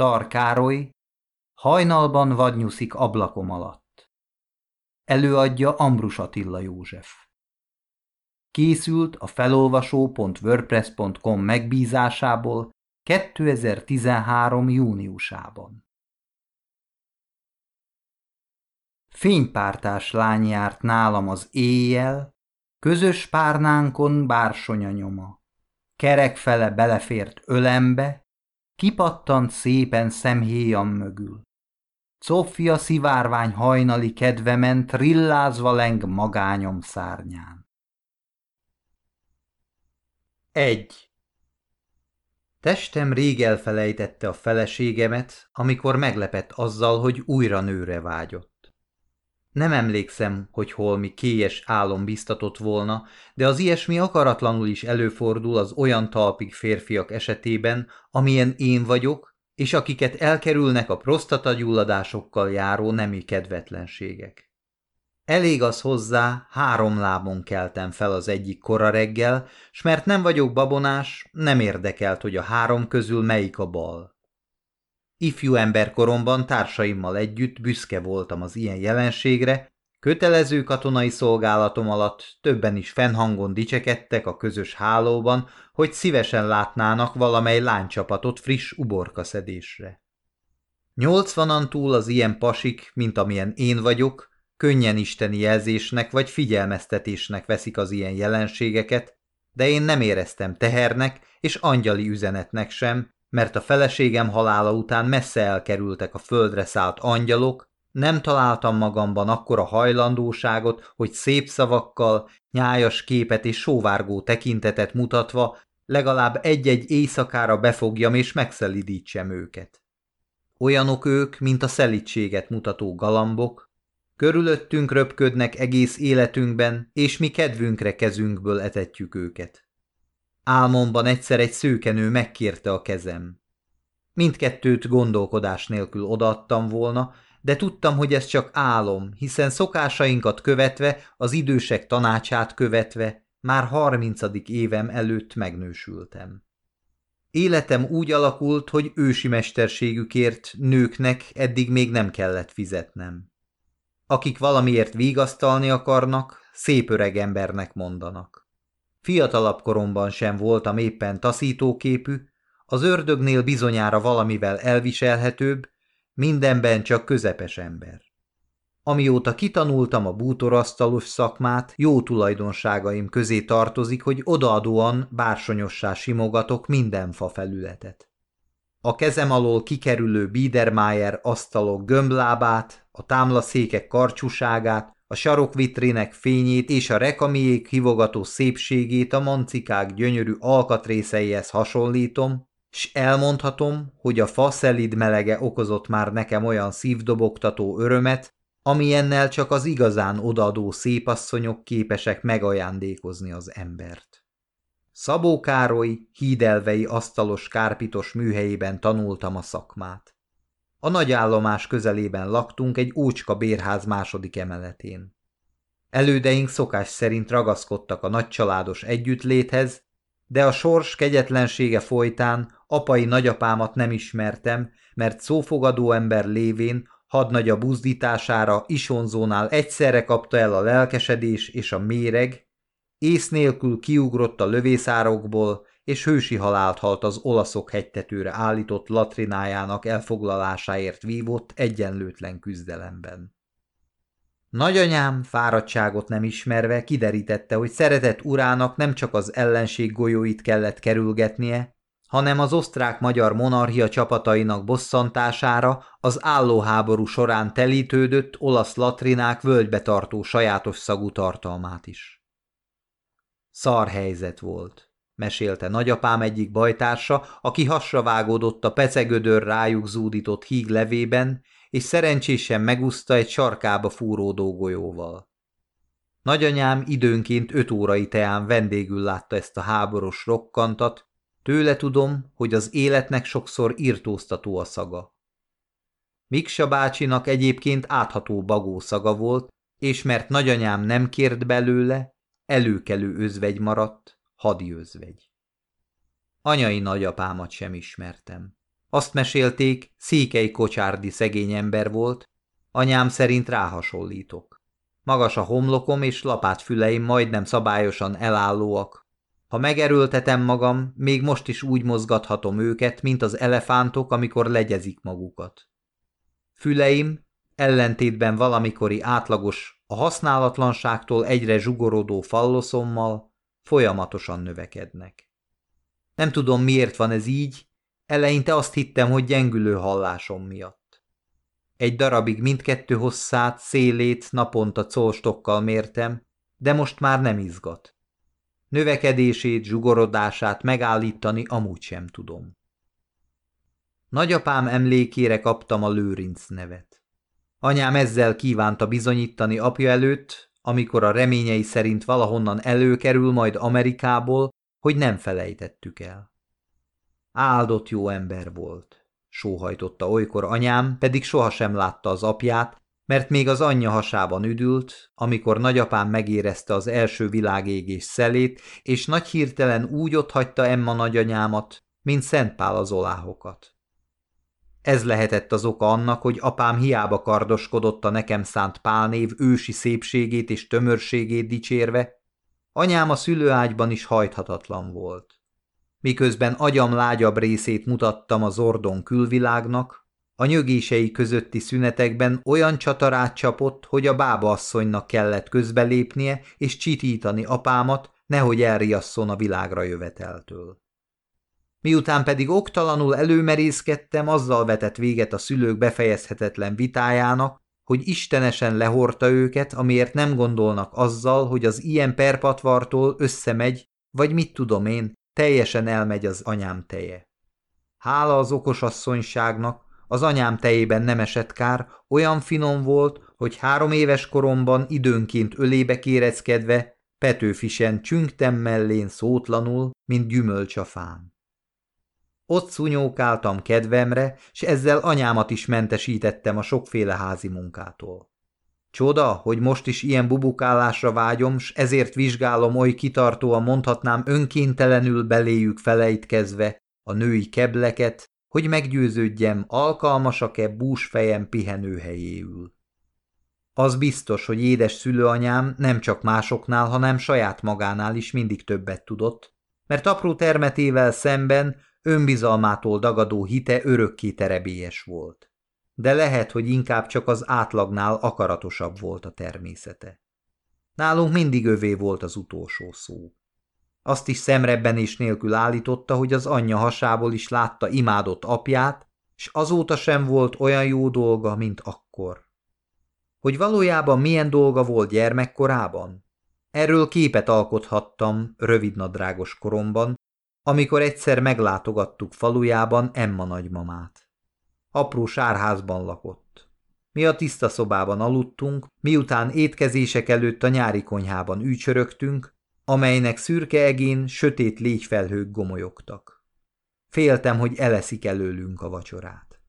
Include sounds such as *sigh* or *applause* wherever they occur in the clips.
Tarkároly, hajnalban vadnyuszik ablakom alatt. Előadja Ambrus Attila József. Készült a felolvasó.wordpress.com megbízásából 2013. júniusában. Fénypártás lány járt nálam az éjjel, közös párnánkon bársonya nyoma. Kerekfele belefért ölembe, kipattant szépen szemhéjam mögül. Sofia szivárvány hajnali kedvemen trillázva leng magányom szárnyán. Egy. Testem rég elfelejtette a feleségemet, amikor meglepett azzal, hogy újra nőre vágyott. Nem emlékszem, hogy holmi kélyes álom biztatott volna, de az ilyesmi akaratlanul is előfordul az olyan talpig férfiak esetében, amilyen én vagyok, és akiket elkerülnek a prostatagyulladásokkal járó nemi kedvetlenségek. Elég az hozzá, három lábon keltem fel az egyik kora reggel, s mert nem vagyok babonás, nem érdekelt, hogy a három közül melyik a bal. Ifjú emberkoromban társaimmal együtt büszke voltam az ilyen jelenségre, kötelező katonai szolgálatom alatt többen is fennhangon dicsekedtek a közös hálóban, hogy szívesen látnának valamely lánycsapatot friss uborkaszedésre. Nyolcvanan túl az ilyen pasik, mint amilyen én vagyok, könnyen isteni jelzésnek vagy figyelmeztetésnek veszik az ilyen jelenségeket, de én nem éreztem tehernek és angyali üzenetnek sem, mert a feleségem halála után messze elkerültek a földre szállt angyalok, nem találtam magamban akkora hajlandóságot, hogy szép szavakkal, nyájas képet és sóvárgó tekintetet mutatva legalább egy-egy éjszakára befogjam és megszelidítsem őket. Olyanok ők, mint a szelítséget mutató galambok, körülöttünk röpködnek egész életünkben, és mi kedvünkre kezünkből etetjük őket. Álmomban egyszer egy szőkenő megkérte a kezem. Mindkettőt gondolkodás nélkül odaadtam volna, de tudtam, hogy ez csak álom, hiszen szokásainkat követve, az idősek tanácsát követve, már harmincadik évem előtt megnősültem. Életem úgy alakult, hogy ősi mesterségükért nőknek eddig még nem kellett fizetnem. Akik valamiért vigasztalni akarnak, szép öreg embernek mondanak. Fiatalabb koromban sem voltam éppen taszítóképű, az ördögnél bizonyára valamivel elviselhetőbb, mindenben csak közepes ember. Amióta kitanultam a bútorasztalos szakmát, jó tulajdonságaim közé tartozik, hogy odaadóan bársonyossá simogatok minden fa felületet. A kezem alól kikerülő Biedermeier asztalok gömblábát, a támlaszékek karcsúságát, a sarokvitrinek fényét és a rekamiék hivogató szépségét a mancikák gyönyörű alkatrészeihez hasonlítom, s elmondhatom, hogy a faszelid melege okozott már nekem olyan szívdobogtató örömet, amilyennel csak az igazán odaadó szépasszonyok képesek megajándékozni az embert. Szabó Károly hídelvei asztalos kárpitos műhelyében tanultam a szakmát. A nagy állomás közelében laktunk egy ócska bérház második emeletén. Elődeink szokás szerint ragaszkodtak a nagycsaládos együttléthez, de a sors kegyetlensége folytán apai nagyapámat nem ismertem, mert szófogadó ember lévén hadnagya buzdítására isonzónál egyszerre kapta el a lelkesedés és a méreg, ész nélkül kiugrott a lövészárokból, és hősi halált halt az olaszok hegytetőre állított latrinájának elfoglalásáért vívott egyenlőtlen küzdelemben. Nagyanyám fáradtságot nem ismerve kiderítette, hogy szeretett urának nem csak az ellenség golyóit kellett kerülgetnie, hanem az osztrák-magyar monarchia csapatainak bosszantására az állóháború során telítődött olasz latrinák völgybe tartó sajátos szagú tartalmát is. Szar helyzet volt mesélte nagyapám egyik bajtársa, aki hasra vágódott a pecegödör rájuk zúdított híg levében, és szerencsésen megúszta egy sarkába fúródó golyóval. Nagyanyám időnként öt órai teán vendégül látta ezt a háboros rokkantat, tőle tudom, hogy az életnek sokszor írtóztató a szaga. Miksa bácsinak egyébként átható bagó szaga volt, és mert nagyanyám nem kért belőle, előkelő özvegy maradt, hadi özvegy. Anyai nagyapámat sem ismertem. Azt mesélték, székely kocsárdi szegény ember volt, anyám szerint ráhasonlítok. Magas a homlokom és lapát füleim majdnem szabályosan elállóak. Ha megerőltetem magam, még most is úgy mozgathatom őket, mint az elefántok, amikor legyezik magukat. Füleim, ellentétben valamikori átlagos, a használatlanságtól egyre zsugorodó falloszommal folyamatosan növekednek. Nem tudom, miért van ez így, eleinte azt hittem, hogy gyengülő hallásom miatt. Egy darabig mindkettő hosszát, szélét naponta colstokkal mértem, de most már nem izgat. Növekedését, zsugorodását megállítani amúgy sem tudom. Nagyapám emlékére kaptam a Lőrinc nevet. Anyám ezzel kívánta bizonyítani apja előtt, amikor a reményei szerint valahonnan előkerül majd Amerikából, hogy nem felejtettük el. Áldott jó ember volt, sóhajtotta olykor anyám, pedig sohasem látta az apját, mert még az anyja hasában üdült, amikor nagyapám megérezte az első világégés szelét, és nagy hirtelen úgy otthagyta Emma nagyanyámat, mint Szent Pál az oláhokat. Ez lehetett az oka annak, hogy apám hiába kardoskodott a nekem szánt pálnév ősi szépségét és tömörségét dicsérve, anyám a szülőágyban is hajthatatlan volt. Miközben agyam lágyabb részét mutattam az ordon külvilágnak, a nyögései közötti szünetekben olyan csatarát csapott, hogy a bábaasszonynak kellett közbelépnie és csitítani apámat, nehogy elriasszon a világra jöveteltől. Miután pedig oktalanul előmerészkedtem, azzal vetett véget a szülők befejezhetetlen vitájának, hogy istenesen lehorta őket, amiért nem gondolnak azzal, hogy az ilyen perpatvartól összemegy, vagy mit tudom én, teljesen elmegy az anyám teje. Hála az okosasszonyságnak, az anyám tejében nem esett kár, olyan finom volt, hogy három éves koromban időnként ölébe kéreckedve Petőfisen csüngtem mellén szótlanul, mint gyümölcs a fán. Ott szunyókáltam kedvemre, s ezzel anyámat is mentesítettem a sokféle házi munkától. Csoda, hogy most is ilyen bubukálásra vágyom, s ezért vizsgálom oly kitartóan mondhatnám önkéntelenül beléjük felejtkezve a női kebleket, hogy meggyőződjem, alkalmasak-e búsfejem pihenőhelyéül. Az biztos, hogy édes szülőanyám nem csak másoknál, hanem saját magánál is mindig többet tudott, mert apró termetével szemben önbizalmától dagadó hite örökké terebélyes volt. De lehet, hogy inkább csak az átlagnál akaratosabb volt a természete. Nálunk mindig övé volt az utolsó szó. Azt is szemrebbenés nélkül állította, hogy az anyja hasából is látta imádott apját, s azóta sem volt olyan jó dolga, mint akkor. Hogy valójában milyen dolga volt gyermekkorában? Erről képet alkothattam rövidnadrágos koromban, amikor egyszer meglátogattuk falujában Emma nagymamát. Apró sárházban lakott. Mi a tiszta szobában aludtunk, miután étkezések előtt a nyári konyhában ücsörögtünk, amelynek szürke egén sötét légyfelhők gomolyogtak. Féltem, hogy eleszik előlünk a vacsorát.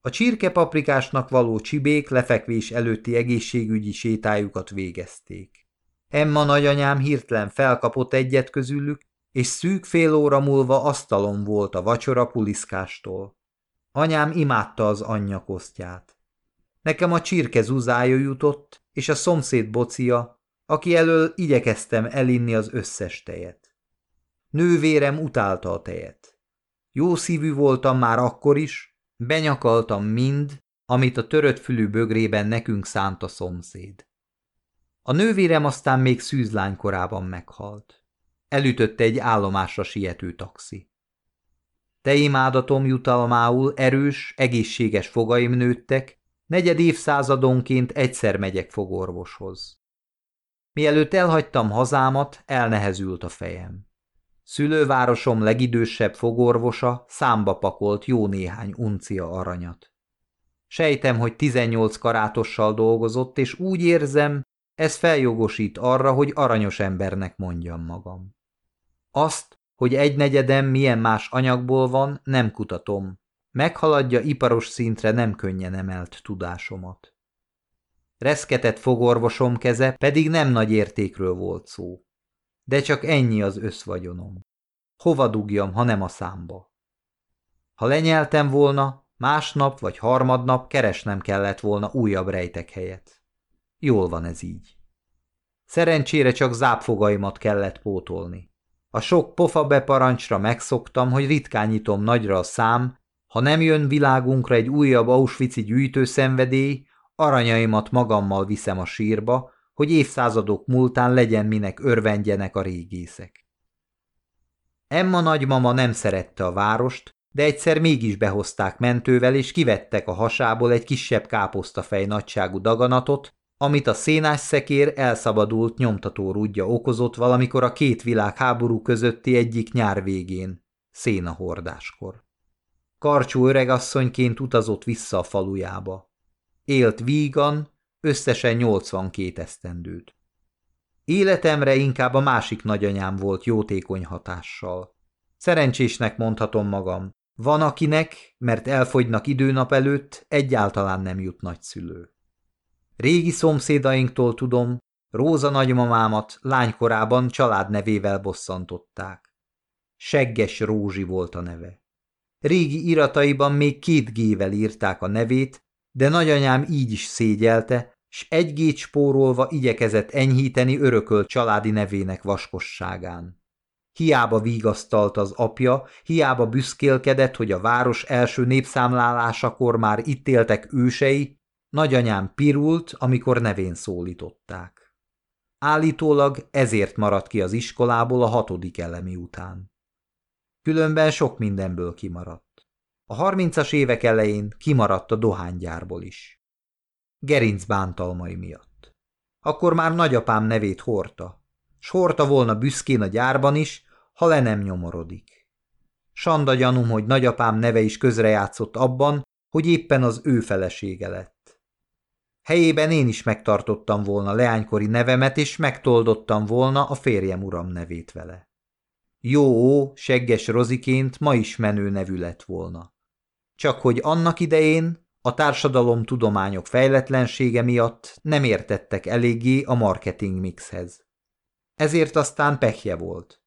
A csirkepaprikásnak való csibék lefekvés előtti egészségügyi sétájukat végezték. Emma nagyanyám hirtelen felkapott egyet közülük, és szűk fél óra múlva asztalon volt a vacsora puliszkástól. Anyám imádta az anyja kosztját. Nekem a csirke zuzája jutott, és a szomszéd bocia, aki elől igyekeztem elinni az összes tejet. Nővérem utálta a tejet. Jó szívű voltam már akkor is, benyakaltam mind, amit a törött fülű bögrében nekünk szánt a szomszéd. A nővérem aztán még szűzlány korában meghalt. Elütötte egy állomásra siető taxi. Te imádatom jutalmául erős, egészséges fogaim nőttek, negyed évszázadonként egyszer megyek fogorvoshoz. Mielőtt elhagytam hazámat, elnehezült a fejem. Szülővárosom legidősebb fogorvosa számba pakolt jó néhány uncia aranyat. Sejtem, hogy 18 karátossal dolgozott, és úgy érzem, ez feljogosít arra, hogy aranyos embernek mondjam magam. Azt, hogy egy negyedem milyen más anyagból van, nem kutatom. Meghaladja iparos szintre nem könnyen emelt tudásomat. Reszketett fogorvosom keze pedig nem nagy értékről volt szó. De csak ennyi az összvagyonom. Hova dugjam, ha nem a számba? Ha lenyeltem volna, másnap vagy harmadnap keresnem kellett volna újabb rejtek helyet. Jól van ez így. Szerencsére csak zápfogaimat kellett pótolni. A sok pofa beparancsra megszoktam, hogy ritkán nyitom nagyra a szám, ha nem jön világunkra egy újabb Auschwitz-i gyűjtőszenvedély, aranyaimat magammal viszem a sírba, hogy évszázadok múltán legyen minek örvendjenek a régészek. Emma nagymama nem szerette a várost, de egyszer mégis behozták mentővel, és kivettek a hasából egy kisebb káposztafej nagyságú daganatot, amit a szénás szekér elszabadult nyomtató rudja okozott valamikor a két világháború közötti egyik nyár végén, szénahordáskor. Karcsú öregasszonyként utazott vissza a falujába. Élt vígan, összesen 82 esztendőt. Életemre inkább a másik nagyanyám volt jótékony hatással. Szerencsésnek mondhatom magam, van akinek, mert elfogynak időnap előtt, egyáltalán nem jut nagyszülő. Régi szomszédainktól tudom, Róza nagymamámat lánykorában családnevével bosszantották. Segges Rózsi volt a neve. Régi irataiban még két gével írták a nevét, de nagyanyám így is szégyelte, s egy gét spórolva igyekezett enyhíteni örökölt családi nevének vaskosságán. Hiába vigasztalt az apja, hiába büszkélkedett, hogy a város első népszámlálásakor már itt éltek ősei, nagyanyám pirult, amikor nevén szólították. Állítólag ezért maradt ki az iskolából a hatodik elemi után. Különben sok mindenből kimaradt. A harmincas évek elején kimaradt a dohánygyárból is. Gerinc bántalmai miatt. Akkor már nagyapám nevét hordta, s hordta volna büszkén a gyárban is, ha le nem nyomorodik. Sanda gyanúm, hogy nagyapám neve is közrejátszott abban, hogy éppen az ő felesége lett. Helyében én is megtartottam volna leánykori nevemet, és megtoldottam volna a férjem uram nevét vele. Jó, segges roziként ma is menő nevű lett volna. Csak hogy annak idején a társadalom tudományok fejletlensége miatt nem értettek eléggé a marketing mixhez. Ezért aztán pehje volt.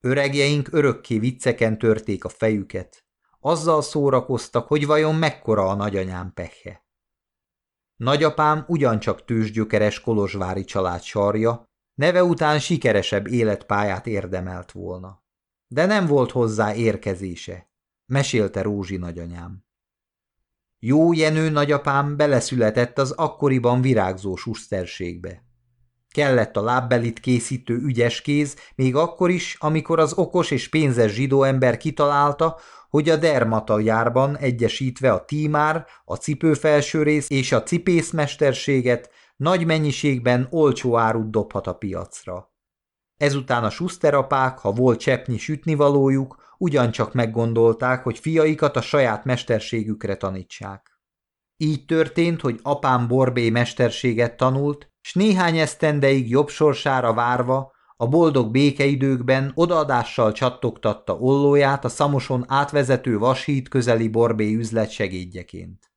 Öregjeink örökké vicceken törték a fejüket. Azzal szórakoztak, hogy vajon mekkora a nagyanyám pehje. Nagyapám ugyancsak tőzsgyökeres kolozsvári család sarja, Neve után sikeresebb életpályát érdemelt volna. De nem volt hozzá érkezése, mesélte Rózsi nagyanyám. Jó Jenő nagyapám beleszületett az akkoriban virágzó suszterségbe. Kellett a lábbelit készítő ügyes kéz, még akkor is, amikor az okos és pénzes zsidó ember kitalálta, hogy a dermata járban egyesítve a tímár, a cipőfelsőrész és a cipészmesterséget nagy mennyiségben olcsó árut dobhat a piacra. Ezután a suszterapák, ha volt cseppnyi sütnivalójuk, ugyancsak meggondolták, hogy fiaikat a saját mesterségükre tanítsák. Így történt, hogy apám borbé mesterséget tanult, s néhány esztendeig jobb sorsára várva, a boldog békeidőkben odaadással csattogtatta ollóját a szamoson átvezető vashíd közeli borbé üzlet segédjeként.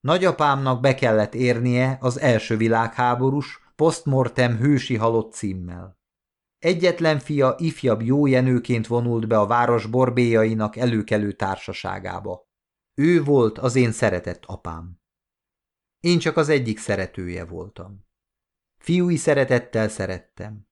Nagyapámnak be kellett érnie az első világháborús, postmortem hősi halott címmel. Egyetlen fia ifjabb jójenőként vonult be a város borbéjainak előkelő társaságába. Ő volt az én szeretett apám. Én csak az egyik szeretője voltam. Fiúi szeretettel szerettem.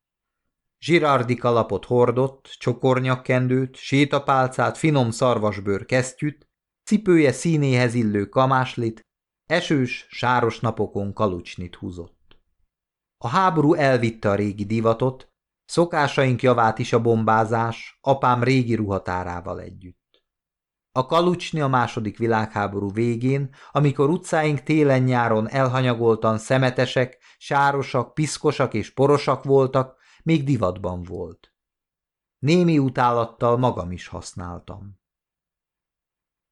Zsirárdi kalapot hordott, csokornyakkendőt, sétapálcát, finom szarvasbőr kesztyűt, cipője színéhez illő kamáslit, Esős, sáros napokon kalucsnit húzott. A háború elvitte a régi divatot, szokásaink javát is a bombázás, apám régi ruhatárával együtt. A kalucsni a második világháború végén, amikor utcáink télen-nyáron elhanyagoltan szemetesek, sárosak, piszkosak és porosak voltak, még divatban volt. Némi utálattal magam is használtam.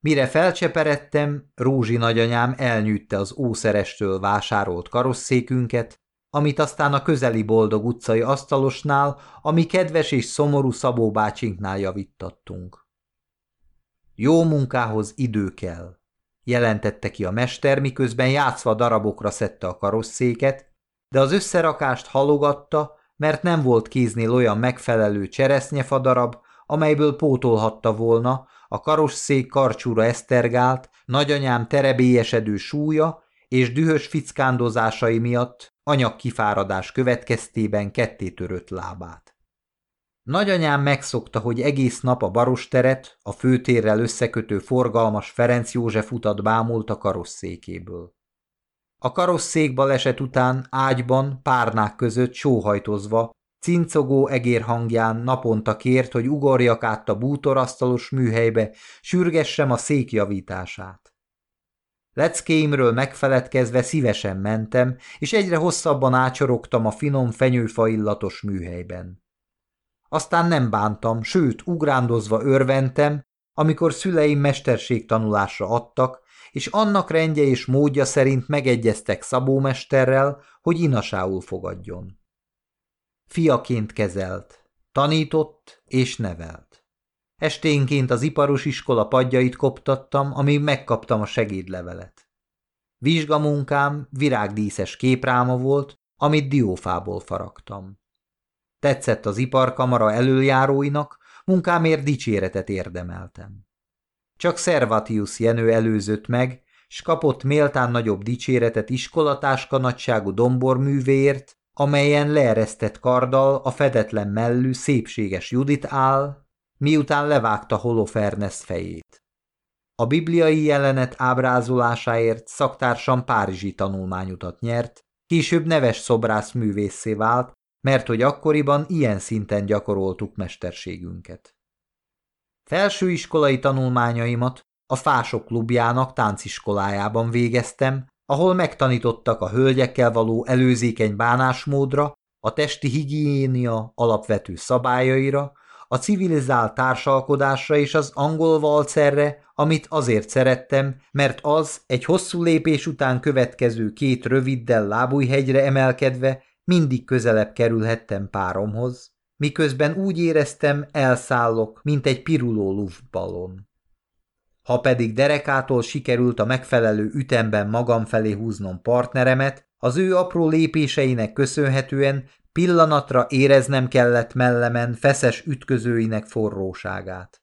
Mire felcseperedtem, Rózsi nagyanyám elnyűtte az ószerestől vásárolt karosszékünket, amit aztán a közeli boldog utcai asztalosnál, ami kedves és szomorú Szabó bácsinknál javítattunk. Jó munkához idő kell, jelentette ki a mester, miközben játszva darabokra szedte a karosszéket, de az összerakást halogatta, mert nem volt kéznél olyan megfelelő cseresznyefadarab, amelyből pótolhatta volna, a karosszék karcsúra esztergált, nagyanyám terebélyesedő súlya és dühös fickándozásai miatt anyagkifáradás következtében ketté törött lábát. Nagyanyám megszokta, hogy egész nap a barosteret, a főtérrel összekötő forgalmas Ferenc József utat bámult a karosszékéből. A karosszék baleset után ágyban, párnák között sóhajtozva, cincogó egér hangján naponta kért, hogy ugorjak át a bútorasztalos műhelybe, sürgessem a szék javítását. Leckéimről megfeledkezve szívesen mentem, és egyre hosszabban ácsorogtam a finom fenyőfa illatos műhelyben. Aztán nem bántam, sőt, ugrándozva örventem, amikor szüleim mesterségtanulásra adtak, és annak rendje és módja szerint megegyeztek szabómesterrel, hogy inasául fogadjon. Fiaként kezelt, tanított és nevelt. Esténként az iparos iskola padjait koptattam, amíg megkaptam a segédlevelet. Vizsgamunkám virágdíszes képráma volt, amit diófából faragtam. Tetszett az iparkamara előjáróinak, munkámért dicséretet érdemeltem. Csak Servatius Jenő előzött meg, s kapott méltán nagyobb dicséretet iskolatáska nagyságú domborművéért, amelyen leeresztett karddal a fedetlen mellű szépséges Judit áll, miután levágta Holofernes fejét. A bibliai jelenet ábrázolásáért szaktársam párizsi tanulmányutat nyert, később neves szobrász művészé vált, mert hogy akkoriban ilyen szinten gyakoroltuk mesterségünket. Felsőiskolai tanulmányaimat a Fások klubjának tánciskolájában végeztem, ahol megtanítottak a hölgyekkel való előzékeny bánásmódra, a testi higiénia alapvető szabályaira, a civilizált társalkodásra és az angol valcerre, amit azért szerettem, mert az egy hosszú lépés után következő két röviddel lábújhegyre emelkedve mindig közelebb kerülhettem páromhoz, miközben úgy éreztem, elszállok, mint egy piruló luftballon. Ha pedig derekától sikerült a megfelelő ütemben magam felé húznom partneremet, az ő apró lépéseinek köszönhetően pillanatra éreznem kellett mellemen feszes ütközőinek forróságát.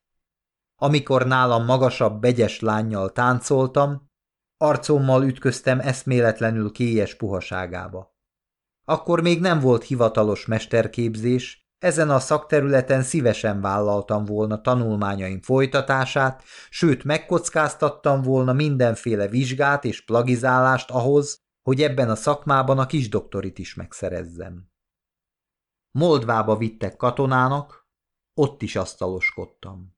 Amikor nálam magasabb begyes lányjal táncoltam, arcommal ütköztem eszméletlenül kélyes puhaságába. Akkor még nem volt hivatalos mesterképzés, ezen a szakterületen szívesen vállaltam volna tanulmányaim folytatását, sőt megkockáztattam volna mindenféle vizsgát és plagizálást ahhoz, hogy ebben a szakmában a kisdoktorit is megszerezzem. Moldvába vittek katonának, ott is asztaloskodtam.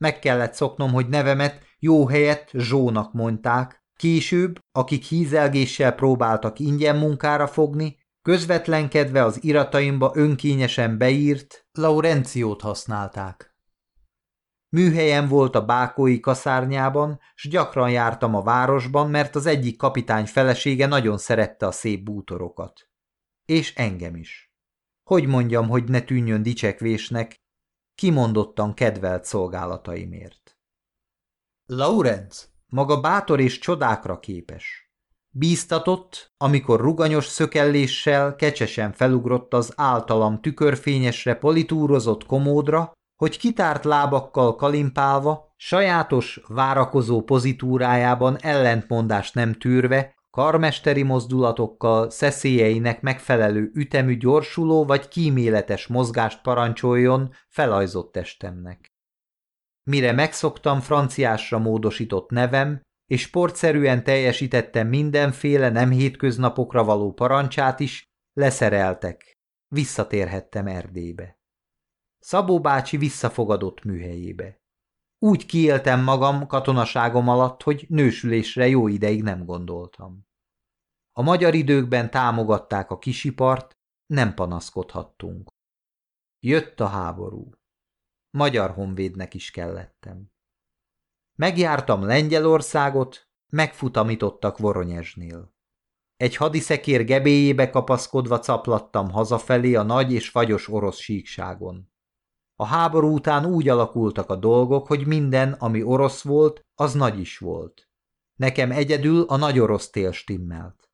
Meg kellett szoknom, hogy nevemet jó helyet Zsónak mondták, később, akik hízelgéssel próbáltak ingyen munkára fogni, Közvetlenkedve az irataimba önkényesen beírt Laurenciót használták. Műhelyem volt a bákói kaszárnyában, s gyakran jártam a városban, mert az egyik kapitány felesége nagyon szerette a szép bútorokat. És engem is. Hogy mondjam, hogy ne tűnjön dicsekvésnek, kimondottan kedvelt szolgálataimért. Laurenc, maga bátor és csodákra képes. Bíztatott, amikor ruganyos szökelléssel kecsesen felugrott az általam tükörfényesre politúrozott komódra, hogy kitárt lábakkal kalimpálva, sajátos, várakozó pozitúrájában ellentmondást nem tűrve, karmesteri mozdulatokkal szeszélyeinek megfelelő ütemű gyorsuló vagy kíméletes mozgást parancsoljon felajzott testemnek. Mire megszoktam franciásra módosított nevem, és sportszerűen teljesítettem mindenféle nem hétköznapokra való parancsát is, leszereltek. Visszatérhettem Erdélybe. Szabó bácsi visszafogadott műhelyébe. Úgy kiéltem magam katonaságom alatt, hogy nősülésre jó ideig nem gondoltam. A magyar időkben támogatták a kisipart, nem panaszkodhattunk. Jött a háború. Magyar honvédnek is kellettem. Megjártam Lengyelországot, megfutamítottak Voronyezsnél. Egy hadiszekér gebéjébe kapaszkodva caplattam hazafelé a nagy és fagyos orosz síkságon. A háború után úgy alakultak a dolgok, hogy minden, ami orosz volt, az nagy is volt. Nekem egyedül a nagy orosz tél stimmelt.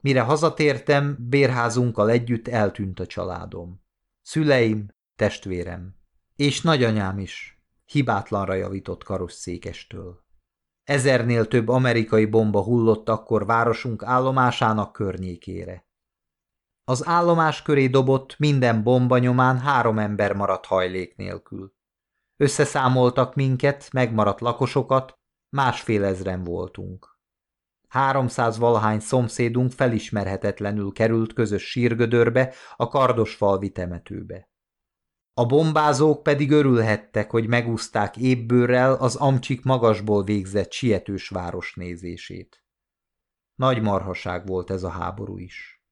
Mire hazatértem, bérházunkkal együtt eltűnt a családom. Szüleim, testvérem. És nagyanyám is, hibátlanra javított karosszékestől. Ezernél több amerikai bomba hullott akkor városunk állomásának környékére. Az állomás köré dobott minden bomba nyomán három ember maradt hajlék nélkül. Összeszámoltak minket, megmaradt lakosokat, másfél ezren voltunk. Háromszáz valahány szomszédunk felismerhetetlenül került közös sírgödörbe, a kardosfalvi temetőbe. A bombázók pedig örülhettek, hogy megúzták ébbőrrel az amcsik magasból végzett sietős város nézését. Nagy marhaság volt ez a háború is.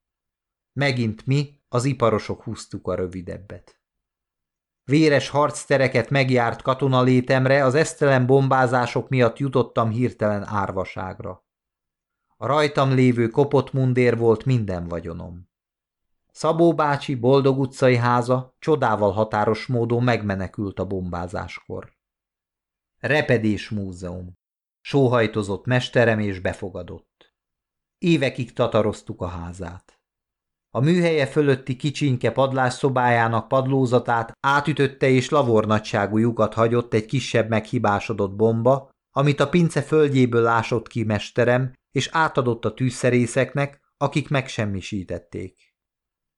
Megint mi, az iparosok húztuk a rövidebbet. Véres harctereket megjárt katonalétemre, az esztelen bombázások miatt jutottam hirtelen árvaságra. A rajtam lévő kopott mundér volt minden vagyonom. Szabó bácsi boldog utcai háza csodával határos módon megmenekült a bombázáskor. Repedés múzeum. Sóhajtozott mesterem és befogadott. Évekig tataroztuk a házát. A műhelye fölötti kicsinke padlásszobájának padlózatát átütötte és lavornagyságú lyukat hagyott egy kisebb meghibásodott bomba, amit a pince földjéből ásott ki mesterem, és átadott a tűzszerészeknek, akik megsemmisítették.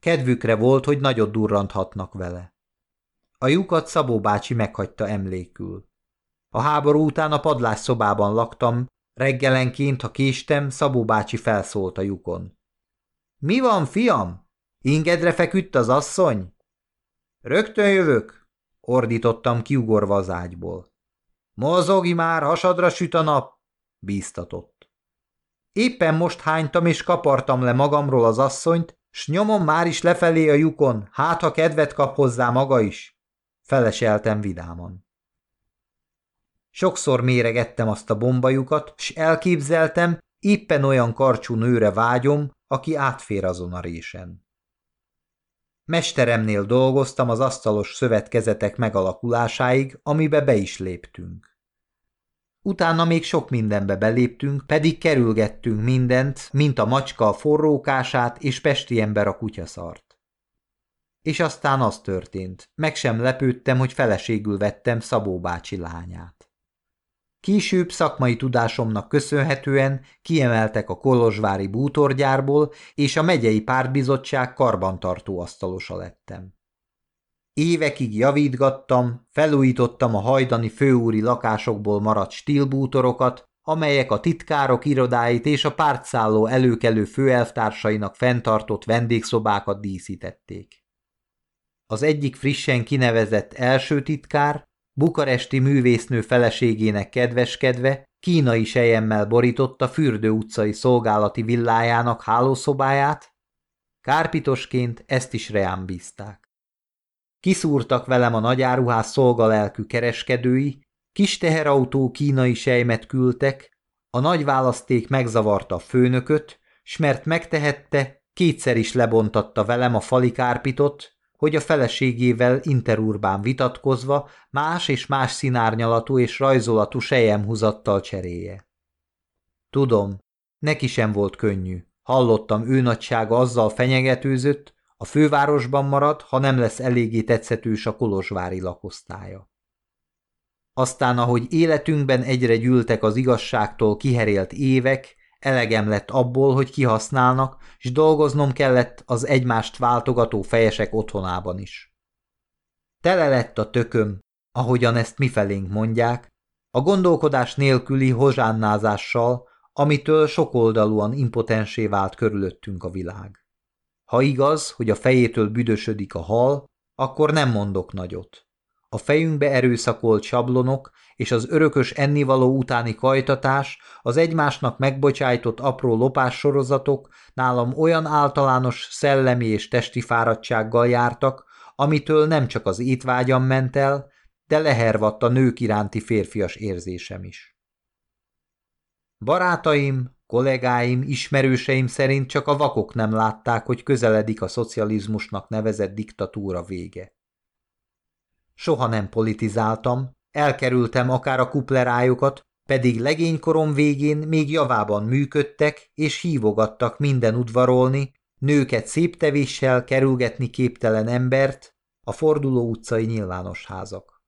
Kedvükre volt, hogy nagyot durranthatnak vele. A lyukat Szabó bácsi meghagyta emlékül. A háború után a padlásszobában laktam, reggelenként, ha késtem, Szabó bácsi felszólt a lyukon. Mi van, fiam? Ingedre feküdt az asszony? Rögtön jövök, ordítottam kiugorva az ágyból. Mozogj már, hasadra süt a nap, bíztatott. Éppen most hánytam és kapartam le magamról az asszonyt, s nyomom már is lefelé a lyukon, hát ha kedvet kap hozzá maga is. Feleseltem vidáman. Sokszor méregettem azt a bombajukat, s elképzeltem, éppen olyan karcsú nőre vágyom, aki átfér azon a résen. Mesteremnél dolgoztam az asztalos szövetkezetek megalakulásáig, amibe be is léptünk. Utána még sok mindenbe beléptünk, pedig kerülgettünk mindent, mint a macska a forrókását és pesti ember a kutyaszart. És aztán az történt, meg sem lepődtem, hogy feleségül vettem Szabó bácsi lányát. Később szakmai tudásomnak köszönhetően kiemeltek a Kolozsvári bútorgyárból, és a megyei pártbizottság karbantartó asztalosa lettem. Évekig javítgattam, felújítottam a hajdani főúri lakásokból maradt stílbútorokat, amelyek a titkárok irodáit és a pártszálló előkelő főelvtársainak fenntartott vendégszobákat díszítették. Az egyik frissen kinevezett első titkár bukaresti művésznő feleségének kedveskedve kínai sejemmel borította Fürdő utcai szolgálati villájának hálószobáját, kárpitosként ezt is reám bízták. Kiszúrtak velem a nagyáruház szolgalelkű kereskedői, kis teherautó kínai sejmet küldtek, a nagy választék megzavarta a főnököt, s mert megtehette, kétszer is lebontatta velem a fali kárpitot, hogy a feleségével interurbán vitatkozva más és más színárnyalatú és rajzolatú sejemhuzattal cseréje. Tudom, neki sem volt könnyű. Hallottam, ő nagysága azzal fenyegetőzött, a fővárosban marad, ha nem lesz eléggé tetszetős a kolozsvári lakosztálya. Aztán, ahogy életünkben egyre gyűltek az igazságtól kiherélt évek, Elegem lett abból, hogy kihasználnak, és dolgoznom kellett az egymást váltogató fejesek otthonában is. Tele lett a tököm, ahogyan ezt mifelénk mondják, a gondolkodás nélküli hozsánnázással, amitől sokoldalúan impotensé vált körülöttünk a világ. Ha igaz, hogy a fejétől büdösödik a hal, akkor nem mondok nagyot. A fejünkbe erőszakolt sablonok és az örökös ennivaló utáni kajtatás, az egymásnak megbocsájtott apró lopás sorozatok nálam olyan általános szellemi és testi fáradtsággal jártak, amitől nem csak az étvágyam ment el, de lehervadt a nők iránti férfias érzésem is. Barátaim, kollégáim, ismerőseim szerint csak a vakok nem látták, hogy közeledik a szocializmusnak nevezett diktatúra vége. Soha nem politizáltam, elkerültem akár a kuplerájukat, pedig legénykorom végén még javában működtek és hívogattak minden udvarolni, nőket szép tevéssel kerülgetni képtelen embert, a forduló utcai nyilvános házak.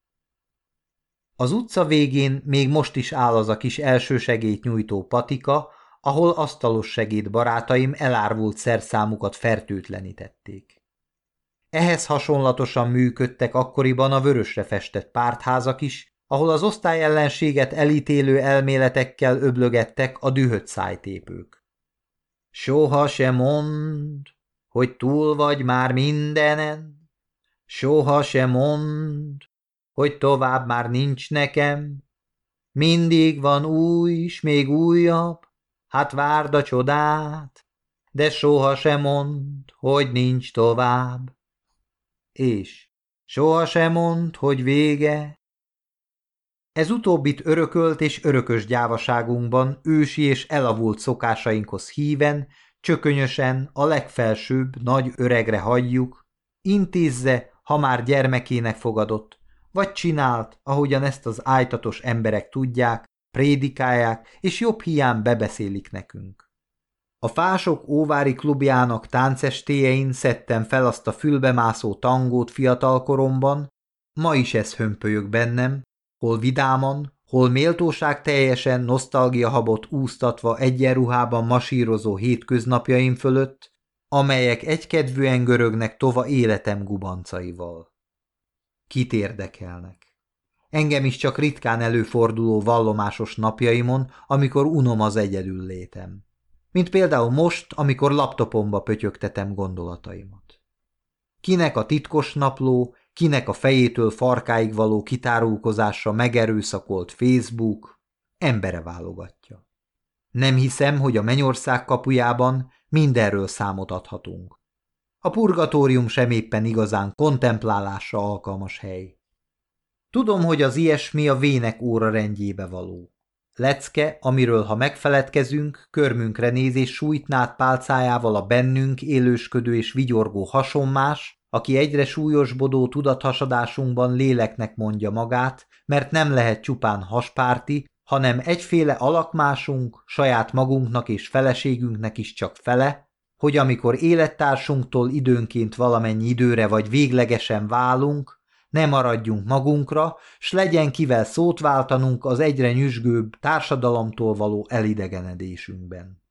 Az utca végén még most is áll az a kis elsősegét nyújtó patika, ahol asztalos segéd barátaim elárvult szerszámukat fertőtlenítették. Ehhez hasonlatosan működtek akkoriban a vörösre festett pártházak is, ahol az osztályellenséget elítélő elméletekkel öblögettek a dühött szájtépők. Soha se mond, hogy túl vagy már mindenen, soha se mond, hogy tovább már nincs nekem, mindig van új, s még újabb, hát várd a csodát, de soha se mond, hogy nincs tovább. És soha se mond, hogy vége. Ez utóbbit örökölt és örökös gyávaságunkban, ősi és elavult szokásainkhoz híven, csökönyösen, a legfelsőbb, nagy öregre hagyjuk, intézze, ha már gyermekének fogadott, vagy csinált, ahogyan ezt az ájtatos emberek tudják, prédikálják, és jobb hiány bebeszélik nekünk. A Fások Óvári klubjának táncestéjein szedtem fel azt a fülbemászó tangót fiatalkoromban, ma is ez hömpölyög bennem, hol vidáman, hol méltóság teljesen nosztalgiahabot úsztatva egyenruhában masírozó hétköznapjaim fölött, amelyek egykedvűen görögnek tova életem gubancaival. Kit érdekelnek? Engem is csak ritkán előforduló vallomásos napjaimon, amikor unom az egyedül létem. Mint például most, amikor laptopomba pötyögtetem gondolataimat. Kinek a titkos napló, kinek a fejétől farkáig való kitárulkozásra megerőszakolt Facebook, embere válogatja. Nem hiszem, hogy a mennyország kapujában mindenről számot adhatunk. A purgatórium sem éppen igazán kontemplálásra alkalmas hely. Tudom, hogy az ilyesmi a vének óra rendjébe való. Lecke, amiről ha megfeledkezünk, körmünkre néz és sújtnát pálcájával a bennünk élősködő és vigyorgó hasonmás, aki egyre súlyosbodó tudathasadásunkban léleknek mondja magát, mert nem lehet csupán haspárti, hanem egyféle alakmásunk, saját magunknak és feleségünknek is csak fele, hogy amikor élettársunktól időnként valamennyi időre vagy véglegesen válunk, ne maradjunk magunkra, s legyen kivel szót váltanunk az egyre nyüzsgőbb társadalomtól való elidegenedésünkben.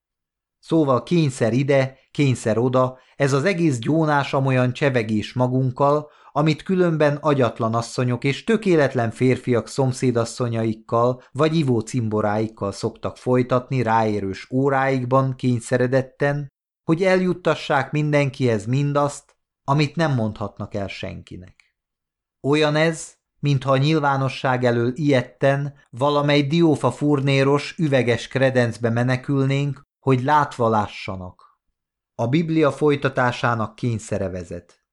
Szóval kényszer ide, kényszer oda, ez az egész gyónás amolyan csevegés magunkkal, amit különben agyatlan asszonyok és tökéletlen férfiak szomszédasszonyaikkal vagy ivó cimboráikkal szoktak folytatni ráérős óráikban kényszeredetten, hogy eljuttassák mindenkihez mindazt, amit nem mondhatnak el senkinek. Olyan ez, mintha a nyilvánosság elől ilyetten valamely diófa furnéros, üveges kredencbe menekülnénk, hogy látva lássanak. A Biblia folytatásának kényszere vezet.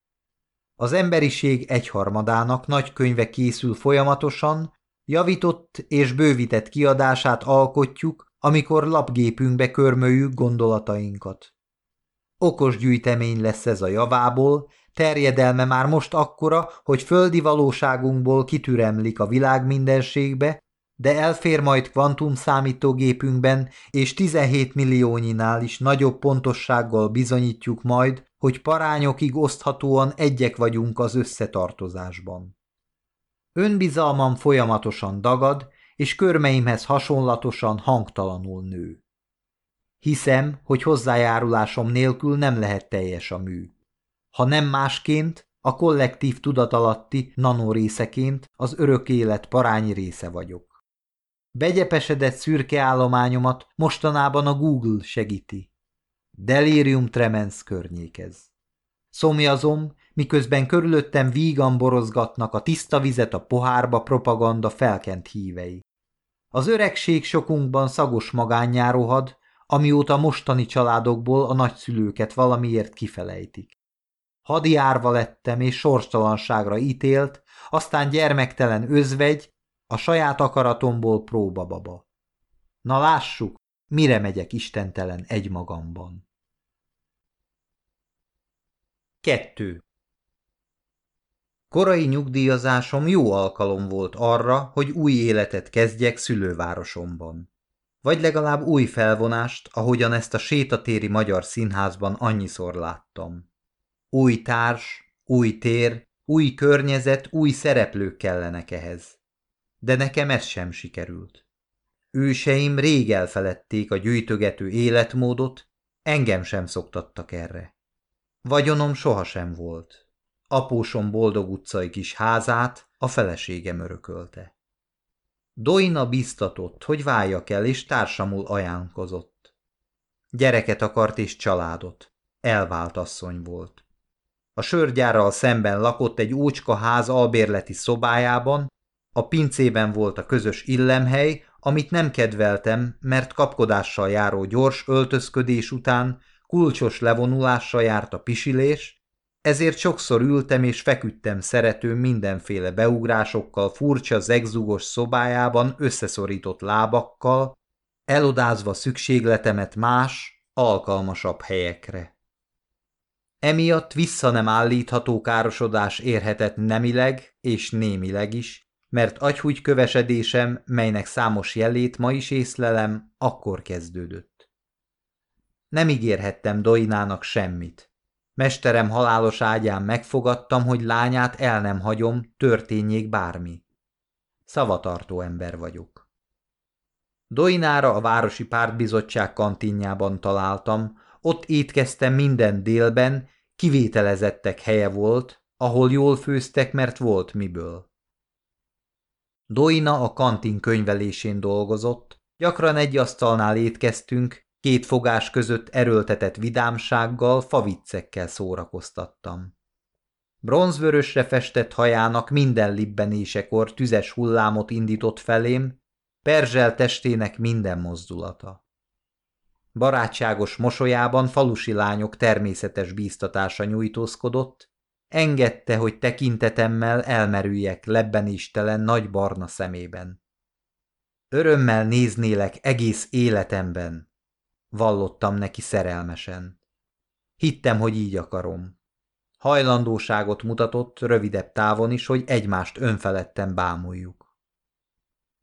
Az emberiség egyharmadának nagy könyve készül folyamatosan, javított és bővített kiadását alkotjuk, amikor lapgépünkbe körmöljük gondolatainkat. Okos gyűjtemény lesz ez a javából, terjedelme már most akkora, hogy földi valóságunkból kitüremlik a világ mindenségbe, de elfér majd kvantum számítógépünkben, és 17 milliónyinál is nagyobb pontossággal bizonyítjuk majd, hogy parányokig oszthatóan egyek vagyunk az összetartozásban. Önbizalmam folyamatosan dagad, és körmeimhez hasonlatosan hangtalanul nő. Hiszem, hogy hozzájárulásom nélkül nem lehet teljes a mű. Ha nem másként, a kollektív tudatalatti nanorészeként az örök élet parányi része vagyok. Begyepesedett szürke állományomat mostanában a Google segíti. Delirium tremens környékez. Szomjazom, miközben körülöttem vígan borozgatnak a tiszta vizet a pohárba propaganda felkent hívei. Az öregség sokunkban szagos magánnyá rohad, amióta mostani családokból a nagyszülőket valamiért kifelejtik. Hadiárva lettem és sorstalanságra ítélt, aztán gyermektelen özvegy, a saját akaratomból próbababa. Na lássuk, mire megyek istentelen egymagamban. 2. Korai nyugdíjazásom jó alkalom volt arra, hogy új életet kezdjek szülővárosomban. Vagy legalább új felvonást, ahogyan ezt a sétatéri magyar színházban annyiszor láttam. Új társ, új tér, új környezet, új szereplők kellenek ehhez. de nekem ez sem sikerült. Őseim rég elfeledték a gyűjtögető életmódot, engem sem szoktattak erre. Vagyonom sohasem volt. Apósom boldog utcai kis házát a feleségem örökölte. Doina biztatott, hogy váljak el, és társamul ajánlkozott. Gyereket akart és családot. Elvált asszony volt. A sörgyárral szemben lakott egy ócska ház albérleti szobájában, a pincében volt a közös illemhely, amit nem kedveltem, mert kapkodással járó gyors öltözködés után kulcsos levonulással járt a pisilés, ezért sokszor ültem és feküdtem szeretőm mindenféle beugrásokkal furcsa zegzugos szobájában összeszorított lábakkal, elodázva szükségletemet más, alkalmasabb helyekre. Emiatt vissza nem állítható károsodás érhetett nemileg és némileg is, mert agyhúgy kövesedésem, melynek számos jelét ma is észlelem, akkor kezdődött. Nem ígérhettem Doinának semmit. Mesterem halálos ágyán megfogadtam, hogy lányát el nem hagyom, történjék bármi. Szavatartó ember vagyok. Doinára a Városi Pártbizottság kantinjában találtam, ott étkeztem minden délben, kivételezettek helye volt, ahol jól főztek, mert volt miből. Doina a kantin könyvelésén dolgozott, gyakran egy asztalnál étkeztünk, Két fogás között erőltetett vidámsággal, faviccekkel szórakoztattam. Bronzvörösre festett hajának minden libbenésekor tüzes hullámot indított felém, perzsel testének minden mozdulata. Barátságos mosolyában falusi lányok természetes bíztatása nyújtózkodott, engedte, hogy tekintetemmel elmerüljek lebbenéstelen nagy barna szemében. Örömmel néznélek egész életemben, vallottam neki szerelmesen. Hittem, hogy így akarom. Hajlandóságot mutatott rövidebb távon is, hogy egymást önfeledten bámuljuk.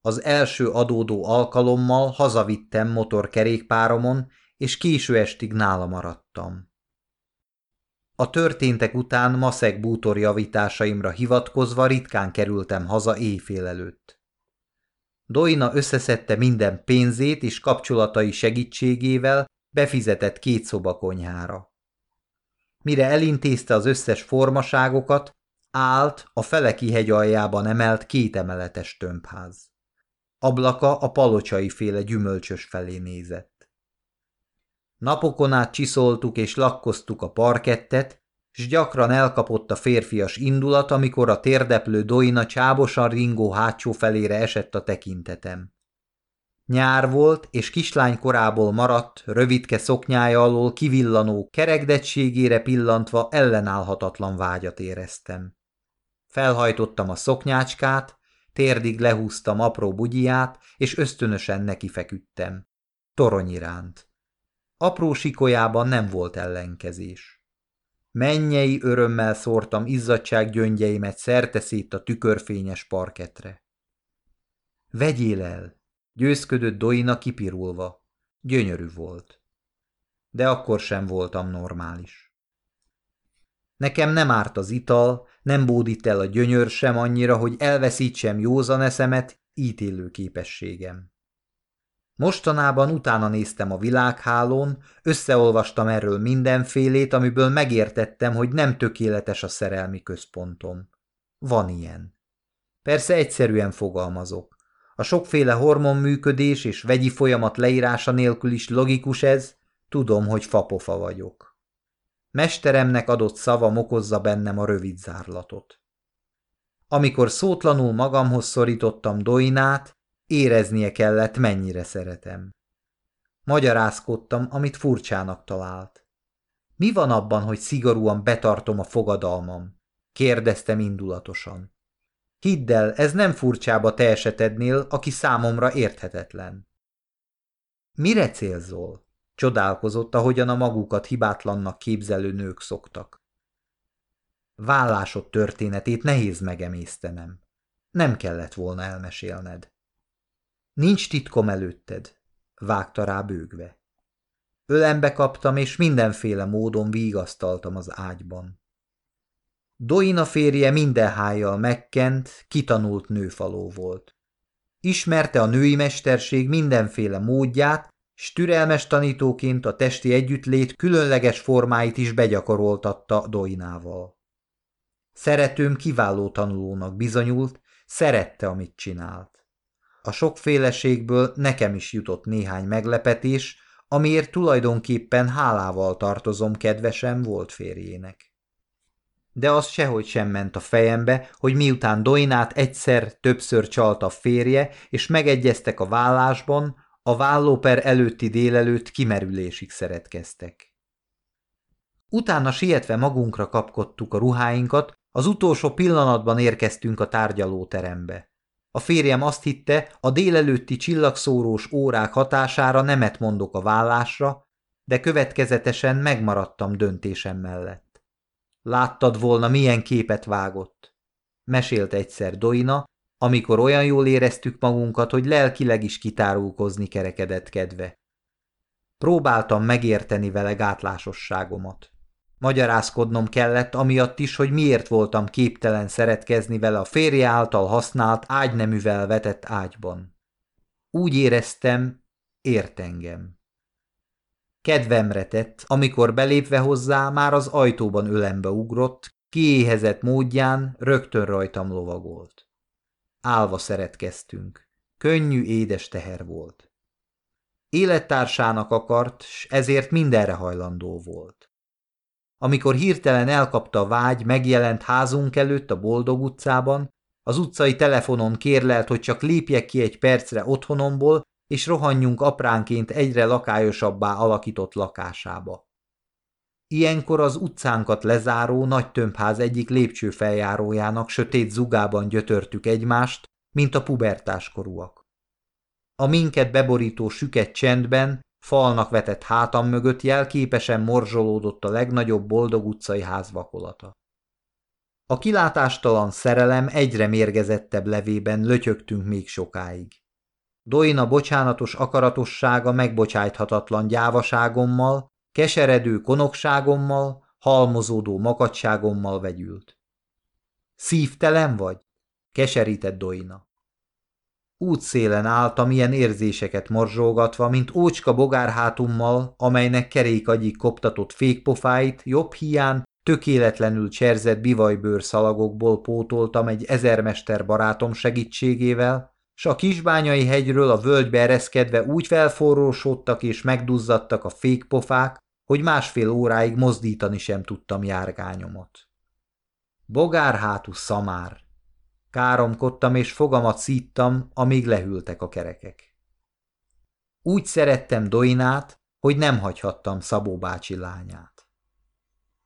Az első adódó alkalommal hazavittem motorkerékpáromon, és késő estig nála maradtam. A történtek után maszek bútorjavításaimra hivatkozva ritkán kerültem haza éjfél előtt. Doina összeszedte minden pénzét és kapcsolatai segítségével befizetett két szobakonyhára. Mire elintézte az összes formaságokat, állt a Feleki hegy aljában emelt kétemeletes tömbház. Ablaka a palocsai féle gyümölcsös felé nézett. Napokon át csiszoltuk és lakkoztuk a parkettet, s gyakran elkapott a férfias indulat, amikor a térdeplő doina csábosan ringó hátsó felére esett a tekintetem. Nyár volt, és kislány korából maradt, rövidke szoknyája alól kivillanó kerekdettségére pillantva ellenállhatatlan vágyat éreztem. Felhajtottam a szoknyácskát, térdig lehúztam apró bugyját, és ösztönösen nekifeküdtem. Torony iránt. Apró sikolyában nem volt ellenkezés. Mennyei örömmel szórtam izzadság gyöngyeimet szerteszét a tükörfényes parketre. Vegyél el! Győzködött Doina kipirulva. Gyönyörű volt. De akkor sem voltam normális. Nekem nem árt az ital, nem bódít el a gyönyör sem annyira, hogy elveszítsem józan eszemet, ítélő képességem. Mostanában utána néztem a világhálón, összeolvastam erről mindenfélét, amiből megértettem, hogy nem tökéletes a szerelmi központom. Van ilyen. Persze egyszerűen fogalmazok. A sokféle hormonműködés és vegyi folyamat leírása nélkül is logikus ez, tudom, hogy fapofa vagyok. Mesteremnek adott szava okozza bennem a rövid zárlatot. Amikor szótlanul magamhoz szorítottam Doinát, Éreznie kellett, mennyire szeretem. Magyarázkodtam, amit furcsának talált. Mi van abban, hogy szigorúan betartom a fogadalmam? Kérdeztem indulatosan. Hidd el, ez nem furcsába te esetednél, aki számomra érthetetlen. Mire célzol? Csodálkozott, ahogyan a magukat hibátlannak képzelő nők szoktak. Vállásod történetét nehéz megemésztenem. Nem kellett volna elmesélned. Nincs titkom előtted, vágta rá bőgve. Ölembe kaptam, és mindenféle módon vígasztaltam az ágyban. Doina férje minden hájjal megkent, kitanult nőfaló volt. Ismerte a női mesterség mindenféle módját, s türelmes tanítóként a testi együttlét különleges formáit is begyakoroltatta Doinával. Szeretőm kiváló tanulónak bizonyult, szerette, amit csinált. A sokféleségből nekem is jutott néhány meglepetés, amiért tulajdonképpen hálával tartozom kedvesem volt férjének. De az sehogy sem ment a fejembe, hogy miután Doinát egyszer többször csalt a férje, és megegyeztek a vállásban, a vállóper előtti délelőtt kimerülésig szeretkeztek. Utána sietve magunkra kapkodtuk a ruháinkat, az utolsó pillanatban érkeztünk a tárgyalóterembe. A férjem azt hitte, a délelőtti csillagszórós órák hatására nemet mondok a vállásra, de következetesen megmaradtam döntésem mellett. Láttad volna, milyen képet vágott. Mesélt egyszer Doina, amikor olyan jól éreztük magunkat, hogy lelkileg is kitárulkozni kerekedett kedve. Próbáltam megérteni vele gátlásosságomat. Magyarázkodnom kellett, amiatt is, hogy miért voltam képtelen szeretkezni vele a férje által használt ágyneművel vetett ágyban. Úgy éreztem, ért engem. Kedvemre tett, amikor belépve hozzá már az ajtóban ölembe ugrott, kiéhezett módján rögtön rajtam lovagolt. Álva szeretkeztünk. Könnyű, édes teher volt. Élettársának akart, s ezért mindenre hajlandó volt. Amikor hirtelen elkapta a vágy, megjelent házunk előtt a Boldog utcában, az utcai telefonon kérlelt, hogy csak lépjek ki egy percre otthonomból, és rohanjunk apránként egyre lakályosabbá alakított lakásába. Ilyenkor az utcánkat lezáró nagy tömbház egyik lépcsőfeljárójának sötét zugában gyötörtük egymást, mint a pubertáskorúak. A minket beborító süket csendben Falnak vetett hátam mögött jelképesen morzsolódott a legnagyobb boldog utcai ház vakolata. A kilátástalan szerelem egyre mérgezettebb levében lötyögtünk még sokáig. Doina bocsánatos akaratossága megbocsájthatatlan gyávaságommal, keseredő konokságommal, halmozódó makadságommal vegyült. Szívtelen vagy? keserített Doina. Útszélen álltam ilyen érzéseket morzsolgatva, mint ócska bogárhátummal, amelynek kerékagyik koptatott fékpofáit jobb hián tökéletlenül cserzett bivajbőr szalagokból pótoltam egy ezermester barátom segítségével, s a kisbányai hegyről a völgybe ereszkedve úgy felforrósodtak és megduzzadtak a fékpofák, hogy másfél óráig mozdítani sem tudtam járgányomat. Bogárhátú szamár, Káromkodtam és fogamat szíttam, amíg lehűltek a kerekek. Úgy szerettem Doinát, hogy nem hagyhattam Szabó bácsi lányát.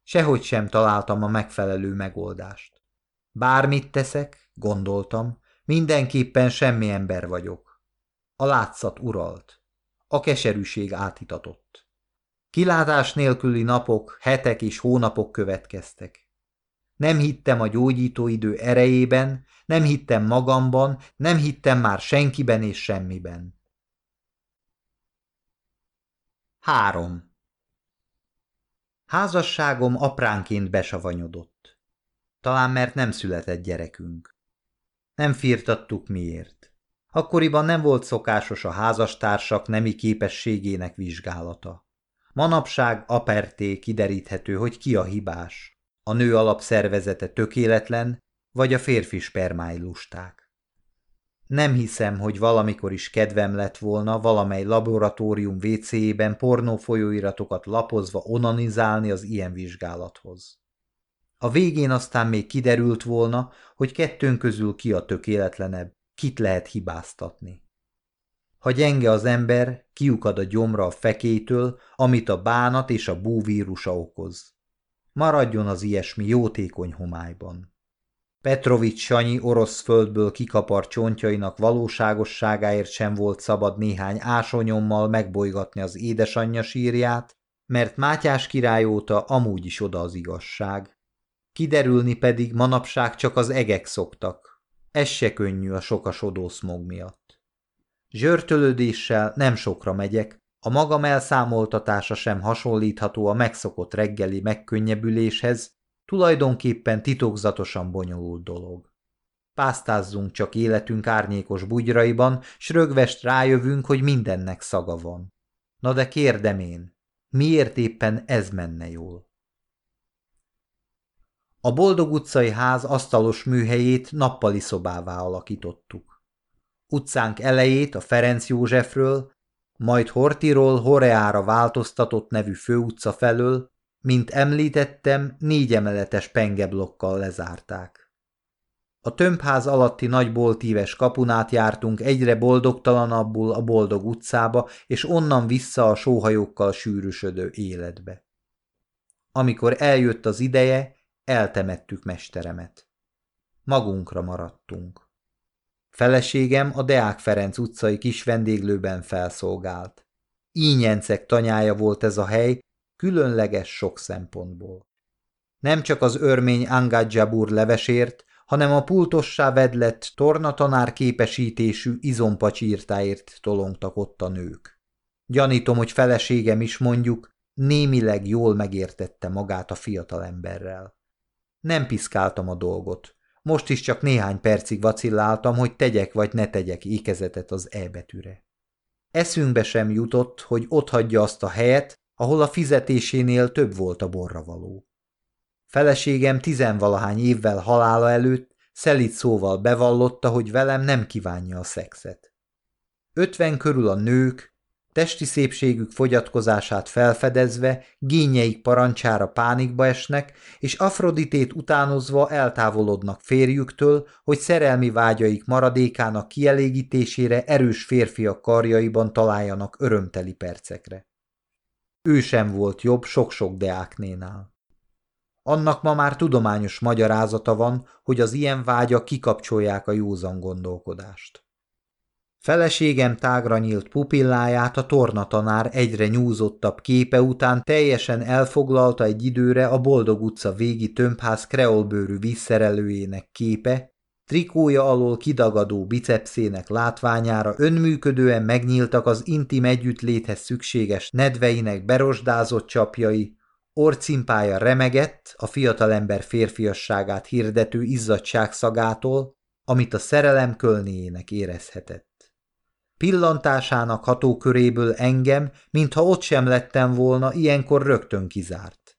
Sehogy sem találtam a megfelelő megoldást. Bármit teszek, gondoltam, mindenképpen semmi ember vagyok. A látszat uralt. A keserűség átitatott. Kilátás nélküli napok, hetek és hónapok következtek. Nem hittem a gyógyító idő erejében, nem hittem magamban, nem hittem már senkiben és semmiben. 3. Házasságom apránként besavanyodott. Talán mert nem született gyerekünk. Nem firtattuk miért. Akkoriban nem volt szokásos a házastársak nemi képességének vizsgálata. Manapság aperté kideríthető, hogy ki a hibás. A nő alapszervezete tökéletlen, vagy a férfi spermái lusták. Nem hiszem, hogy valamikor is kedvem lett volna valamely laboratórium WC-ben pornófolyóiratokat lapozva onanizálni az ilyen vizsgálathoz. A végén aztán még kiderült volna, hogy kettőnk közül ki a tökéletlenebb, kit lehet hibáztatni. Ha gyenge az ember, kiukad a gyomra a fekétől, amit a bánat és a búvírusa okoz. Maradjon az ilyesmi jótékony homályban. Petrovics Sanyi orosz földből kikapart csontjainak valóságosságáért sem volt szabad néhány ásonyommal megbolygatni az édesanyja sírját, mert Mátyás király óta amúgy is oda az igazság. Kiderülni pedig manapság csak az egek szoktak. Ez se könnyű a sokasodó szmog miatt. Zsörtölődéssel nem sokra megyek, a magam elszámoltatása sem hasonlítható a megszokott reggeli megkönnyebbüléshez, tulajdonképpen titokzatosan bonyolult dolog. Pásztázzunk csak életünk árnyékos bugyraiban, s rögvest rájövünk, hogy mindennek szaga van. Na de kérdem én, miért éppen ez menne jól? A Boldog utcai ház asztalos műhelyét nappali szobává alakítottuk. Utcánk elejét a Ferenc Józsefről, majd Hortiról Horeára változtatott nevű főutca felől, mint említettem, négy emeletes pengeblokkal lezárták. A tömbház alatti nagy boltíves kapunát jártunk egyre boldogtalanabbul a boldog utcába, és onnan vissza a sóhajókkal sűrűsödő életbe. Amikor eljött az ideje, eltemettük mesteremet. Magunkra maradtunk. Feleségem a Deák Ferenc utcai kis vendéglőben felszolgált. Ínyencek tanyája volt ez a hely, különleges sok szempontból. Nem csak az örmény Angadzsabur levesért, hanem a pultossá vedlett tornatanár képesítésű izompacsírtáért tolongtak ott a nők. Gyanítom, hogy feleségem is mondjuk némileg jól megértette magát a fiatalemberrel. Nem piszkáltam a dolgot. Most is csak néhány percig vacilláltam, hogy tegyek vagy ne tegyek ékezetet az E betűre. Eszünkbe sem jutott, hogy otthagyja azt a helyet, ahol a fizetésénél több volt a borravaló. Feleségem tizenvalahány évvel halála előtt szelit szóval bevallotta, hogy velem nem kívánja a szexet. Ötven körül a nők, Testi szépségük fogyatkozását felfedezve, gényeik parancsára pánikba esnek, és Afroditét utánozva eltávolodnak férjüktől, hogy szerelmi vágyaik maradékának kielégítésére erős férfiak karjaiban találjanak örömteli percekre. Ő sem volt jobb sok-sok deáknénál. Annak ma már tudományos magyarázata van, hogy az ilyen vágyak kikapcsolják a józan gondolkodást. Feleségem tágra nyílt pupilláját a tornatanár egyre nyúzottabb képe után teljesen elfoglalta egy időre a Boldog utca végi tömbház kreolbőrű vízszerelőjének képe, trikója alól kidagadó bicepszének látványára önműködően megnyíltak az intim együttléthez szükséges nedveinek berosdázott csapjai, orcimpája remegett a fiatalember férfiasságát hirdető izzadság szagától, amit a szerelem kölnéjének érezhetett. Pillantásának hatóköréből engem, mintha ott sem lettem volna, ilyenkor rögtön kizárt.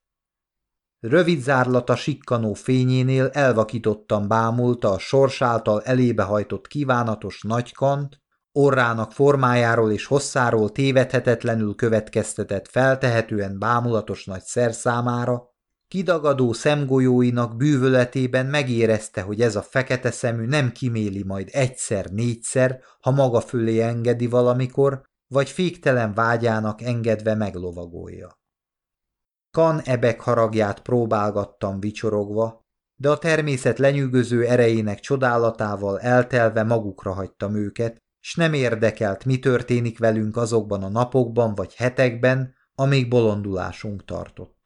Rövid zárlata sikkanó fényénél elvakítottan bámulta a sors által elébehajtott kívánatos nagykant, orrának formájáról és hosszáról tévedhetetlenül következtetett feltehetően bámulatos nagy szerszámára, Kidagadó szemgolyóinak bűvöletében megérezte, hogy ez a fekete szemű nem kiméli majd egyszer-négyszer, ha maga fölé engedi valamikor, vagy féktelen vágyának engedve meglovagolja. Kan ebek haragját próbálgattam vicsorogva, de a természet lenyűgöző erejének csodálatával eltelve magukra hagytam őket, s nem érdekelt, mi történik velünk azokban a napokban vagy hetekben, amíg bolondulásunk tartott.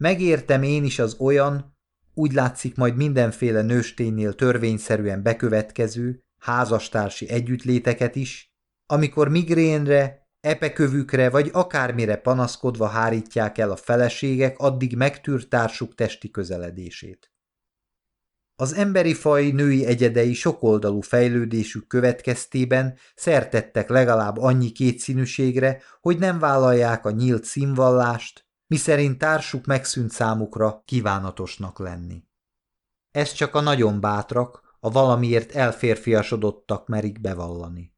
Megértem én is az olyan, úgy látszik majd mindenféle nősténynél törvényszerűen bekövetkező, házastársi együttléteket is, amikor migrénre, epekövükre vagy akármire panaszkodva hárítják el a feleségek addig megtűrt társuk testi közeledését. Az emberi faj női egyedei sokoldalú fejlődésük következtében szertettek legalább annyi kétszínűségre, hogy nem vállalják a nyílt színvallást, miszerint társuk megszűnt számukra kívánatosnak lenni. Ez csak a nagyon bátrak, a valamiért elférfiasodottak merik bevallani.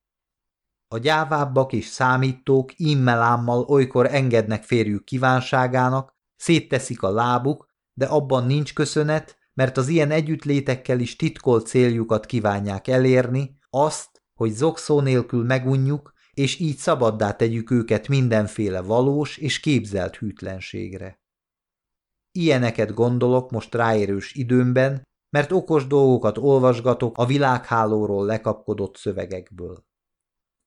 A gyávábbak és számítók immelámmal olykor engednek férjük kívánságának, szétteszik a lábuk, de abban nincs köszönet, mert az ilyen együttlétekkel is titkolt céljukat kívánják elérni, azt, hogy zokszó nélkül megunjuk, és így szabaddá tegyük őket mindenféle valós és képzelt hűtlenségre. Ilyeneket gondolok most ráérős időmben, mert okos dolgokat olvasgatok a világhálóról lekapkodott szövegekből.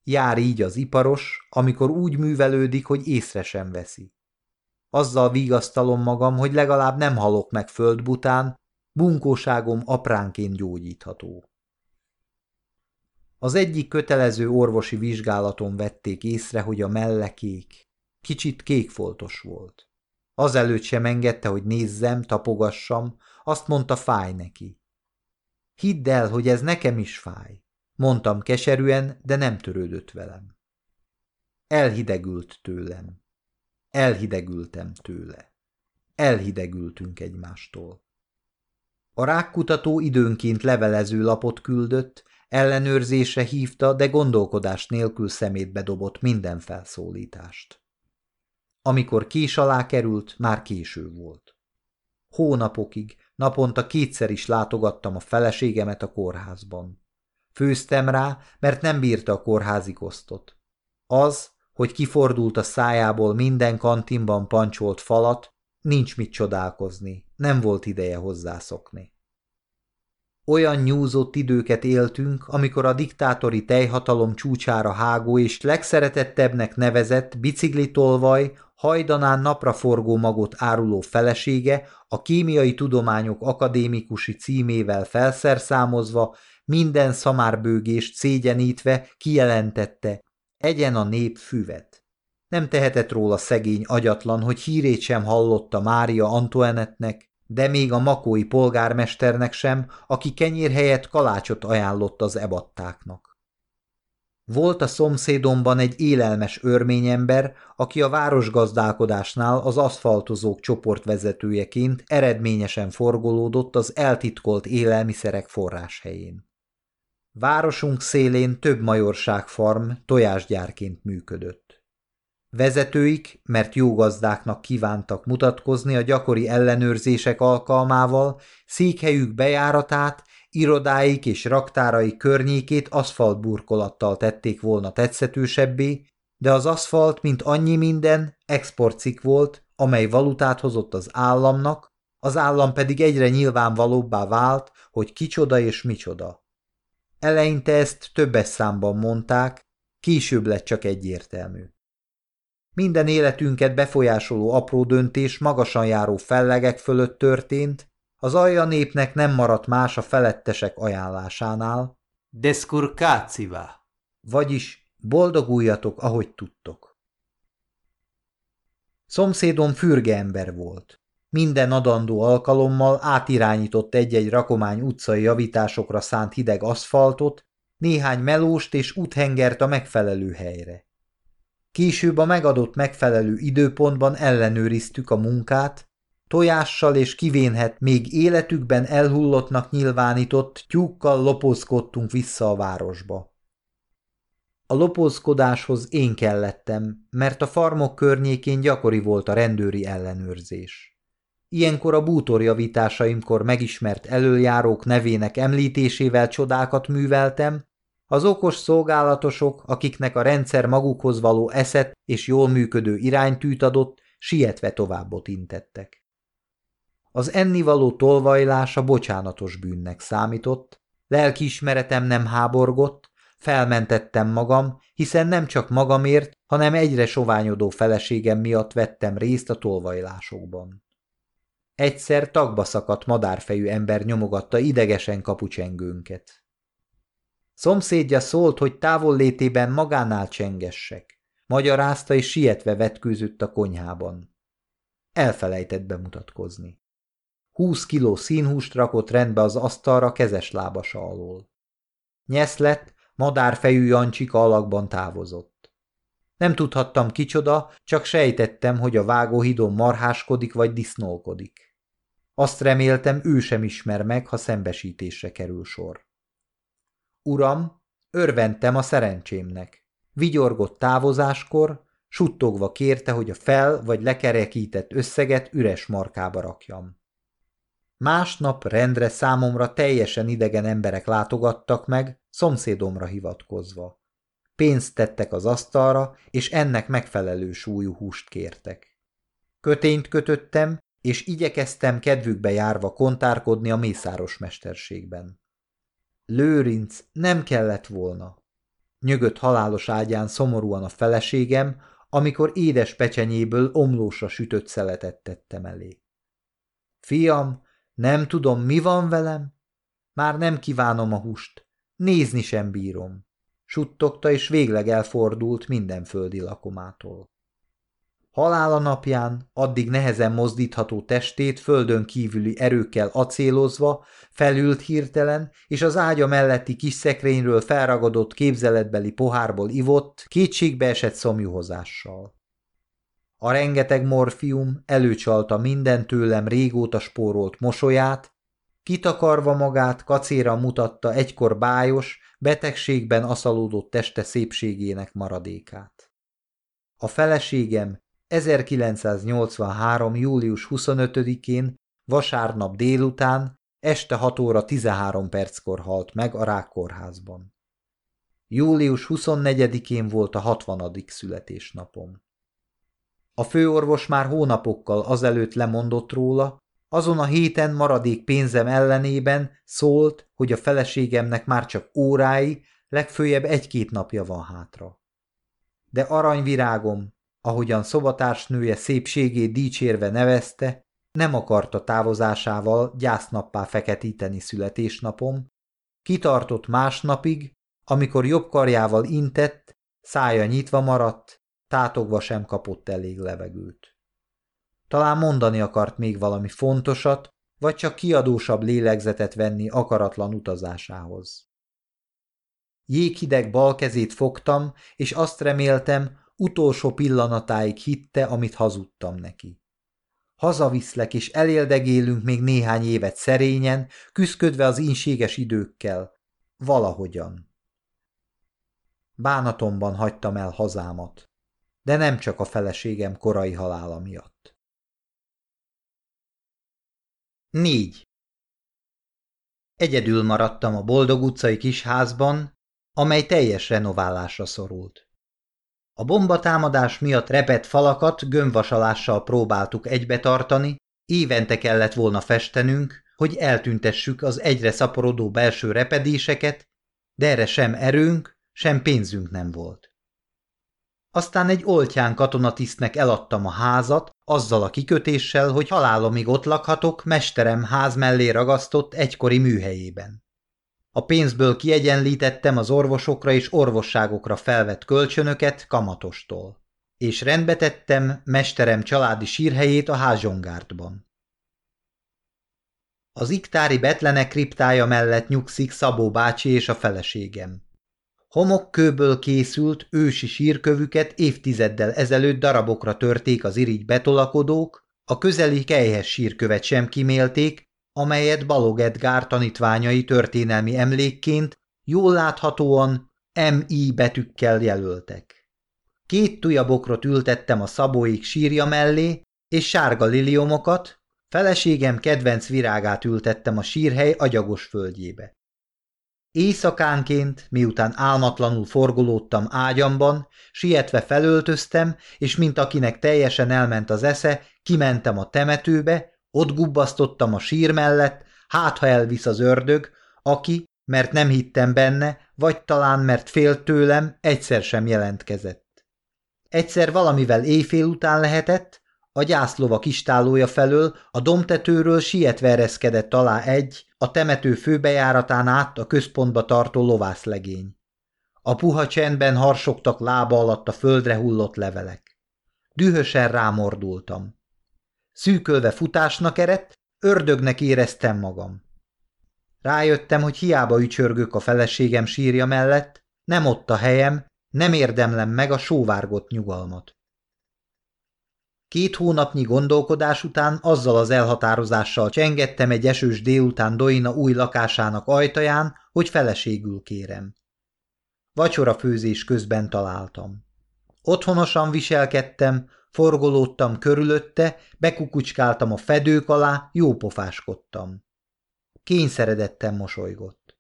Jár így az iparos, amikor úgy művelődik, hogy észre sem veszi. Azzal vigasztalom magam, hogy legalább nem halok meg földbután, bunkóságom apránként gyógyítható. Az egyik kötelező orvosi vizsgálaton vették észre, hogy a melle kék. Kicsit kékfoltos volt. Azelőtt sem engedte, hogy nézzem, tapogassam, azt mondta fáj neki. Hidd el, hogy ez nekem is fáj. Mondtam keserűen, de nem törődött velem. Elhidegült tőlem. Elhidegültem tőle. Elhidegültünk egymástól. A rákkutató időnként levelező lapot küldött, ellenőrzésre hívta, de gondolkodás nélkül szemétbe dobott minden felszólítást. Amikor kés alá került, már késő volt. Hónapokig, naponta kétszer is látogattam a feleségemet a kórházban. Főztem rá, mert nem bírta a kórházi kosztot. Az, hogy kifordult a szájából minden kantinban pancsolt falat, nincs mit csodálkozni, nem volt ideje hozzászokni. Olyan nyúzott időket éltünk, amikor a diktátori tejhatalom csúcsára hágó és legszeretettebbnek nevezett biciklitolvaj hajdanán napraforgó magot áruló felesége a kémiai tudományok akadémikusi címével felszerszámozva, minden szamárbőgést szégyenítve kijelentette, egyen a nép füvet. Nem tehetett róla szegény agyatlan, hogy hírét sem hallotta Mária Antoinetnek, de még a makói polgármesternek sem, aki kenyér helyett kalácsot ajánlott az ebattáknak. Volt a szomszédomban egy élelmes örményember, aki a városgazdálkodásnál az aszfaltozók csoportvezetőjeként eredményesen forgolódott az eltitkolt élelmiszerek forráshelyén. Városunk szélén több majorságfarm tojásgyárként működött. Vezetőik, mert jó gazdáknak kívántak mutatkozni a gyakori ellenőrzések alkalmával, székhelyük bejáratát irodáik és raktárai környékét aszfaltburkolattal tették volna tetszetősebbé, de az aszfalt, mint annyi minden, exportcik volt, amely valutát hozott az államnak, az állam pedig egyre nyilvánvalóbbá vált, hogy kicsoda és micsoda. Eleinte ezt többes számban mondták, később lett csak egyértelmű. Minden életünket befolyásoló apró döntés magasan járó fellegek fölött történt, az alja népnek nem maradt más a felettesek ajánlásánál. Deskurkáciva. Vagyis boldoguljatok, ahogy tudtok. Szomszédom fürge ember volt. Minden adandó alkalommal átirányított egy-egy rakomány utcai javításokra szánt hideg aszfaltot, néhány melóst és úthengert a megfelelő helyre. Később a megadott megfelelő időpontban ellenőriztük a munkát, tojással és kivénhet még életükben elhullottnak nyilvánított tyúkkal lopózkodtunk vissza a városba. A lopózkodáshoz én kellettem, mert a farmok környékén gyakori volt a rendőri ellenőrzés. Ilyenkor a bútorjavításaimkor megismert előjárók nevének említésével csodákat műveltem, az okos szolgálatosok, akiknek a rendszer magukhoz való eszet és jól működő iránytűt adott, sietve továbbot intettek. Az ennivaló tolvajlása bocsánatos bűnnek számított, lelkiismeretem nem háborgott, felmentettem magam, hiszen nem csak magamért, hanem egyre soványodó feleségem miatt vettem részt a tolvajlásokban. Egyszer tagba szakadt madárfejű ember nyomogatta idegesen kapucsengőnket. Szomszédja szólt, hogy távol létében magánál csengessek. Magyarázta és sietve vetkőzött a konyhában. Elfelejtett bemutatkozni. Húsz kiló színhúst rakott rendbe az asztalra kezes lábasa alól. Nyeszlett, madárfejű Jancsika alakban távozott. Nem tudhattam kicsoda, csak sejtettem, hogy a vágóhidon marháskodik vagy disznólkodik. Azt reméltem, ő sem ismer meg, ha szembesítésre kerül sor. Uram, örventem a szerencsémnek. Vigyorgott távozáskor, suttogva kérte, hogy a fel vagy lekerekített összeget üres markába rakjam. Másnap rendre számomra teljesen idegen emberek látogattak meg, szomszédomra hivatkozva. Pénzt tettek az asztalra, és ennek megfelelő súlyú húst kértek. Kötényt kötöttem, és igyekeztem kedvükbe járva kontárkodni a mészáros mesterségben. Lőrinc nem kellett volna. Nyögött halálos ágyán szomorúan a feleségem, amikor édes pecsenyéből omlósra sütött szeletet tettem elé. Fiam, nem tudom, mi van velem? Már nem kívánom a húst. Nézni sem bírom. Suttogta, és végleg elfordult minden földi lakomától. Halála napján, addig nehezen mozdítható testét földön kívüli erőkkel acélozva, felült hirtelen, és az ágya melletti kis szekrényről felragadott képzeletbeli pohárból ivott, kétségbe esett szomjuhozással. A rengeteg morfium előcsalta minden tőlem régóta spórolt mosolyát, kitakarva magát kacéra mutatta egykor bájos, betegségben aszalódott teste szépségének maradékát. A feleségem 1983. július 25-én, vasárnap délután, este 6 óra 13 perckor halt meg a Rákkórházban. Július 24-én volt a 60. születésnapom. A főorvos már hónapokkal azelőtt lemondott róla, azon a héten maradék pénzem ellenében szólt, hogy a feleségemnek már csak órái, legfőjebb egy-két napja van hátra. De aranyvirágom, ahogyan szobatársnője szépségét dicsérve nevezte, nem akarta távozásával gyásznappá feketíteni születésnapom, kitartott másnapig, amikor jobb karjával intett, szája nyitva maradt, tátogva sem kapott elég levegőt. Talán mondani akart még valami fontosat, vagy csak kiadósabb lélegzetet venni akaratlan utazásához. Jéghideg bal kezét fogtam, és azt reméltem, utolsó pillanatáig hitte, amit hazudtam neki. Hazaviszlek, és eléldegélünk még néhány évet szerényen, küszködve az ínséges időkkel. Valahogyan. Bánatomban hagytam el hazámat, de nem csak a feleségem korai halála miatt. 4. Egyedül maradtam a boldog utcai kisházban, amely teljes renoválásra szorult. A bombatámadás miatt repett falakat gömbvasalással próbáltuk egybetartani, évente kellett volna festenünk, hogy eltüntessük az egyre szaporodó belső repedéseket, de erre sem erőnk, sem pénzünk nem volt. Aztán egy oltján katonatisztnek eladtam a házat, azzal a kikötéssel, hogy halálomig ott lakhatok mesterem ház mellé ragasztott egykori műhelyében. A pénzből kiegyenlítettem az orvosokra és orvosságokra felvett kölcsönöket kamatostól, és rendbe tettem mesterem családi sírhelyét a házsongártban. Az iktári betlenek kriptája mellett nyugszik Szabó bácsi és a feleségem. Homokkőből készült ősi sírkövüket évtizeddel ezelőtt darabokra törték az irigy betolakodók, a közeli kejhes sírkövet sem kimélték, amelyet Balog Edgár tanítványai történelmi emlékként jól láthatóan M.I. betűkkel jelöltek. Két tujabokrot ültettem a szabóik sírja mellé, és sárga liliomokat, feleségem kedvenc virágát ültettem a sírhely agyagos földjébe. Éjszakánként, miután álmatlanul forgolódtam ágyamban, sietve felöltöztem, és mint akinek teljesen elment az esze, kimentem a temetőbe, ott gubbasztottam a sír mellett, hát ha elvisz az ördög, aki, mert nem hittem benne, vagy talán mert félt tőlem, egyszer sem jelentkezett. Egyszer valamivel éjfél után lehetett, a gyászlova kistálója felől a domtetőről sietve ereszkedett alá egy, a temető főbejáratán át a központba tartó lovászlegény. A puha csendben harsogtak lába alatt a földre hullott levelek. Dühösen rámordultam. Szűkölve futásnak erett, ördögnek éreztem magam. Rájöttem, hogy hiába ücsörgök a feleségem sírja mellett, nem ott a helyem, nem érdemlem meg a sóvárgott nyugalmat. Két hónapnyi gondolkodás után azzal az elhatározással csengettem egy esős délután Doina új lakásának ajtaján, hogy feleségül kérem. Vacsora főzés közben találtam. Otthonosan viselkedtem, Forgolódtam körülötte, bekukucskáltam a fedők alá, jópofáskodtam. Kényszeredettem mosolygott.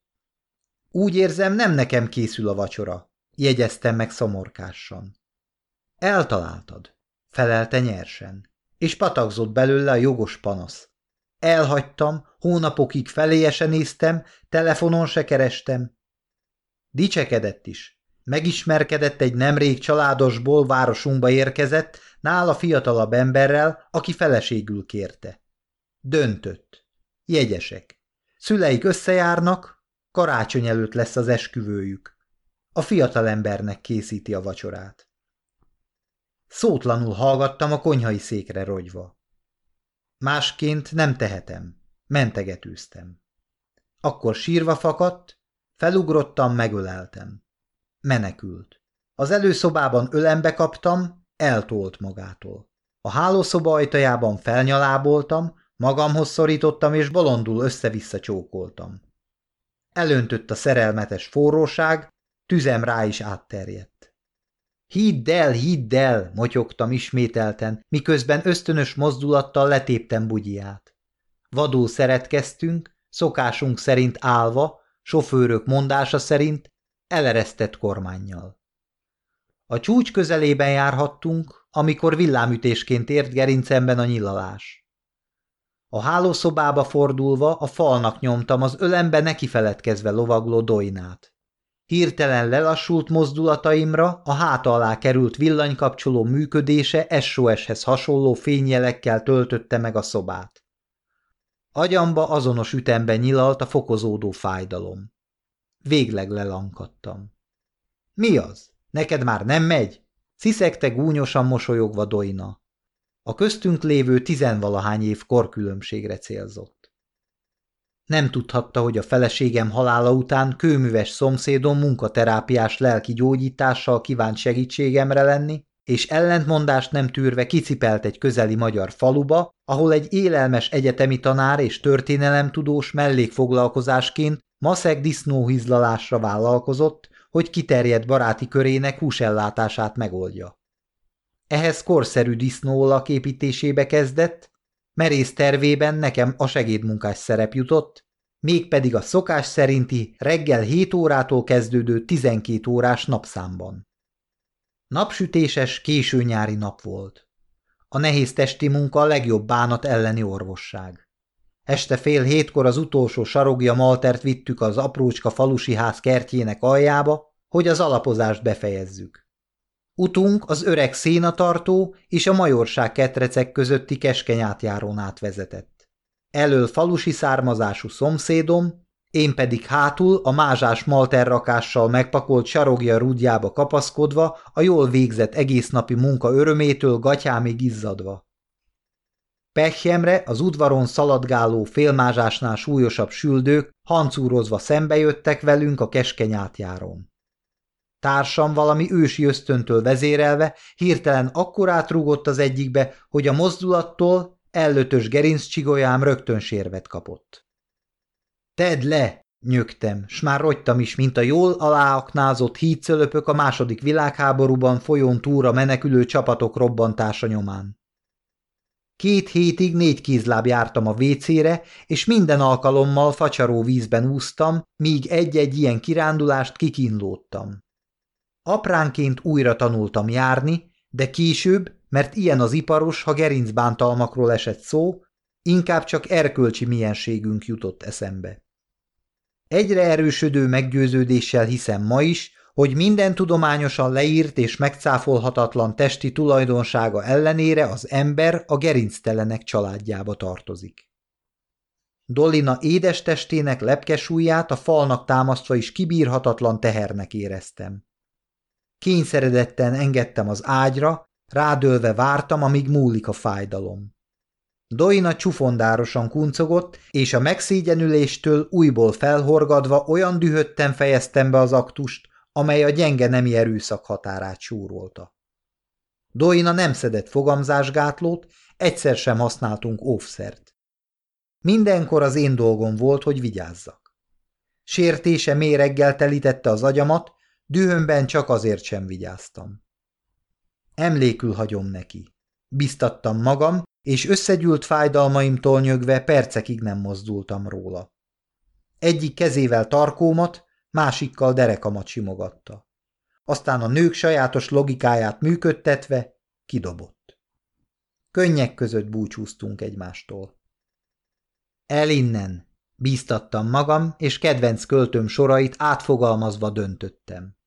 Úgy érzem, nem nekem készül a vacsora, jegyeztem meg szomorkásan. Eltaláltad, felelte nyersen, és patakzott belőle a jogos panasz. Elhagytam, hónapokig feléje néztem, telefonon se kerestem. Dicsekedett is. Megismerkedett egy nemrég családosból városunkba érkezett, nála fiatalabb emberrel, aki feleségül kérte. Döntött. Jegyesek. Szüleik összejárnak, karácsony előtt lesz az esküvőjük. A fiatalembernek készíti a vacsorát. Szótlanul hallgattam a konyhai székre rogyva. Másként nem tehetem. Mentegetőztem. Akkor sírva fakadt, felugrottam, megöleltem. Menekült. Az előszobában ölembe kaptam, eltolt magától. A hálószoba ajtajában felnyaláboltam, magamhoz szorítottam és bolondul össze-vissza csókoltam. Elöntött a szerelmetes forróság, tüzem rá is átterjedt. Hidd el, hidd el, motyogtam ismételten, miközben ösztönös mozdulattal letéptem bugyját. Vadul szeretkeztünk, szokásunk szerint állva, sofőrök mondása szerint, eleresztett kormányjal. A csúcs közelében járhattunk, amikor villámütésként ért gerincemben a nyilalás. A hálószobába fordulva a falnak nyomtam az ölembe nekifeledkezve lovagló doinát. Hirtelen lelassult mozdulataimra a háta alá került villanykapcsoló működése SOS-hez hasonló fényjelekkel töltötte meg a szobát. Agyamba azonos ütemben nyilalt a fokozódó fájdalom. Végleg lelankadtam. Mi az? Neked már nem megy? Sziszegte gúnyosan mosolyogva Doina. A köztünk lévő tizenvalahány év korkülönbségre célzott. Nem tudhatta, hogy a feleségem halála után kőműves szomszédom munkaterápiás lelki gyógyítással kívánt segítségemre lenni, és ellentmondást nem tűrve kicipelt egy közeli magyar faluba, ahol egy élelmes egyetemi tanár és történelemtudós mellékfoglalkozásként maszek disznóhizlalásra vállalkozott, hogy kiterjedt baráti körének húsellátását megoldja. Ehhez korszerű disznóolak építésébe kezdett, merész tervében nekem a segédmunkás szerep jutott, mégpedig a szokás szerinti reggel 7 órától kezdődő 12 órás napszámban. Napsütéses, késő nyári nap volt. A nehéz testi munka a legjobb bánat elleni orvosság. Este fél hétkor az utolsó sarogja maltert vittük az aprócska falusi ház kertjének aljába, hogy az alapozást befejezzük. Utunk az öreg szénatartó és a majorság ketrecek közötti keskeny átjárón átvezetett. Elől falusi származású szomszédom, én pedig hátul a mázsás malterrakással megpakolt sarogja rúdjába kapaszkodva, a jól végzett egésznapi munka örömétől gatyámig izzadva. Pehjemre az udvaron szaladgáló félmázsásnál súlyosabb süldők hancúrozva szembejöttek velünk a keskeny átjáron. Társam valami ősi ösztöntől vezérelve hirtelen akkorát rúgott az egyikbe, hogy a mozdulattól ellötös gerinccsigolyám rögtön sérvet kapott. Tedd le! nyögtem, s már rogytam is, mint a jól aláaknázott hídszölöpök a második világháborúban folyón túra menekülő csapatok robbantása nyomán. Két hétig négy kézláb jártam a vécére, és minden alkalommal facsaró vízben úsztam, míg egy-egy ilyen kirándulást kikínlódtam. Apránként újra tanultam járni, de később, mert ilyen az iparos, ha gerincbántalmakról esett szó, inkább csak erkölcsi mienségünk jutott eszembe. Egyre erősödő meggyőződéssel hiszem ma is, hogy minden tudományosan leírt és megcáfolhatatlan testi tulajdonsága ellenére az ember a gerinctelenek családjába tartozik. Dolina édes testének lepkesújját a falnak támasztva is kibírhatatlan tehernek éreztem. Kényszeredetten engedtem az ágyra, rádölve vártam, amíg múlik a fájdalom. Doina csufondárosan kuncogott, és a megszégyenüléstől újból felhorgadva olyan dühötten fejeztem be az aktust, amely a gyenge nemi erőszak határát súrolta. Doina nem szedett fogamzásgátlót, egyszer sem használtunk óvszert. Mindenkor az én dolgom volt, hogy vigyázzak. Sértése méreggel telítette az agyamat, Dühömben csak azért sem vigyáztam. Emlékül hagyom neki. Biztattam magam, és összegyűlt fájdalmaimtól nyögve percekig nem mozdultam róla. Egyik kezével tarkómat, másikkal derekamat simogatta. Aztán a nők sajátos logikáját működtetve kidobott. Könnyek között búcsúztunk egymástól. El innen, bíztattam magam, és kedvenc költöm sorait átfogalmazva döntöttem.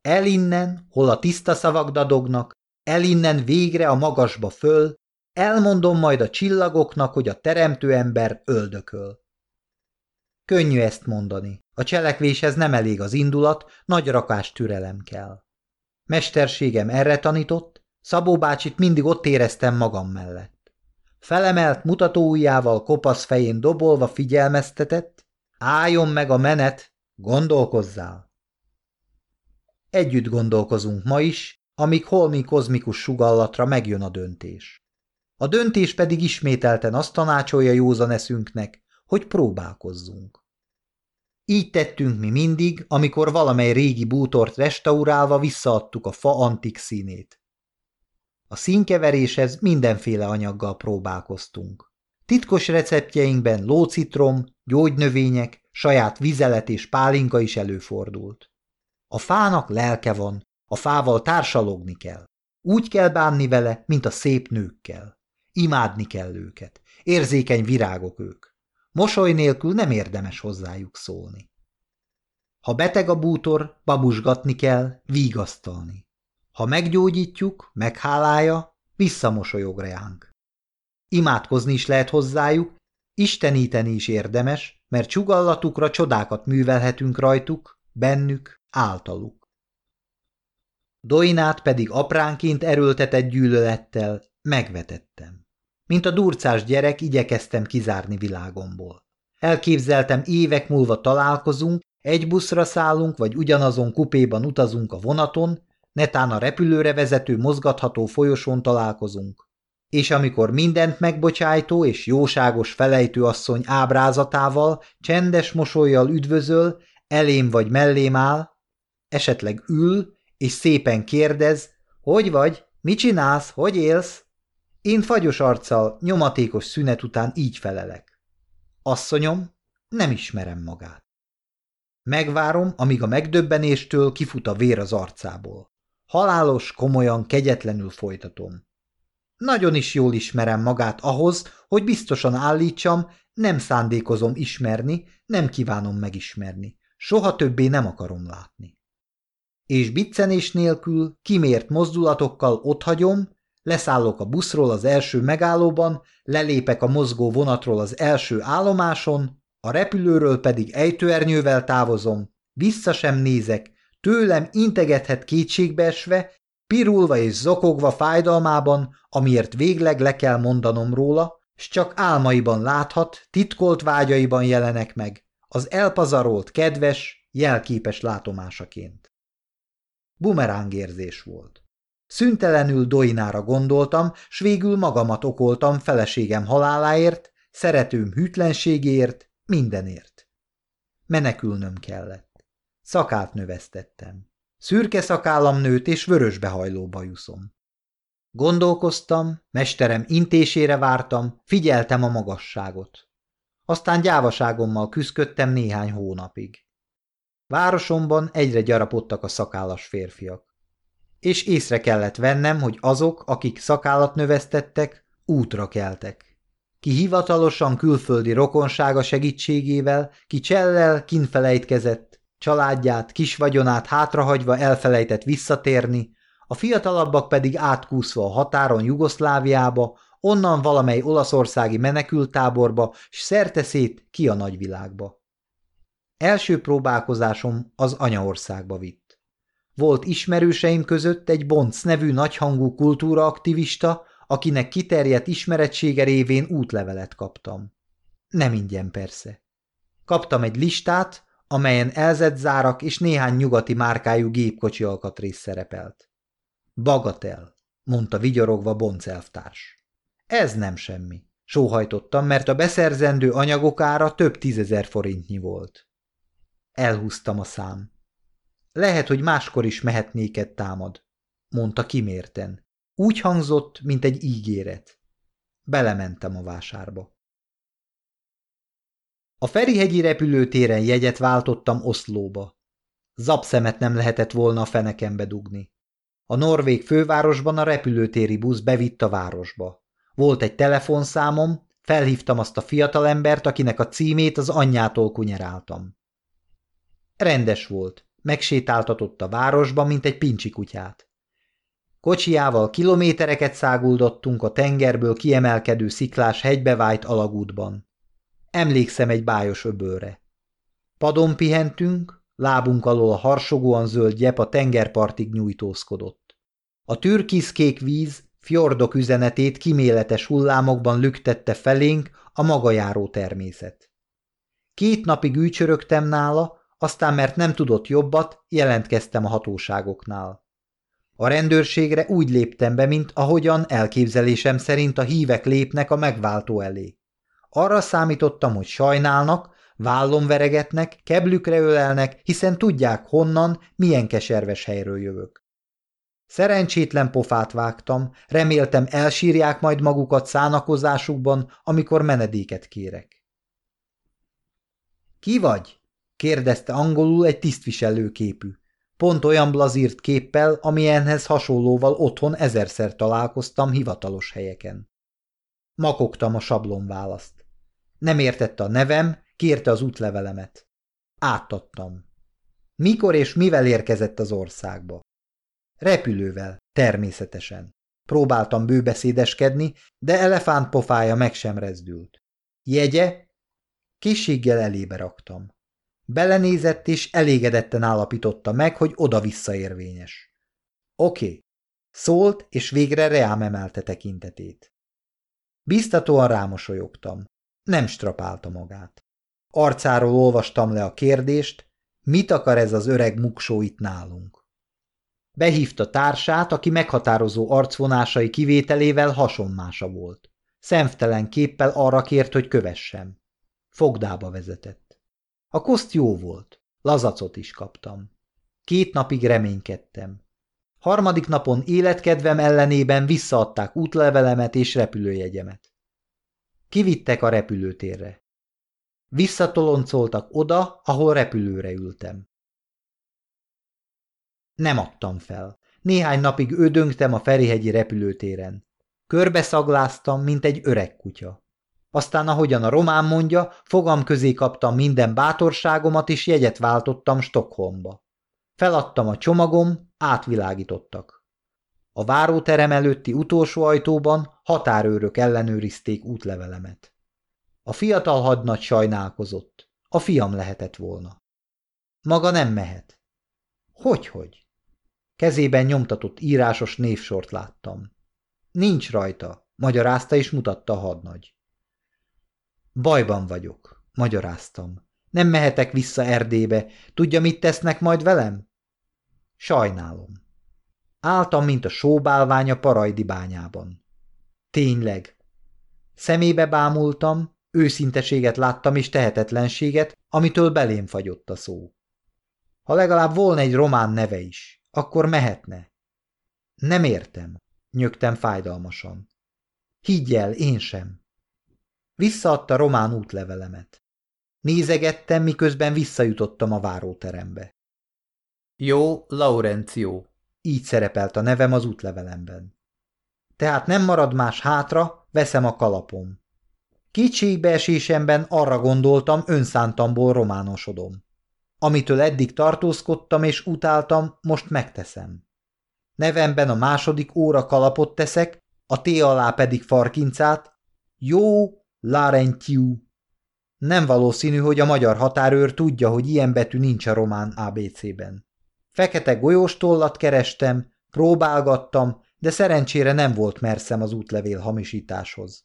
El innen, hol a tiszta szavak dadognak, el innen végre a magasba föl, elmondom majd a csillagoknak, hogy a teremtő ember öldököl. Könnyű ezt mondani. A cselekvéshez nem elég az indulat, nagy rakás türelem kell. Mesterségem erre tanított, Szabó bácsit mindig ott éreztem magam mellett. Felemelt mutatóujjával kopasz fején dobolva figyelmeztetett, álljon meg a menet, gondolkozzál. Együtt gondolkozunk ma is, amíg holmi kozmikus sugallatra megjön a döntés. A döntés pedig ismételten azt tanácsolja józan eszünknek, hogy próbálkozzunk. Így tettünk mi mindig, amikor valamely régi bútort restaurálva visszaadtuk a fa antik színét. A színkeveréshez mindenféle anyaggal próbálkoztunk. Titkos receptjeinkben lócitrom, gyógynövények, saját vizelet és pálinka is előfordult. A fának lelke van, a fával társalogni kell. Úgy kell bánni vele, mint a szép nőkkel. Imádni kell őket. Érzékeny virágok ők. Mosoly nélkül nem érdemes hozzájuk szólni. Ha beteg a bútor, babusgatni kell, vígasztalni. Ha meggyógyítjuk, meghálálja, visszamosolyog reánk. Imádkozni is lehet hozzájuk, isteníteni is érdemes, mert csugallatukra csodákat művelhetünk rajtuk, bennük, általuk. Doinát pedig apránként erőltetett gyűlölettel megvetettem. Mint a durcás gyerek igyekeztem kizárni világomból. Elképzeltem, évek múlva találkozunk, egy buszra szállunk, vagy ugyanazon kupéban utazunk a vonaton, netán a repülőre vezető mozgatható folyosón találkozunk. És amikor mindent megbocsájtó és jóságos felejtő asszony ábrázatával, csendes mosolyjal üdvözöl, elém vagy mellém áll, esetleg ül, és szépen kérdez, hogy vagy, mit csinálsz, hogy élsz? Én fagyos arccal, nyomatékos szünet után így felelek. Asszonyom, nem ismerem magát. Megvárom, amíg a megdöbbenéstől kifut a vér az arcából. Halálos, komolyan, kegyetlenül folytatom. Nagyon is jól ismerem magát ahhoz, hogy biztosan állítsam, nem szándékozom ismerni, nem kívánom megismerni. Soha többé nem akarom látni. És biccenés nélkül, kimért mozdulatokkal otthagyom, Leszállok a buszról az első megállóban, lelépek a mozgó vonatról az első állomáson, a repülőről pedig ejtőernyővel távozom, vissza sem nézek, tőlem integethet kétségbeesve, pirulva és zokogva fájdalmában, amiért végleg le kell mondanom róla, s csak álmaiban láthat, titkolt vágyaiban jelenek meg, az elpazarolt kedves, jelképes látomásaként. Bumeráng érzés volt. Szüntelenül Doinára gondoltam, s végül magamat okoltam feleségem haláláért, szeretőm hűtlenségéért, mindenért. Menekülnöm kellett. Szakát növesztettem. Szürke szakállam nőtt és vörösbehajló bajuszom. Gondolkoztam, mesterem intésére vártam, figyeltem a magasságot. Aztán gyávaságommal küzdködtem néhány hónapig. Városomban egyre gyarapodtak a szakállas férfiak és észre kellett vennem, hogy azok, akik szakállat növesztettek, útra keltek. Ki hivatalosan külföldi rokonsága segítségével, ki csellel kinfelejtkezett, családját, kis vagyonát hátrahagyva elfelejtett visszatérni, a fiatalabbak pedig átkúszva a határon Jugoszláviába, onnan valamely olaszországi menekültáborba, s szerteszét ki a nagyvilágba. Első próbálkozásom az anyaországba vitt. Volt ismerőseim között egy Bonc nevű nagyhangú kultúraaktivista, akinek kiterjedt ismerettsége révén útlevelet kaptam. Nem ingyen persze. Kaptam egy listát, amelyen elzett zárak és néhány nyugati márkájú gépkocsi alkatrész szerepelt. Bagatel, mondta vigyorogva Bonc elvtárs. Ez nem semmi. Sóhajtottam, mert a beszerzendő anyagok ára több tízezer forintnyi volt. Elhúztam a szám. Lehet, hogy máskor is mehetnéket támad, mondta kimérten. Úgy hangzott, mint egy ígéret. Belementem a vásárba. A Ferihegyi repülőtéren jegyet váltottam Oszlóba. Zapszemet nem lehetett volna a fenekembe dugni. A norvég fővárosban a repülőtéri busz bevitt a városba. Volt egy telefonszámom, felhívtam azt a fiatalembert, akinek a címét az anyjától kunyeráltam. Rendes volt, megsétáltatott a városba, mint egy pincsi kutyát. Kocsiával kilométereket száguldottunk a tengerből kiemelkedő sziklás hegybevájt alagútban. Emlékszem egy bájos öbölre. Padon pihentünk, lábunk alól a harsogóan zöld gyep a tengerpartig nyújtózkodott. A türkiszkék víz fjordok üzenetét kiméletes hullámokban lüktette felénk a maga járó természet. Két napig ücsörögtem nála, aztán mert nem tudott jobbat, jelentkeztem a hatóságoknál. A rendőrségre úgy léptem be, mint ahogyan elképzelésem szerint a hívek lépnek a megváltó elé. Arra számítottam, hogy sajnálnak, vállon veregetnek, keblükre ölelnek, hiszen tudják honnan, milyen keserves helyről jövök. Szerencsétlen pofát vágtam, reméltem elsírják majd magukat szánakozásukban, amikor menedéket kérek. Ki vagy? Kérdezte angolul egy tisztviselő képű. Pont olyan blazírt képpel, amilyenhez hasonlóval otthon ezerszer találkoztam hivatalos helyeken. Makogtam a sablon választ. Nem értette a nevem, kérte az útlevelemet. Átadtam. Mikor és mivel érkezett az országba? Repülővel, természetesen. Próbáltam bőbeszédeskedni, de elefánt pofája meg sem rezdült. Jegye? Készséggel elébe raktam. Belenézett és elégedetten állapította meg, hogy oda-vissza érvényes. Oké. Szólt, és végre reám emelte tekintetét. Biztatóan rámosolyogtam. Nem strapálta magát. Arcáról olvastam le a kérdést, mit akar ez az öreg muksó itt nálunk. Behívta társát, aki meghatározó arcvonásai kivételével hasonmása volt. Szemtelen képpel arra kért, hogy kövessem. Fogdába vezetett. A koszt jó volt, lazacot is kaptam. Két napig reménykedtem. Harmadik napon életkedvem ellenében visszaadták útlevelemet és repülőjegyemet. Kivittek a repülőtérre. Visszatoloncoltak oda, ahol repülőre ültem. Nem adtam fel. Néhány napig ödöngtem a Ferihegyi repülőtéren. Körbeszagláztam, mint egy öreg kutya. Aztán, ahogyan a román mondja, fogam közé kaptam minden bátorságomat, és jegyet váltottam Stockholmba. Feladtam a csomagom, átvilágítottak. A váróterem előtti utolsó ajtóban határőrök ellenőrizték útlevelemet. A fiatal hadnagy sajnálkozott. A fiam lehetett volna. Maga nem mehet. Hogyhogy? Kezében nyomtatott írásos névsort láttam. Nincs rajta, magyarázta és mutatta a hadnagy. Bajban vagyok, magyaráztam. Nem mehetek vissza Erdébe. Tudja, mit tesznek majd velem? Sajnálom. Áltam, mint a sóbálvány a parajdi bányában. Tényleg. Szemébe bámultam, őszinteséget láttam és tehetetlenséget, amitől belém fagyott a szó. Ha legalább volna egy román neve is, akkor mehetne. Nem értem, nyögtem fájdalmasan. Higgy el, én sem. Visszaadta román útlevelemet. Nézegettem, miközben visszajutottam a váróterembe. Jó Laurencio. Így szerepelt a nevem az útlevelemben. Tehát nem marad más hátra, veszem a kalapom. Kétségbeesésemben arra gondoltam, önszántamból románosodom. Amitől eddig tartózkodtam és utáltam, most megteszem. Nevemben a második óra kalapot teszek, a T alá pedig farkincát, jó Larentiu. Nem valószínű, hogy a magyar határőr tudja, hogy ilyen betű nincs a román ABC-ben. Fekete golyóstollat kerestem, próbálgattam, de szerencsére nem volt merszem az útlevél hamisításhoz.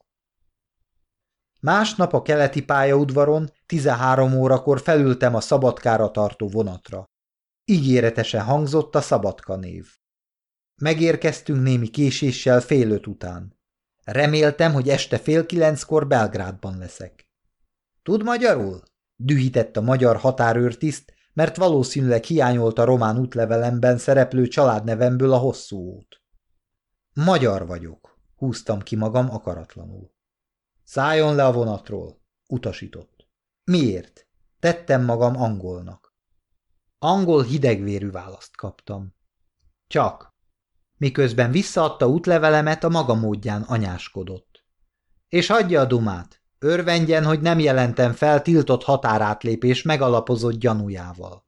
Másnap a keleti pályaudvaron 13 órakor felültem a szabadkára tartó vonatra. Ígéretesen hangzott a szabadka név. Megérkeztünk némi késéssel fél öt után. Reméltem, hogy este fél kilenckor Belgrádban leszek. Tud magyarul? Dühített a magyar határőrtiszt, mert valószínűleg hiányolt a román útlevelemben szereplő családnevemből a hosszú út. Magyar vagyok, húztam ki magam akaratlanul. Szálljon le a vonatról, utasított. Miért? Tettem magam angolnak. Angol hidegvérű választ kaptam. Csak. Miközben visszaadta útlevelemet, a maga módján anyáskodott. És hagyja a dumát. Örvendjen, hogy nem jelentem fel tiltott határátlépés megalapozott gyanújával.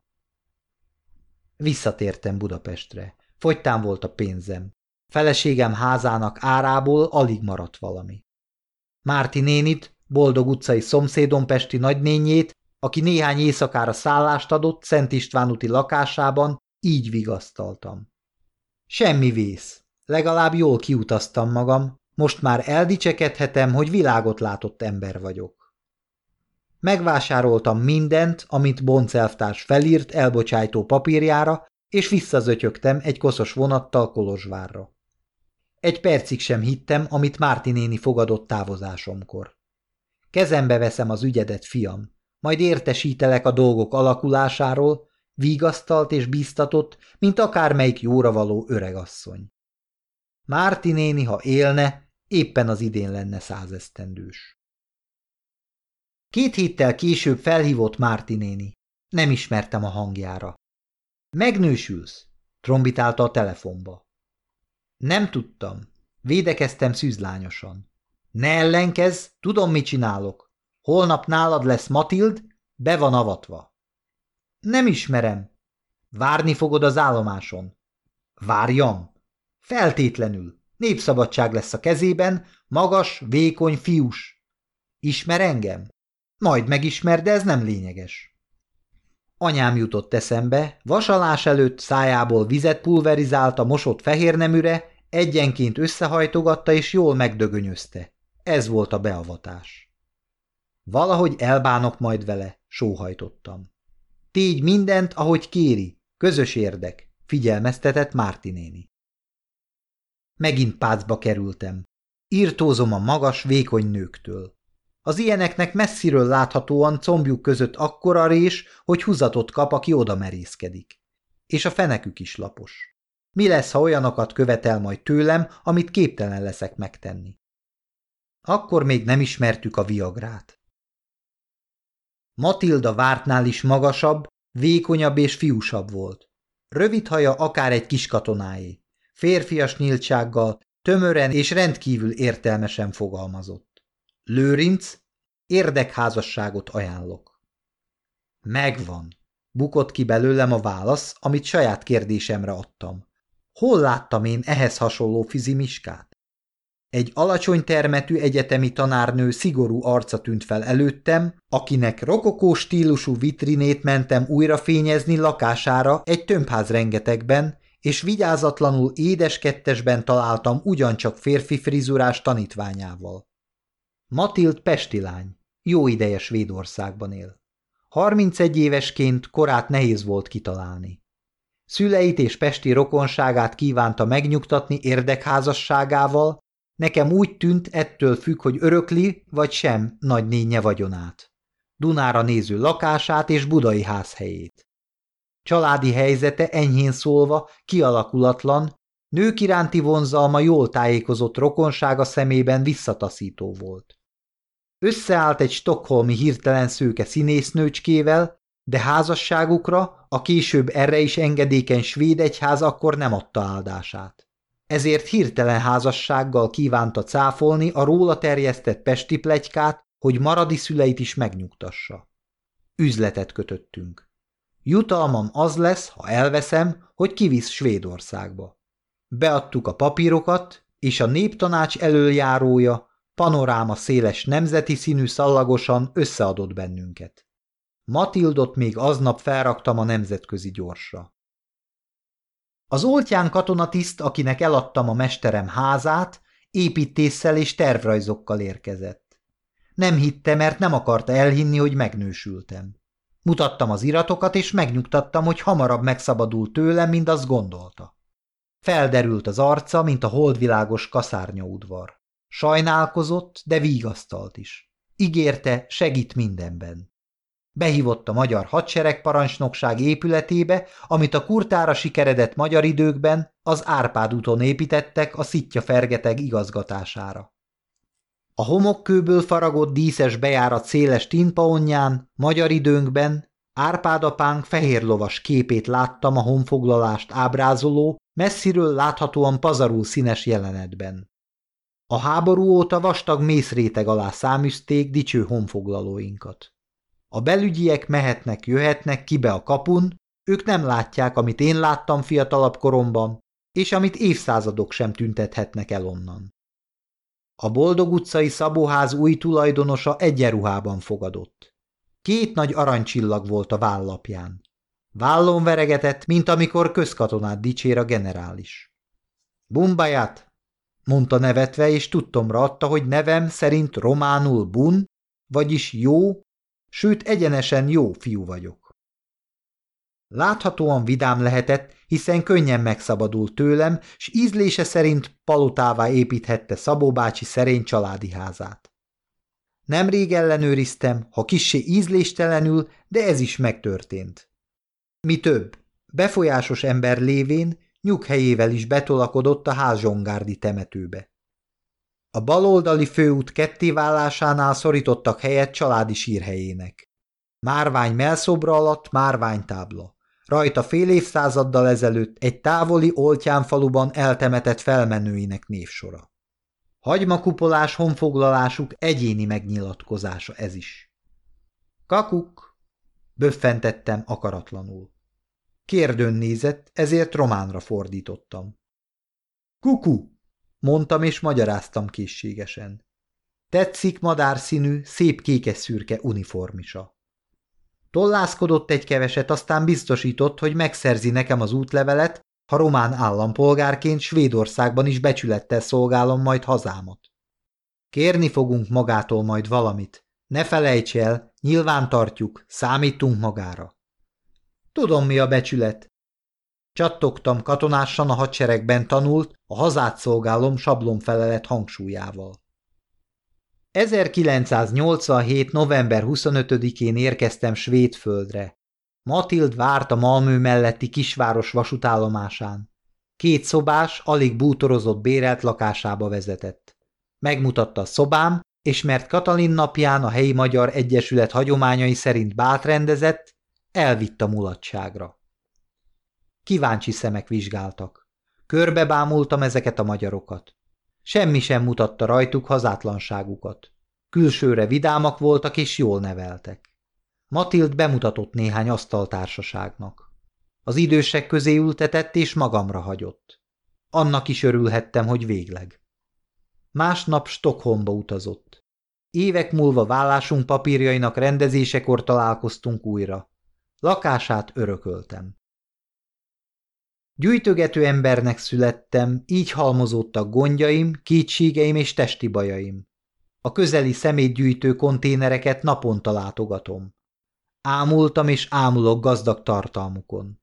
Visszatértem Budapestre. Fogytán volt a pénzem. Feleségem házának árából alig maradt valami. Márti nénit, boldog utcai szomszédom Pesti nagynényét, aki néhány éjszakára szállást adott Szent István úti lakásában, így vigasztaltam. Semmi vész, Legalább jól kiutaztam magam, most már eldicsekedhetem, hogy világot látott ember vagyok. Megvásároltam mindent, amit Boncelvtárs felírt elbocsájtó papírjára, és visszazötyögtem egy koszos vonattal Kolozsvárra. Egy percig sem hittem, amit Márti néni fogadott távozásomkor. Kezembe veszem az ügyedet, fiam, majd értesítelek a dolgok alakulásáról, vigasztalt és bíztatott, mint akármelyik jóra való öregasszony. Márti néni, ha élne, éppen az idén lenne százesztendős. Két héttel később felhívott Márti néni. Nem ismertem a hangjára. Megnősülsz? trombitálta a telefonba. Nem tudtam. Védekeztem szűzlányosan. Ne ellenkezz, tudom, mit csinálok. Holnap nálad lesz Matild, be van avatva. Nem ismerem. Várni fogod az állomáson. Várjam. Feltétlenül. Népszabadság lesz a kezében, magas, vékony fiús. Ismer engem? Majd megismer, de ez nem lényeges. Anyám jutott eszembe, vasalás előtt szájából vizet pulverizált a mosott fehérneműre, egyenként összehajtogatta és jól megdögönyözte. Ez volt a beavatás. Valahogy elbánok majd vele, sóhajtottam. Tégy mindent, ahogy kéri, közös érdek, figyelmeztetett Márti néni. Megint pácba kerültem. Írtózom a magas, vékony nőktől. Az ilyeneknek messziről láthatóan combjuk között akkora rés, hogy húzatot kap, aki oda merészkedik. És a fenekük is lapos. Mi lesz, ha olyanokat követel majd tőlem, amit képtelen leszek megtenni? Akkor még nem ismertük a viagrát. Matilda vártnál is magasabb, vékonyabb és fiúsabb volt. Rövid haja akár egy kis katonáé. Férfias nyíltsággal, tömören és rendkívül értelmesen fogalmazott. Lőrinc, érdekházasságot ajánlok. Megvan. Bukott ki belőlem a válasz, amit saját kérdésemre adtam. Hol láttam én ehhez hasonló fizimiskát? Egy alacsony termetű egyetemi tanárnő szigorú arca tűnt fel előttem, akinek rokokó stílusú vitrinét mentem újra fényezni lakására egy tömbház rengetegben, és vigyázatlanul édes kettesben találtam ugyancsak férfi frizurás tanítványával. Matild pestilány, jó ideje Svédországban él. 31 évesként korát nehéz volt kitalálni. Szüleit és pesti rokonságát kívánta megnyugtatni érdekházasságával, nekem úgy tűnt, ettől függ, hogy örökli vagy sem nagynénye vagyonát. Dunára néző lakását és budai házhelyét. Családi helyzete enyhén szólva kialakulatlan, nők iránti vonzalma jól tájékozott rokonsága szemében visszataszító volt. Összeállt egy stokholmi hirtelen szőke színésznőcskével, de házasságukra a később erre is engedékeny svéd egyház akkor nem adta áldását. Ezért hirtelen házassággal kívánta cáfolni a róla terjesztett pesti plegykát, hogy maradi szüleit is megnyugtassa. Üzletet kötöttünk. Jutalmam az lesz, ha elveszem, hogy kivisz Svédországba. Beadtuk a papírokat, és a néptanács elöljárója, panoráma széles nemzeti színű szallagosan összeadott bennünket. Matildot még aznap felraktam a nemzetközi gyorsra. Az oltján katonatiszt, akinek eladtam a mesterem házát, építéssel és tervrajzokkal érkezett. Nem hitte, mert nem akarta elhinni, hogy megnősültem. Mutattam az iratokat, és megnyugtattam, hogy hamarabb megszabadul tőlem, mint azt gondolta. Felderült az arca, mint a holdvilágos kaszárnyaudvar. Sajnálkozott, de vígasztalt is. Ígérte, segít mindenben. Behívott a magyar hadseregparancsnokság épületébe, amit a kurtára sikeredett magyar időkben az Árpád úton építettek a szitja fergeteg igazgatására. A homokkőből faragott díszes bejárat széles tinpaonján, magyar időnkben Árpád apánk fehér lovas képét láttam a honfoglalást ábrázoló, messziről láthatóan pazarul színes jelenetben. A háború óta vastag mészréteg alá száműzték dicső honfoglalóinkat. A belügyiek mehetnek, jöhetnek kibe a kapun, ők nem látják, amit én láttam fiatalabb koromban, és amit évszázadok sem tüntethetnek el onnan. A Boldog utcai szabóház új tulajdonosa egyenruhában fogadott. Két nagy aranycsillag volt a vállapján. Vállon veregetett, mint amikor közkatonát dicsér a generális. Bumbaját, mondta nevetve, és tudtomra adta, hogy nevem szerint románul bun, vagyis jó, sőt egyenesen jó fiú vagyok. Láthatóan vidám lehetett, hiszen könnyen megszabadult tőlem, s ízlése szerint palotává építhette Szabó bácsi szerény családi házát. Nemrég ellenőriztem, ha kissé ízléstelenül, de ez is megtörtént. Mi több, befolyásos ember lévén nyughelyével is betolakodott a házsongárdi temetőbe. A baloldali főút kettéválásánál szorítottak helyet családi sírhelyének. Márvány melszobra alatt márványtábla. Rajta fél évszázaddal ezelőtt egy távoli faluban eltemetett felmenőinek névsora. Hagymakupolás honfoglalásuk egyéni megnyilatkozása ez is. Kakuk! Böffentettem akaratlanul. Kérdőn nézett, ezért románra fordítottam. Kuku! Mondtam és magyaráztam készségesen. Tetszik madárszínű, szép kékes-szürke uniformisa. Tollászkodott egy keveset, aztán biztosított, hogy megszerzi nekem az útlevelet, ha román állampolgárként Svédországban is becsülettel szolgálom majd hazámat. Kérni fogunk magától majd valamit. Ne felejts el, nyilván tartjuk, számítunk magára. Tudom, mi a becsület. Csattogtam katonásan a hadseregben tanult, a hazát szolgálom sablonfelelet hangsúlyával. 1987. november 25-én érkeztem Svédföldre. Matild várt a Malmö melletti kisváros vasútállomásán. Két szobás, alig bútorozott bérelt lakásába vezetett. Megmutatta a szobám, és mert Katalin napján a helyi magyar egyesület hagyományai szerint bát rendezett, elvitt a mulatságra. Kíváncsi szemek vizsgáltak. Körbebámultam ezeket a magyarokat. Semmi sem mutatta rajtuk hazátlanságukat. Külsőre vidámak voltak és jól neveltek. Matild bemutatott néhány asztaltársaságnak. Az idősek közé ültetett és magamra hagyott. Annak is örülhettem, hogy végleg. Másnap Stockholmba utazott. Évek múlva vállásunk papírjainak rendezésekor találkoztunk újra. Lakását örököltem. Gyűjtögető embernek születtem, így halmozódtak gondjaim, kétségeim és testi bajaim. A közeli szemétgyűjtő konténereket naponta látogatom. Ámultam és ámulok gazdag tartalmukon.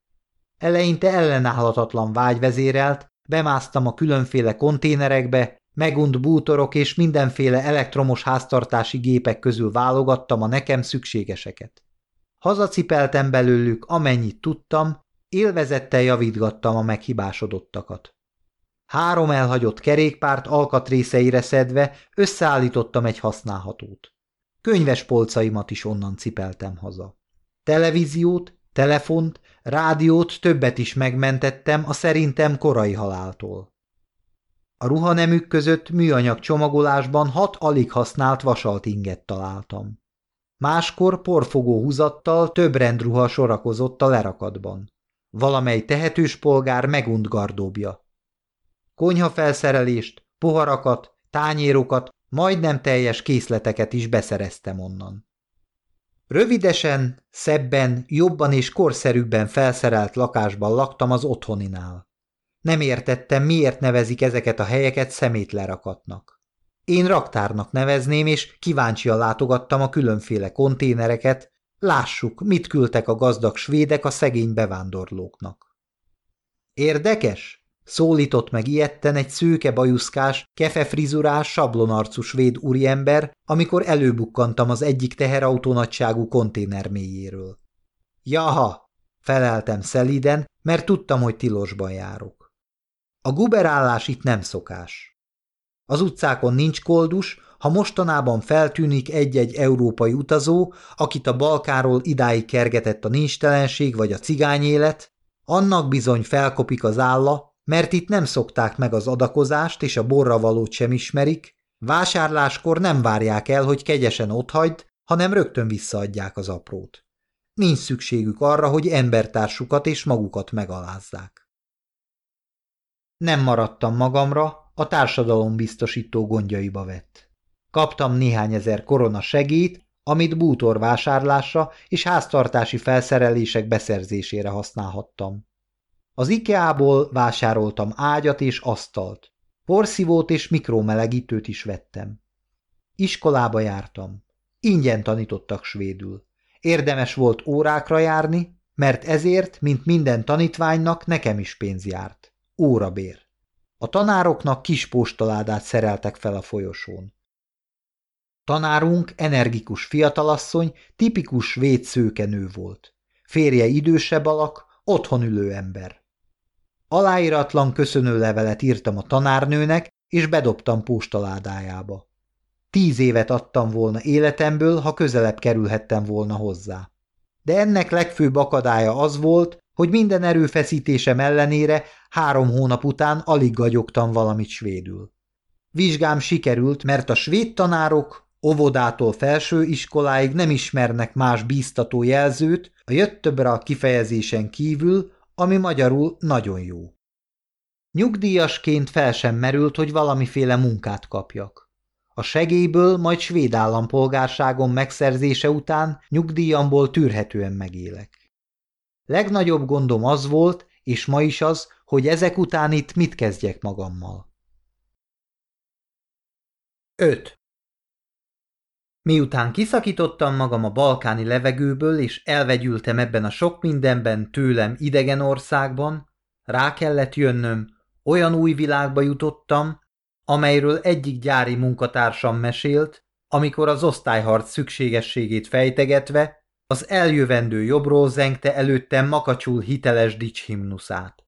Eleinte ellenállhatatlan vágy vezérelt, bemásztam a különféle konténerekbe, megunt bútorok és mindenféle elektromos háztartási gépek közül válogattam a nekem szükségeseket. Hazacipeltem belőlük, amennyit tudtam, élvezettel javítgattam a meghibásodottakat. Három elhagyott kerékpárt alkatrészeire szedve összeállítottam egy használhatót. Könyves polcaimat is onnan cipeltem haza. Televíziót, telefont, rádiót többet is megmentettem a szerintem korai haláltól. A ruhanemük között műanyag csomagolásban hat alig használt vasalt inget találtam. Máskor porfogó húzattal több rendruha sorakozott a lerakatban. Valamely tehetős polgár megunt gardóbja. Konyhafelszerelést, poharakat, tányérokat, majdnem teljes készleteket is beszereztem onnan. Rövidesen, szebben, jobban és korszerűbben felszerelt lakásban laktam az otthoninál. Nem értettem, miért nevezik ezeket a helyeket szemétlerakatnak. Én raktárnak nevezném, és kíváncsian látogattam a különféle konténereket, lássuk, mit küldtek a gazdag svédek a szegény bevándorlóknak. Érdekes? Szólított meg ilyetten egy szőke bajuszkás, kefefrizurás, sablonarcú svéd úriember, amikor előbukkantam az egyik teherautó nagyságú konténer mélyéről. Jaha, feleltem szeliden, mert tudtam, hogy tilosban járok. A guberállás itt nem szokás. Az utcákon nincs koldus, ha mostanában feltűnik egy-egy európai utazó, akit a Balkáról idáig kergetett a nincstelenség vagy a cigányélet, annak bizony felkopik az álla, mert itt nem szokták meg az adakozást és a borra valót sem ismerik, vásárláskor nem várják el, hogy kegyesen otthagyd, hanem rögtön visszaadják az aprót. Nincs szükségük arra, hogy embertársukat és magukat megalázzák. Nem maradtam magamra, a társadalom biztosító gondjaiba vett. Kaptam néhány ezer korona segít, amit bútor vásárlásra és háztartási felszerelések beszerzésére használhattam. Az IKEA-ból vásároltam ágyat és asztalt. Porszívót és mikromelegítőt is vettem. Iskolába jártam. Ingyen tanítottak svédül. Érdemes volt órákra járni, mert ezért, mint minden tanítványnak, nekem is pénz járt. Órabér. A tanároknak kis postaládát szereltek fel a folyosón. Tanárunk energikus fiatalasszony, tipikus svéd volt. Férje idősebb alak, otthon ülő ember. Aláíratlan köszönőlevelet írtam a tanárnőnek, és bedobtam postaládájába. Tíz évet adtam volna életemből, ha közelebb kerülhettem volna hozzá. De ennek legfőbb akadálya az volt, hogy minden erőfeszítésem ellenére három hónap után alig gagyogtam valamit svédül. Vizsgám sikerült, mert a svéd tanárok óvodától felső iskoláig nem ismernek más bíztató jelzőt a jöttöbbre a kifejezésen kívül, ami magyarul nagyon jó. Nyugdíjasként fel sem merült, hogy valamiféle munkát kapjak. A segélyből, majd svéd állampolgárságom megszerzése után nyugdíjamból tűrhetően megélek. Legnagyobb gondom az volt, és ma is az, hogy ezek után itt mit kezdjek magammal. 5. Miután kiszakítottam magam a balkáni levegőből, és elvegyültem ebben a sok mindenben tőlem idegen országban, rá kellett jönnöm, olyan új világba jutottam, amelyről egyik gyári munkatársam mesélt, amikor az osztályharc szükségességét fejtegetve az eljövendő jobbról zengte előttem makacsul hiteles dicshimnuszát.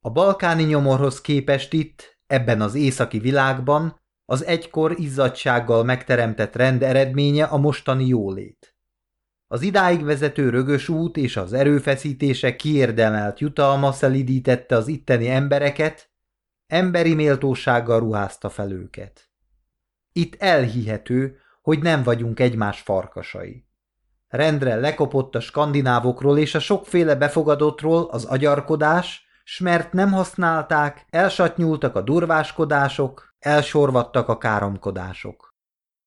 A balkáni nyomorhoz képest itt, ebben az északi világban az egykor izzadsággal megteremtett rend eredménye a mostani jólét. Az idáig vezető rögös út és az erőfeszítése kiérdemelt jutalma szelidítette az itteni embereket, emberi méltósággal ruházta fel őket. Itt elhihető, hogy nem vagyunk egymás farkasai. Rendre lekopott a skandinávokról és a sokféle befogadottról az agyarkodás, s mert nem használták, elsatnyultak a durváskodások, elsorvadtak a káromkodások.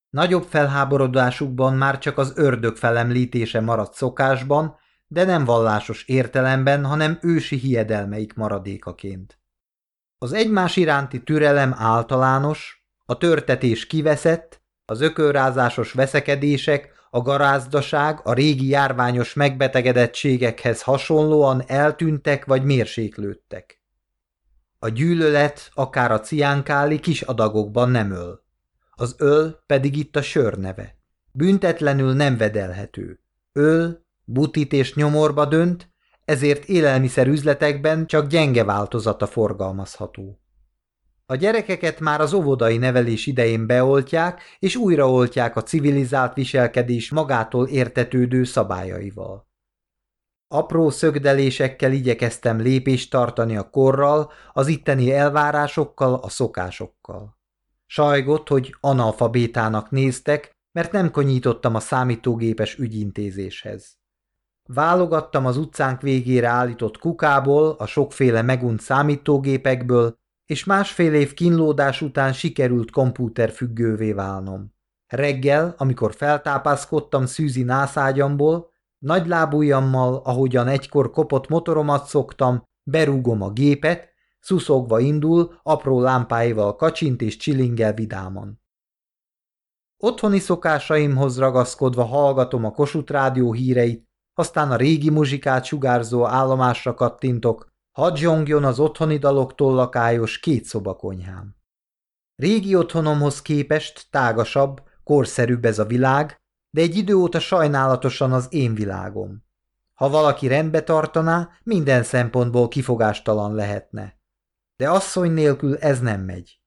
Nagyobb felháborodásukban már csak az ördög felemlítése maradt szokásban, de nem vallásos értelemben, hanem ősi hiedelmeik maradékaként. Az egymás iránti türelem általános, a törtetés kiveszett, az ökörrázásos veszekedések, a garázdaság a régi járványos megbetegedettségekhez hasonlóan eltűntek vagy mérséklődtek. A gyűlölet akár a ciánkáli kis adagokban nem öl. Az öl pedig itt a sör neve. Büntetlenül nem vedelhető. Öl, butit és nyomorba dönt, ezért élelmiszerüzletekben csak gyenge változata forgalmazható. A gyerekeket már az óvodai nevelés idején beoltják, és újraoltják a civilizált viselkedés magától értetődő szabályaival. Apró szögdelésekkel igyekeztem lépést tartani a korral, az itteni elvárásokkal, a szokásokkal. Sajgott, hogy analfabétának néztek, mert nem konyítottam a számítógépes ügyintézéshez. Válogattam az utcánk végére állított kukából, a sokféle megunt számítógépekből, és másfél év kínlódás után sikerült kompúterfüggővé válnom. Reggel, amikor feltápászkodtam szűzi nászágyamból, nagy lábujjammal, ahogyan egykor kopott motoromat szoktam, berúgom a gépet, szuszogva indul, apró lámpáival kacsint és csilingel vidáman. Otthoni szokásaimhoz ragaszkodva hallgatom a Kossuth rádió híreit, aztán a régi muzsikát sugárzó állomásra kattintok, hadd zsongjon az otthoni daloktól lakályos két szobakonyhám. Régi otthonomhoz képest tágasabb, korszerűbb ez a világ, de egy idő óta sajnálatosan az én világom. Ha valaki rendbe tartaná, minden szempontból kifogástalan lehetne. De asszony nélkül ez nem megy.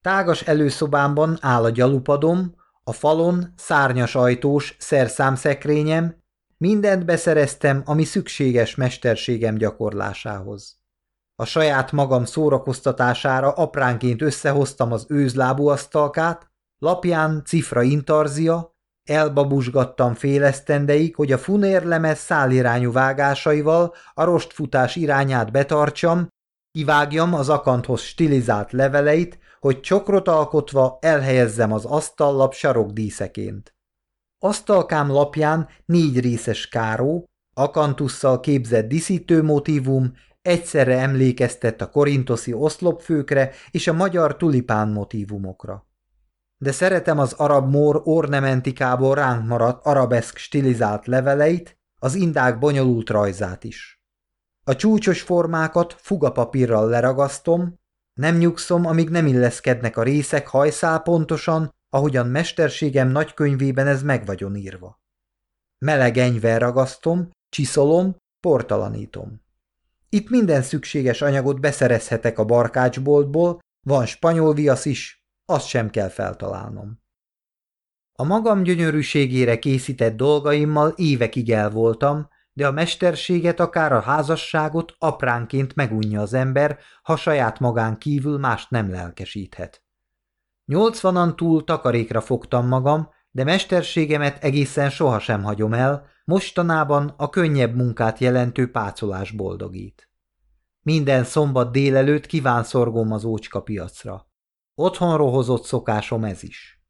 Tágas előszobámban áll a gyalupadom, a falon szárnyas ajtós szerszámszekrényem, mindent beszereztem, ami szükséges mesterségem gyakorlásához. A saját magam szórakoztatására apránként összehoztam az őzlábú asztalkát, lapján cifra intarzia, elbabusgattam félesztendeig, hogy a funérlemez szálirányú vágásaival a rostfutás irányát betartsam, kivágjam az akanthoz stilizált leveleit, hogy csokrot alkotva elhelyezzem az asztallap sarokdíszeként. Asztalkám lapján négy részes káró, akantusszal képzett diszítő motívum, egyszerre emlékeztet a korintoszi oszlopfőkre és a magyar tulipán motívumokra. De szeretem az arab mór ornamentikából ránk maradt arabeszk stilizált leveleit, az indák bonyolult rajzát is. A csúcsos formákat fugapapírral leragasztom, nem nyugszom, amíg nem illeszkednek a részek hajszál pontosan, ahogyan mesterségem nagykönyvében ez meg vagyon írva. Meleg enyvel ragasztom, csiszolom, portalanítom. Itt minden szükséges anyagot beszerezhetek a barkácsboltból, van spanyol viasz is, azt sem kell feltalálnom. A magam gyönyörűségére készített dolgaimmal évekig el voltam, de a mesterséget, akár a házasságot apránként megunja az ember, ha saját magán kívül mást nem lelkesíthet. Nyolcvanan túl takarékra fogtam magam, de mesterségemet egészen sohasem hagyom el, mostanában a könnyebb munkát jelentő pácolás boldogít. Minden szombat délelőtt kívánszorgom az ócska piacra. Otthonról hozott szokásom ez is.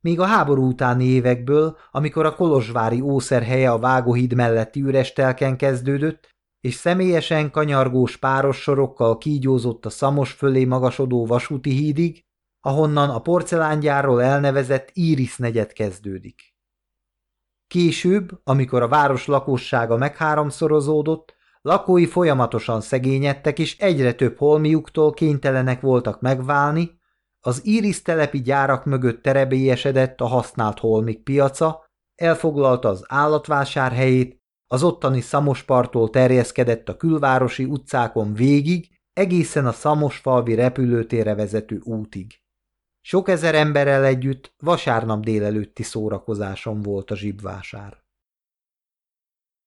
Míg a háború utáni évekből, amikor a kolozsvári ószerhelye a vágóhíd melletti üres telken kezdődött, és személyesen kanyargós páros sorokkal kígyózott a szamos fölé magasodó vasúti hídig, ahonnan a porcelángyárról elnevezett Iris negyed kezdődik. Később, amikor a város lakossága megháromszorozódott, lakói folyamatosan szegényedtek, és egyre több holmiuktól kénytelenek voltak megválni, az Iris telepi gyárak mögött terebélyesedett a használt holmik piaca, elfoglalta az állatvásár helyét, az ottani Szamospartól terjeszkedett a külvárosi utcákon végig, egészen a Szamosfalvi repülőtérre vezető útig. Sok ezer emberrel együtt vasárnap délelőtti szórakozásom volt a zsibvásár.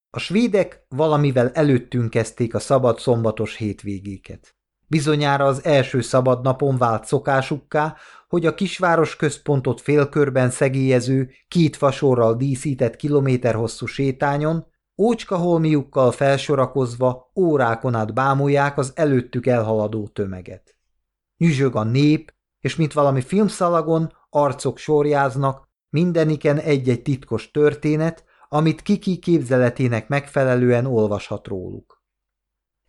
A svédek valamivel előttünk kezdték a szabad szombatos hétvégéket. Bizonyára az első szabad napon vált szokásukká, hogy a kisváros központot félkörben szegélyező, két fasorral díszített kilométer hosszú sétányon, ócska holmiukkal felsorakozva órákon át bámulják az előttük elhaladó tömeget. Nyüzsög a nép, és mint valami filmszalagon arcok sorjáznak, mindeniken egy-egy titkos történet, amit Kiki képzeletének megfelelően olvashat róluk.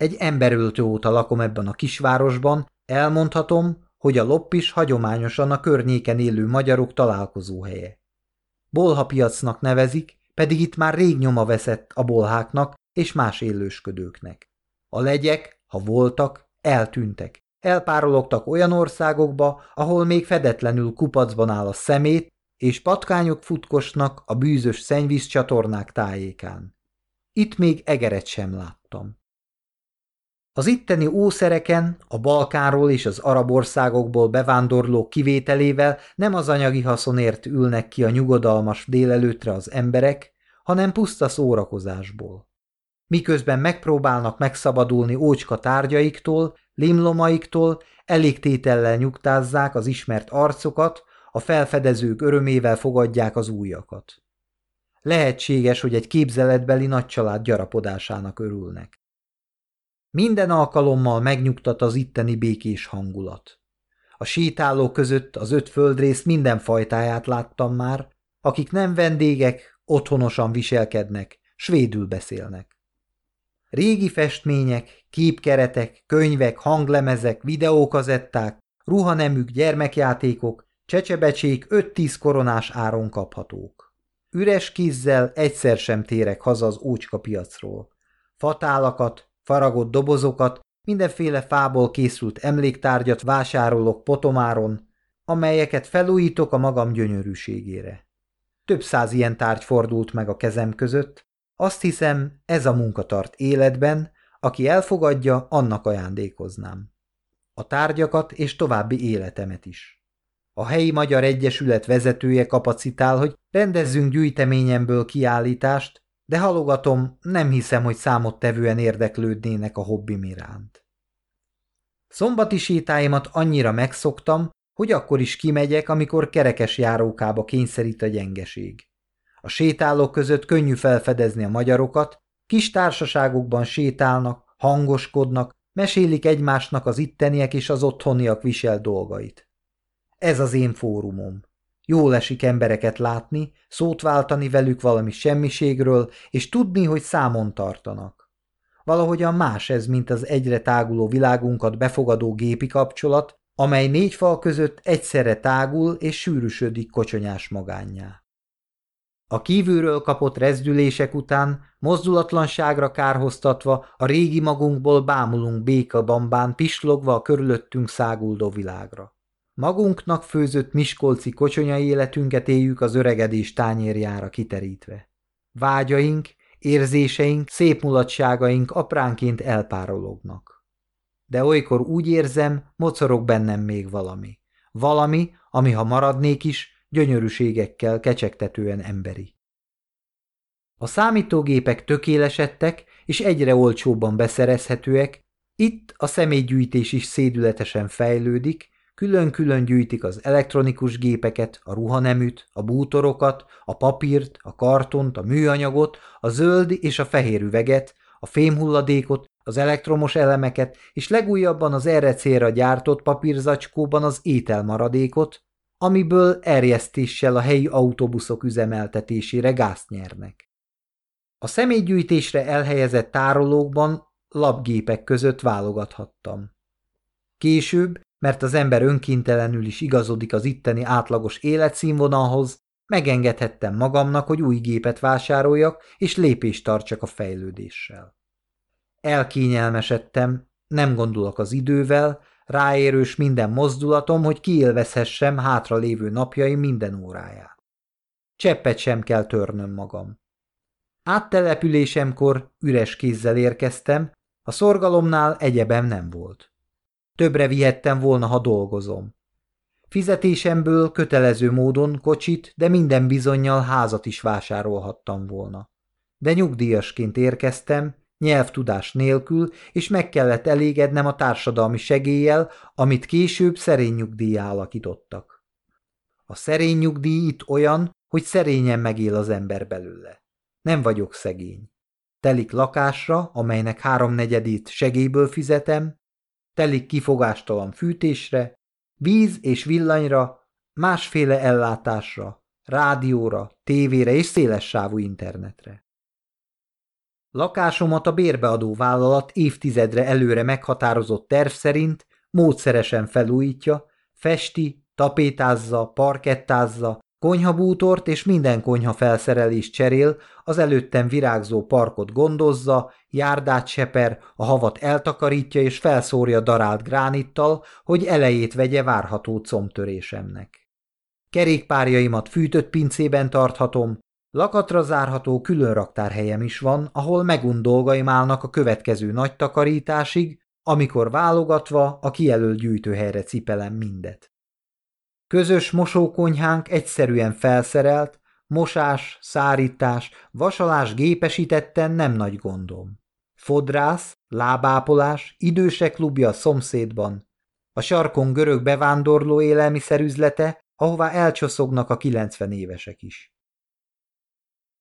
Egy emberöltő óta lakom ebben a kisvárosban, elmondhatom, hogy a loppis hagyományosan a környéken élő magyarok találkozóhelye. Bolhapiacnak nevezik, pedig itt már rég nyoma veszett a bolháknak és más élősködőknek. A legyek, ha voltak, eltűntek, Elpárologtak olyan országokba, ahol még fedetlenül kupacban áll a szemét, és patkányok futkosnak a bűzös szennyvíz csatornák tájékán. Itt még egeret sem láttam. Az itteni ószereken, a Balkánról és az arab országokból bevándorlók kivételével nem az anyagi haszonért ülnek ki a nyugodalmas délelőtre az emberek, hanem puszta szórakozásból. Miközben megpróbálnak megszabadulni ócska tárgyaiktól, limlomaiktól elégtétellel nyugtázzák az ismert arcokat, a felfedezők örömével fogadják az újakat. Lehetséges, hogy egy képzeletbeli nagycsalád gyarapodásának örülnek. Minden alkalommal megnyugtat az itteni békés hangulat. A sétálók között az öt földrész minden fajtáját láttam már, akik nem vendégek, otthonosan viselkednek, svédül beszélnek. Régi festmények, képkeretek, könyvek, hanglemezek, videókazetták, ruhanemük, gyermekjátékok, csecsebecsék 5-10 koronás áron kaphatók. Üres kézzel egyszer sem térek haza az ócska piacról. Fatálakat, faragott dobozokat, mindenféle fából készült emléktárgyat vásárolok potomáron, amelyeket felújítok a magam gyönyörűségére. Több száz ilyen tárgy fordult meg a kezem között, azt hiszem, ez a munka tart életben, aki elfogadja, annak ajándékoznám. A tárgyakat és további életemet is. A helyi Magyar Egyesület vezetője kapacitál, hogy rendezzünk gyűjteményemből kiállítást, de halogatom, nem hiszem, hogy számottevően érdeklődnének a hobbim iránt. Szombati sétáimat annyira megszoktam, hogy akkor is kimegyek, amikor kerekes járókába kényszerít a gyengeség. A sétálók között könnyű felfedezni a magyarokat, kis társaságokban sétálnak, hangoskodnak, mesélik egymásnak az itteniek és az otthoniak visel dolgait. Ez az én fórumom. Jól esik embereket látni, szót váltani velük valami semmiségről, és tudni, hogy számon tartanak. Valahogyan más ez, mint az egyre táguló világunkat befogadó gépi kapcsolat, amely négy fal között egyszerre tágul és sűrűsödik kocsonyás magánnyá. A kívülről kapott rezdülések után, mozdulatlanságra kárhoztatva, a régi magunkból bámulunk békabambán, pislogva a körülöttünk száguldó világra. Magunknak főzött miskolci kocsonyai életünket éljük az öregedés tányérjára kiterítve. Vágyaink, érzéseink, szép mulatságaink apránként elpárolognak. De olykor úgy érzem, mocorog bennem még valami. Valami, ami ha maradnék is, gyönyörűségekkel kecsegtetően emberi. A számítógépek tökélesedtek, és egyre olcsóbban beszerezhetőek, itt a személygyűjtés is szédületesen fejlődik, Külön-külön gyűjtik az elektronikus gépeket, a ruhaneműt, a bútorokat, a papírt, a kartont, a műanyagot, a zöld és a fehér üveget, a fémhulladékot, az elektromos elemeket, és legújabban az erre célra gyártott papírzacskóban az ételmaradékot, amiből erjesztéssel a helyi autóbuszok üzemeltetésére gázt nyernek. A személygyűjtésre elhelyezett tárolókban lapgépek között válogathattam. Később mert az ember önkéntelenül is igazodik az itteni átlagos életszínvonalhoz, megengedhettem magamnak, hogy új gépet vásároljak, és lépést tartsak a fejlődéssel. Elkényelmesedtem, nem gondolok az idővel, ráérős minden mozdulatom, hogy kiélvezhessem hátra lévő napjaim minden óráját. Cseppet sem kell törnöm magam. Áttelepülésemkor üres kézzel érkeztem, a szorgalomnál egyebem nem volt. Többre vihettem volna, ha dolgozom. Fizetésemből kötelező módon kocsit, de minden bizonyal házat is vásárolhattam volna. De nyugdíjasként érkeztem, nyelvtudás nélkül, és meg kellett elégednem a társadalmi segéllyel, amit később szerény nyugdíjá alakítottak. A szerény nyugdíj itt olyan, hogy szerényen megél az ember belőle. Nem vagyok szegény. Telik lakásra, amelynek háromnegyedét segélyből fizetem, telik kifogástalan fűtésre, víz és villanyra, másféle ellátásra, rádióra, tévére és széles sávú internetre. Lakásomat a bérbeadó vállalat évtizedre előre meghatározott terv szerint módszeresen felújítja, festi, tapétázza, parkettázza, Konyhabútort és minden konyha felszerelés cserél, az előttem virágzó parkot gondozza, járdát seper, a havat eltakarítja és felszórja darált gránittal, hogy elejét vegye várható combtörésemnek. Kerékpárjaimat fűtött pincében tarthatom, lakatra zárható külön raktárhelyem is van, ahol megunt dolgaim állnak a következő nagy takarításig, amikor válogatva a kijelölt gyűjtőhelyre cipelem mindet. Közös mosókonyhánk egyszerűen felszerelt, mosás, szárítás, vasalás gépesítetten nem nagy gondom. Fodrász, lábápolás, idősek klubja a szomszédban. A sarkon görög bevándorló élelmiszerüzlete, ahová elcsoszognak a 90 évesek is.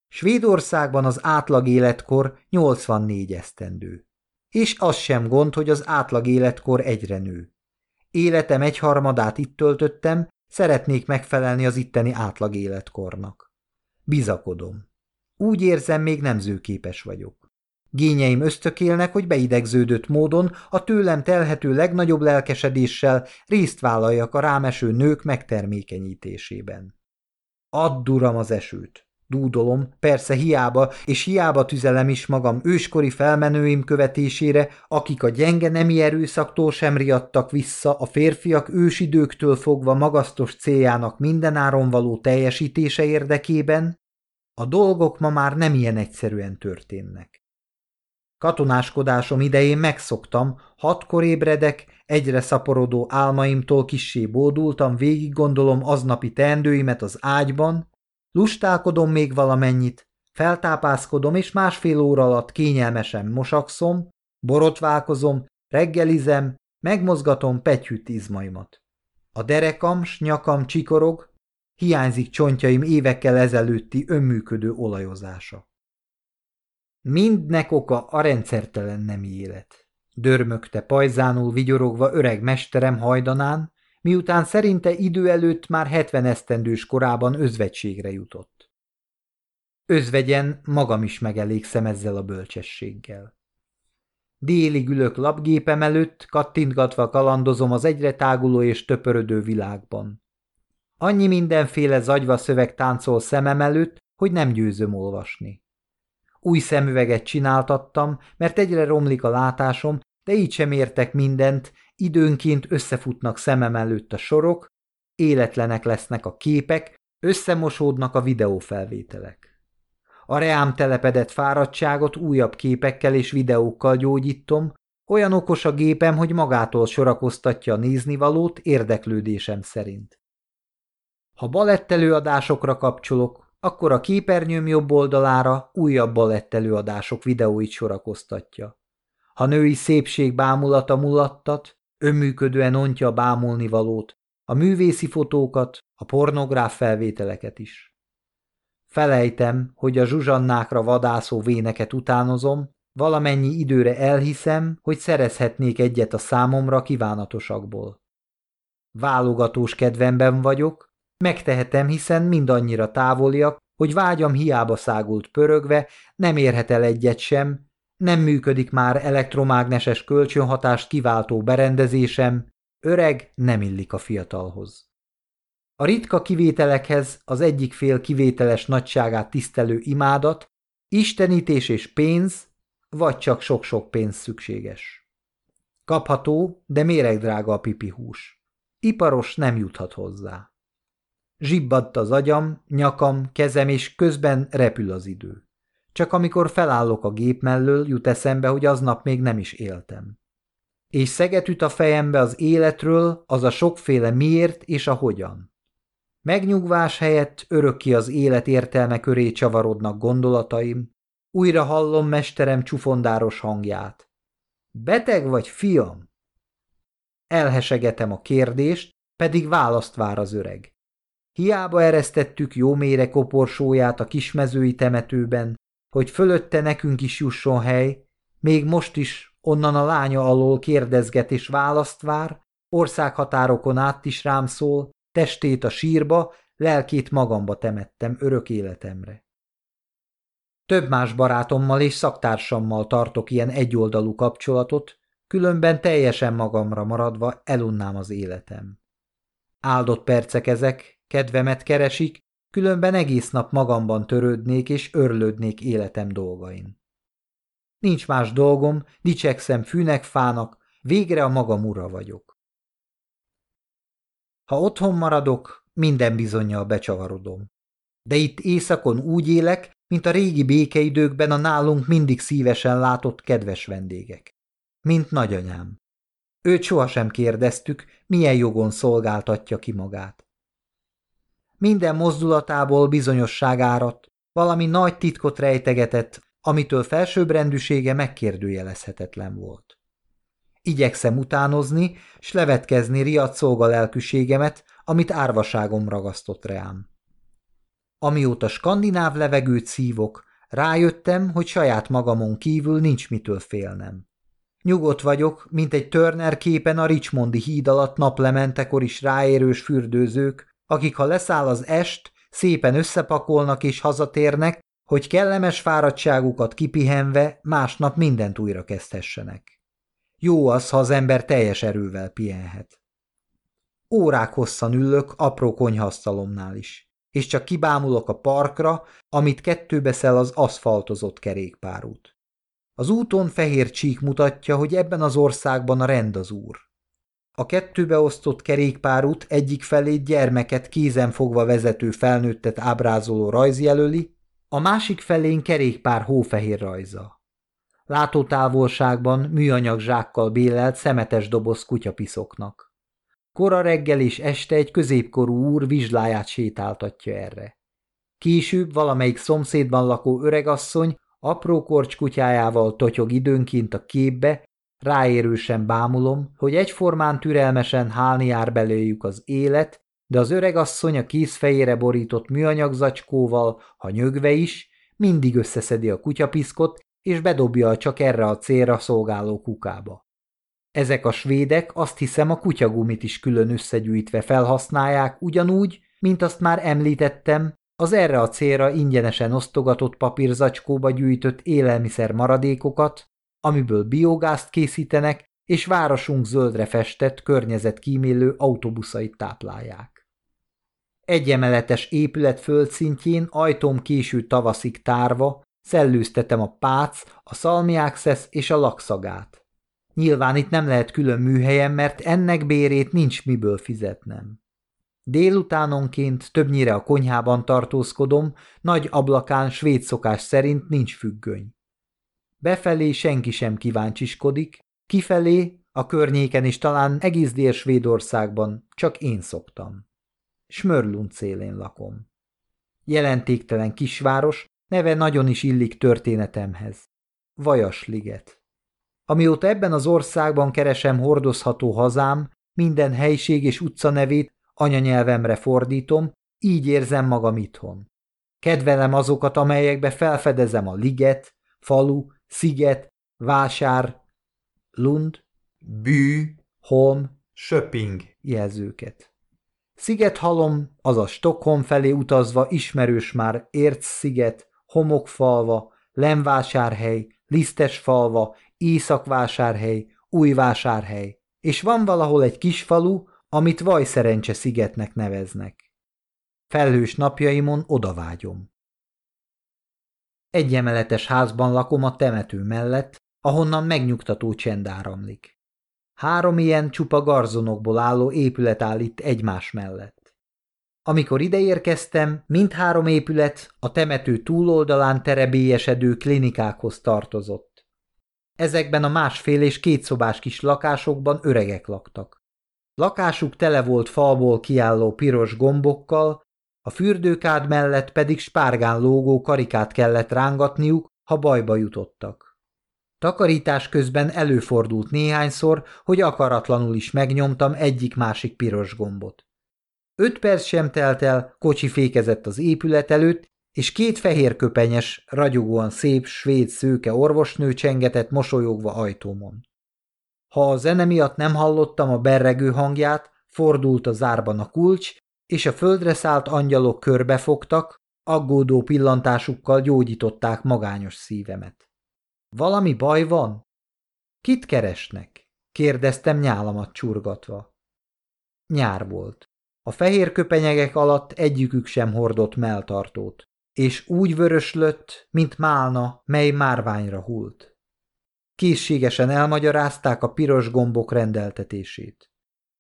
Svédországban az átlag életkor 84 esztendő. És az sem gond, hogy az átlag életkor egyre nő. Életem egyharmadát itt töltöttem, Szeretnék megfelelni az itteni átlag életkornak. Bizakodom. Úgy érzem, még nem zőképes vagyok. Gényeim ösztökélnek, hogy beidegződött módon a tőlem telhető legnagyobb lelkesedéssel részt vállaljak a rámeső nők megtermékenyítésében. Add, uram, az esőt! Dúdolom, persze hiába, és hiába tüzelem is magam őskori felmenőim követésére, akik a gyenge nemi erőszaktól sem riadtak vissza a férfiak ősidőktől fogva magasztos céljának mindenáron való teljesítése érdekében, a dolgok ma már nem ilyen egyszerűen történnek. Katonáskodásom idején megszoktam, hatkor ébredek, egyre szaporodó álmaimtól kissé bódultam, végig gondolom aznapi teendőimet az ágyban, Lustálkodom még valamennyit, feltápászkodom, és másfél óra alatt kényelmesen mosakszom, borotválkozom, reggelizem, megmozgatom petyűt izmaimat. A derekam s nyakam csikorog, hiányzik csontjaim évekkel ezelőtti önműködő olajozása. Mindnek oka a rendszertelen nemi élet. Dörmögte pajzánul vigyorogva öreg mesterem hajdanán, miután szerinte idő előtt már hetven esztendős korában özvegységre jutott. Özvegyen magam is megelégszem ezzel a bölcsességgel. Délig ülök lapgépem előtt, kattintgatva kalandozom az egyre táguló és töpörödő világban. Annyi mindenféle zagyva szöveg táncol szemem előtt, hogy nem győzöm olvasni. Új szemüveget csináltattam, mert egyre romlik a látásom, de így sem értek mindent, időnként összefutnak szemem előtt a sorok, életlenek lesznek a képek, összemosódnak a videófelvételek. A reám telepedett fáradtságot újabb képekkel és videókkal gyógyítom, olyan okos a gépem, hogy magától sorakoztatja a néznivalót érdeklődésem szerint. Ha balettelőadásokra kapcsolok, akkor a képernyőm jobb oldalára újabb balettelőadások videóit sorakoztatja. Ha női szépség bámulata mulattat, önműködően ontja a bámulnivalót, a művészi fotókat, a pornográf felvételeket is. Felejtem, hogy a zsuzsannákra vadászó véneket utánozom, valamennyi időre elhiszem, hogy szerezhetnék egyet a számomra kívánatosakból. Válogatós kedvemben vagyok, megtehetem, hiszen mindannyira távoliak, hogy vágyam hiába szágult pörögve, nem érhet el egyet sem, nem működik már elektromágneses kölcsönhatást kiváltó berendezésem, öreg nem illik a fiatalhoz. A ritka kivételekhez az egyik fél kivételes nagyságát tisztelő imádat, istenítés és pénz, vagy csak sok-sok pénz szükséges. Kapható, de méregdrága a pipihús. Iparos nem juthat hozzá. Zsibbadt az agyam, nyakam, kezem, és közben repül az idő. Csak amikor felállok a gép mellől, jut eszembe, hogy aznap még nem is éltem. És szeget üt a fejembe az életről, az a sokféle miért és a hogyan. Megnyugvás helyett örökki az élet értelme köré csavarodnak gondolataim, újra hallom mesterem csufondáros hangját. Beteg vagy, fiam? Elhesegetem a kérdést, pedig választ vár az öreg. Hiába eresztettük jó mére koporsóját a kismezői temetőben, hogy fölötte nekünk is jusson hely, még most is onnan a lánya alól kérdezget és választ vár, országhatárokon át is rám szól, testét a sírba, lelkét magamba temettem örök életemre. Több más barátommal és szaktársammal tartok ilyen egyoldalú kapcsolatot, különben teljesen magamra maradva elunnám az életem. Áldott percek ezek, kedvemet keresik, különben egész nap magamban törődnék és örlődnék életem dolgain. Nincs más dolgom, dicsekszem fűnek, fának, végre a magam ura vagyok. Ha otthon maradok, minden bizonyal becsavarodom. De itt éjszakon úgy élek, mint a régi békeidőkben a nálunk mindig szívesen látott kedves vendégek. Mint nagyanyám. Őt sohasem kérdeztük, milyen jogon szolgáltatja ki magát. Minden mozdulatából bizonyosság áradt, valami nagy titkot rejtegetett, amitől felsőbbrendűsége megkérdőjelezhetetlen volt. Igyekszem utánozni, s levetkezni riadt szolgalelkűségemet, amit árvaságom ragasztott reám. Amióta skandináv levegőt szívok, rájöttem, hogy saját magamon kívül nincs mitől félnem. Nyugodt vagyok, mint egy Turner képen a Richmondi híd alatt naplementekor is ráérős fürdőzők, akik ha leszáll az est, szépen összepakolnak és hazatérnek, hogy kellemes fáradtságukat kipihenve másnap mindent újra kezdhessenek. Jó az, ha az ember teljes erővel pihenhet. Órák hosszan ülök apró konyhasztalomnál is, és csak kibámulok a parkra, amit kettőbe szel az aszfaltozott kerékpárút. Az úton fehér csík mutatja, hogy ebben az országban a rend az úr. A kettőbe osztott kerékpárút egyik felét gyermeket kézen fogva vezető felnőttet ábrázoló rajz jelöli, a másik felén kerékpár hófehér rajza. Látótávolságban műanyag zsákkal bélelt szemetes doboz kutyapiszoknak. Kora reggel és este egy középkorú úr vizsláját sétáltatja erre. Később valamelyik szomszédban lakó öregasszony apró korcs kutyájával totyog időnként a képbe, Ráérősen bámulom, hogy egyformán türelmesen hálni jár belőjük az élet, de az öreg asszony a kézfejére borított műanyag zacskóval, ha nyögve is, mindig összeszedi a kutyapiszkot, és bedobja a csak erre a célra szolgáló kukába. Ezek a svédek azt hiszem a kutyagumit is külön összegyűjtve felhasználják ugyanúgy, mint azt már említettem, az erre a célra ingyenesen osztogatott papírzacskóba gyűjtött élelmiszer maradékokat, amiből biogázt készítenek, és városunk zöldre festett, környezetkímélő autóbuszait táplálják. Egyemeletes épület földszintjén ajtóm késő tavaszig tárva szellőztetem a pác, a szalmiákszesz és a lakszagát. Nyilván itt nem lehet külön műhelyem, mert ennek bérét nincs miből fizetnem. Délutánonként többnyire a konyhában tartózkodom, nagy ablakán svéd szokás szerint nincs függöny. Befelé senki sem kíváncsiskodik, kifelé, a környéken is talán egész Dél-Svédországban csak én szoktam. Smörlund szélén lakom. Jelentéktelen kisváros, neve nagyon is illik történetemhez. Vajasliget. Amióta ebben az országban keresem hordozható hazám, minden helység és utca nevét anyanyelvemre fordítom, így érzem magam itthon. Kedvelem azokat, amelyekbe felfedezem a liget, falu, sziget, vásár, lund, bű, holm, söping jelzőket. Szigethalom, azaz Stockholm felé utazva ismerős már Érc-sziget, Homokfalva, Lemvásárhely, Lisztesfalva, Északvásárhely, Újvásárhely, és van valahol egy kis falu, amit Vajszerencse szigetnek neveznek. Felhős napjaimon odavágyom. Egy emeletes házban lakom a temető mellett, ahonnan megnyugtató csend áramlik. Három ilyen csupa garzonokból álló épület áll itt egymás mellett. Amikor ideérkeztem, mindhárom épület a temető túloldalán terebélyesedő klinikákhoz tartozott. Ezekben a másfél és kétszobás kis lakásokban öregek laktak. Lakásuk tele volt falból kiálló piros gombokkal, a fürdőkád mellett pedig spárgán lógó karikát kellett rángatniuk, ha bajba jutottak. Takarítás közben előfordult néhányszor, hogy akaratlanul is megnyomtam egyik-másik piros gombot. Öt perc sem telt el, kocsi fékezett az épület előtt, és két fehérköpenyes, ragyogóan szép svéd szőke orvosnő csengetett mosolyogva ajtómon. Ha a zene miatt nem hallottam a berregő hangját, fordult a zárban a kulcs, és a földre szállt angyalok körbefogtak, aggódó pillantásukkal gyógyították magányos szívemet. Valami baj van? Kit keresnek? kérdeztem nyálamat csurgatva. Nyár volt. A fehér köpenyegek alatt egyikük sem hordott melltartót, és úgy vöröslött, mint málna, mely márványra hult. Készségesen elmagyarázták a piros gombok rendeltetését.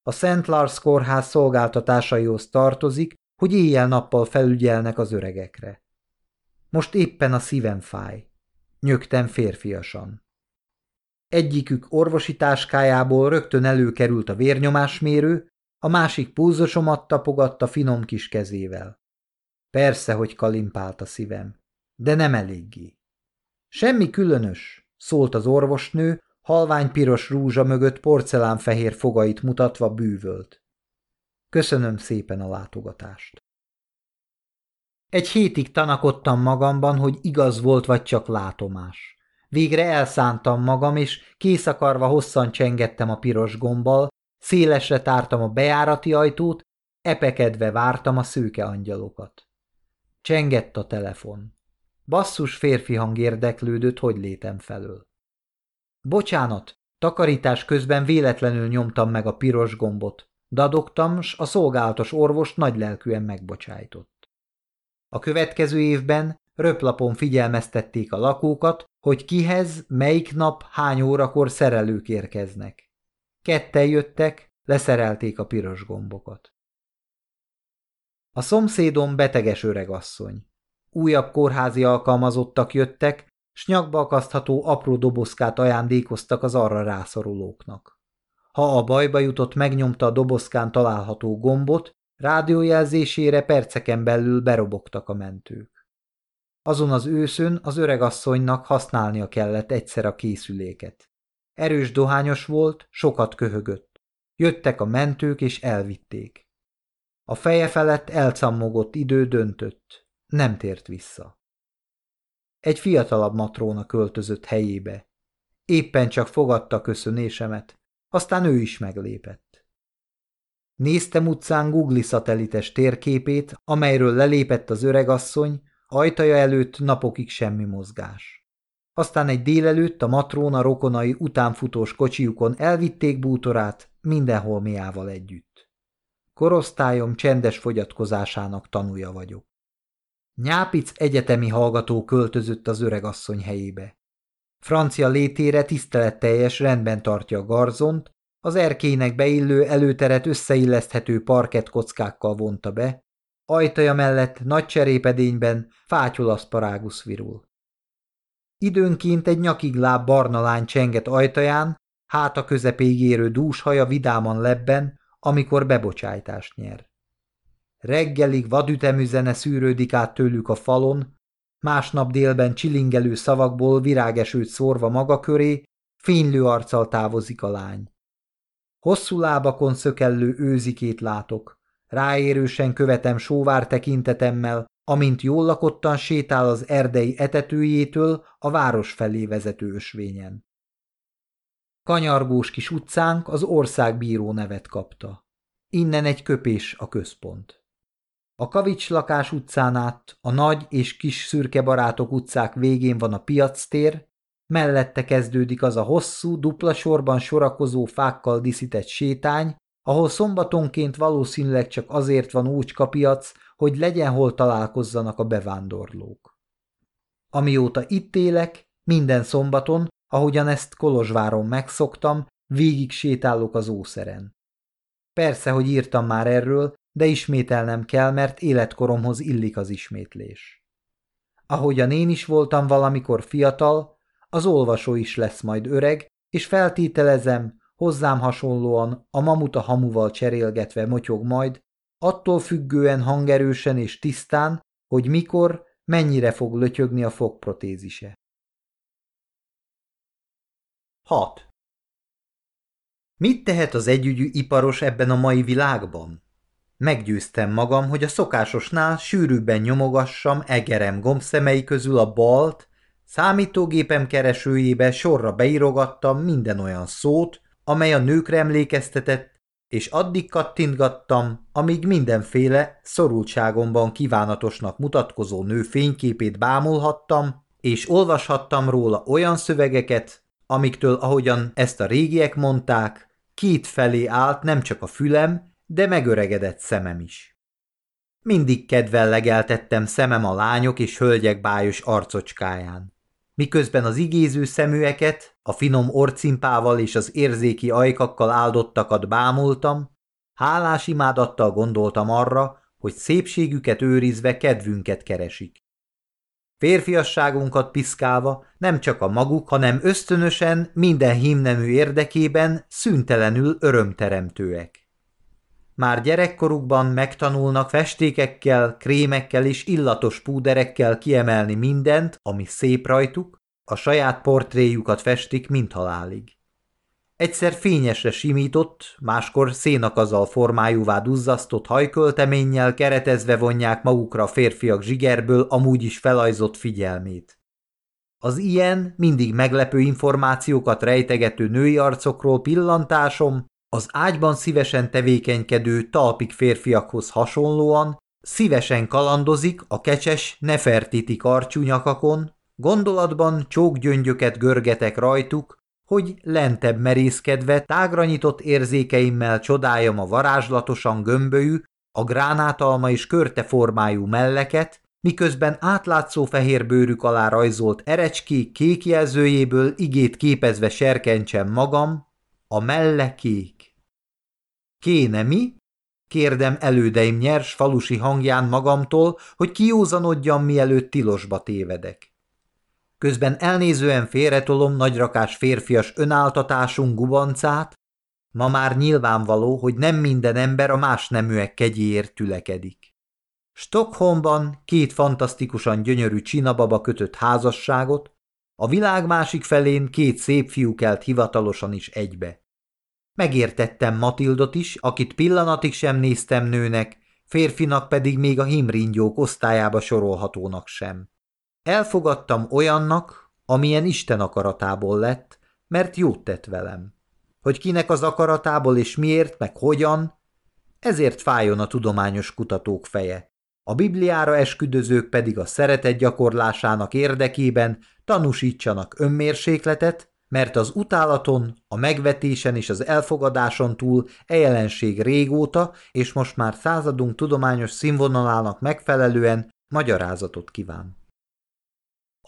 A Szent Lars kórház szolgáltatásaihoz tartozik, hogy éjjel-nappal felügyelnek az öregekre. Most éppen a szívem fáj. Nyögtem férfiasan. Egyikük orvosi táskájából rögtön előkerült a vérnyomásmérő, a másik pulzosomat tapogatta finom kis kezével. Persze, hogy kalimpált a szívem, de nem eléggé. Semmi különös, szólt az orvosnő, halvány piros rúzsa mögött porcelánfehér fogait mutatva bűvölt. Köszönöm szépen a látogatást. Egy hétig tanakodtam magamban, hogy igaz volt vagy csak látomás. Végre elszántam magam, és kész akarva hosszan csengettem a piros gombbal, szélesre tártam a bejárati ajtót, epekedve vártam a szőke angyalokat. Csengett a telefon. Basszus férfi hang érdeklődött, hogy létem felől. Bocsánat, takarítás közben véletlenül nyomtam meg a piros gombot. Dadogtam, s a szolgálatos orvos nagylelkűen megbocsájtott. A következő évben röplapon figyelmeztették a lakókat, hogy kihez, melyik nap, hány órakor szerelők érkeznek. Ketten jöttek, leszerelték a piros gombokat. A szomszédom beteges öregasszony. Újabb kórházi alkalmazottak jöttek, s nyakba akasztható apró dobozkát ajándékoztak az arra rászorulóknak. Ha a bajba jutott megnyomta a dobozkán található gombot, rádiójelzésére perceken belül berobogtak a mentők. Azon az őszön az öregasszonynak használnia kellett egyszer a készüléket. Erős dohányos volt, sokat köhögött. Jöttek a mentők és elvitték. A feje felett elcammogott idő döntött. Nem tért vissza. Egy fiatalabb matróna költözött helyébe. Éppen csak fogadta köszönésemet, aztán ő is meglépett. Néztem utcán Google szatelites térképét, amelyről lelépett az öregasszony, ajtaja előtt napokig semmi mozgás. aztán egy délelőtt a matróna rokonai utánfutós kocsiukon elvitték bútorát mindenholmiával együtt. Korosztályom csendes fogyatkozásának tanúja vagyok. Nyápic egyetemi hallgató költözött az öregasszony helyébe. Francia létére tiszteletteljes rendben tartja a garzont, az erkének beillő előteret összeilleszthető parkett kockákkal vonta be, ajtaja mellett nagy cserépedényben fátyulaszparágusz virul. Időnként egy nyakig láb barna lány csenget ajtaján, háta közepéig érő dús haja vidáman lebben, amikor bebocsájtást nyer. Reggelig vadütemű zene szűrődik át tőlük a falon, másnap délben csilingelő szavakból virágesőt szórva maga köré, fénylő arccal távozik a lány. Hosszú lábakon szökellő őzikét látok, ráérősen követem sóvár tekintetemmel, amint jól lakottan sétál az erdei etetőjétől a város felé vezető ösvényen. Kanyargós kis utcánk az országbíró nevet kapta. Innen egy köpés a központ. A Kavics lakás utcán át, a nagy és kis szürke barátok utcák végén van a piactér, mellette kezdődik az a hosszú, dupla sorban sorakozó fákkal diszített sétány, ahol szombatonként valószínűleg csak azért van úcska piac, hogy legyen hol találkozzanak a bevándorlók. Amióta itt élek, minden szombaton, ahogyan ezt Kolozsváron megszoktam, végig sétálok az ószeren. Persze, hogy írtam már erről, de ismételnem kell, mert életkoromhoz illik az ismétlés. Ahogyan én is voltam valamikor fiatal, az olvasó is lesz majd öreg, és feltételezem, hozzám hasonlóan a mamuta hamuval cserélgetve motyog majd, attól függően hangerősen és tisztán, hogy mikor, mennyire fog lötyögni a fogprotézise. 6. Mit tehet az együgyű iparos ebben a mai világban? Meggyőztem magam, hogy a szokásosnál sűrűbben nyomogassam egerem gombszemei közül a balt, számítógépem keresőjébe sorra beírogattam minden olyan szót, amely a nőkre emlékeztetett, és addig kattintgattam, amíg mindenféle szorultságomban kívánatosnak mutatkozó nő fényképét bámulhattam, és olvashattam róla olyan szövegeket, amiktől, ahogyan ezt a régiek mondták, két felé állt nem csak a fülem, de megöregedett szemem is. Mindig kedvel legeltettem szemem a lányok és hölgyek bájos arcocskáján. Miközben az igéző szeműeket, a finom orcimpával és az érzéki ajkakkal áldottakat bámultam, hálás imádattal gondoltam arra, hogy szépségüket őrizve kedvünket keresik. Férfiasságunkat piszkálva nem csak a maguk, hanem ösztönösen minden hímnemű érdekében szüntelenül örömteremtőek. Már gyerekkorukban megtanulnak festékekkel, krémekkel és illatos púderekkel kiemelni mindent, ami szép rajtuk, a saját portréjukat festik, mint halálig. Egyszer fényesre simított, máskor szénakazal formájúvá duzzasztott hajkölteménnyel keretezve vonják magukra a férfiak zsigerből amúgy is felajzott figyelmét. Az ilyen, mindig meglepő információkat rejtegető női arcokról pillantásom az ágyban szívesen tevékenykedő talpik férfiakhoz hasonlóan szívesen kalandozik a kecses Nefertiti karcsú nyakakon, gondolatban csókgyöngyöket görgetek rajtuk, hogy lentebb merészkedve tágra nyitott érzékeimmel csodáljam a varázslatosan gömbölyű, a gránátalma és körte formájú melleket, miközben átlátszó fehér bőrük alá rajzolt erecskék kék jelzőjéből igét képezve serkentsem magam, a melle kék. Kéne mi? Kérdem elődeim nyers falusi hangján magamtól, hogy kiúzanodjam, mielőtt tilosba tévedek. Közben elnézően félretolom nagyrakás férfias önáltatásunk gubancát, ma már nyilvánvaló, hogy nem minden ember a más neműek kegyéért tülekedik. Stockholmban két fantasztikusan gyönyörű csinababa kötött házasságot, a világ másik felén két szép fiú kelt hivatalosan is egybe. Megértettem Matildot is, akit pillanatig sem néztem nőnek, férfinak pedig még a himringyók osztályába sorolhatónak sem. Elfogadtam olyannak, amilyen Isten akaratából lett, mert jót tett velem. Hogy kinek az akaratából és miért, meg hogyan, ezért fájjon a tudományos kutatók feje. A Bibliára esküdözők pedig a szeretet gyakorlásának érdekében tanúsítsanak önmérsékletet, mert az utálaton, a megvetésen és az elfogadáson túl e jelenség régóta, és most már századunk tudományos színvonalának megfelelően magyarázatot kíván.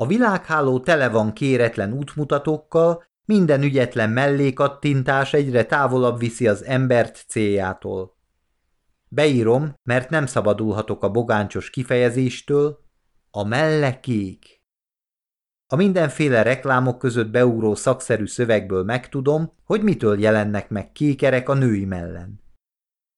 A világháló tele van kéretlen útmutatókkal, minden ügyetlen mellékattintás egyre távolabb viszi az embert céljától. Beírom, mert nem szabadulhatok a bogáncsos kifejezéstől, a melle kék. A mindenféle reklámok között beugró szakszerű szövegből megtudom, hogy mitől jelennek meg kékerek a női mellen.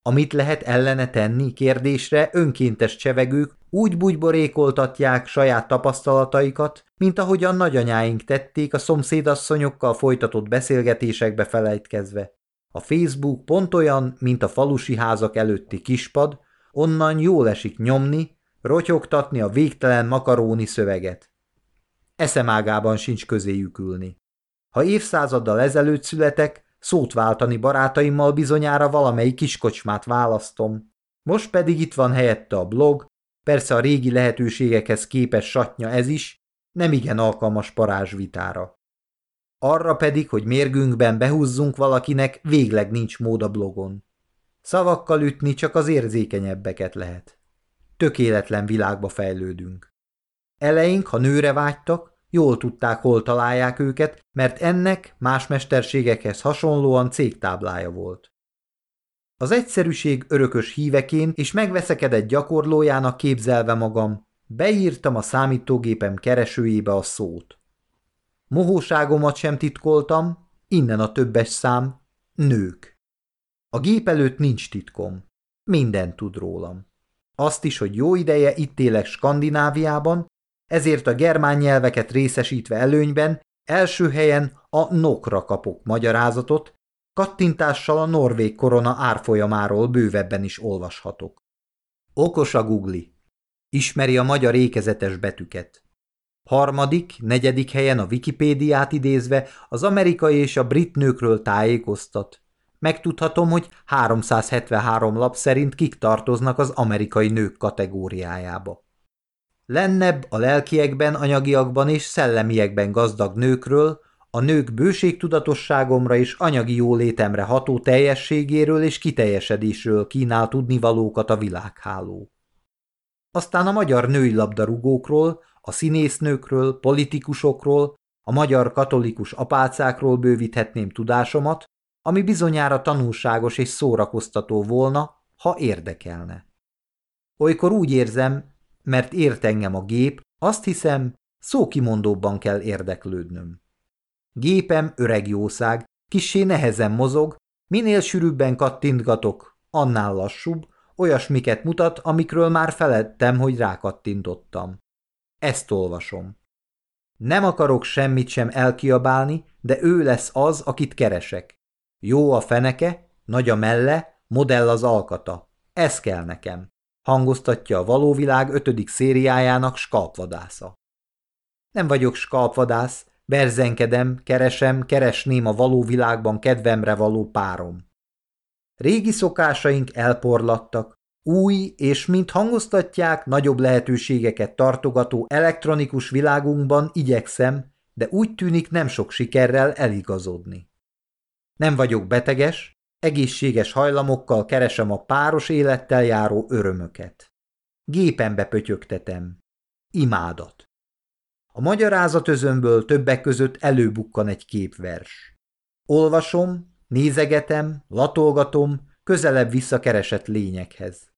Amit lehet ellene tenni kérdésre önkéntes csevegők úgy bugyborékoltatják saját tapasztalataikat, mint ahogyan nagyanyáink tették a szomszédasszonyokkal folytatott beszélgetésekbe felejtkezve. A Facebook pont olyan, mint a falusi házak előtti kispad, onnan jól esik nyomni, rotyogtatni a végtelen makaróni szöveget. Eszemágában sincs közéjük ülni. Ha évszázaddal ezelőtt születek, szót váltani barátaimmal bizonyára valamelyik kiskocsmát választom. Most pedig itt van helyette a blog, persze a régi lehetőségekhez képes satnya ez is, nem igen alkalmas parázsvitára. Arra pedig, hogy mérgünkben behúzzunk valakinek, végleg nincs mód a blogon. Szavakkal ütni csak az érzékenyebbeket lehet. Tökéletlen világba fejlődünk. Eleink, ha nőre vágytak, jól tudták, hol találják őket, mert ennek más mesterségekhez hasonlóan cégtáblája volt. Az egyszerűség örökös híveként és megveszekedett gyakorlójának képzelve magam, beírtam a számítógépem keresőjébe a szót. Mohóságomat sem titkoltam, innen a többes szám, nők. A gép előtt nincs titkom, minden tud rólam. Azt is, hogy jó ideje itt élek Skandináviában, ezért a germán nyelveket részesítve előnyben első helyen a nokra kapok magyarázatot, kattintással a norvég korona árfolyamáról bővebben is olvashatok. Okos a Googli. Ismeri a magyar ékezetes betűket. Harmadik, negyedik helyen a Wikipédiát idézve az amerikai és a brit nőkről tájékoztat. Megtudhatom, hogy 373 lap szerint kik tartoznak az amerikai nők kategóriájába. Lennebb a lelkiekben, anyagiakban és szellemiekben gazdag nőkről, a nők bőségtudatosságomra és anyagi jólétemre ható teljességéről és kiteljesedésről kínál tudnivalókat a világháló. Aztán a magyar női labdarúgókról, a színésznőkről, politikusokról, a magyar katolikus apácákról bővíthetném tudásomat, ami bizonyára tanulságos és szórakoztató volna, ha érdekelne. Olykor úgy érzem, mert ért engem a gép, azt hiszem, szókimondóbban kell érdeklődnöm. Gépem öreg jószág, kissé nehezen mozog, minél sűrűbben kattintgatok, annál lassúbb, olyasmiket mutat, amikről már feledtem, hogy rákattintottam. Ezt olvasom. Nem akarok semmit sem elkiabálni, de ő lesz az, akit keresek. Jó a feneke, nagy a melle, modell az alkata. Ez kell nekem hangoztatja a valóvilág ötödik szériájának skalpvadásza. Nem vagyok skalpvadász, berzenkedem, keresem, keresném a való világban kedvemre való párom. Régi szokásaink elporlattak, új és, mint hangoztatják, nagyobb lehetőségeket tartogató elektronikus világunkban igyekszem, de úgy tűnik nem sok sikerrel eligazodni. Nem vagyok beteges, egészséges hajlamokkal keresem a páros élettel járó örömöket. Gépembe pötyögtetem. Imádat. A magyarázat özömből többek között előbukkan egy képvers. Olvasom, nézegetem, latolgatom, közelebb visszakeresett lényekhez.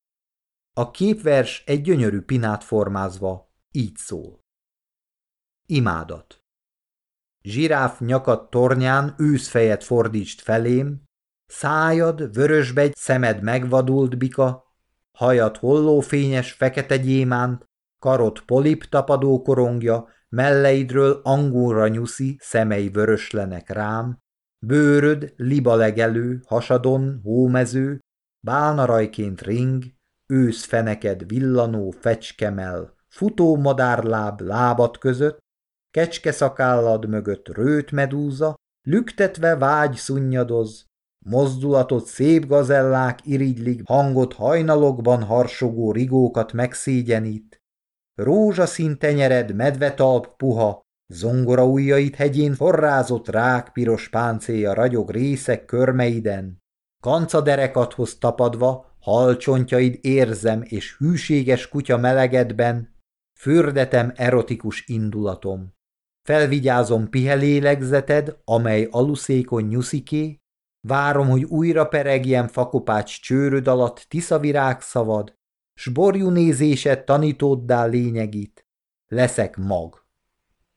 A képvers egy gyönyörű pinát formázva így szól. Imádat. Zsiráf nyakat tornyán őszfejet fordítsd felém, Szájad, vörösbegy, szemed megvadult bika, hajad hollófényes, fekete gyémánt, karot polip tapadó korongja, melleidről angolra nyuszi, szemei vöröslenek rám, bőröd libalegelő, hasadon, hómező, bálnarajként ring, őszfeneked villanó fecskemel, futó madárláb lábad között, kecske szakállad mögött rőt medúza, lüktetve vágy szunnyadoz, Mozdulatot szép gazellák irigylik, hangot hajnalokban harsogó rigókat megszégyenít. Rózsaszín tenyered medvetalp puha, Zongora ujjait hegyén forrázott rák piros páncéja ragyog részek körmeiden, kancaderekathoz tapadva, halcsontjaid érzem és hűséges kutya melegedben, fürdetem erotikus indulatom. Felvigyázom pihelélegzeted, amely aluszékony nyusziké, várom, hogy újra peregjen fakopács csőröd alatt tiszavirág szavad, s borjú nézésed tanítóddá lényegít. Leszek mag.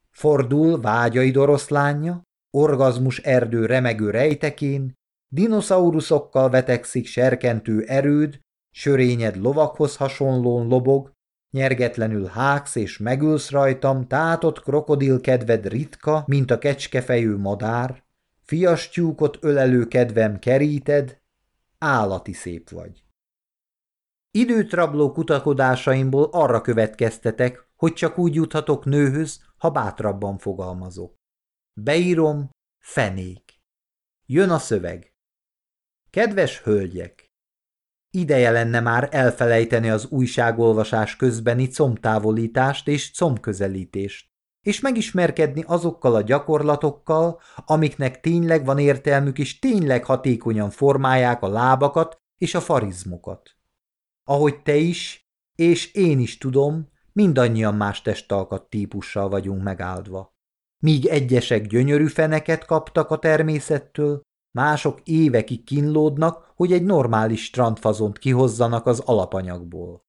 Fordul vágyaid oroszlánja, orgazmus erdő remegő rejtekén, dinoszauruszokkal vetekszik serkentő erőd, sörényed lovakhoz hasonlón lobog, nyergetlenül hágsz és megülsz rajtam, tátott krokodil kedved ritka, mint a kecskefejű madár, fias tyúkot ölelő kedvem keríted, állati szép vagy. Időt rabló kutakodásaimból arra következtetek, hogy csak úgy juthatok nőhöz, ha bátrabban fogalmazok. Beírom, fenék. Jön a szöveg. Kedves hölgyek! Ideje lenne már elfelejteni az újságolvasás közbeni comtávolítást és comközelítést, és megismerkedni azokkal a gyakorlatokkal, amiknek tényleg van értelmük és tényleg hatékonyan formálják a lábakat és a farizmokat. Ahogy te is, és én is tudom, mindannyian más testalkat típussal vagyunk megáldva. Míg egyesek gyönyörű feneket kaptak a természettől, mások évekig kínlódnak, hogy egy normális strandfazont kihozzanak az alapanyagból.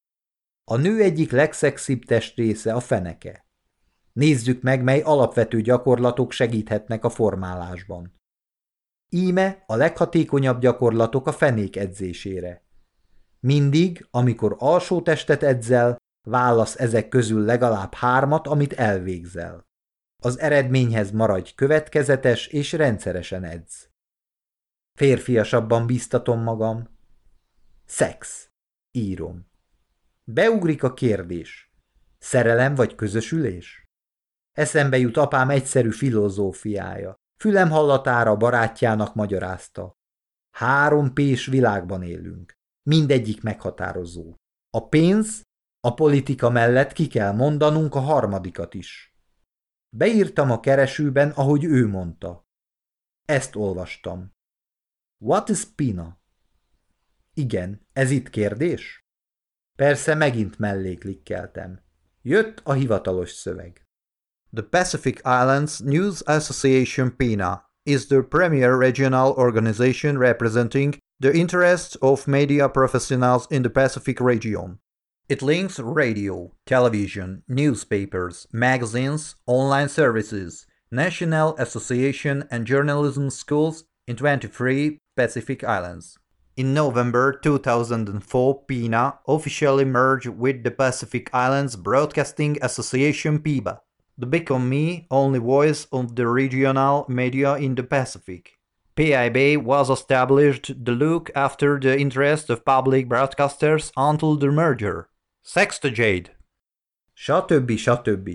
A nő egyik legszexibb testrésze a feneke. Nézzük meg, mely alapvető gyakorlatok segíthetnek a formálásban. Íme a leghatékonyabb gyakorlatok a fenék edzésére. Mindig, amikor alsó testet edzel, válasz ezek közül legalább hármat, amit elvégzel. Az eredményhez maradj következetes és rendszeresen edz. Férfiasabban biztatom magam. Szex. Írom. Beugrik a kérdés. Szerelem vagy közösülés? Eszembe jut apám egyszerű filozófiája. Fülem hallatára barátjának magyarázta. Három pés világban élünk. Mindegyik meghatározó. A pénz, a politika mellett ki kell mondanunk a harmadikat is. Beírtam a keresőben, ahogy ő mondta. Ezt olvastam. What is Pina? Igen, ez itt kérdés? Persze megint melléklikkeltem. Jött a hivatalos szöveg. The Pacific Islands News Association PINA is the premier regional organization representing the interests of media professionals in the Pacific region. It links radio, television, newspapers, magazines, online services, National Association and Journalism schools in 23 Pacific Islands. In November 2004, PINA officially merged with the Pacific Islands Broadcasting Association PIBA to become me only voice of the regional media in the Pacific. PIB was established to look after the interests of public broadcasters until the merger. Sexta Jade. Stb. stb.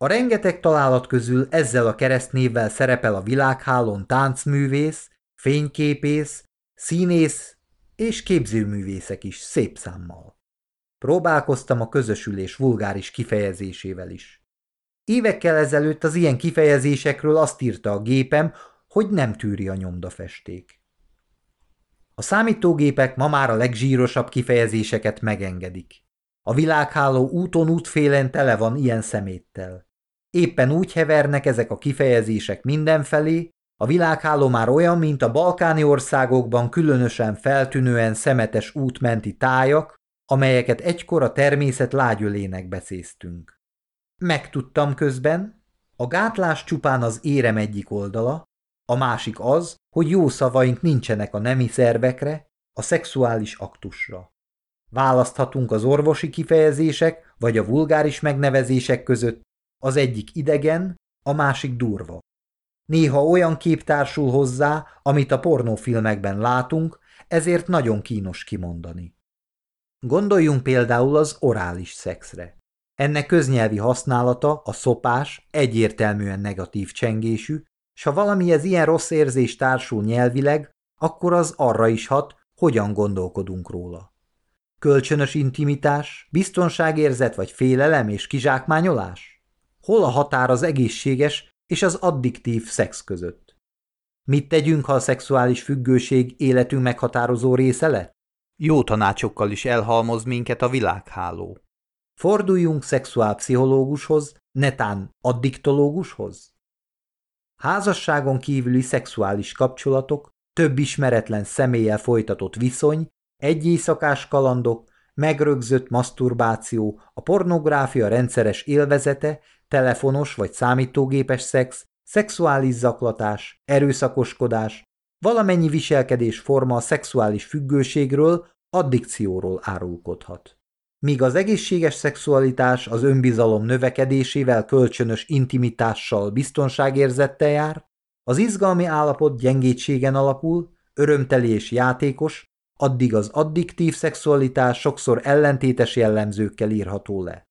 A rengeteg találat közül ezzel a keresztnévvel szerepel a világhálón táncművész, fényképész, színész és képzőművészek is szép számmal. Próbálkoztam a közösülés vulgáris kifejezésével is. Évekkel ezelőtt az ilyen kifejezésekről azt írta a gépem, hogy nem tűri a nyomdafesték. A számítógépek ma már a legzsírosabb kifejezéseket megengedik. A világháló úton útfélen tele van ilyen szeméttel. Éppen úgy hevernek ezek a kifejezések mindenfelé, a világháló már olyan, mint a balkáni országokban különösen feltűnően szemetes útmenti tájak, amelyeket egykor a természet lágyölének beszéztünk. Megtudtam közben, a gátlás csupán az érem egyik oldala, a másik az, hogy jó szavaink nincsenek a nemi szervekre, a szexuális aktusra. Választhatunk az orvosi kifejezések vagy a vulgáris megnevezések között, az egyik idegen, a másik durva. Néha olyan kép társul hozzá, amit a pornófilmekben látunk, ezért nagyon kínos kimondani. Gondoljunk például az orális szexre. Ennek köznyelvi használata, a szopás egyértelműen negatív csengésű, s ha valamihez ilyen rossz érzés társul nyelvileg, akkor az arra is hat, hogyan gondolkodunk róla. Kölcsönös intimitás, biztonságérzet vagy félelem és kizsákmányolás? hol a határ az egészséges és az addiktív szex között. Mit tegyünk, ha a szexuális függőség életünk meghatározó része lett? Jó tanácsokkal is elhalmoz minket a világháló. Forduljunk szexuálpszichológushoz, netán addiktológushoz? Házasságon kívüli szexuális kapcsolatok, több ismeretlen személlyel folytatott viszony, egy éjszakás kalandok, megrögzött maszturbáció, a pornográfia rendszeres élvezete, telefonos vagy számítógépes szex, szexuális zaklatás, erőszakoskodás, valamennyi viselkedés forma a szexuális függőségről, addikcióról árulkodhat. Míg az egészséges szexualitás az önbizalom növekedésével, kölcsönös intimitással, biztonságérzettel jár, az izgalmi állapot gyengétségen alapul, örömteli és játékos, addig az addiktív szexualitás sokszor ellentétes jellemzőkkel írható le.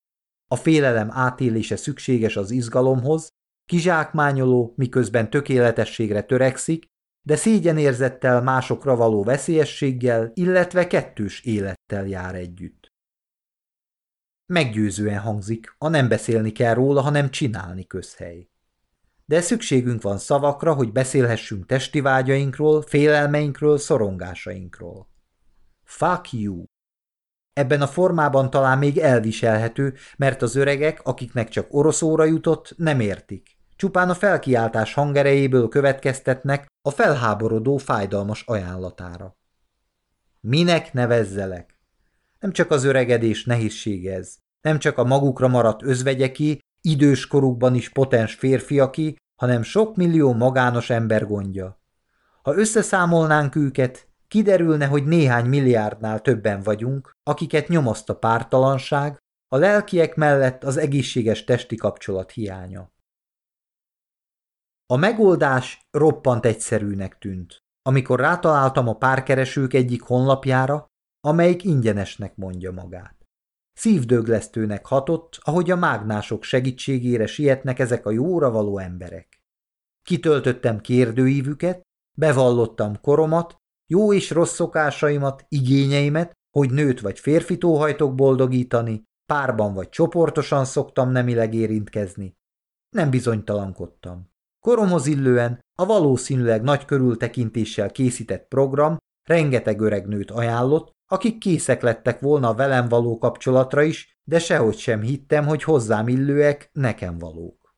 A félelem átélése szükséges az izgalomhoz, kizsákmányoló, miközben tökéletességre törekszik, de szégyenérzettel másokra való veszélyességgel, illetve kettős élettel jár együtt. Meggyőzően hangzik, a nem beszélni kell róla, hanem csinálni közhely. De szükségünk van szavakra, hogy beszélhessünk testi vágyainkról, félelmeinkről, szorongásainkról. Fuck you! Ebben a formában talán még elviselhető, mert az öregek, akiknek csak orosz óra jutott, nem értik. Csupán a felkiáltás hangerejéből következtetnek a felháborodó fájdalmas ajánlatára. Minek nevezzelek? Nem csak az öregedés nehézsége ez, nem csak a magukra maradt özvegyeké, idős korukban is potens férfiaki, hanem sok millió magános ember gondja. Ha összeszámolnánk őket, kiderülne, hogy néhány milliárdnál többen vagyunk, akiket nyomaszt a pártalanság, a lelkiek mellett az egészséges testi kapcsolat hiánya. A megoldás roppant egyszerűnek tűnt. Amikor rátaláltam a párkeresők egyik honlapjára, amelyik ingyenesnek mondja magát. Szívdöglesztőnek hatott, ahogy a mágnások segítségére sietnek ezek a jóra való emberek. Kitöltöttem kérdőívüket, bevallottam koromat, jó és rossz szokásaimat, igényeimet, hogy nőt vagy férfit óhajtok boldogítani, párban vagy csoportosan szoktam nemileg érintkezni. Nem bizonytalankodtam. Koromhoz illően a valószínűleg nagy körültekintéssel készített program rengeteg öreg nőt ajánlott, akik készek lettek volna velem való kapcsolatra is, de sehogy sem hittem, hogy hozzám illőek nekem valók.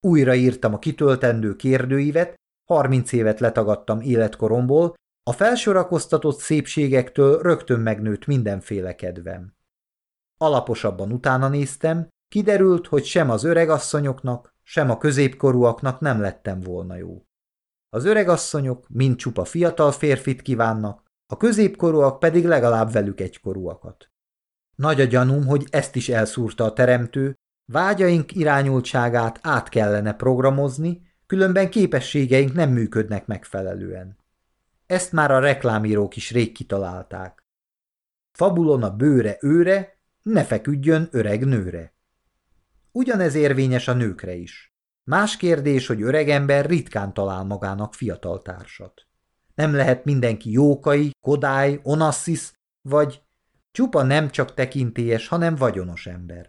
Újra írtam a kitöltendő kérdőívet, 30 évet letagadtam életkoromból, a felsorakoztatott szépségektől rögtön megnőtt mindenféle kedvem. Alaposabban utána néztem, kiderült, hogy sem az öregasszonyoknak, sem a középkorúaknak nem lettem volna jó. Az öregasszonyok mind csupa fiatal férfit kívánnak, a középkorúak pedig legalább velük egykorúakat. Nagy a gyanúm, hogy ezt is elszúrta a teremtő, vágyaink irányultságát át kellene programozni, különben képességeink nem működnek megfelelően. Ezt már a reklámírók is rég kitalálták. Fabulon a bőre őre, ne feküdjön öreg nőre. Ugyanez érvényes a nőkre is. Más kérdés, hogy öregember ritkán talál magának fiatal társat. Nem lehet mindenki jókai, kodály, onasszis, vagy csupa nem csak tekintélyes, hanem vagyonos ember.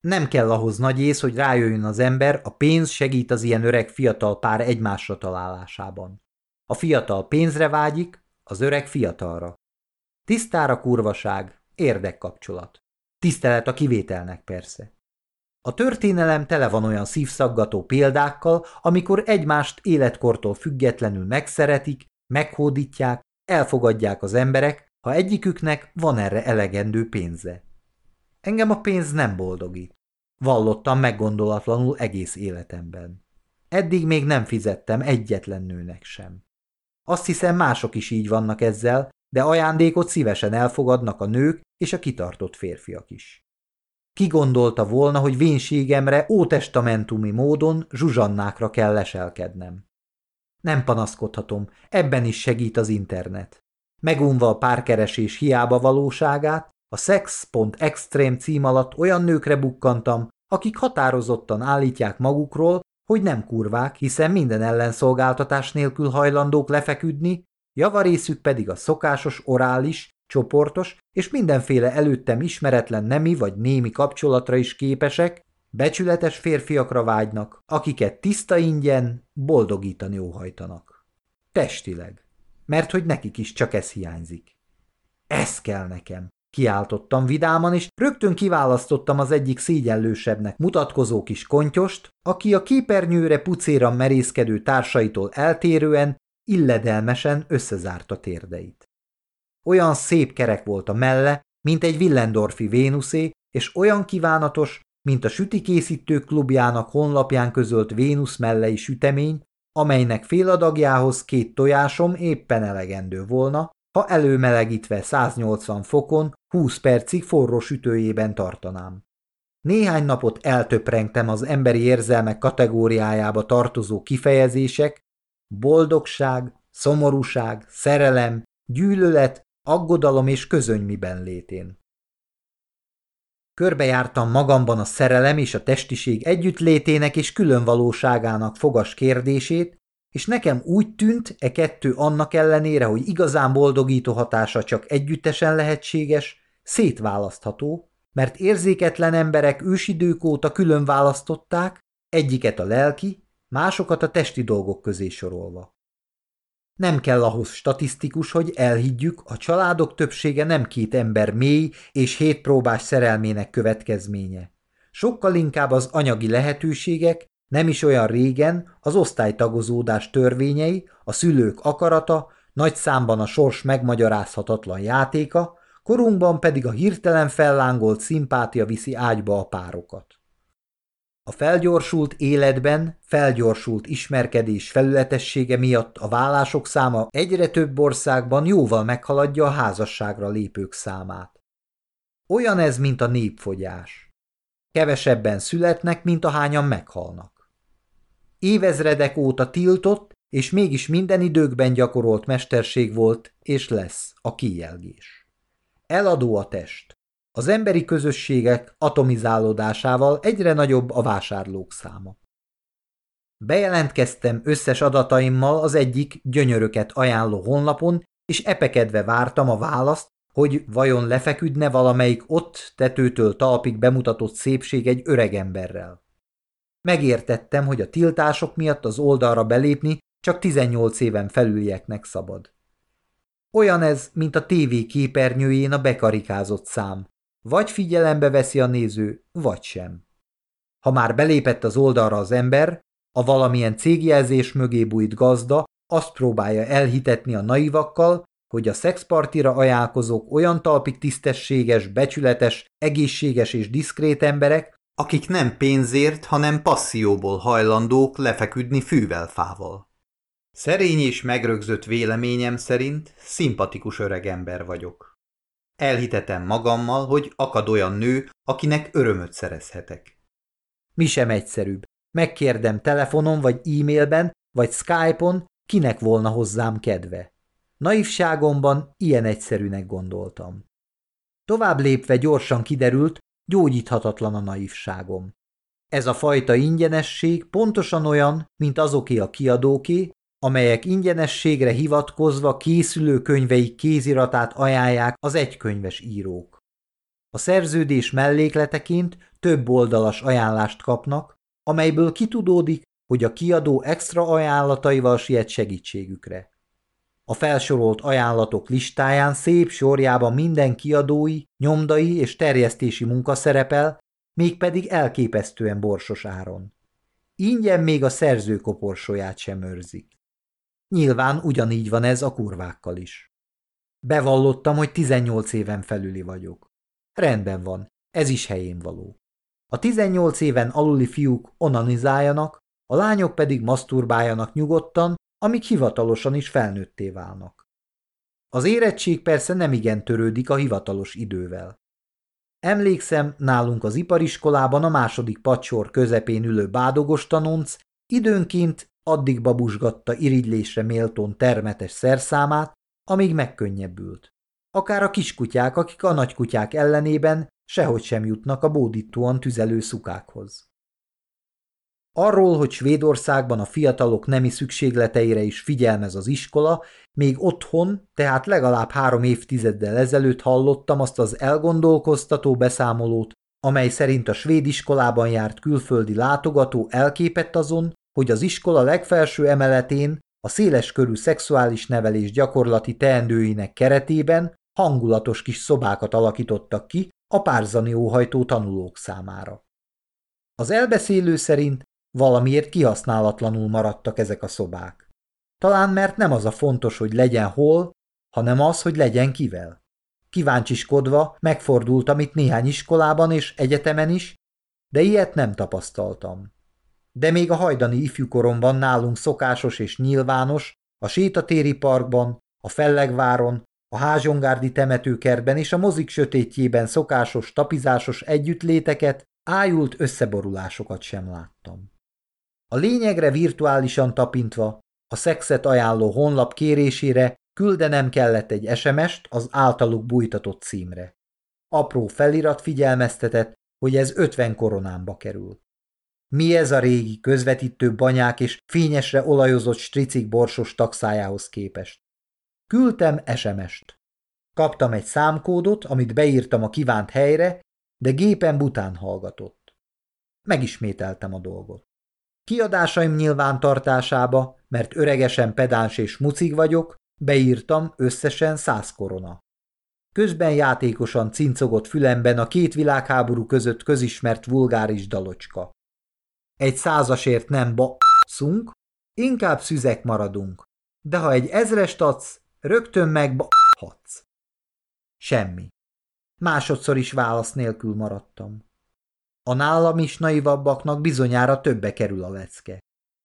Nem kell ahhoz nagy ész, hogy rájöjjön az ember, a pénz segít az ilyen öreg fiatal pár egymásra találásában. A fiatal pénzre vágyik, az öreg fiatalra. Tisztára kurvaság, érdekkapcsolat. Tisztelet a kivételnek persze. A történelem tele van olyan szívszaggató példákkal, amikor egymást életkortól függetlenül megszeretik, meghódítják, elfogadják az emberek, ha egyiküknek van erre elegendő pénze. Engem a pénz nem boldogít. Vallottam meggondolatlanul egész életemben. Eddig még nem fizettem egyetlen nőnek sem. Azt hiszem mások is így vannak ezzel, de ajándékot szívesen elfogadnak a nők és a kitartott férfiak is. Ki gondolta volna, hogy vénségemre ótestamentumi módon zsuzsannákra kell leselkednem. Nem panaszkodhatom, ebben is segít az internet. Megunva a párkeresés hiába valóságát, a sex.extrém cím alatt olyan nőkre bukkantam, akik határozottan állítják magukról, hogy nem kurvák, hiszen minden ellenszolgáltatás nélkül hajlandók lefeküdni, javarészük pedig a szokásos orális, csoportos és mindenféle előttem ismeretlen nemi vagy némi kapcsolatra is képesek, Becsületes férfiakra vágynak, akiket tiszta ingyen boldogítani óhajtanak. Testileg, mert hogy nekik is csak ez hiányzik. Ez kell nekem, kiáltottam vidáman, és rögtön kiválasztottam az egyik szégyenlősebbnek mutatkozó kis kontyost, aki a képernyőre pucéran merészkedő társaitól eltérően illedelmesen összezárta térdeit. Olyan szép kerek volt a melle, mint egy Willendorfi Vénuszé, és olyan kívánatos, mint a sütikészítő klubjának honlapján közölt Vénusz mellei sütemény, amelynek féladagjához két tojásom éppen elegendő volna, ha előmelegítve 180 fokon 20 percig forró sütőjében tartanám. Néhány napot eltöprengtem az emberi érzelmek kategóriájába tartozó kifejezések, boldogság, szomorúság, szerelem, gyűlölet, aggodalom és közönymiben létén. Körbejártam magamban a szerelem és a testiség együttlétének és különvalóságának fogas kérdését, és nekem úgy tűnt e kettő annak ellenére, hogy igazán boldogító hatása csak együttesen lehetséges, szétválasztható, mert érzéketlen emberek ősidők óta külön választották, egyiket a lelki, másokat a testi dolgok közé sorolva. Nem kell ahhoz statisztikus, hogy elhiggyük, a családok többsége nem két ember mély és hétpróbás szerelmének következménye. Sokkal inkább az anyagi lehetőségek, nem is olyan régen az osztálytagozódás törvényei, a szülők akarata, nagy számban a sors megmagyarázhatatlan játéka, korunkban pedig a hirtelen fellángolt szimpátia viszi ágyba a párokat. A felgyorsult életben, felgyorsult ismerkedés felületessége miatt a vállások száma egyre több országban jóval meghaladja a házasságra lépők számát. Olyan ez, mint a népfogyás. Kevesebben születnek, mint ahányan meghalnak. Évezredek óta tiltott, és mégis minden időkben gyakorolt mesterség volt, és lesz a kijelgés. Eladó a test. Az emberi közösségek atomizálódásával egyre nagyobb a vásárlók száma. Bejelentkeztem összes adataimmal az egyik gyönyöröket ajánló honlapon, és epekedve vártam a választ, hogy vajon lefeküdne valamelyik ott tetőtől talpig bemutatott szépség egy öregemberrel. Megértettem, hogy a tiltások miatt az oldalra belépni csak 18 éven felülieknek szabad. Olyan ez, mint a tévé képernyőjén a bekarikázott szám. Vagy figyelembe veszi a néző, vagy sem. Ha már belépett az oldalra az ember, a valamilyen cégjelzés mögé bújt gazda azt próbálja elhitetni a naivakkal, hogy a szexpartira ajánlkozók olyan talpig tisztességes, becsületes, egészséges és diszkrét emberek, akik nem pénzért, hanem passzióból hajlandók lefeküdni fűvel-fával. Szerény és megrögzött véleményem szerint szimpatikus öregember vagyok. Elhitetem magammal, hogy akad olyan nő, akinek örömöt szerezhetek. Mi sem egyszerűbb. Megkérdem telefonon, vagy e-mailben, vagy Skype-on, kinek volna hozzám kedve. Naivságomban ilyen egyszerűnek gondoltam. Tovább lépve gyorsan kiderült, gyógyíthatatlan a naivságom. Ez a fajta ingyenesség pontosan olyan, mint azoké a kiadóké, amelyek ingyenességre hivatkozva készülő könyveik kéziratát ajánlják az egykönyves írók. A szerződés mellékleteként több oldalas ajánlást kapnak, amelyből kitudódik, hogy a kiadó extra ajánlataival siet segítségükre. A felsorolt ajánlatok listáján szép sorjában minden kiadói, nyomdai és terjesztési munka szerepel, mégpedig elképesztően borsos áron. Ingyen még a szerző koporsóját sem őrzik. Nyilván ugyanígy van ez a kurvákkal is. Bevallottam, hogy 18 éven felüli vagyok. Rendben van, ez is helyén való. A 18 éven aluli fiúk onanizáljanak, a lányok pedig maszturbáljanak nyugodtan, amíg hivatalosan is felnőtté válnak. Az érettség persze nem igen törődik a hivatalos idővel. Emlékszem, nálunk az ipariskolában a második pacsor közepén ülő bádogos tanonc időnként addig babusgatta irigylésre méltón termetes szerszámát, amíg megkönnyebbült. Akár a kiskutyák, akik a nagykutyák ellenében sehogy sem jutnak a bódítóan tüzelő szukákhoz. Arról, hogy Svédországban a fiatalok nemi szükségleteire is figyelmez az iskola, még otthon, tehát legalább három évtizeddel ezelőtt hallottam azt az elgondolkoztató beszámolót, amely szerint a svéd iskolában járt külföldi látogató elképett azon, hogy az iskola legfelső emeletén a széles körű szexuális nevelés gyakorlati teendőinek keretében hangulatos kis szobákat alakítottak ki a párzani óhajtó tanulók számára. Az elbeszélő szerint valamiért kihasználatlanul maradtak ezek a szobák. Talán mert nem az a fontos, hogy legyen hol, hanem az, hogy legyen kivel. Kíváncsiskodva megfordultam itt néhány iskolában és egyetemen is, de ilyet nem tapasztaltam. De még a hajdani ifjúkoromban nálunk szokásos és nyilvános, a sétatéri parkban, a Fellegváron, a Házsongárdi temetőkertben és a mozik sötétjében szokásos tapizásos együttléteket, ájult összeborulásokat sem láttam. A lényegre virtuálisan tapintva, a szexet ajánló honlap kérésére küldenem kellett egy SMS-t az általuk bújtatott címre. Apró felirat figyelmeztetett, hogy ez 50 koronámba kerül. Mi ez a régi, közvetítő banyák és fényesre olajozott stricik borsos taxájához képest? Küldtem SMS-t. Kaptam egy számkódot, amit beírtam a kívánt helyre, de gépen bután hallgatott. Megismételtem a dolgot. Kiadásaim nyilvántartásába, mert öregesen pedáns és mucig vagyok, beírtam összesen száz korona. Közben játékosan cincogott fülemben a két világháború között közismert vulgáris dalocska. Egy százasért nem ba***szunk, inkább szüzek maradunk, de ha egy ezrest adsz, rögtön meg ba***hatsz. Semmi. Másodszor is válasz nélkül maradtam. A nálam is naivabbaknak bizonyára többe kerül a lecke.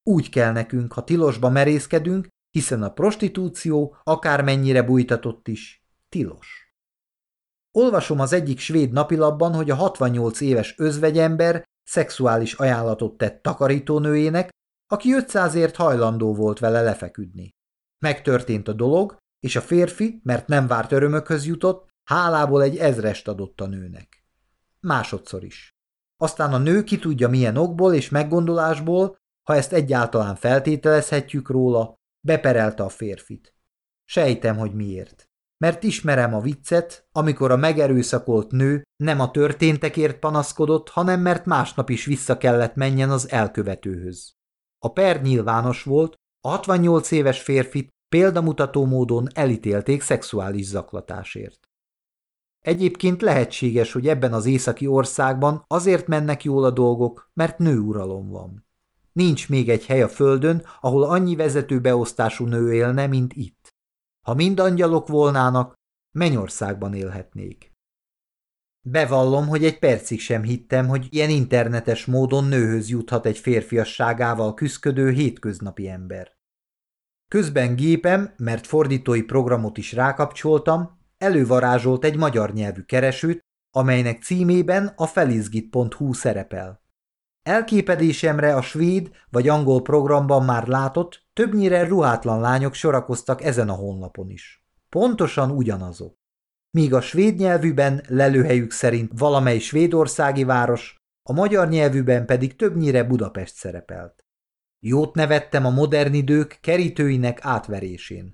Úgy kell nekünk, ha tilosba merészkedünk, hiszen a prostitúció, akármennyire bújtatott is, tilos. Olvasom az egyik svéd napilapban, hogy a 68 éves özvegyember szexuális ajánlatot tett takarítónőjének, aki 500ért hajlandó volt vele lefeküdni. Megtörtént a dolog, és a férfi, mert nem várt örömökhöz jutott, hálából egy ezrest adott a nőnek. Másodszor is. Aztán a nő ki tudja milyen okból és meggondolásból, ha ezt egyáltalán feltételezhetjük róla, beperelte a férfit. Sejtem, hogy miért. Mert ismerem a viccet, amikor a megerőszakolt nő nem a történtekért panaszkodott, hanem mert másnap is vissza kellett menjen az elkövetőhöz. A per nyilvános volt, a 68 éves férfit példamutató módon elítélték szexuális zaklatásért. Egyébként lehetséges, hogy ebben az északi országban azért mennek jól a dolgok, mert nőuralom van. Nincs még egy hely a földön, ahol annyi vezetőbeosztású nő élne, mint itt. Ha mind angyalok volnának, mennyországban élhetnék. Bevallom, hogy egy percig sem hittem, hogy ilyen internetes módon nőhöz juthat egy férfiasságával küszködő hétköznapi ember. Közben gépem, mert fordítói programot is rákapcsoltam, elővarázsolt egy magyar nyelvű keresőt, amelynek címében a felizgit.hu szerepel. Elképedésemre a svéd vagy angol programban már látott, többnyire ruhátlan lányok sorakoztak ezen a honlapon is. Pontosan ugyanazok. Míg a svéd nyelvűben lelőhelyük szerint valamely svédországi város, a magyar nyelvűben pedig többnyire Budapest szerepelt. Jót nevettem a modern idők kerítőinek átverésén.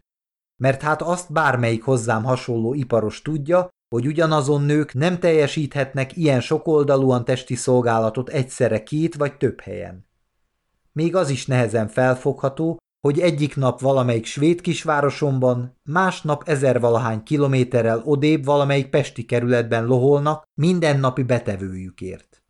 Mert hát azt bármelyik hozzám hasonló iparos tudja, hogy ugyanazon nők nem teljesíthetnek ilyen sokoldalúan testi szolgálatot egyszerre két vagy több helyen. Még az is nehezen felfogható, hogy egyik nap valamelyik svéd kisvárosomban, másnap ezervalahány kilométerrel odébb valamelyik pesti kerületben loholnak mindennapi betevőjükért.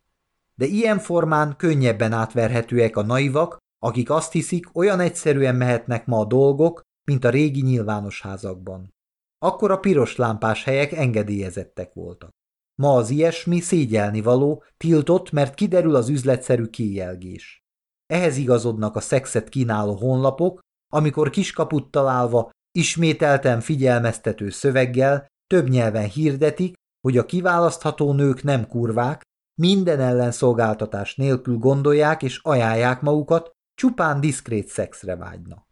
De ilyen formán könnyebben átverhetőek a naivak, akik azt hiszik, olyan egyszerűen mehetnek ma a dolgok, mint a régi nyilvános házakban. Akkor a piros lámpás helyek engedélyezettek voltak. Ma az ilyesmi szégyelni való, tiltott, mert kiderül az üzletszerű kijelgés. Ehhez igazodnak a szexet kínáló honlapok, amikor kiskaput találva, ismételten figyelmeztető szöveggel, több nyelven hirdetik, hogy a kiválasztható nők nem kurvák, minden ellenszolgáltatás nélkül gondolják és ajánlják magukat, csupán diszkrét szexre vágynak.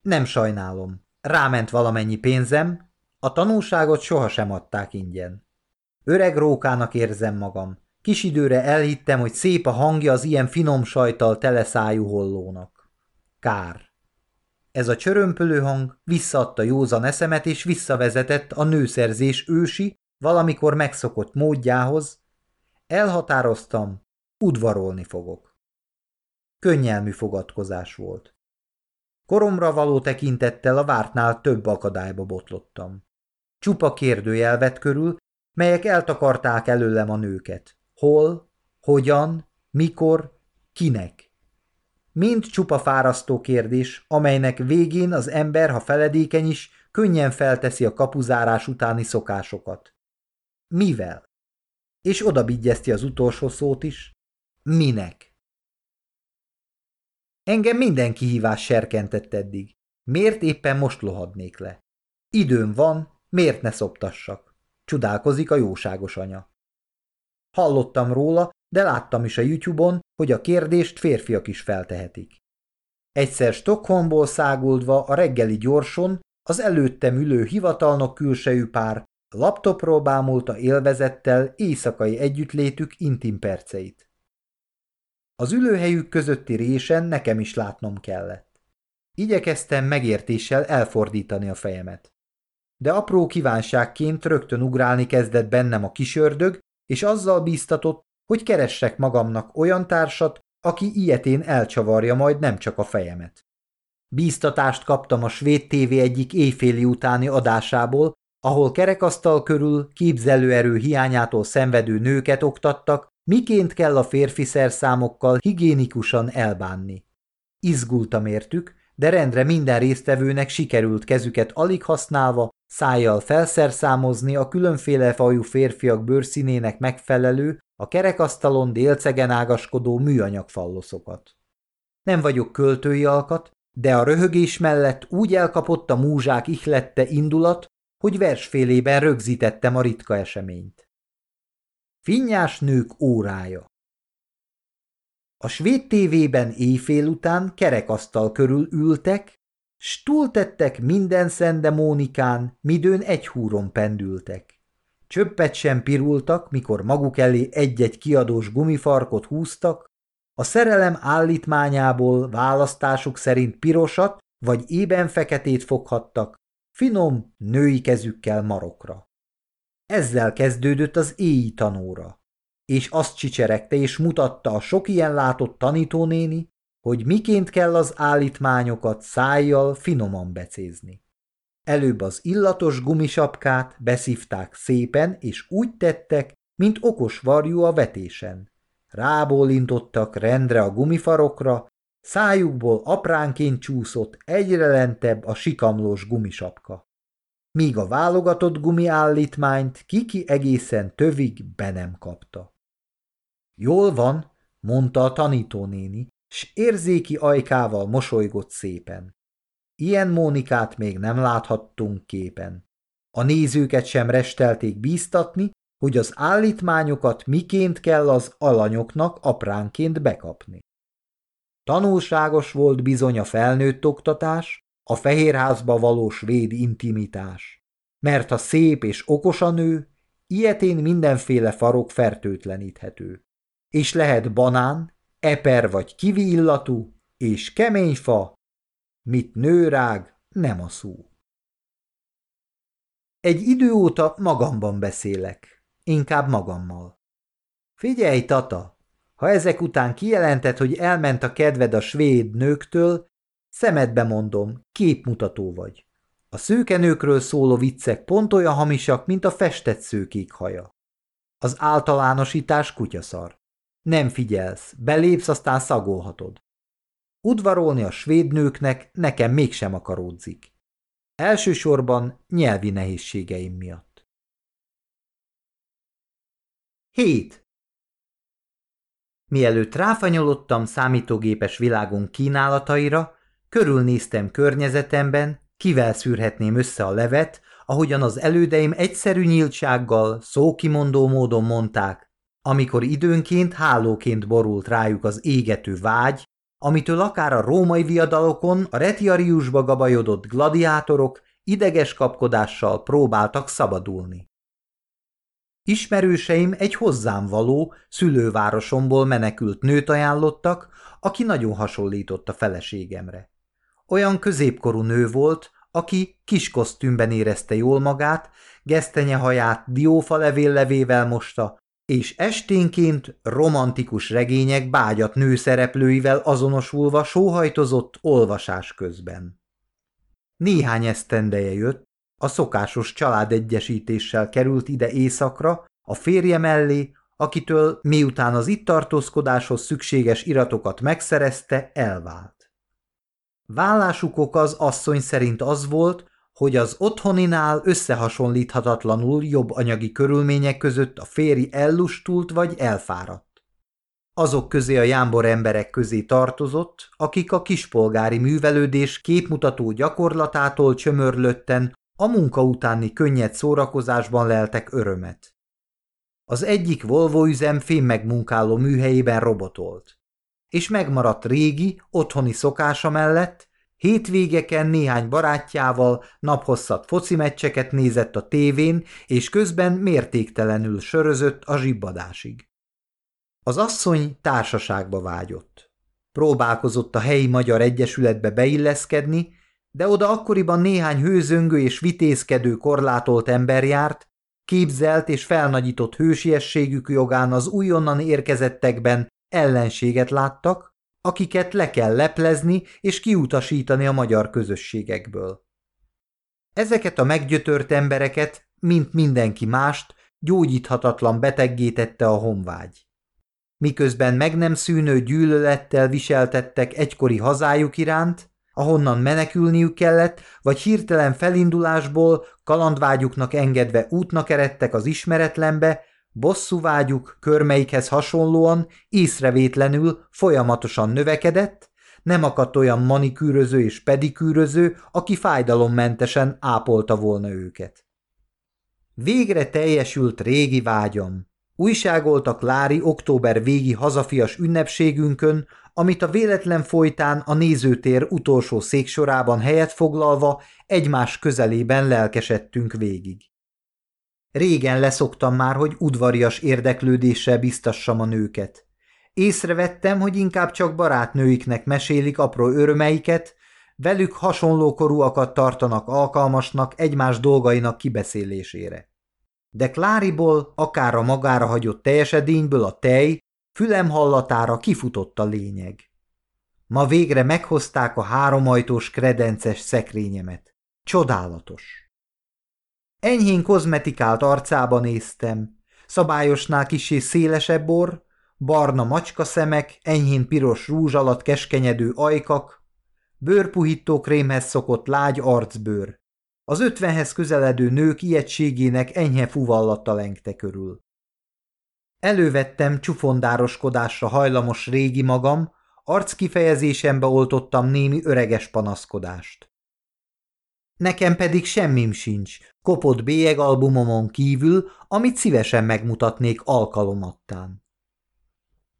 Nem sajnálom, ráment valamennyi pénzem, a tanulságot sohasem adták ingyen. Öreg rókának érzem magam. Kis időre elhittem, hogy szép a hangja az ilyen finom sajtal teleszájú hollónak. Kár. Ez a csörömpölő hang visszaadta józan eszemet és visszavezetett a nőszerzés ősi, valamikor megszokott módjához, Elhatároztam, udvarolni fogok. Könnyelmű fogadkozás volt. Koromra való tekintettel a vártnál több akadályba botlottam. Csupa kérdőjel vett körül, melyek eltakarták előlem a nőket. Hol, hogyan, mikor, kinek. Mind csupa fárasztó kérdés, amelynek végén az ember, ha feledékeny is, könnyen felteszi a kapuzárás utáni szokásokat. Mivel? És oda az utolsó szót is. Minek? Engem minden kihívás serkentett eddig. Miért éppen most lohadnék le? Időm van, miért ne szoptassak? Csodálkozik a jóságos anya. Hallottam róla, de láttam is a YouTube-on, hogy a kérdést férfiak is feltehetik. Egyszer Stockholmból száguldva a reggeli gyorson az előttem ülő hivatalnok külsejű pár laptopról bámulta élvezettel éjszakai együttlétük intim perceit. Az ülőhelyük közötti résen nekem is látnom kellett. Igyekeztem megértéssel elfordítani a fejemet. De apró kívánságként rögtön ugrálni kezdett bennem a kisördög, és azzal bíztatott, hogy keressek magamnak olyan társat, aki ilyetén elcsavarja majd nem csak a fejemet. Bíztatást kaptam a svéd tévé egyik éjféli utáni adásából, ahol kerekasztal körül képzelőerő hiányától szenvedő nőket oktattak, miként kell a férfi szerszámokkal higiénikusan elbánni. Izgultam értük, de rendre minden résztvevőnek sikerült kezüket alig használva, szájjal felszerszámozni a különféle fajú férfiak bőrszínének megfelelő, a kerekasztalon délcegen ágaskodó műanyag falloszokat. Nem vagyok költői alkat, de a röhögés mellett úgy elkapott a múzsák ihlette indulat, hogy versfélében rögzítettem a ritka eseményt. Finnyás nők órája A svéd tévében éjfél után kerekasztal körül ültek, s túltettek minden szende Mónikán, midőn egy húron pendültek. Csöppet sem pirultak, mikor maguk elé egy-egy kiadós gumifarkot húztak, a szerelem állítmányából választásuk szerint pirosat vagy ében feketét foghattak, finom, női kezükkel marokra. Ezzel kezdődött az éji tanóra, és azt csicseregte és mutatta a sok ilyen látott tanítónéni, hogy miként kell az állítmányokat szájjal finoman becézni. Előbb az illatos gumisapkát beszívták szépen, és úgy tettek, mint okos varjú a vetésen. Rábólintottak rendre a gumifarokra, szájukból apránként csúszott egyre lentebb a sikamlós gumisapka. Míg a válogatott gumiállítmányt kiki egészen tövig be nem kapta. Jól van, mondta a tanítónéni, s érzéki ajkával mosolygott szépen. Ilyen Mónikát még nem láthattunk képen. A nézőket sem restelték bíztatni, hogy az állítmányokat miként kell az alanyoknak apránként bekapni. Tanulságos volt bizony a felnőtt oktatás, a fehérházba való svéd intimitás, mert a szép és okos a nő, ilyetén mindenféle farok fertőtleníthető. És lehet banán, eper vagy kivi illatú, és kemény fa, mit nőrág, nem a szó. Egy idő óta magamban beszélek, inkább magammal. Figyelj, Tata, ha ezek után kijelentett, hogy elment a kedved a svéd nőktől, szemedbe mondom, képmutató vagy. A szőkenőkről szóló viccek pont olyan hamisak, mint a festett szőkék haja. Az általánosítás kutyaszar. Nem figyelsz, belépsz, aztán szagolhatod. Udvarolni a svéd nőknek nekem mégsem akaródzik. Elsősorban nyelvi nehézségeim miatt. 7. Mielőtt ráfanyolottam számítógépes világunk kínálataira, körülnéztem környezetemben, kivel szűrhetném össze a levet, ahogyan az elődeim egyszerű nyíltsággal, szókimondó módon mondták, amikor időnként hálóként borult rájuk az égető vágy, amitől akár a római viadalokon a retiariusba gabajodott gladiátorok ideges kapkodással próbáltak szabadulni. Ismerőseim egy hozzám való, szülővárosomból menekült nőt ajánlottak, aki nagyon hasonlított a feleségemre. Olyan középkorú nő volt, aki kis kosztümben érezte jól magát, gesztenye haját diófa levél levével mosta, és esténként romantikus regények bágyat nőszereplőivel azonosulva sóhajtozott olvasás közben. Néhány esztendeje jött, a szokásos családegyesítéssel került ide éjszakra, a férje mellé, akitől miután az itt tartózkodáshoz szükséges iratokat megszerezte, elvált. Vállásuk az asszony szerint az volt, hogy az otthoninál összehasonlíthatatlanul jobb anyagi körülmények között a férj ellustult vagy elfáradt. Azok közé a jámbor emberek közé tartozott, akik a kispolgári művelődés képmutató gyakorlatától csömörlötten a munka utáni könnyed szórakozásban leltek örömet. Az egyik Volvo üzem fémmegmunkáló műhelyében robotolt, és megmaradt régi, otthoni szokása mellett, hétvégeken néhány barátjával naphosszat foci meccseket nézett a tévén, és közben mértéktelenül sörözött a zsibbadásig. Az asszony társaságba vágyott. Próbálkozott a helyi magyar egyesületbe beilleszkedni, de oda akkoriban néhány hőzöngő és vitézkedő korlátolt ember járt, képzelt és felnagyított hősiességük jogán az újonnan érkezettekben ellenséget láttak, akiket le kell leplezni és kiutasítani a magyar közösségekből. Ezeket a meggyötört embereket, mint mindenki mást, gyógyíthatatlan beteggétette a honvágy. Miközben meg nem szűnő gyűlölettel viseltettek egykori hazájuk iránt, ahonnan menekülniük kellett, vagy hirtelen felindulásból, kalandvágyuknak engedve útnak eredtek az ismeretlenbe, bosszúvágyuk körmeikhez hasonlóan észrevétlenül folyamatosan növekedett, nem akadt olyan manikűröző és pedikűröző, aki fájdalommentesen ápolta volna őket. Végre teljesült régi vágyam. Újságoltak Lári október végi hazafias ünnepségünkön, amit a véletlen folytán a nézőtér utolsó széksorában helyet foglalva egymás közelében lelkesedtünk végig. Régen leszoktam már, hogy udvarias érdeklődéssel biztassam a nőket. Észrevettem, hogy inkább csak barátnőiknek mesélik apró örömeiket, velük hasonló korúakat tartanak alkalmasnak egymás dolgainak kibeszélésére. De Kláriból, akár a magára hagyott teljesedényből a tej, Fülem hallatára kifutott a lényeg. Ma végre meghozták a háromajtós kredences szekrényemet. Csodálatos. Enyhén kozmetikált arcába néztem, szabályosnál kisé szélesebb orr, barna macska szemek, enyhén piros rúzs alatt keskenyedő ajkak, bőrpuhító krémhez szokott lágy arcbőr. Az ötvenhez közeledő nők ijegységének enyhe fuvallata lengte körül. Elővettem csufondároskodásra hajlamos régi magam, arckifejezésembe oltottam némi öreges panaszkodást. Nekem pedig semmim sincs, kopott bélyegalbumomon kívül, amit szívesen megmutatnék alkalomattán.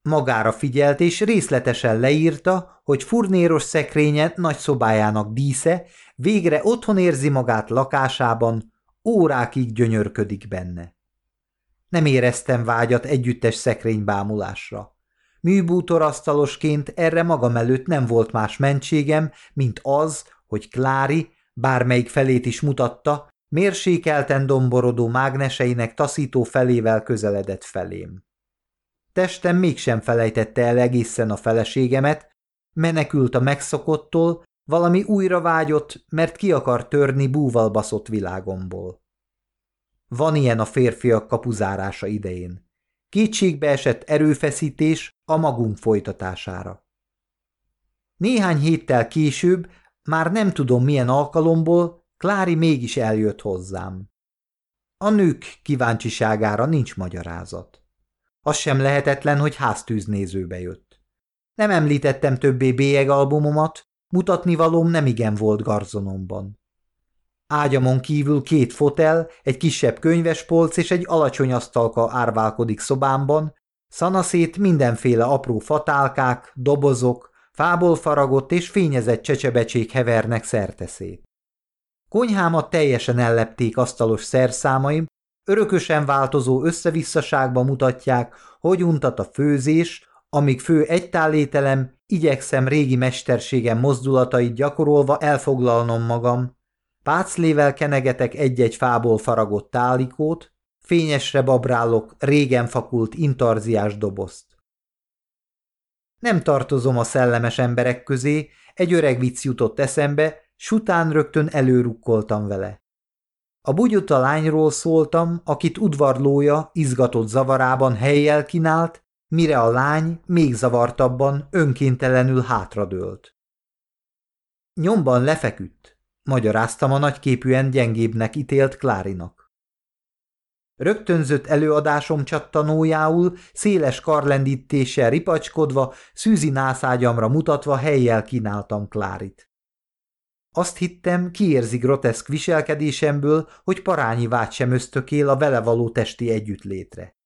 Magára figyelt és részletesen leírta, hogy furnéros szekrénye nagy szobájának dísze, végre otthon érzi magát lakásában, órákig gyönyörködik benne. Nem éreztem vágyat együttes szekrénybámulásra. Műbútorasztalosként erre magam előtt nem volt más mentségem, mint az, hogy Klári, bármelyik felét is mutatta, mérsékelten domborodó mágneseinek taszító felével közeledett felém. Testem mégsem felejtette el egészen a feleségemet, menekült a megszokottól, valami újra vágyott, mert ki akar törni búval baszott világomból. Van ilyen a férfiak kapuzárása idején. Kétségbe esett erőfeszítés a magunk folytatására. Néhány héttel később, már nem tudom milyen alkalomból, Klári mégis eljött hozzám. A nők kíváncsiságára nincs magyarázat. Az sem lehetetlen, hogy háztűznézőbe jött. Nem említettem többé bélyegalbumomat, mutatni valóm nem igen volt garzonomban. Ágyamon kívül két fotel, egy kisebb könyvespolc és egy alacsony asztalka árválkodik szobámban, szanaszét mindenféle apró fatálkák, dobozok, fából faragott és fényezett csecsebecsék hevernek szerteszét. Konyhámat teljesen ellepték asztalos szerszámaim, örökösen változó összevisszaságba mutatják, hogy untat a főzés, amíg fő egytálételem, igyekszem régi mesterségem mozdulatait gyakorolva elfoglalnom magam, Páclével kenegetek egy-egy fából faragott tálikót, fényesre babrálok régen fakult intarziás dobozt. Nem tartozom a szellemes emberek közé, egy öreg vicc jutott eszembe, s után rögtön előrukkoltam vele. A bugyuta lányról szóltam, akit udvarlója izgatott zavarában helyjel kínált, mire a lány még zavartabban önkéntelenül hátradőlt. Nyomban lefeküdt, magyaráztam a nagyképűen gyengébbnek ítélt Klárinak. Rögtönzött előadásom csattanójául, széles karlendítéssel ripacskodva, szűzi nászágyamra mutatva helyjel kínáltam Klárit. Azt hittem, kiérzi groteszk viselkedésemből, hogy parányi vágy sem ösztökél a vele való testi együttlétre.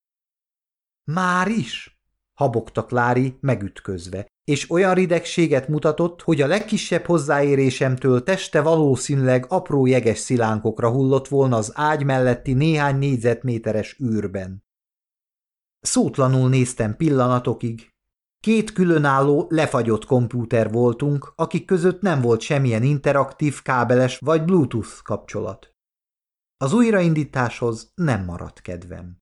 Már is? Habogta Klári megütközve, és olyan ridegséget mutatott, hogy a legkisebb hozzáérésemtől teste valószínűleg apró jeges szilánkokra hullott volna az ágy melletti néhány négyzetméteres űrben. Szótlanul néztem pillanatokig. Két különálló, lefagyott kompúter voltunk, akik között nem volt semmilyen interaktív, kábeles vagy Bluetooth kapcsolat. Az újraindításhoz nem maradt kedvem.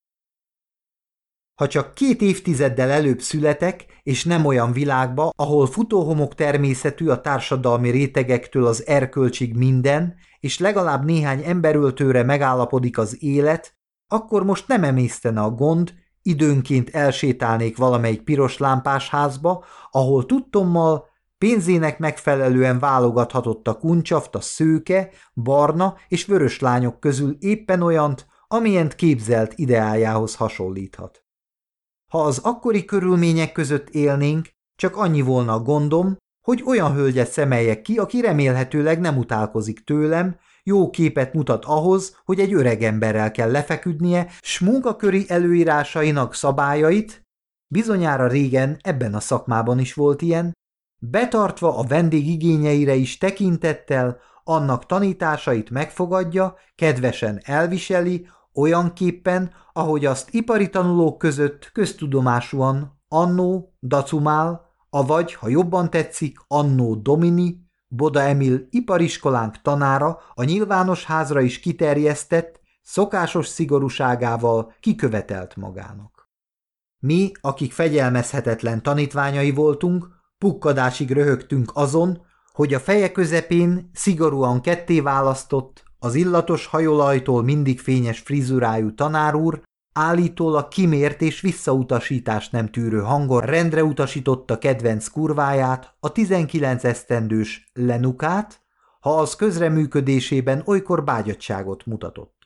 Ha csak két évtizeddel előbb születek, és nem olyan világba, ahol futóhomok természetű a társadalmi rétegektől az erkölcsig minden, és legalább néhány emberöltőre megállapodik az élet, akkor most nem emésztene a gond, időnként elsétálnék valamelyik piros lámpás házba, ahol tudtommal pénzének megfelelően válogathatott a kuncsaft a szőke, barna és vörös lányok közül éppen olyant, amilyent képzelt ideájához hasonlíthat. Ha az akkori körülmények között élnénk, csak annyi volna a gondom, hogy olyan hölgyet szemeljek ki, aki remélhetőleg nem utálkozik tőlem, jó képet mutat ahhoz, hogy egy öreg emberrel kell lefeküdnie, s munkaköri előírásainak szabályait, bizonyára régen ebben a szakmában is volt ilyen, betartva a vendég igényeire is tekintettel, annak tanításait megfogadja, kedvesen elviseli, olyanképpen, ahogy azt ipari tanulók között köztudomásúan annó dacumál, avagy, ha jobban tetszik, annó domini, Boda Emil ipariskolánk tanára a nyilvános házra is kiterjesztett, szokásos szigorúságával kikövetelt magának. Mi, akik fegyelmezhetetlen tanítványai voltunk, pukkadásig röhögtünk azon, hogy a feje közepén szigorúan ketté választott, az illatos hajolajtól mindig fényes frizurájú tanárúr állítólag kimért és visszautasítást nem tűrő hangon rendre utasította kedvenc kurváját, a 19 esztendős Lenukát, ha az közreműködésében olykor bágyadságot mutatott.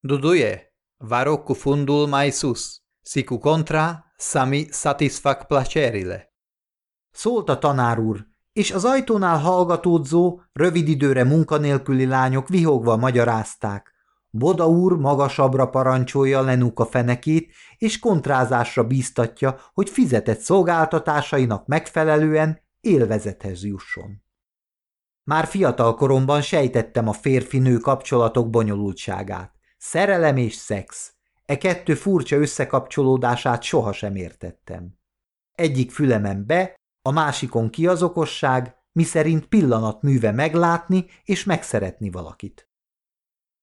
Duduje, varokku fundul maisus, siku contra, sami satisfac placerile. Szólt a tanár úr, és az ajtónál hallgatódzó, rövid időre munkanélküli lányok vihogva magyarázták. Boda úr magasabbra parancsolja Lenuka fenekét, és kontrázásra bíztatja, hogy fizetett szolgáltatásainak megfelelően élvezethez jusson. Már fiatal koromban sejtettem a férfi-nő kapcsolatok bonyolultságát. Szerelem és szex. E kettő furcsa összekapcsolódását sohasem értettem. Egyik fülemen be, a másikon ki az okosság, miszerint pillanat műve meglátni és megszeretni valakit.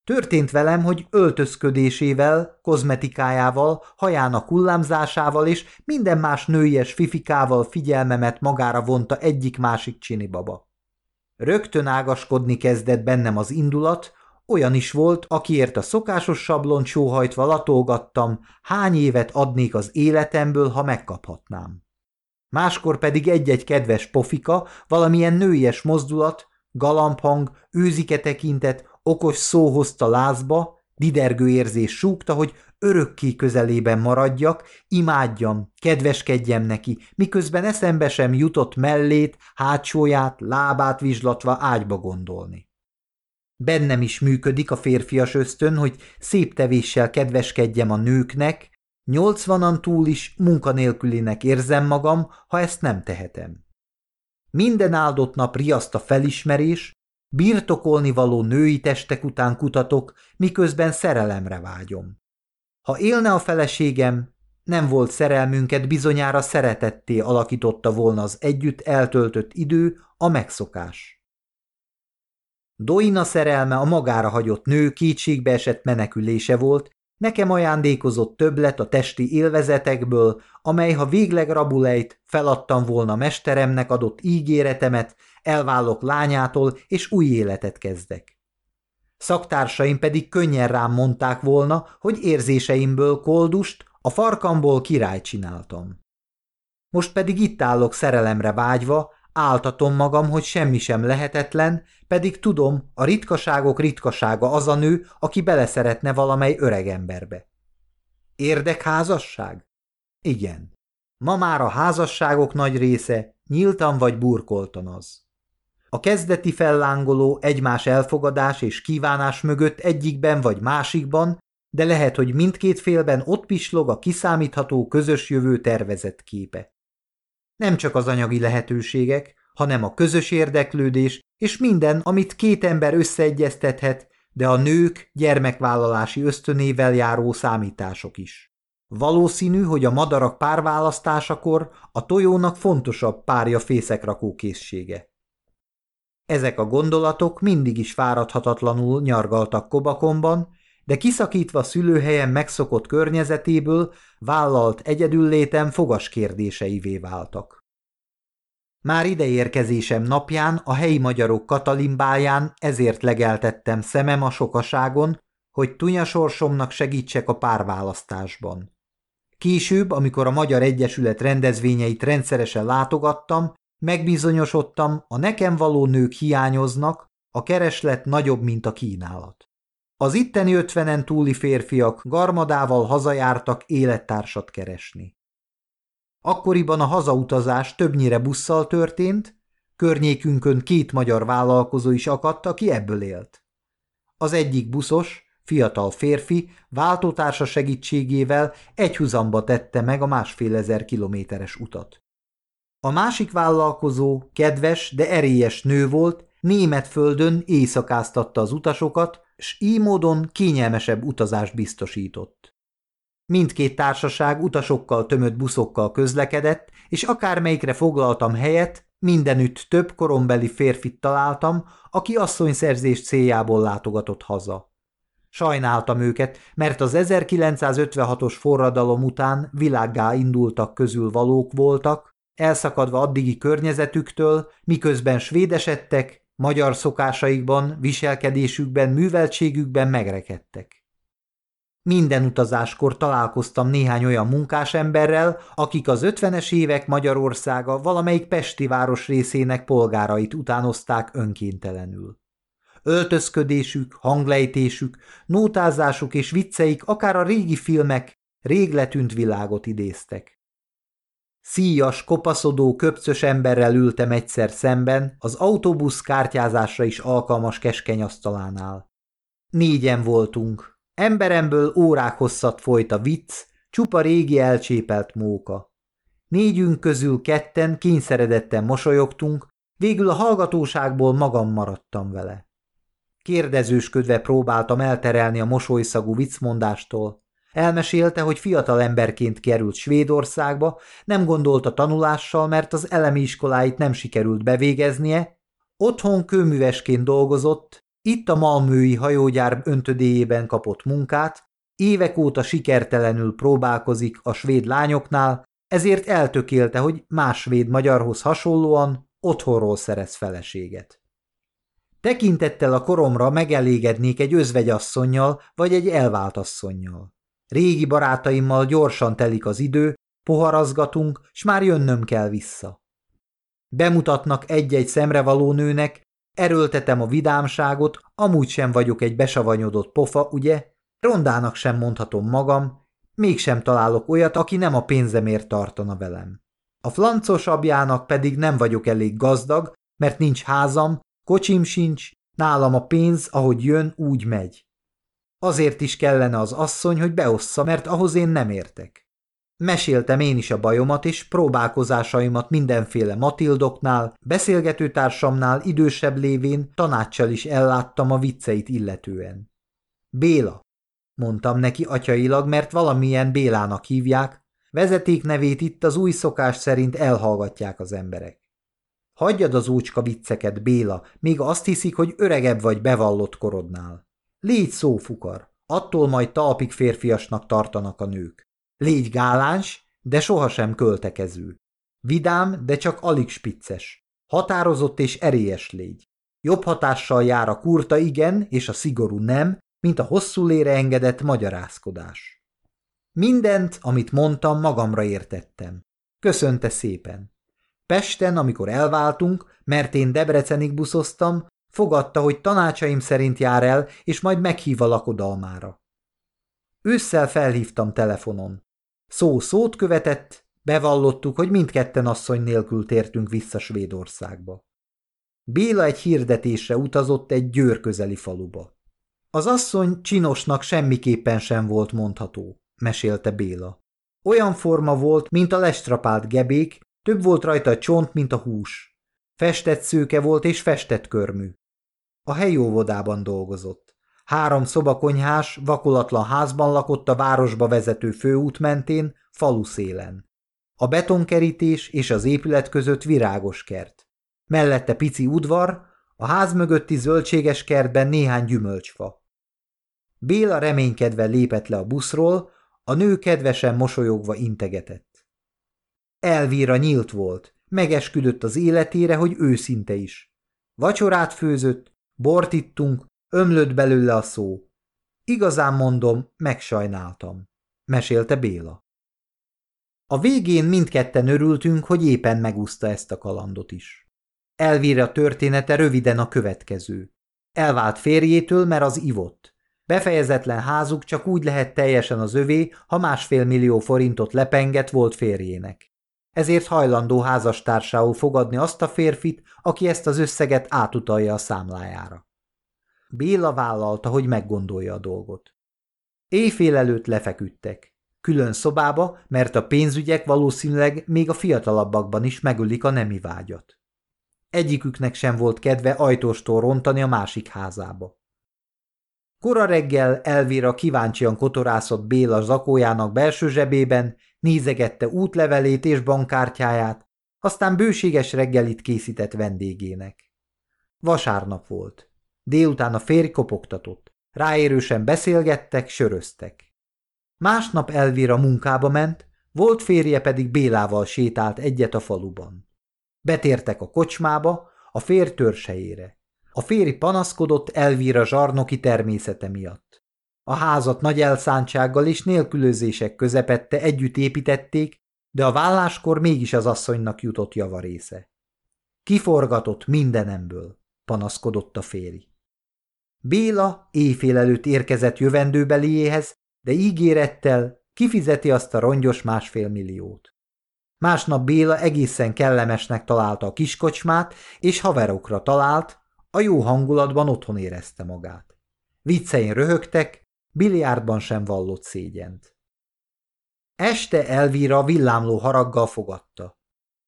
Történt velem, hogy öltözködésével, kozmetikájával, hajának hullámzásával és minden más nőies fifikával figyelmemet magára vonta egyik-másik csinibaba. Rögtön ágaskodni kezdett bennem az indulat, olyan is volt, akiért a szokásos sablon sóhajtva latolgattam, hány évet adnék az életemből, ha megkaphatnám máskor pedig egy-egy kedves pofika, valamilyen nőies mozdulat, galamphang, őzike tekintet, okos szó hozta lázba, didergő érzés súgta, hogy örökké közelében maradjak, imádjam, kedveskedjem neki, miközben eszembe sem jutott mellét, hátsóját, lábát vizslatva ágyba gondolni. Bennem is működik a férfias ösztön, hogy szép tevéssel kedveskedjem a nőknek, Nyolcvanan túl is munkanélkülinek érzem magam, ha ezt nem tehetem. Minden áldott nap riaszt a felismerés, birtokolni való női testek után kutatok, miközben szerelemre vágyom. Ha élne a feleségem, nem volt szerelmünket bizonyára szeretetté alakította volna az együtt eltöltött idő, a megszokás. Doina szerelme a magára hagyott nő kétségbeesett menekülése volt, nekem ajándékozott többlet a testi élvezetekből, amely ha végleg rabulejt, feladtam volna mesteremnek adott ígéretemet, elválok lányától, és új életet kezdek. Szaktársaim pedig könnyen rám mondták volna, hogy érzéseimből koldust, a farkamból király csináltam. Most pedig itt állok szerelemre vágyva, áltatom magam, hogy semmi sem lehetetlen, pedig tudom, a ritkaságok ritkasága az a nő, aki beleszeretne valamely öregemberbe. Érdekházasság? Igen. Ma már a házasságok nagy része nyíltan vagy burkoltan az. A kezdeti fellángoló egymás elfogadás és kívánás mögött egyikben vagy másikban, de lehet, hogy mindkét félben ott pislog a kiszámítható közös jövő tervezett képe. Nem csak az anyagi lehetőségek, hanem a közös érdeklődés és minden, amit két ember összeegyeztethet, de a nők gyermekvállalási ösztönével járó számítások is. Valószínű, hogy a madarak párválasztásakor a tojónak fontosabb párja fészekrakó készsége. Ezek a gondolatok mindig is fáradhatatlanul nyargaltak kobakomban, de kiszakítva szülőhelyen megszokott környezetéből vállalt egyedüllétem fogas kérdéseivé váltak. Már ideérkezésem napján a helyi magyarok katalimbáján ezért legeltettem szemem a sokaságon, hogy tunyasorsomnak segítsek a párválasztásban. Később, amikor a Magyar Egyesület rendezvényeit rendszeresen látogattam, megbizonyosodtam, a nekem való nők hiányoznak, a kereslet nagyobb, mint a kínálat. Az itteni ötvenen túli férfiak garmadával hazajártak élettársat keresni. Akkoriban a hazautazás többnyire busszal történt, környékünkön két magyar vállalkozó is akadt, aki ebből élt. Az egyik buszos, fiatal férfi váltótársa segítségével egyhuzamba tette meg a másfél ezer kilométeres utat. A másik vállalkozó kedves, de erélyes nő volt, német földön éjszakáztatta az utasokat, s így módon kényelmesebb utazást biztosított. Mindkét társaság utasokkal tömött buszokkal közlekedett, és akármelyikre foglaltam helyet, mindenütt több korombeli férfit találtam, aki asszonyszerzés céljából látogatott haza. Sajnáltam őket, mert az 1956-os forradalom után világgá indultak közül valók voltak, elszakadva addigi környezetüktől, miközben svédesedtek, magyar szokásaikban, viselkedésükben, műveltségükben megrekedtek. Minden utazáskor találkoztam néhány olyan munkásemberrel, akik az ötvenes évek Magyarországa valamelyik pesti város részének polgárait utánozták önkéntelenül. Öltözködésük, hanglejtésük, nótázásuk és vicceik akár a régi filmek rég letűnt világot idéztek. Szíjas, kopaszodó, köpcös emberrel ültem egyszer szemben, az autóbusz kártyázásra is alkalmas keskeny asztalánál. Négyen voltunk. Emberemből órák hosszat folyt a vicc, csupa régi elcsépelt móka. Négyünk közül ketten kényszeredetten mosolyogtunk, végül a hallgatóságból magam maradtam vele. Kérdezősködve próbáltam elterelni a mosolyszagú viccmondástól, Elmesélte, hogy fiatal emberként került Svédországba, nem gondolt a tanulással, mert az elemi iskoláit nem sikerült bevégeznie, otthon kőművesként dolgozott, itt a Malmői hajógyár öntödéjében kapott munkát, évek óta sikertelenül próbálkozik a svéd lányoknál, ezért eltökélte, hogy más svéd magyarhoz hasonlóan otthonról szerez feleséget. Tekintettel a koromra megelégednék egy özvegyasszonynal vagy egy elvált asszonnyal. Régi barátaimmal gyorsan telik az idő, poharazgatunk, s már jönnöm kell vissza. Bemutatnak egy-egy szemrevaló nőnek, erőltetem a vidámságot, amúgy sem vagyok egy besavanyodott pofa, ugye? Rondának sem mondhatom magam, mégsem találok olyat, aki nem a pénzemért tartana velem. A flancos abjának pedig nem vagyok elég gazdag, mert nincs házam, kocsim sincs, nálam a pénz, ahogy jön, úgy megy. Azért is kellene az asszony, hogy beossza, mert ahhoz én nem értek. Meséltem én is a bajomat és próbálkozásaimat mindenféle Matildoknál, beszélgetőtársamnál idősebb lévén tanácssal is elláttam a vicceit illetően. Béla, mondtam neki atyailag, mert valamilyen Bélának hívják, vezetéknevét itt az új szokás szerint elhallgatják az emberek. Hagyjad az úcska vicceket, Béla, még azt hiszik, hogy öregebb vagy bevallott korodnál. Légy szófukar, Attól majd talpig férfiasnak tartanak a nők. Légy gáláns, de sohasem költekező. Vidám, de csak alig spicces. Határozott és erélyes légy. Jobb hatással jár a kurta igen és a szigorú nem, mint a hosszú lére engedett magyarázkodás. Mindent, amit mondtam, magamra értettem. Köszönte szépen. Pesten, amikor elváltunk, mert én Debrecenig buszoztam, fogadta, hogy tanácsaim szerint jár el, és majd meghív a lakodalmára. Ősszel felhívtam telefonon. Szó szót követett, bevallottuk, hogy mindketten asszony nélkül tértünk vissza Svédországba. Béla egy hirdetésre utazott egy győr közeli faluba. Az asszony csinosnak semmiképpen sem volt mondható, mesélte Béla. Olyan forma volt, mint a lestrapált gebék, több volt rajta a csont, mint a hús. Festett szőke volt és festett körmű. A helyóvodában dolgozott. Három szobakonyhás, vakolatlan házban lakott a városba vezető főút mentén, falu szélen. A betonkerítés és az épület között virágos kert. Mellette pici udvar, a ház mögötti zöldséges kertben néhány gyümölcsfa. Béla reménykedve lépett le a buszról, a nő kedvesen mosolyogva integetett. Elvíra nyílt volt, megesküdött az életére, hogy őszinte is. Vacsorát főzött, bort ittunk, ömlött belőle a szó. Igazán mondom, megsajnáltam, mesélte Béla. A végén mindketten örültünk, hogy éppen megúszta ezt a kalandot is. Elvíra története röviden a következő. Elvált férjétől, mert az ivott. Befejezetlen házuk csak úgy lehet teljesen az övé, ha másfél millió forintot lepenget volt férjének. Ezért hajlandó házastársául fogadni azt a férfit, aki ezt az összeget átutalja a számlájára. Béla vállalta, hogy meggondolja a dolgot. Éjfél előtt lefeküdtek. Külön szobába, mert a pénzügyek valószínűleg még a fiatalabbakban is megölik a nemi vágyat. Egyiküknek sem volt kedve ajtóstól rontani a másik házába. Kora reggel Elvira kíváncsian kotorászott Béla zakójának belső zsebében, nézegette útlevelét és bankkártyáját, aztán bőséges reggelit készített vendégének. Vasárnap volt. Délután a férj kopogtatott. Ráérősen beszélgettek, söröztek. Másnap Elvira munkába ment, volt férje pedig Bélával sétált egyet a faluban. Betértek a kocsmába, a férj törsejére. A férj panaszkodott Elvira zsarnoki természete miatt. A házat nagy elszántsággal és nélkülözések közepette együtt építették, de a válláskor mégis az asszonynak jutott javarésze. Kiforgatott mindenemből, panaszkodott a férj. Béla éjfél előtt érkezett jövendőbeliéhez, de ígérettel kifizeti azt a rongyos másfél milliót. Másnap Béla egészen kellemesnek találta a kiskocsmát, és haverokra talált, a jó hangulatban otthon érezte magát. Viccein röhögtek, biliárdban sem vallott szégyent. Este Elvira villámló haraggal fogadta.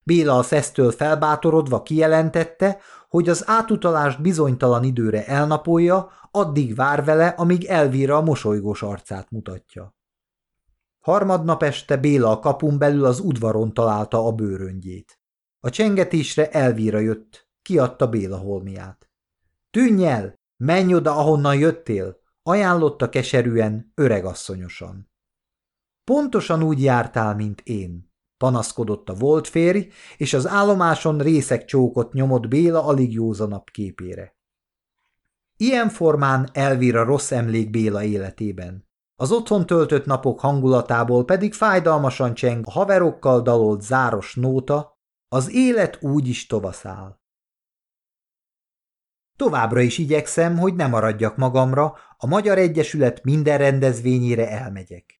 Béla a szesztől felbátorodva kijelentette, hogy az átutalást bizonytalan időre elnapolja, addig vár vele, amíg Elvira a mosolygós arcát mutatja. Harmadnap este Béla a kapun belül az udvaron találta a bőröngyét. A csengetésre Elvira jött, kiadta Béla holmiát. Tűnj el, menj oda, ahonnan jöttél, ajánlotta keserűen, öregasszonyosan. Pontosan úgy jártál, mint én, panaszkodott a volt férj, és az állomáson részek csókot nyomott Béla alig józanabb képére. Ilyen formán elvír a rossz emlék Béla életében. Az otthon töltött napok hangulatából pedig fájdalmasan cseng a haverokkal dalolt záros nóta, az élet úgy is tovaszál. Továbbra is igyekszem, hogy ne maradjak magamra, a Magyar Egyesület minden rendezvényére elmegyek.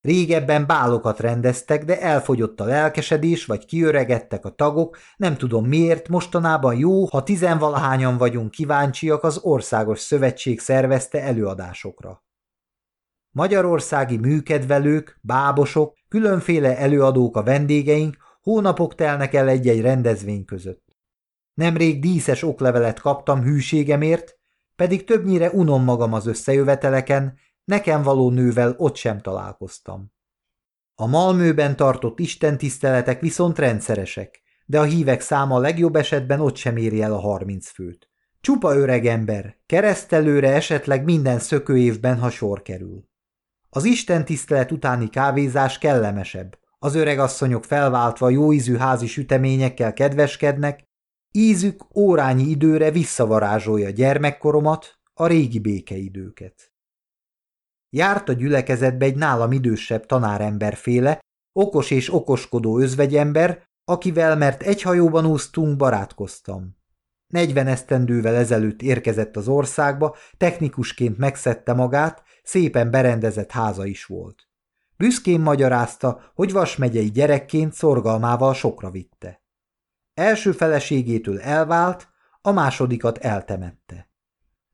Régebben bálokat rendeztek, de elfogyott a lelkesedés, vagy kiöregedtek a tagok, nem tudom miért, mostanában jó, ha tizenvalahányan vagyunk kíváncsiak az Országos Szövetség szervezte előadásokra. Magyarországi műkedvelők, bábosok, különféle előadók a vendégeink, hónapok telnek el egy-egy rendezvény között. Nemrég díszes oklevelet kaptam hűségemért, pedig többnyire unom magam az összejöveteleken, nekem való nővel ott sem találkoztam. A Malmőben tartott istentiszteletek viszont rendszeresek, de a hívek száma legjobb esetben ott sem éri el a harminc főt. Csupa öregember, keresztelőre esetleg minden szökőévben, ha sor kerül. Az Isten tisztelet utáni kávézás kellemesebb, az öregasszonyok felváltva jóízű házi süteményekkel kedveskednek, ízük órányi időre visszavarázsolja gyermekkoromat, a régi békeidőket. Járt a gyülekezetbe egy nálam idősebb tanáremberféle, okos és okoskodó özvegyember, akivel, mert egy hajóban úsztunk, barátkoztam. Negyven esztendővel ezelőtt érkezett az országba, technikusként megszedte magát, szépen berendezett háza is volt. Büszkén magyarázta, hogy Vasmegyei gyerekként szorgalmával sokra vitte. Első feleségétől elvált, a másodikat eltemette.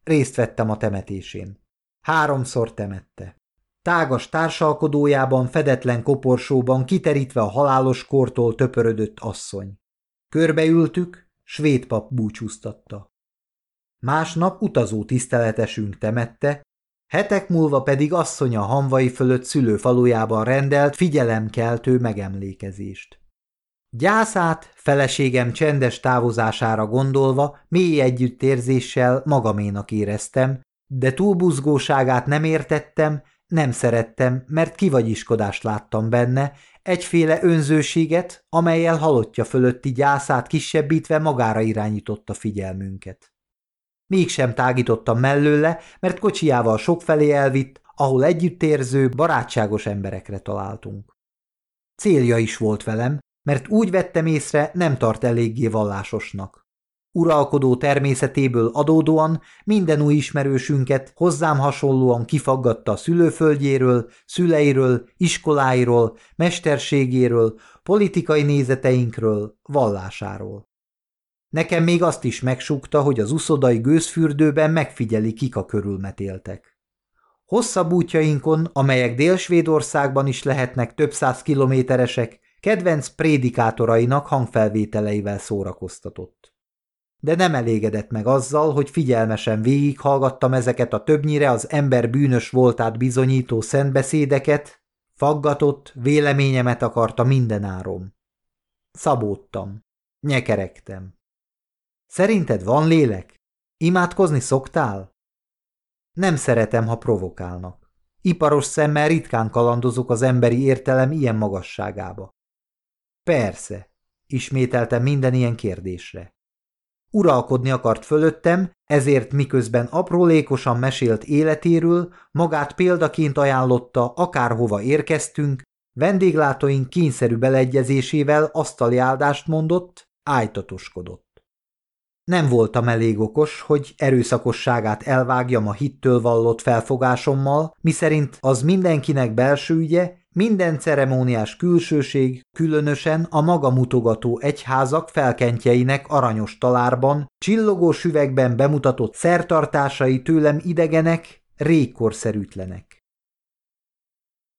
Részt vettem a temetésén. Háromszor temette. Tágas társalkodójában, fedetlen koporsóban, kiterítve a halálos kortól töpörödött asszony. Körbeültük, svéd pap búcsúztatta. Másnap utazó tiszteletesünk temette, hetek múlva pedig asszonya hamvai fölött szülőfalujában rendelt figyelemkeltő megemlékezést. Gyászát, feleségem csendes távozására gondolva mély együttérzéssel magaménak éreztem, de túlbuzgóságát nem értettem, nem szerettem, mert kivagyiskodást láttam benne, egyféle önzőséget, amelyel halottja fölötti gyászát kisebbítve magára irányította figyelmünket. Mégsem tágítottam mellőle, mert kocsiával sokfelé elvitt, ahol együttérző, barátságos emberekre találtunk. Célja is volt velem, mert úgy vettem észre, nem tart eléggé vallásosnak. Uralkodó természetéből adódóan minden új ismerősünket hozzám hasonlóan kifaggatta a szülőföldjéről, szüleiről, iskoláiról, mesterségéről, politikai nézeteinkről, vallásáról. Nekem még azt is megsukta, hogy az uszodai gőzfürdőben megfigyeli, kik a körülmetéltek. Hosszabb útjainkon, amelyek Dél-Svédországban is lehetnek több száz kilométeresek, kedvenc prédikátorainak hangfelvételeivel szórakoztatott de nem elégedett meg azzal, hogy figyelmesen végighallgattam ezeket a többnyire az ember bűnös voltát bizonyító szentbeszédeket, faggatott, véleményemet akarta mindenáron. Szabódtam, nyekeregtem. Szerinted van lélek? Imádkozni szoktál? Nem szeretem, ha provokálnak. Iparos szemmel ritkán kalandozok az emberi értelem ilyen magasságába. Persze, ismételtem minden ilyen kérdésre. Uralkodni akart fölöttem, ezért miközben aprólékosan mesélt életéről, magát példaként ajánlotta, akárhova érkeztünk, vendéglátóink kényszerű beleegyezésével asztali áldást mondott, ájtatoskodott. Nem voltam elég okos, hogy erőszakosságát elvágjam a hittől vallott felfogásommal, miszerint az mindenkinek belső ügye, minden ceremóniás külsőség, különösen a maga mutogató egyházak felkentjeinek aranyos talárban, csillogó süvegben bemutatott szertartásai tőlem idegenek, régkorszerűtlenek.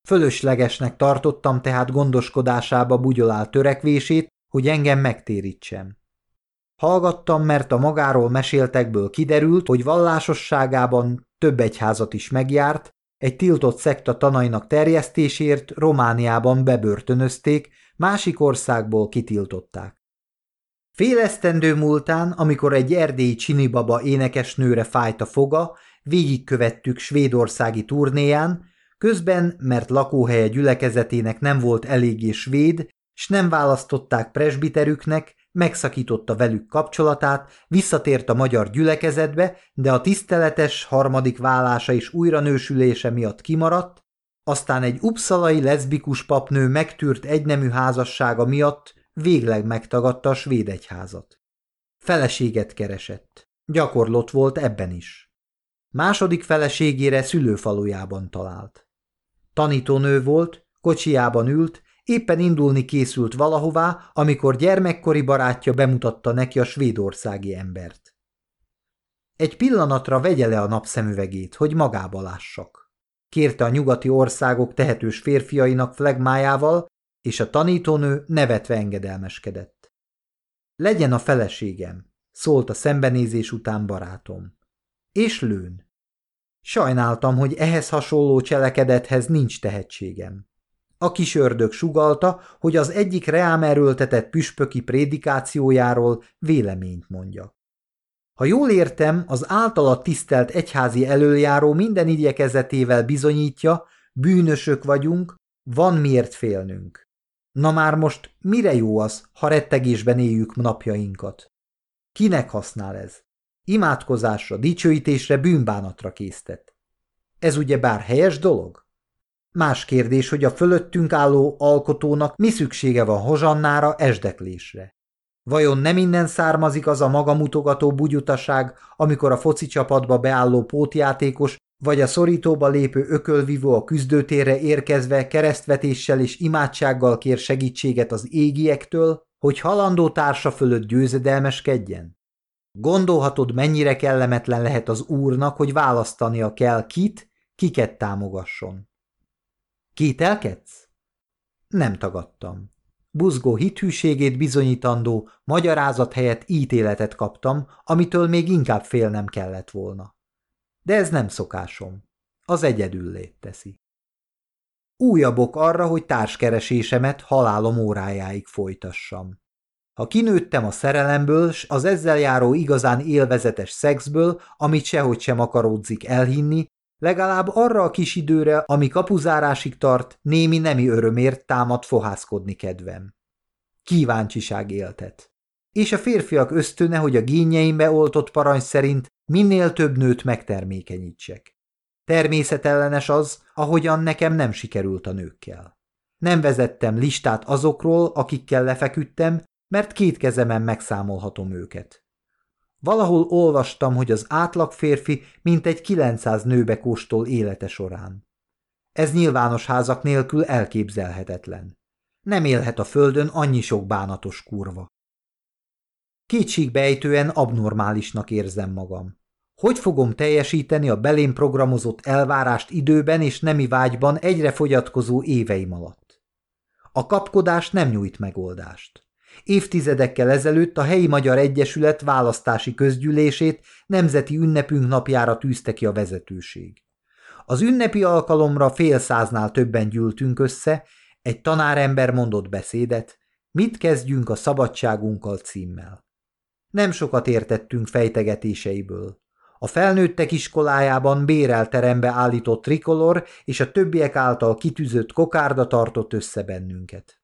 Fölöslegesnek tartottam tehát gondoskodásába bugyolál törekvését, hogy engem megtérítsen. Hallgattam, mert a magáról meséltekből kiderült, hogy vallásosságában több egyházat is megjárt, egy tiltott szekta tanainak terjesztésért Romániában bebörtönözték, másik országból kitiltották. Félesztendő múltán, amikor egy erdélyi csinibaba énekesnőre fájt a foga, végigkövettük svédországi turnéján, közben, mert lakóhelye gyülekezetének nem volt eléggé svéd, s nem választották presbiterüknek, megszakította velük kapcsolatát, visszatért a magyar gyülekezetbe, de a tiszteletes harmadik vállása és újranősülése miatt kimaradt, aztán egy upszalai leszbikus papnő megtűrt egynemű házassága miatt végleg megtagadta a svéd egyházat. Feleséget keresett. Gyakorlott volt ebben is. Második feleségére szülőfalujában talált. Tanítónő volt, kocsiában ült, Éppen indulni készült valahová, amikor gyermekkori barátja bemutatta neki a svédországi embert. Egy pillanatra vegye le a napszemüvegét, hogy magába lássak. Kérte a nyugati országok tehetős férfiainak flegmájával, és a tanítónő nevetve engedelmeskedett. Legyen a feleségem, szólt a szembenézés után barátom. És lőn. Sajnáltam, hogy ehhez hasonló cselekedethez nincs tehetségem. A kis ördög sugalta, hogy az egyik reám erőltetett püspöki prédikációjáról véleményt mondja. Ha jól értem, az általa tisztelt egyházi előjáró minden igyekezetével bizonyítja, bűnösök vagyunk, van miért félnünk. Na már most mire jó az, ha rettegésben éljük napjainkat? Kinek használ ez? Imádkozásra, dicsőítésre, bűnbánatra késztet. Ez ugye bár helyes dolog? Más kérdés, hogy a fölöttünk álló alkotónak mi szüksége van hozsannára, esdeklésre. Vajon nem innen származik az a magamutogató bugyutaság, amikor a foci csapatba beálló pótjátékos vagy a szorítóba lépő ökölvívó a küzdőtérre érkezve keresztvetéssel és imádsággal kér segítséget az égiektől, hogy halandó társa fölött győzedelmeskedjen? Gondolhatod, mennyire kellemetlen lehet az úrnak, hogy választania kell kit, kiket támogasson. Kételkedsz? Nem tagadtam. Buzgó hithűségét bizonyítandó magyarázat helyett ítéletet kaptam, amitől még inkább félnem kellett volna. De ez nem szokásom. Az egyedüllét teszi. Újabb ok arra, hogy társkeresésemet halálom órájáig folytassam. Ha kinőttem a szerelemből, s az ezzel járó igazán élvezetes szexből, amit sehogy sem akaródzik elhinni, legalább arra a kis időre, ami kapuzárásig tart, némi nemi örömért támad fohászkodni kedvem. Kíváncsiság éltet. És a férfiak ösztöne, hogy a gényeimbe oltott parancs szerint minél több nőt megtermékenyítsek. Természetellenes az, ahogyan nekem nem sikerült a nőkkel. Nem vezettem listát azokról, akikkel lefeküdtem, mert két kezemen megszámolhatom őket. Valahol olvastam, hogy az átlag férfi mintegy 900 nőbe kóstol élete során. Ez nyilvános házak nélkül elképzelhetetlen. Nem élhet a földön annyi sok bánatos kurva. Kétségbejtően abnormálisnak érzem magam. Hogy fogom teljesíteni a belém programozott elvárást időben és nemi vágyban egyre fogyatkozó éveim alatt? A kapkodás nem nyújt megoldást. Évtizedekkel ezelőtt a helyi Magyar Egyesület választási közgyűlését nemzeti ünnepünk napjára tűzte ki a vezetőség. Az ünnepi alkalomra fél száznál többen gyűltünk össze, egy tanárember mondott beszédet, mit kezdjünk a szabadságunkkal címmel. Nem sokat értettünk fejtegetéseiből. A felnőttek iskolájában bérelt terembe állított trikolor és a többiek által kitűzött kokárda tartott össze bennünket.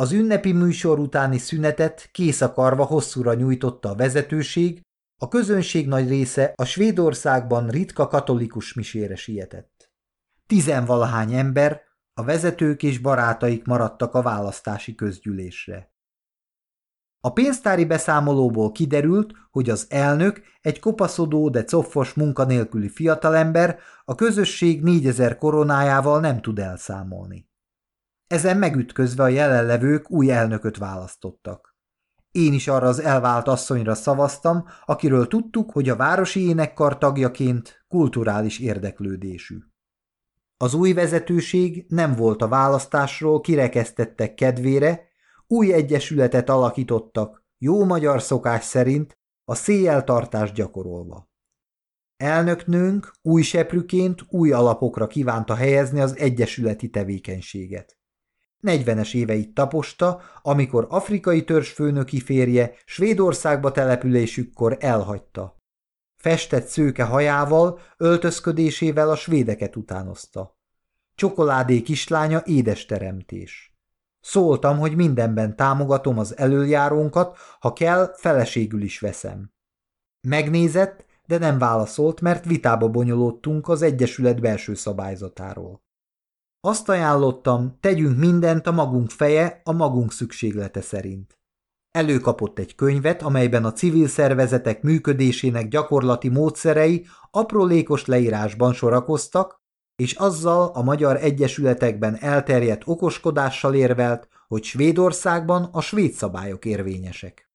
Az ünnepi műsor utáni szünetet kész akarva hosszúra nyújtotta a vezetőség, a közönség nagy része a Svédországban ritka katolikus misére sietett. Tizenvalahány ember, a vezetők és barátaik maradtak a választási közgyűlésre. A pénztári beszámolóból kiderült, hogy az elnök egy kopaszodó, de coffos munkanélküli fiatalember a közösség négyezer koronájával nem tud elszámolni. Ezen megütközve a jelenlevők új elnököt választottak. Én is arra az elvált asszonyra szavaztam, akiről tudtuk, hogy a városi énekkar tagjaként kulturális érdeklődésű. Az új vezetőség nem volt a választásról kirekesztettek kedvére, új egyesületet alakítottak, jó magyar szokás szerint, a széjjeltartást gyakorolva. Elnöknőnk új seprüként új alapokra kívánta helyezni az egyesületi tevékenységet. 40-es éveit taposta, amikor afrikai törzsfőnöki férje Svédországba településükkor elhagyta. Festett szőke hajával, öltözködésével a svédeket utánozta. Csokoládé kislánya édes teremtés. Szóltam, hogy mindenben támogatom az előjárónkat, ha kell, feleségül is veszem. Megnézett, de nem válaszolt, mert vitába bonyolódtunk az Egyesület belső szabályzatáról. Azt ajánlottam, tegyünk mindent a magunk feje, a magunk szükséglete szerint. Előkapott egy könyvet, amelyben a civil szervezetek működésének gyakorlati módszerei aprólékos leírásban sorakoztak, és azzal a magyar egyesületekben elterjedt okoskodással érvelt, hogy Svédországban a svéd szabályok érvényesek.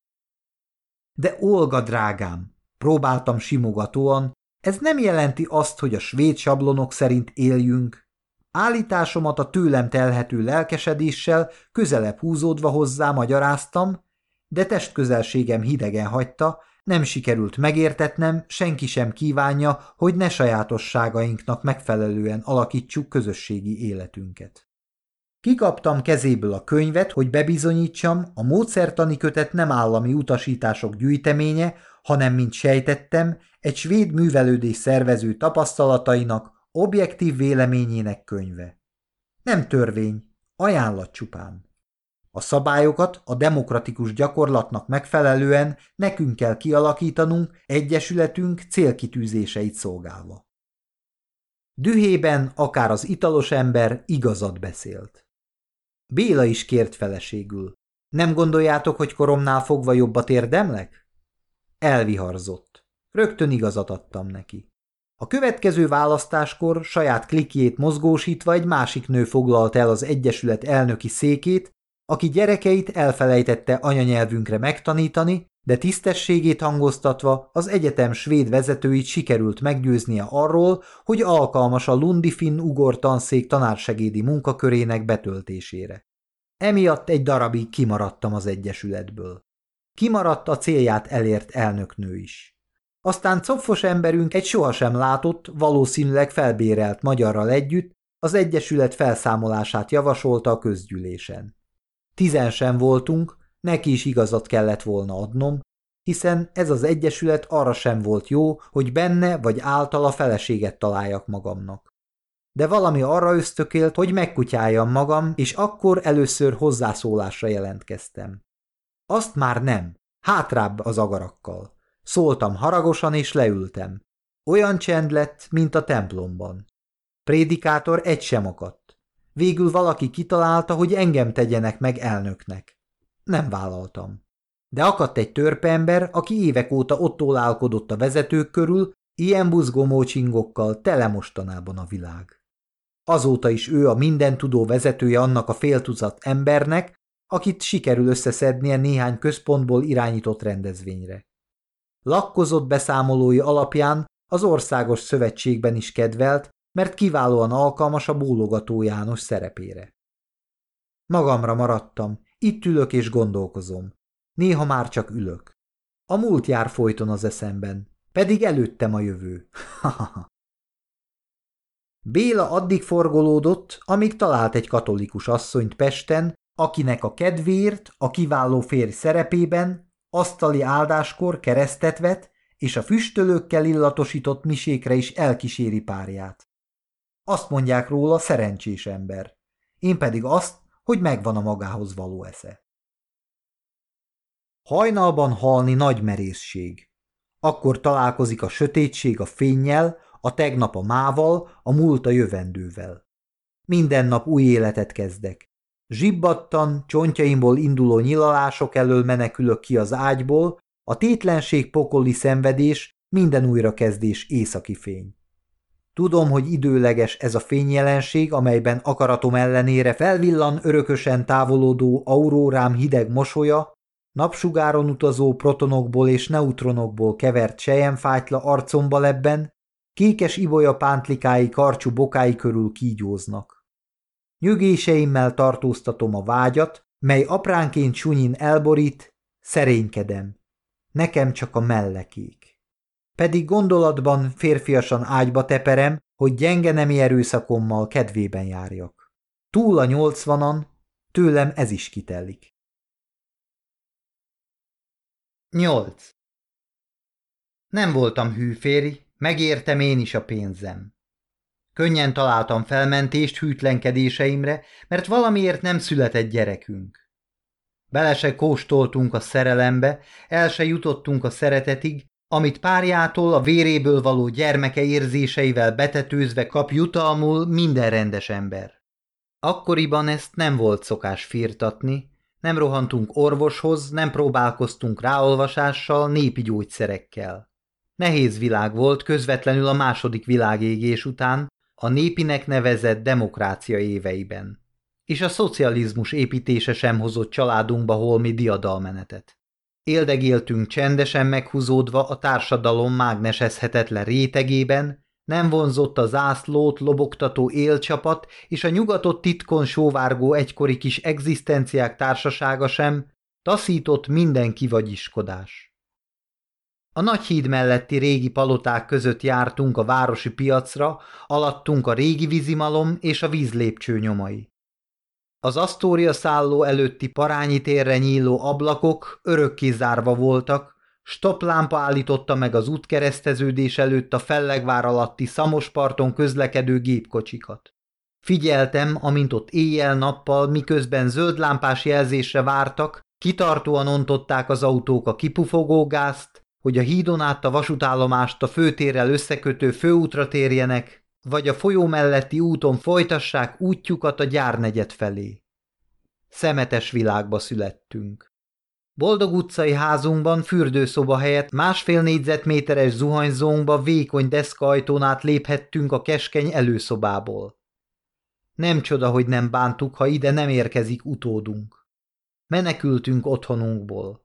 De Olga drágám, próbáltam simogatóan, ez nem jelenti azt, hogy a svéd sablonok szerint éljünk, Állításomat a tőlem telhető lelkesedéssel közelebb húzódva hozzá magyaráztam, de testközelségem hidegen hagyta, nem sikerült megértetnem, senki sem kívánja, hogy ne sajátosságainknak megfelelően alakítsuk közösségi életünket. Kikaptam kezéből a könyvet, hogy bebizonyítsam, a módszertani kötet nem állami utasítások gyűjteménye, hanem, mint sejtettem, egy svéd művelődés szervező tapasztalatainak, objektív véleményének könyve. Nem törvény, ajánlat csupán. A szabályokat a demokratikus gyakorlatnak megfelelően nekünk kell kialakítanunk egyesületünk célkitűzéseit szolgálva. Dühében akár az italos ember igazat beszélt. Béla is kért feleségül. Nem gondoljátok, hogy koromnál fogva jobbat érdemlek? Elviharzott. Rögtön igazat adtam neki. A következő választáskor saját klikjét mozgósítva egy másik nő foglalt el az Egyesület elnöki székét, aki gyerekeit elfelejtette anyanyelvünkre megtanítani, de tisztességét hangoztatva az egyetem svéd vezetőit sikerült meggyőznie arról, hogy alkalmas a Lundi Finn ugor tanszék tanársegédi munkakörének betöltésére. Emiatt egy darabig kimaradtam az egyesületből. Kimaradt a célját elért elnöknő is. Aztán copfos emberünk egy sohasem látott, valószínűleg felbérelt magyarral együtt az egyesület felszámolását javasolta a közgyűlésen. Tizen sem voltunk, neki is igazat kellett volna adnom, hiszen ez az egyesület arra sem volt jó, hogy benne vagy általa feleséget találjak magamnak. De valami arra ösztökélt, hogy megkutyáljam magam, és akkor először hozzászólásra jelentkeztem. Azt már nem, hátrább az agarakkal. Szóltam haragosan, és leültem. Olyan csend lett, mint a templomban. Prédikátor egy sem akadt. Végül valaki kitalálta, hogy engem tegyenek meg elnöknek. Nem vállaltam. De akadt egy törpeember, aki évek óta ott ólálkodott a vezetők körül, ilyen buzgomócsingokkal tele mostanában a világ. Azóta is ő a mindentudó vezetője annak a féltucat embernek, akit sikerül összeszednie néhány központból irányított rendezvényre. Lakkozott beszámolói alapján az országos szövetségben is kedvelt, mert kiválóan alkalmas a bólogató János szerepére. Magamra maradtam, itt ülök és gondolkozom. Néha már csak ülök. A múlt jár folyton az eszemben, pedig előttem a jövő. *laughs* Béla addig forgolódott, amíg talált egy katolikus asszonyt Pesten, akinek a kedvéért a kiváló férj szerepében asztali áldáskor keresztet vet, és a füstölőkkel illatosított misékre is elkíséri párját. Azt mondják róla szerencsés ember, én pedig azt, hogy megvan a magához való esze. Hajnalban halni nagy merészség. Akkor találkozik a sötétség a fénnyel, a tegnap a mával, a múlt a jövendővel. Minden nap új életet kezdek. Zsibbattan, csontjaimból induló nyilalások elől menekülök ki az ágyból, a tétlenség pokoli szenvedés, minden újrakezdés északi fény. Tudom, hogy időleges ez a fényjelenség, amelyben akaratom ellenére felvillan örökösen távolodó aurórám hideg mosolya, napsugáron utazó protonokból és neutronokból kevert sejemfájtla arcomba lebben, kékes ibolya pántlikái karcsú bokái körül kígyóznak. Nyögéseimmel tartóztatom a vágyat, mely apránként sunyin elborít, szerénykedem. Nekem csak a mellekék. Pedig gondolatban férfiasan ágyba teperem, hogy gyenge nemi erőszakommal kedvében járjak. Túl a nyolcvanan, tőlem ez is kitelik. 8. Nem voltam hűféri, megértem én is a pénzem. Könnyen találtam felmentést hűtlenkedéseimre, mert valamiért nem született gyerekünk. Bele se kóstoltunk a szerelembe, el se jutottunk a szeretetig, amit párjától a véréből való gyermeke érzéseivel betetőzve kap jutalmul minden rendes ember. Akkoriban ezt nem volt szokás firtatni, nem rohantunk orvoshoz, nem próbálkoztunk ráolvasással, népi gyógyszerekkel. Nehéz világ volt közvetlenül a második világégés után, a népinek nevezett demokrácia éveiben, és a szocializmus építése sem hozott családunkba holmi diadalmenetet. Éldegéltünk csendesen meghúzódva a társadalom mágnesezhetetlen rétegében, nem vonzott a zászlót lobogtató élcsapat, és a nyugatot titkon sóvárgó egykori kis egzisztenciák társasága sem, taszított minden kivagyiskodás. A nagy híd melletti régi paloták között jártunk a városi piacra, alattunk a régi vízimalom és a vízlépcső nyomai. Az Asztória szálló előtti parányi térre nyíló ablakok örökké zárva voltak, stoplámpa állította meg az útkereszteződés előtt a fellegvár alatti szamosparton közlekedő gépkocsikat. Figyeltem, amint ott éjjel-nappal, miközben zöld lámpás jelzésre vártak, kitartóan ontották az autók a kipufogógázt, hogy a hídon át a vasútállomást a főtérrel összekötő főútra térjenek, vagy a folyó melletti úton folytassák útjukat a gyárnegyed felé. Szemetes világba születtünk. Boldog utcai házunkban fürdőszoba helyett másfél négyzetméteres zuhanyzónkba vékony deszkajtón át léphettünk a keskeny előszobából. Nem csoda, hogy nem bántuk, ha ide nem érkezik utódunk. Menekültünk otthonunkból.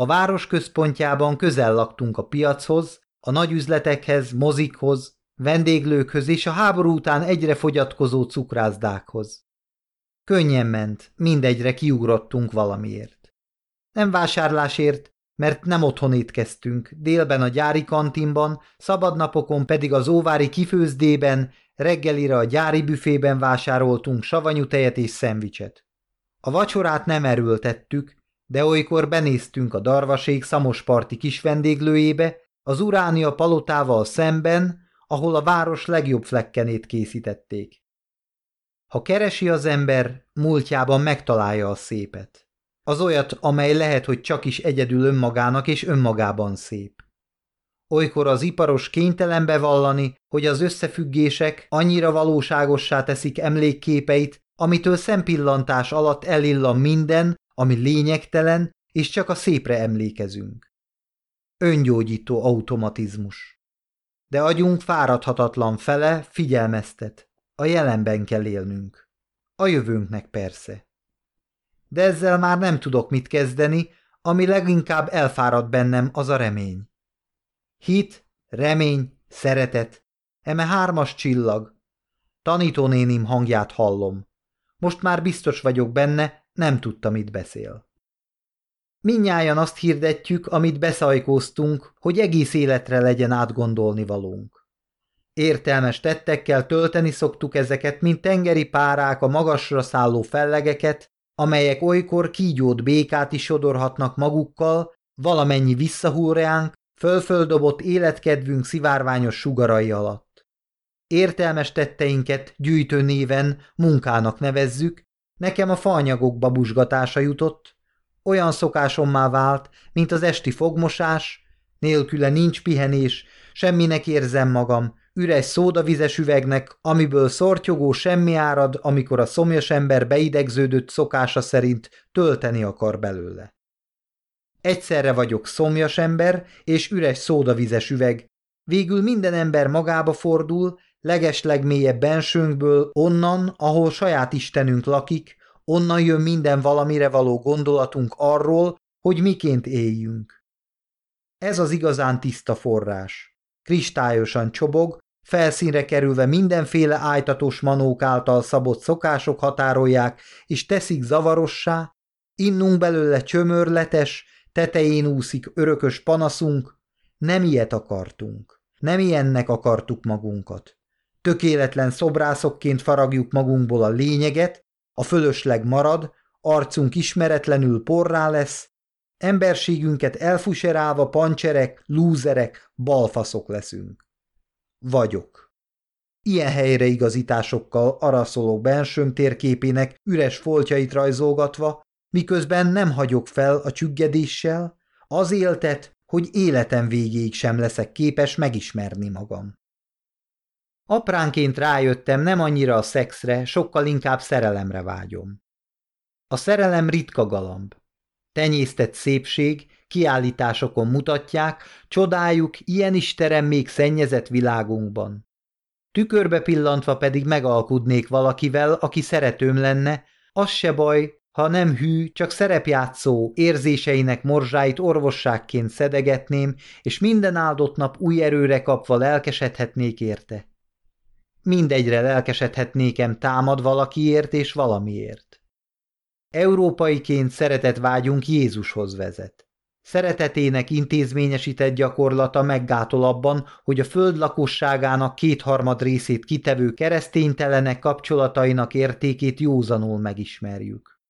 A város központjában közel laktunk a piachoz, a nagyüzletekhez, mozikhoz, vendéglőkhöz és a háború után egyre fogyatkozó cukrászdákhoz. Könnyen ment, mindegyre kiugrottunk valamiért. Nem vásárlásért, mert nem otthon étkeztünk, délben a gyári kantinban, szabadnapokon pedig az óvári kifőzdében, reggelire a gyári büfében vásároltunk savanyú tejet és szendvicset. A vacsorát nem erőltettük, de olykor benéztünk a darvaség szamosparti kis vendéglőjébe, az uránia palotával szemben, ahol a város legjobb flekkenét készítették. Ha keresi az ember, múltjában megtalálja a szépet. Az olyat, amely lehet, hogy csak is egyedül önmagának és önmagában szép. Olykor az iparos kénytelen bevallani, hogy az összefüggések annyira valóságossá teszik emlékképeit, amitől szempillantás alatt elillan minden, ami lényegtelen, és csak a szépre emlékezünk. Öngyógyító automatizmus de agyunk fáradhatatlan fele figyelmeztet. A jelenben kell élnünk. A jövőnknek persze. De ezzel már nem tudok mit kezdeni, ami leginkább elfárad bennem, az a remény. Hit, remény, szeretet, eme hármas csillag. Tanítónénim hangját hallom. Most már biztos vagyok benne, nem tudta, mit beszél. Minnyáján azt hirdetjük, amit beszajkóztunk, hogy egész életre legyen átgondolni valónk. Értelmes tettekkel tölteni szoktuk ezeket, mint tengeri párák a magasra szálló fellegeket, amelyek olykor kígyót békát is sodorhatnak magukkal, valamennyi visszahúrjánk, fölföldobott életkedvünk szivárványos sugarai alatt. Értelmes tetteinket gyűjtő néven munkának nevezzük, nekem a faanyagok babusgatása jutott, olyan szokásommá vált, mint az esti fogmosás, nélküle nincs pihenés, semminek érzem magam, üres szódavizes üvegnek, amiből szortyogó semmi árad, amikor a szomjas ember beidegződött szokása szerint tölteni akar belőle. Egyszerre vagyok szomjas ember és üres szódavizes üveg, végül minden ember magába fordul, legeslegmélyebb bensőnkből, onnan, ahol saját Istenünk lakik, Onnan jön minden valamire való gondolatunk arról, hogy miként éljünk. Ez az igazán tiszta forrás. Kristályosan csobog, felszínre kerülve mindenféle ájtatos manók által szabott szokások határolják, és teszik zavarossá, innunk belőle csömörletes, tetején úszik örökös panaszunk, nem ilyet akartunk, nem ilyennek akartuk magunkat. Tökéletlen szobrászokként faragjuk magunkból a lényeget, a fölösleg marad, arcunk ismeretlenül porrá lesz, emberségünket elfuserálva pancserek, lúzerek, balfaszok leszünk. Vagyok. Ilyen helyreigazításokkal araszoló bensőm térképének üres foltjait rajzolgatva, miközben nem hagyok fel a csüggedéssel, az éltet, hogy életem végéig sem leszek képes megismerni magam. Apránként rájöttem, nem annyira a szexre, sokkal inkább szerelemre vágyom. A szerelem ritka galamb. Tenyésztett szépség, kiállításokon mutatják, csodáljuk, ilyen is terem még szennyezett világunkban. Tükörbe pillantva pedig megalkudnék valakivel, aki szeretőm lenne, az se baj, ha nem hű, csak szerepjátszó, érzéseinek morzsáit orvosságként szedegetném, és minden áldott nap új erőre kapva lelkesedhetnék érte. Mindegyre lelkesedhetnékem támad valakiért és valamiért. Európaiként szeretet vágyunk Jézushoz vezet. Szeretetének intézményesített gyakorlata meggátol abban, hogy a föld lakosságának kétharmad részét kitevő kereszténytelenek kapcsolatainak értékét józanul megismerjük.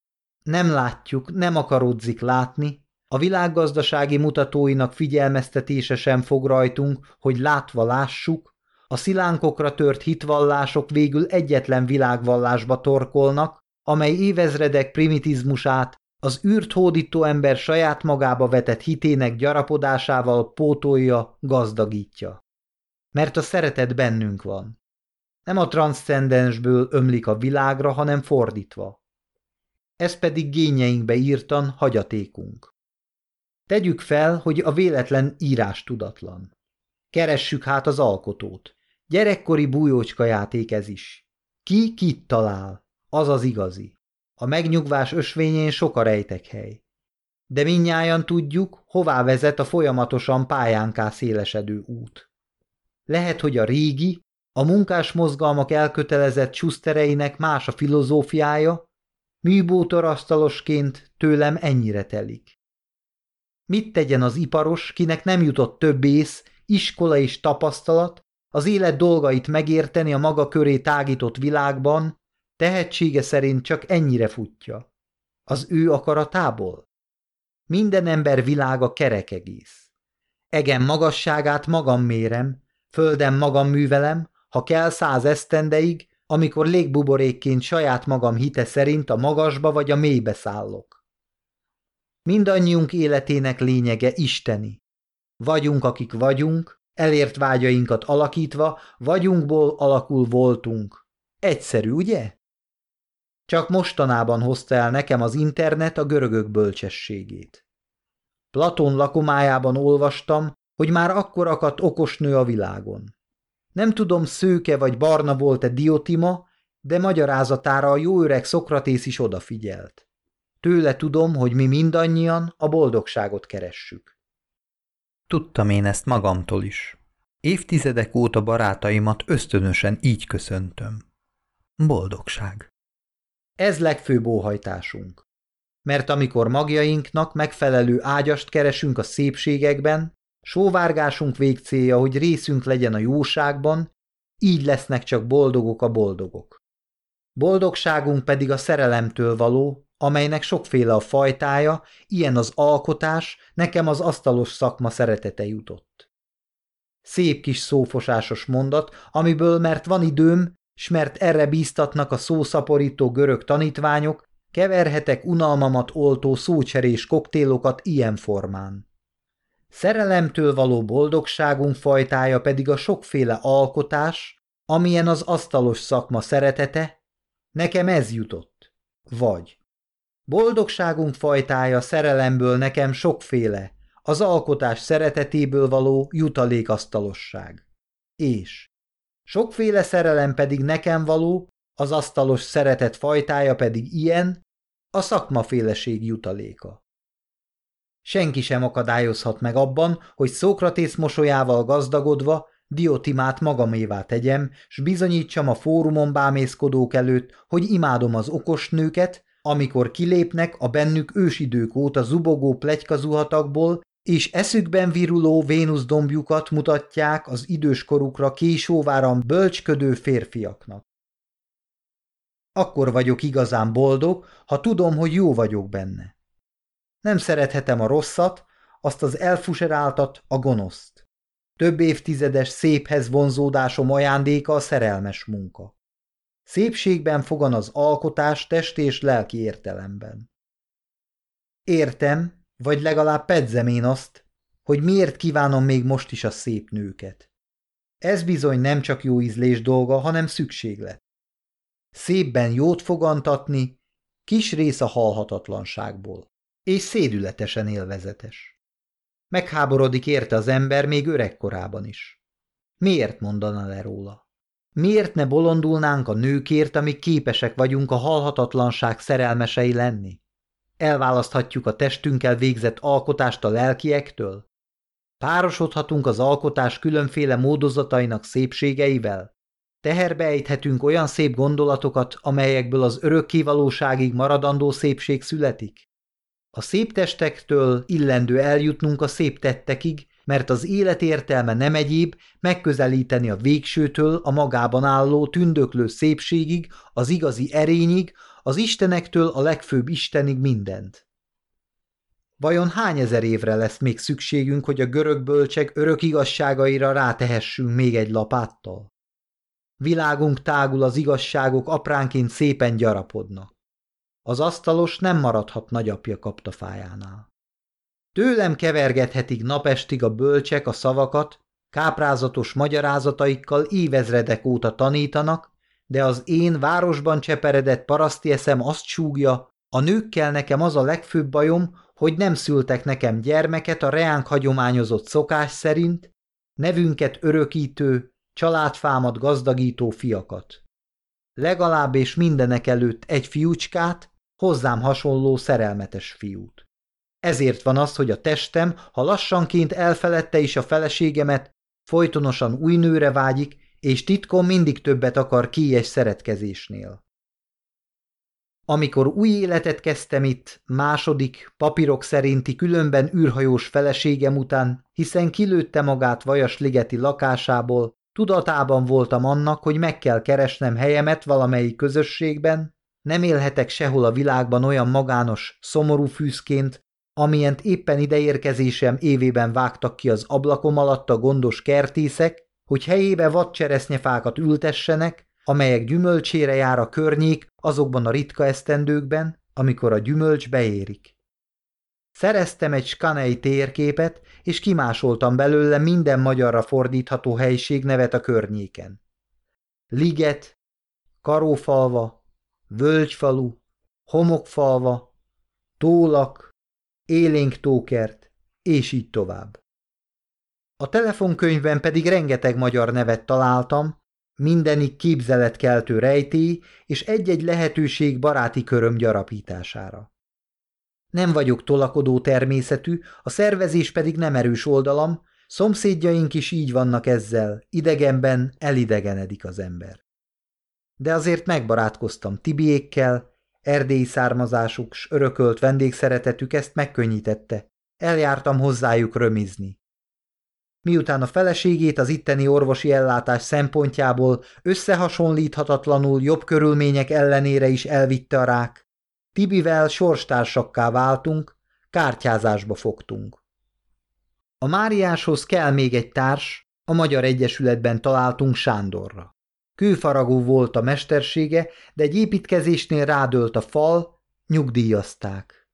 Nem látjuk, nem akarodzik látni, a világgazdasági mutatóinak figyelmeztetése sem fog rajtunk, hogy látva lássuk, a szilánkokra tört hitvallások végül egyetlen világvallásba torkolnak, amely évezredek primitizmusát az űrt hódító ember saját magába vetett hitének gyarapodásával pótolja, gazdagítja. Mert a szeretet bennünk van. Nem a transzcendensből ömlik a világra, hanem fordítva. Ez pedig gényeinkbe írtan hagyatékunk. Tegyük fel, hogy a véletlen írás tudatlan. Keressük hát az alkotót. Gyerekkori bújócska játék ez is. Ki kit talál? Az az igazi. A megnyugvás ösvényén sok a hely. De minnyáján tudjuk, hová vezet a folyamatosan pályánká szélesedő út. Lehet, hogy a régi, a munkás mozgalmak elkötelezett csusztereinek más a filozófiája, műbútorasztalosként tőlem ennyire telik. Mit tegyen az iparos, kinek nem jutott több ész, iskola és tapasztalat, az élet dolgait megérteni a maga köré tágított világban, Tehetsége szerint csak ennyire futja. Az ő akaratából? Minden ember világa kerek egész. Egen magasságát magam mérem, földem magam művelem, ha kell száz esztendeig, amikor légbuborékként saját magam hite szerint a magasba vagy a mélybe szállok. Mindannyiunk életének lényege isteni. Vagyunk, akik vagyunk, elért vágyainkat alakítva, vagyunkból alakul voltunk. Egyszerű, ugye? Csak mostanában hozta el nekem az internet a görögök bölcsességét. Platon lakomájában olvastam, hogy már akkor akadt okos nő a világon. Nem tudom, szőke vagy barna volt-e Diotima, de magyarázatára a jó öreg Szokratész is odafigyelt. Tőle tudom, hogy mi mindannyian a boldogságot keressük. Tudtam én ezt magamtól is. Évtizedek óta barátaimat ösztönösen így köszöntöm. Boldogság. Ez legfőbb óhajtásunk. Mert amikor magjainknak megfelelő ágyast keresünk a szépségekben, sóvárgásunk végcélja, hogy részünk legyen a jóságban, így lesznek csak boldogok a boldogok. Boldogságunk pedig a szerelemtől való, amelynek sokféle a fajtája, ilyen az alkotás, nekem az asztalos szakma szeretete jutott. Szép kis szófosásos mondat, amiből, mert van időm, s mert erre bíztatnak a szószaporító görög tanítványok, keverhetek unalmamat oltó szócserés koktélokat ilyen formán. Szerelemtől való boldogságunk fajtája pedig a sokféle alkotás, amilyen az asztalos szakma szeretete, nekem ez jutott. Vagy. Boldogságunk fajtája szerelemből nekem sokféle, az alkotás szeretetéből való jutalékasztalosság. És. Sokféle szerelem pedig nekem való, az asztalos szeretet fajtája pedig ilyen, a szakmaféleség jutaléka. Senki sem akadályozhat meg abban, hogy Szókratész mosolyával gazdagodva Diotimát magamévá tegyem, s bizonyítsam a fórumon bámészkodók előtt, hogy imádom az okos nőket, amikor kilépnek a bennük ősidők óta zubogó plegykazuhatakból, és eszükben viruló Vénusz dombjukat mutatják az időskorukra késóváran bölcsködő férfiaknak. Akkor vagyok igazán boldog, ha tudom, hogy jó vagyok benne. Nem szerethetem a rosszat, azt az elfuseráltat, a gonoszt. Több évtizedes széphez vonzódásom ajándéka a szerelmes munka. Szépségben fogan az alkotás test és lelki értelemben. Értem, vagy legalább pedzem én azt, hogy miért kívánom még most is a szép nőket. Ez bizony nem csak jó ízlés dolga, hanem szükséglet. Szépben jót fogantatni, kis rész a halhatatlanságból, és szédületesen élvezetes. Megháborodik érte az ember még öregkorában is. Miért mondana le róla? Miért ne bolondulnánk a nőkért, amik képesek vagyunk a halhatatlanság szerelmesei lenni? Elválaszthatjuk a testünkkel végzett alkotást a lelkiektől? Párosodhatunk az alkotás különféle módozatainak szépségeivel? Teherbe ejthetünk olyan szép gondolatokat, amelyekből az örökkévalóságig maradandó szépség születik? A szép testektől illendő eljutnunk a szép tettekig, mert az élet értelme nem egyéb, megközelíteni a végsőtől a magában álló tündöklő szépségig, az igazi erényig, az istenektől a legfőbb istenig mindent. Vajon hány ezer évre lesz még szükségünk, hogy a görög bölcsek örök igazságaira rátehessünk még egy lapáttal? Világunk tágul az igazságok apránként szépen gyarapodnak. Az asztalos nem maradhat nagyapja kaptafájánál. Tőlem kevergethetik napestig a bölcsek a szavakat, káprázatos magyarázataikkal évezredek óta tanítanak, de az én városban cseperedett paraszti eszem azt súgja, a nőkkel nekem az a legfőbb bajom, hogy nem szültek nekem gyermeket a reánk hagyományozott szokás szerint, nevünket örökítő, családfámat gazdagító fiakat. Legalább és mindenek előtt egy fiúcskát, hozzám hasonló szerelmetes fiút. Ezért van az, hogy a testem, ha lassanként elfeledte is a feleségemet, folytonosan új nőre vágyik, és titkon mindig többet akar kies szeretkezésnél. Amikor új életet kezdtem itt, második, papírok szerinti különben űrhajós feleségem után, hiszen kilőtte magát Vajasligeti lakásából, tudatában voltam annak, hogy meg kell keresnem helyemet valamelyik közösségben, nem élhetek sehol a világban olyan magános, szomorú fűzként, amilyent éppen ideérkezésem évében vágtak ki az ablakom alatt a gondos kertészek, hogy helyébe vadcseresznyefákat ültessenek, amelyek gyümölcsére jár a környék azokban a ritka esztendőkben, amikor a gyümölcs beérik. Szereztem egy skanei térképet, és kimásoltam belőle minden magyarra fordítható helység nevet a környéken. Liget, Karófalva, Völgyfalu, Homokfalva, Tólak, Élénk tókert, és így tovább. A telefonkönyvben pedig rengeteg magyar nevet találtam, mindenik képzeletkeltő rejtély és egy-egy lehetőség baráti köröm gyarapítására. Nem vagyok tolakodó természetű, a szervezés pedig nem erős oldalam, szomszédjaink is így vannak ezzel, idegenben elidegenedik az ember. De azért megbarátkoztam Tibiékkel, erdélyi származásuk s örökölt vendégszeretetük ezt megkönnyítette. Eljártam hozzájuk römizni. Miután a feleségét az itteni orvosi ellátás szempontjából összehasonlíthatatlanul jobb körülmények ellenére is elvitte a rák, Tibivel sorstársakká váltunk, kártyázásba fogtunk. A Máriáshoz kell még egy társ, a Magyar Egyesületben találtunk Sándorra. Kőfaragó volt a mestersége, de egy építkezésnél rádölt a fal, nyugdíjazták.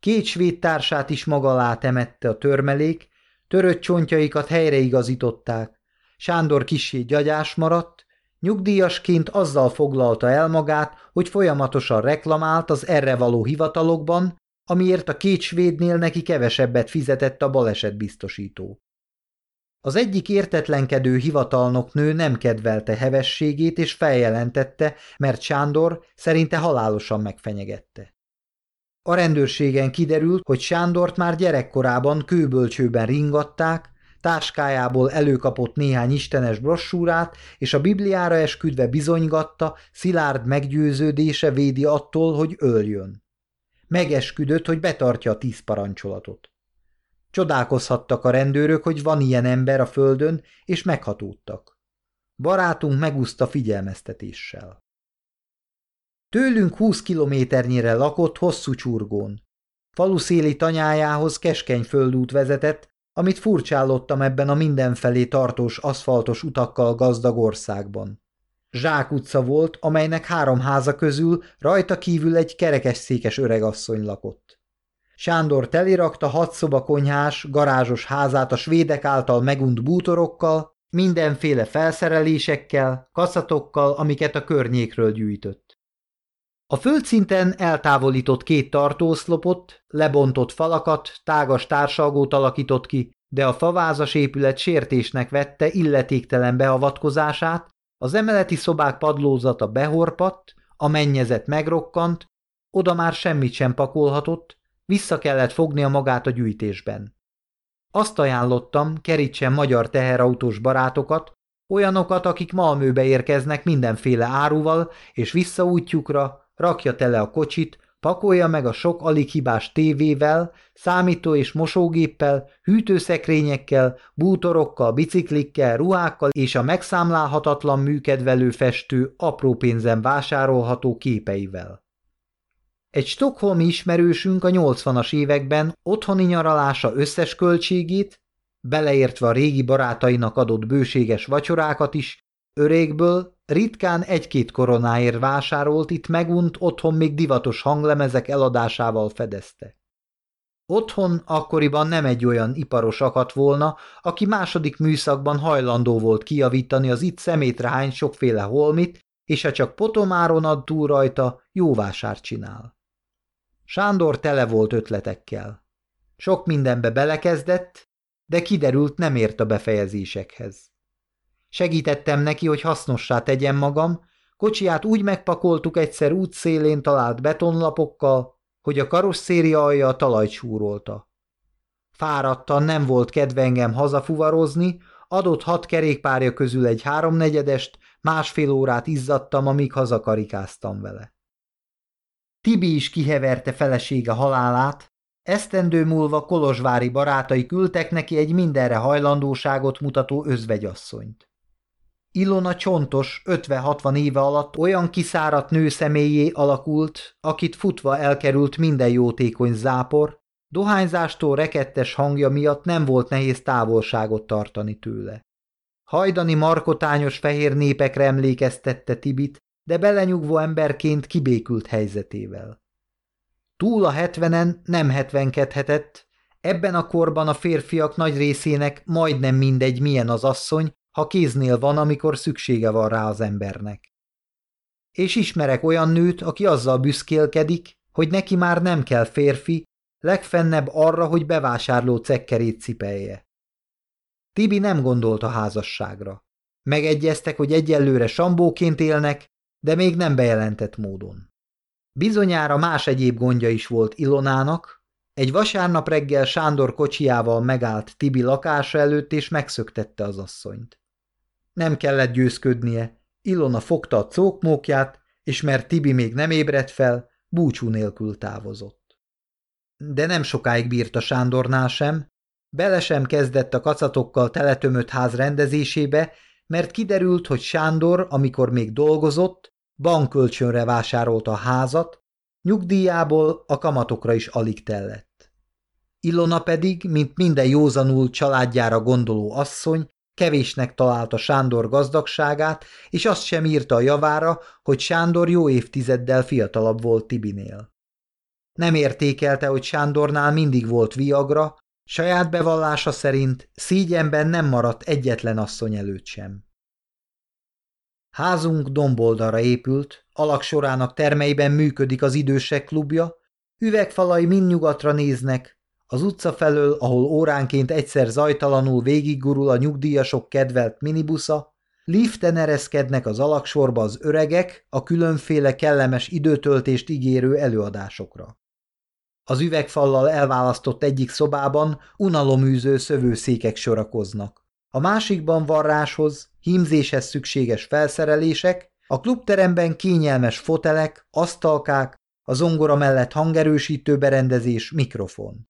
Két svéd társát is maga alá temette a törmelék, törött csontjaikat helyreigazították. Sándor kisé gyagyás maradt, nyugdíjasként azzal foglalta el magát, hogy folyamatosan reklamált az erre való hivatalokban, amiért a két svédnél neki kevesebbet fizetett a balesetbiztosító. Az egyik értetlenkedő hivatalnoknő nem kedvelte hevességét és feljelentette, mert Sándor szerinte halálosan megfenyegette. A rendőrségen kiderült, hogy Sándort már gyerekkorában kőbölcsőben ringatták, táskájából előkapott néhány istenes brossúrát, és a Bibliára esküdve bizonygatta, szilárd meggyőződése védi attól, hogy öljön. Megesküdött, hogy betartja a tíz parancsolatot. Csodálkozhattak a rendőrök, hogy van ilyen ember a földön, és meghatódtak. Barátunk megúszta figyelmeztetéssel. Tőlünk húsz kilométernyire lakott hosszú csurgón. Faluszéli tanyájához keskeny földút vezetett, amit furcsálottam ebben a mindenfelé tartós aszfaltos utakkal gazdag országban. Zsák utca volt, amelynek három háza közül rajta kívül egy kerekesszékes öregasszony lakott. Sándor telirakta hat szoba konyhás, garázsos házát a svédek által megunt bútorokkal, mindenféle felszerelésekkel, kaszatokkal, amiket a környékről gyűjtött. A földszinten eltávolított két tartószlopot, lebontott falakat, tágas társalgót alakított ki, de a favázas épület sértésnek vette illetéktelen beavatkozását, az emeleti szobák padlózata behorpadt, a mennyezet megrokkant, oda már semmit sem pakolhatott, vissza kellett fognia magát a gyűjtésben. Azt ajánlottam, kerítsen magyar teherautós barátokat, olyanokat, akik Malmőbe érkeznek mindenféle áruval, és visszaútjukra rakja tele a kocsit, pakolja meg a sok alig hibás tévével, számító és mosógéppel, hűtőszekrényekkel, bútorokkal, biciklikkel, ruhákkal és a megszámlálhatatlan műkedvelő festő apró pénzen vásárolható képeivel. Egy stokholmi ismerősünk a 80-as években otthoni nyaralása összes költségét, beleértve a régi barátainak adott bőséges vacsorákat is, örégből ritkán egy-két koronáért vásárolt, itt megunt otthon még divatos hanglemezek eladásával fedezte. Otthon akkoriban nem egy olyan iparos akadt volna, aki második műszakban hajlandó volt kiavítani az itt szemétrány sokféle holmit, és ha csak potomáron ad túl rajta, jó vásárt csinál. Sándor tele volt ötletekkel. Sok mindenbe belekezdett, de kiderült nem ért a befejezésekhez. Segítettem neki, hogy hasznossá tegyem magam, kocsiját úgy megpakoltuk egyszer útszélén talált betonlapokkal, hogy a karosszéria alja a talajt súrolta. Fáradtan nem volt kedve engem hazafuvarozni, adott hat kerékpárja közül egy háromnegyedest, másfél órát izzadtam, amíg hazakarikáztam vele. Tibi is kiheverte felesége halálát, esztendő múlva kolozsvári barátai küldtek neki egy mindenre hajlandóságot mutató özvegyasszonyt. Ilona csontos, 50-60 éve alatt olyan kiszáradt nő személyé alakult, akit futva elkerült minden jótékony zápor, dohányzástól rekettes hangja miatt nem volt nehéz távolságot tartani tőle. Hajdani markotányos fehér népekre emlékeztette Tibit, de belenyugvó emberként kibékült helyzetével. Túl a hetvenen nem hetvenkedhetett, ebben a korban a férfiak nagy részének majdnem mindegy milyen az asszony, ha kéznél van, amikor szüksége van rá az embernek. És ismerek olyan nőt, aki azzal büszkélkedik, hogy neki már nem kell férfi, legfennebb arra, hogy bevásárló cekkerét cipelje. Tibi nem gondolt a házasságra. Megegyeztek, hogy egyelőre sambóként élnek, de még nem bejelentett módon. Bizonyára más egyéb gondja is volt Ilonának, egy vasárnap reggel Sándor kocsiával megállt Tibi lakása előtt, és megszöktette az asszonyt. Nem kellett győzködnie, Ilona fogta a cókmókját, és mert Tibi még nem ébredt fel, búcsú nélkül távozott. De nem sokáig bírta Sándornál sem, bele sem kezdett a kacatokkal teletömött ház rendezésébe, mert kiderült, hogy Sándor, amikor még dolgozott, bankkölcsönre vásárolta a házat, nyugdíjából a kamatokra is alig tellett. Ilona pedig, mint minden józanul családjára gondoló asszony, kevésnek találta Sándor gazdagságát, és azt sem írta a javára, hogy Sándor jó évtizeddel fiatalabb volt Tibinél. Nem értékelte, hogy Sándornál mindig volt viagra, saját bevallása szerint szígyenben nem maradt egyetlen asszony előtt sem. Házunk domboldalra épült, alaksorának termeiben működik az idősek klubja, üvegfalai mind néznek, az utca felől, ahol óránként egyszer zajtalanul végiggurul a nyugdíjasok kedvelt minibusza, liften ereszkednek az alaksorba az öregek a különféle kellemes időtöltést ígérő előadásokra. Az üvegfallal elválasztott egyik szobában unaloműző szövőszékek sorakoznak. A másikban varráshoz, hímzéshez szükséges felszerelések, a klubteremben kényelmes fotelek, asztalkák, a zongora mellett hangerősítő berendezés, mikrofon.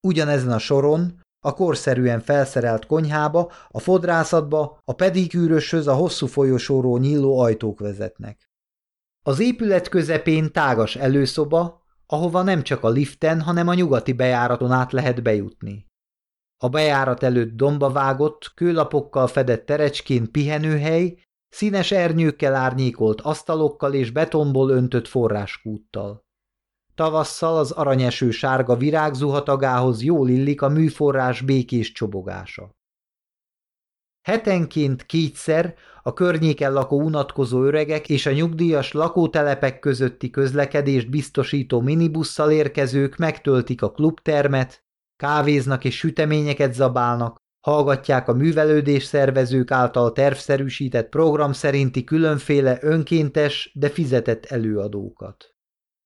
Ugyanezen a soron, a korszerűen felszerelt konyhába, a fodrászatba, a pedikűröshöz a hosszú folyosóról nyíló ajtók vezetnek. Az épület közepén tágas előszoba, ahova nem csak a liften, hanem a nyugati bejáraton át lehet bejutni. A bejárat előtt domba vágott, kőlapokkal fedett terecskén pihenőhely, színes ernyőkkel árnyékolt asztalokkal és betonból öntött forráskúttal. Tavasszal az aranyeső sárga virágzuhatagához jól illik a műforrás békés csobogása. Hetenként kétszer a környéken lakó unatkozó öregek és a nyugdíjas lakótelepek közötti közlekedést biztosító minibusszal érkezők megtöltik a klubtermet, kávéznak és süteményeket zabálnak, hallgatják a művelődés szervezők által tervszerűsített program szerinti különféle önkéntes, de fizetett előadókat.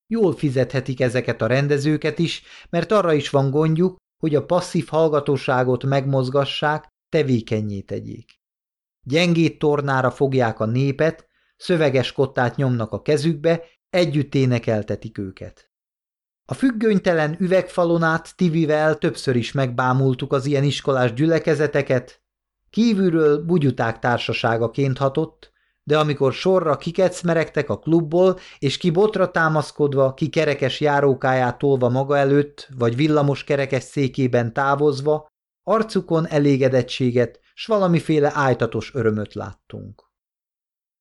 Jól fizethetik ezeket a rendezőket is, mert arra is van gondjuk, hogy a passzív hallgatóságot megmozgassák, tevékenyé tegyék. Gyengét tornára fogják a népet, szöveges kottát nyomnak a kezükbe, együtt énekeltetik őket. A függönytelen üvegfalon át Tivivel többször is megbámultuk az ilyen iskolás gyülekezeteket, kívülről bugyuták társaságaként hatott, de amikor sorra kikecmeregtek a klubból, és ki botra támaszkodva, ki kerekes járókáját tolva maga előtt, vagy villamos kerekes székében távozva, arcukon elégedettséget, s valamiféle ájtatos örömöt láttunk.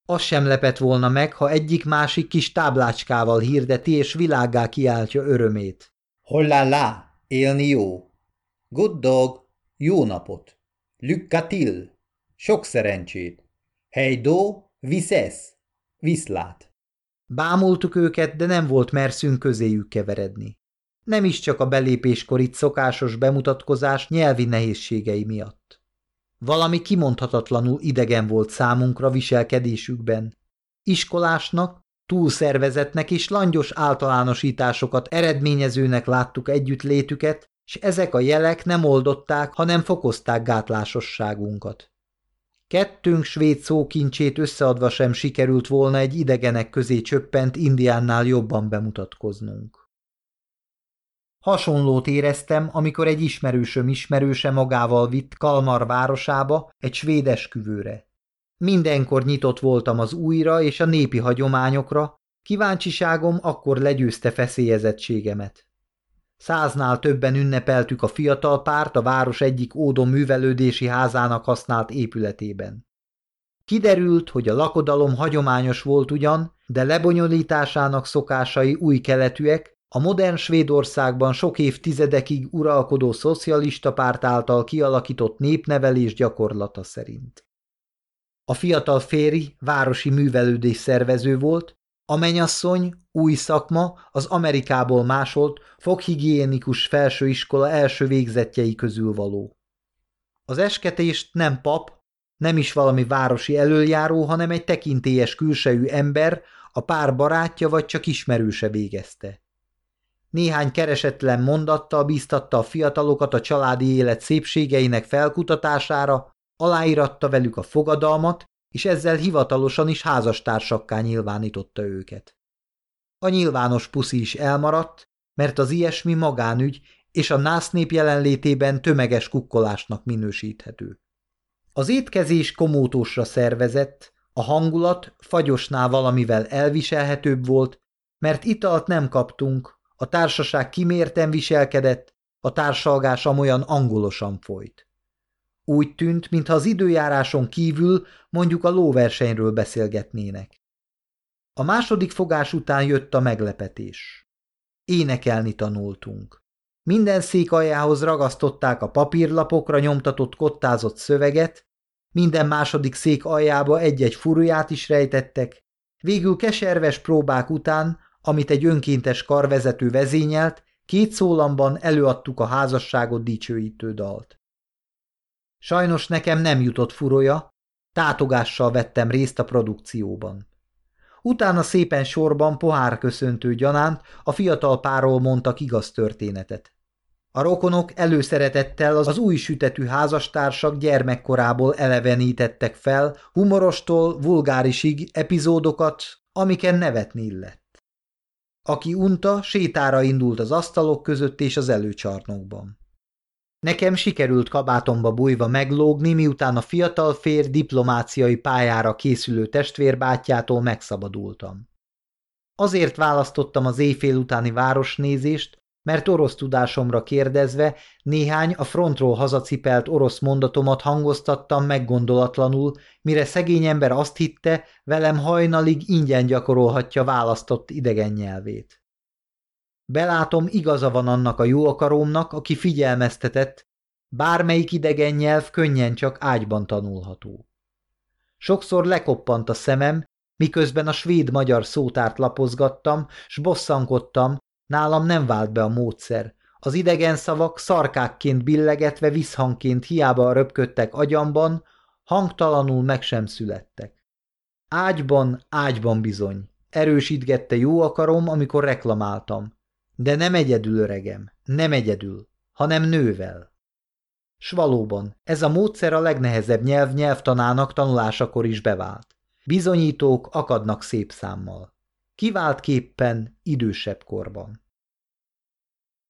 Az sem lepett volna meg, ha egyik-másik kis táblácskával hirdeti és világgá kiáltja örömét. Hollá, élni jó! Good dog, jó napot! Lükkatil, sok szerencsét! Hejdó, viszesz, viszlát! Bámultuk őket, de nem volt merszünk közéjük keveredni. Nem is csak a belépéskor itt szokásos bemutatkozás nyelvi nehézségei miatt. Valami kimondhatatlanul idegen volt számunkra viselkedésükben. Iskolásnak, túlszervezetnek és langyos általánosításokat eredményezőnek láttuk együttlétüket, és ezek a jelek nem oldották, hanem fokozták gátlásosságunkat. Kettőnk svéd szókincsét összeadva sem sikerült volna egy idegenek közé csöppent indiánnál jobban bemutatkoznunk. Hasonlót éreztem, amikor egy ismerősöm ismerőse magával vitt Kalmar városába egy svéd esküvőre. Mindenkor nyitott voltam az újra és a népi hagyományokra, kíváncsiságom akkor legyőzte feszélyezettségemet. Száznál többen ünnepeltük a fiatal párt a város egyik ódon művelődési házának használt épületében. Kiderült, hogy a lakodalom hagyományos volt ugyan, de lebonyolításának szokásai új keletűek, a modern Svédországban sok évtizedekig uralkodó szocialista párt által kialakított népnevelés gyakorlata szerint. A fiatal féri városi művelődés szervező volt, a menyasszony, új szakma, az Amerikából másolt, foghigiénikus felsőiskola első végzetjei közül való. Az esketést nem pap, nem is valami városi előjáró, hanem egy tekintélyes külsejű ember, a pár barátja vagy csak ismerőse végezte. Néhány keresetlen mondattal bíztatta a fiatalokat a családi élet szépségeinek felkutatására, aláíratta velük a fogadalmat, és ezzel hivatalosan is házastársakká nyilvánította őket. A nyilvános puszi is elmaradt, mert az ilyesmi magánügy és a násznép jelenlétében tömeges kukkolásnak minősíthető. Az étkezés komótósra szervezett, a hangulat fagyosnál valamivel elviselhetőbb volt, mert italt nem kaptunk, a társaság kimérten viselkedett, a társalgás amolyan angolosan folyt. Úgy tűnt, mintha az időjáráson kívül mondjuk a lóversenyről beszélgetnének. A második fogás után jött a meglepetés. Énekelni tanultunk. Minden szék aljához ragasztották a papírlapokra nyomtatott kottázott szöveget, minden második szék aljába egy-egy furuját is rejtettek, végül keserves próbák után amit egy önkéntes karvezető vezényelt, két szólamban előadtuk a házasságot dicsőítő dalt. Sajnos nekem nem jutott furoja, tátogással vettem részt a produkcióban. Utána szépen sorban pohár köszöntő gyanánt a fiatal párról mondtak igaz történetet. A rokonok előszeretettel az új sütetű házastársak gyermekkorából elevenítettek fel humorostól vulgárisig epizódokat, amiken nevetni illett. Aki unta, sétára indult az asztalok között és az előcsarnokban. Nekem sikerült kabátomba bújva meglógni, miután a fiatal fér diplomáciai pályára készülő testvérbátyjától megszabadultam. Azért választottam az éjfél utáni városnézést, mert orosz tudásomra kérdezve néhány a frontról hazacipelt orosz mondatomat hangoztattam meggondolatlanul, mire szegény ember azt hitte, velem hajnalig ingyen gyakorolhatja választott idegen nyelvét. Belátom, igaza van annak a jó akarómnak, aki figyelmeztetett, bármelyik idegen nyelv könnyen csak ágyban tanulható. Sokszor lekoppant a szemem, miközben a svéd-magyar szótárt lapozgattam, s bosszankodtam, Nálam nem vált be a módszer. Az idegen szavak szarkákként billegetve visszhangként hiába röpködtek agyamban, hangtalanul meg sem születtek. Ágyban, ágyban bizony. Erősítgette jó akarom, amikor reklamáltam. De nem egyedül öregem, nem egyedül, hanem nővel. S valóban, ez a módszer a legnehezebb nyelv nyelvtanának tanulásakor is bevált. Bizonyítók akadnak szép számmal. Kiváltképpen idősebb korban.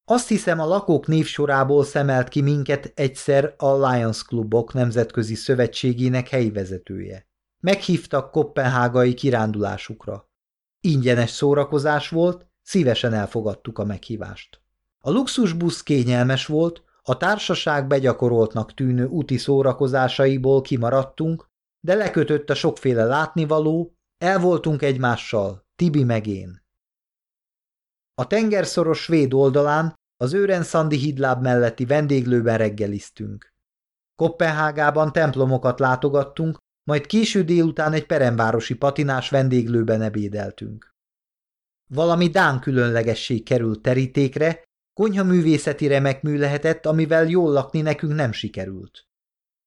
Azt hiszem, a lakók névsorából szemelt ki minket egyszer a Lions Clubok Nemzetközi Szövetségének helyi vezetője. Meghívtak kopenhágai kirándulásukra. Ingyenes szórakozás volt, szívesen elfogadtuk a meghívást. A luxusbusz kényelmes volt, a társaság begyakoroltnak tűnő úti szórakozásaiból kimaradtunk, de lekötött a sokféle látnivaló, el voltunk egymással, Tibi meg én. A tengerszoros svéd oldalán az őren Szandi hídláb melletti vendéglőben reggeliztünk. Kopenhágában templomokat látogattunk, majd késő délután egy peremvárosi patinás vendéglőben ebédeltünk. Valami dán különlegesség került terítékre, konyha művészeti remekmű lehetett, amivel jól lakni nekünk nem sikerült.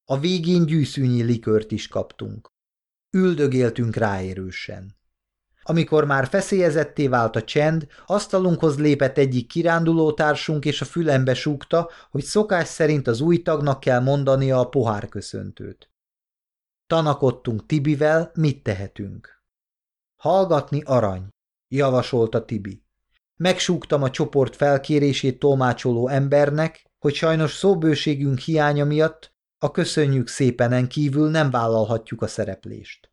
A végén gyűszűnyi likört is kaptunk. Üldögéltünk ráérősen. Amikor már feszélyezetté vált a csend, asztalunkhoz lépett egyik kirándulótársunk, és a fülembe súgta, hogy szokás szerint az új tagnak kell mondania a pohárköszöntőt. Tanakodtunk Tibivel, mit tehetünk. Hallgatni arany, javasolta Tibi. Megsúgtam a csoport felkérését tolmácsoló embernek, hogy sajnos szóbőségünk hiánya miatt a köszönjük szépenen kívül nem vállalhatjuk a szereplést.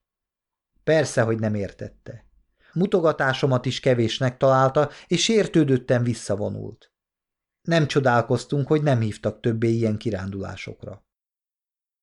Persze, hogy nem értette. Mutogatásomat is kevésnek találta, és sértődötten visszavonult. Nem csodálkoztunk, hogy nem hívtak többé ilyen kirándulásokra.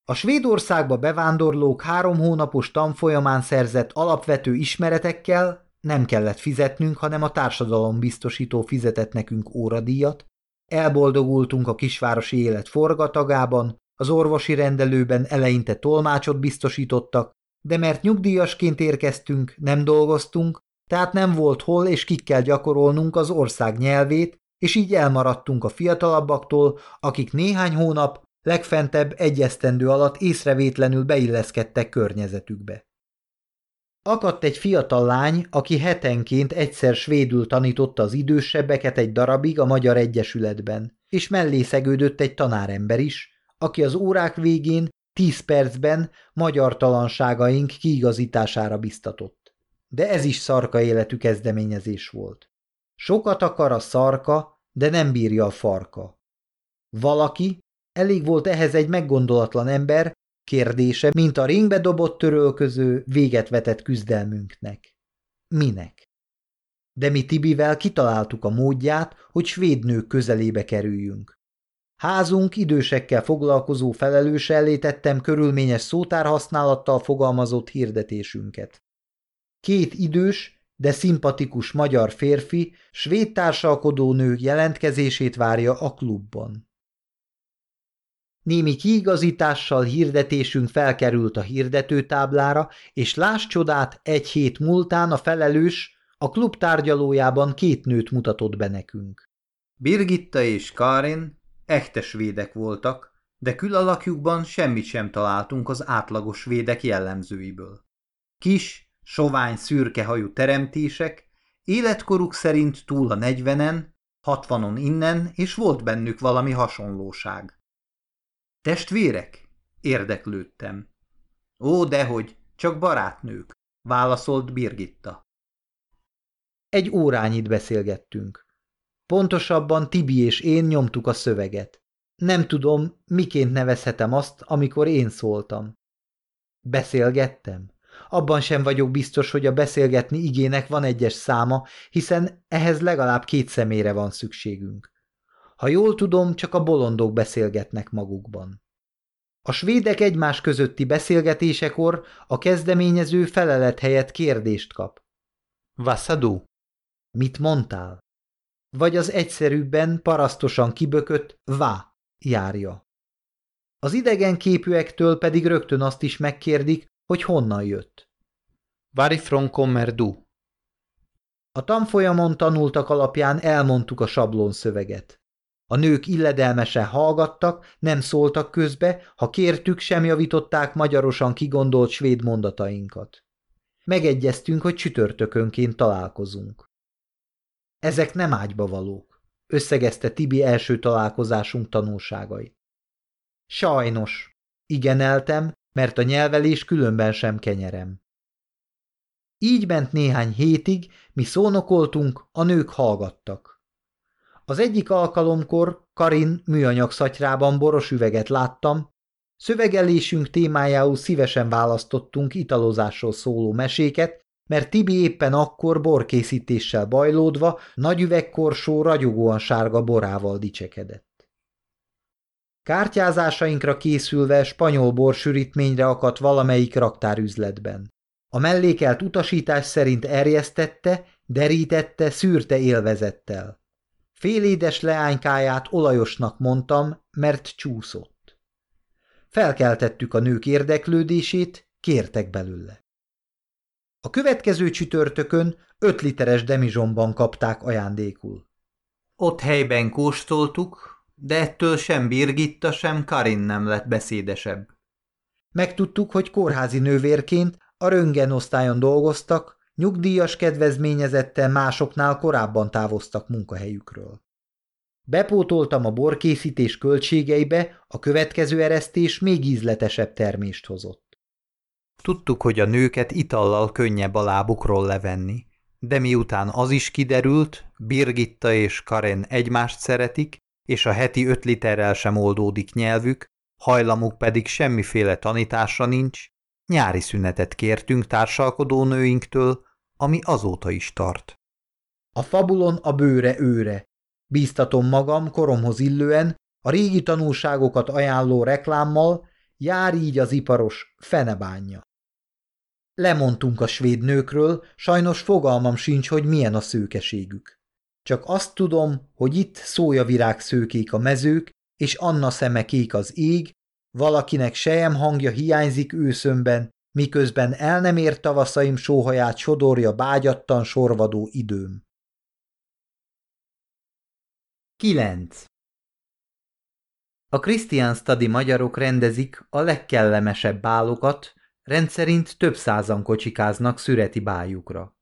A Svédországba bevándorlók három hónapos tanfolyamán szerzett alapvető ismeretekkel nem kellett fizetnünk, hanem a társadalombiztosító fizetett nekünk óradíjat, elboldogultunk a kisvárosi élet forgatagában, az orvosi rendelőben eleinte tolmácsot biztosítottak, de mert nyugdíjasként érkeztünk, nem dolgoztunk, tehát nem volt hol és kikkel gyakorolnunk az ország nyelvét, és így elmaradtunk a fiatalabbaktól, akik néhány hónap, legfentebb egy esztendő alatt észrevétlenül beilleszkedtek környezetükbe. Akadt egy fiatal lány, aki hetenként egyszer svédül tanította az idősebbeket egy darabig a Magyar Egyesületben, és mellé szegődött egy tanárember is, aki az órák végén tíz percben magyar talanságaink kiigazítására biztatott. De ez is szarka életű kezdeményezés volt. Sokat akar a szarka, de nem bírja a farka. Valaki, elég volt ehhez egy meggondolatlan ember, kérdése, mint a ringbe dobott törölköző, véget vetett küzdelmünknek. Minek? De mi Tibivel kitaláltuk a módját, hogy svéd közelébe kerüljünk. Házunk idősekkel foglalkozó felelős elé körülményes szótárhasználattal fogalmazott hirdetésünket. Két idős, de szimpatikus magyar férfi, svéd társalkodó nő jelentkezését várja a klubban. Némi kiigazítással hirdetésünk felkerült a hirdetőtáblára, és láss csodát, egy hét múltán a felelős a klub tárgyalójában két nőt mutatott be nekünk. Birgitta és Karin Echte védek voltak, de külalakjukban semmit sem találtunk az átlagos védek jellemzőiből. Kis, sovány, szürke hajú teremtések, életkoruk szerint túl a negyvenen, hatvanon innen, és volt bennük valami hasonlóság. Testvérek? Érdeklődtem. Ó, dehogy, csak barátnők, válaszolt Birgitta. Egy órányit beszélgettünk. Pontosabban Tibi és én nyomtuk a szöveget. Nem tudom, miként nevezhetem azt, amikor én szóltam. Beszélgettem? Abban sem vagyok biztos, hogy a beszélgetni igének van egyes száma, hiszen ehhez legalább két személyre van szükségünk. Ha jól tudom, csak a bolondok beszélgetnek magukban. A svédek egymás közötti beszélgetésekor a kezdeményező felelet helyett kérdést kap. Vasszadó? Mit mondtál? Vagy az egyszerűbben parasztosan kibökött vá járja. Az idegen képűektől pedig rögtön azt is megkérdik, hogy honnan jött. Varifron kommer du. A tanfolyamon tanultak alapján elmondtuk a sablon szöveget. A nők illedelmesen hallgattak, nem szóltak közbe, ha kértük, sem javították magyarosan kigondolt svéd mondatainkat. Megegyeztünk, hogy csütörtökönként találkozunk. Ezek nem ágyba valók, összegezte Tibi első találkozásunk tanulságait. Sajnos, igeneltem, mert a nyelvelés különben sem kenyerem. Így ment néhány hétig, mi szónokoltunk, a nők hallgattak. Az egyik alkalomkor Karin műanyag szatyrában boros üveget láttam, szövegelésünk témájául szívesen választottunk italozásról szóló meséket, mert Tibi éppen akkor borkészítéssel bajlódva nagy üvegkorsó ragyogóan sárga borával dicsekedett. Kártyázásainkra készülve spanyol borsűrítményre akadt valamelyik raktárüzletben. A mellékelt utasítás szerint erjesztette, derítette, szűrte élvezettel. Félédes leánykáját olajosnak mondtam, mert csúszott. Felkeltettük a nők érdeklődését, kértek belőle. A következő csütörtökön öt literes demizsomban kapták ajándékul. Ott helyben kóstoltuk, de ettől sem Birgitta, sem Karin nem lett beszédesebb. Megtudtuk, hogy kórházi nővérként a röngen osztályon dolgoztak, nyugdíjas kedvezményezettel másoknál korábban távoztak munkahelyükről. Bepótoltam a borkészítés költségeibe, a következő eresztés még ízletesebb termést hozott. Tudtuk, hogy a nőket itallal könnyebb a lábukról levenni, de miután az is kiderült, Birgitta és Karen egymást szeretik, és a heti öt literrel sem oldódik nyelvük, hajlamuk pedig semmiféle tanításra nincs, nyári szünetet kértünk társalkodó nőinktől, ami azóta is tart. A fabulon a bőre őre. Bíztatom magam koromhoz illően, a régi tanulságokat ajánló reklámmal, jár így az iparos fenebánja. Lemondtunk a svéd nőkről, sajnos fogalmam sincs, hogy milyen a szőkeségük. Csak azt tudom, hogy itt szójavirág szőkék a mezők, és Anna szeme kék az ég, valakinek sejem hangja hiányzik őszömben, miközben el nem ért tavaszaim sóhaját sodorja bágyattan sorvadó időm. 9. A Christian Study magyarok rendezik a legkellemesebb bálokat, Rendszerint több százan kocsikáznak szüreti bájukra.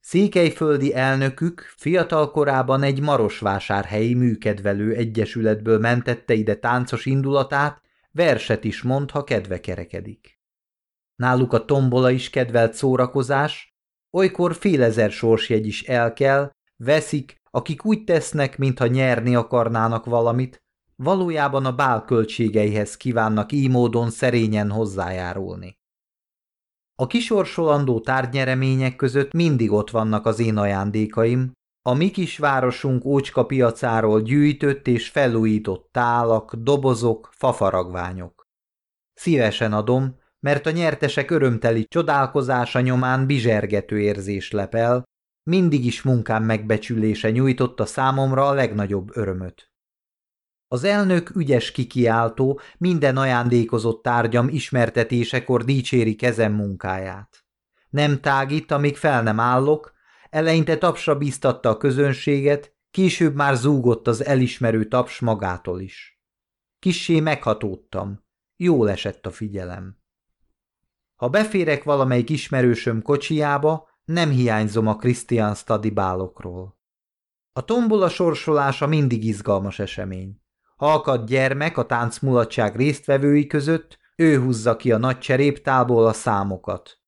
Székelyföldi elnökük fiatal korában egy marosvásárhelyi műkedvelő egyesületből mentette ide táncos indulatát, verset is mond, ha kedve kerekedik. Náluk a tombola is kedvelt szórakozás, olykor félezer sorsjegy is el kell, veszik, akik úgy tesznek, mintha nyerni akarnának valamit, valójában a bál költségeihez kívánnak így módon szerényen hozzájárulni. A kisorsolandó tárgynyeremények között mindig ott vannak az én ajándékaim, a mi kis városunk ócska piacáról gyűjtött és felújított tálak, dobozok, fafaragványok. Szívesen adom, mert a nyertesek örömteli csodálkozása nyomán bizsergető érzés lepel, mindig is munkám megbecsülése nyújtotta számomra a legnagyobb örömöt. Az elnök ügyes kikiáltó minden ajándékozott tárgyam ismertetésekor dicséri kezem munkáját. Nem tágít, amíg fel nem állok, eleinte tapsra bíztatta a közönséget, később már zúgott az elismerő taps magától is. Kissé meghatódtam, jól esett a figyelem. Ha beférek valamelyik ismerősöm kocsiába, nem hiányzom a Christian Stadi bálokról. A tombola sorsolása mindig izgalmas esemény. Halkat gyermek a táncmulatság résztvevői között, ő húzza ki a nagy cseréptálból a számokat.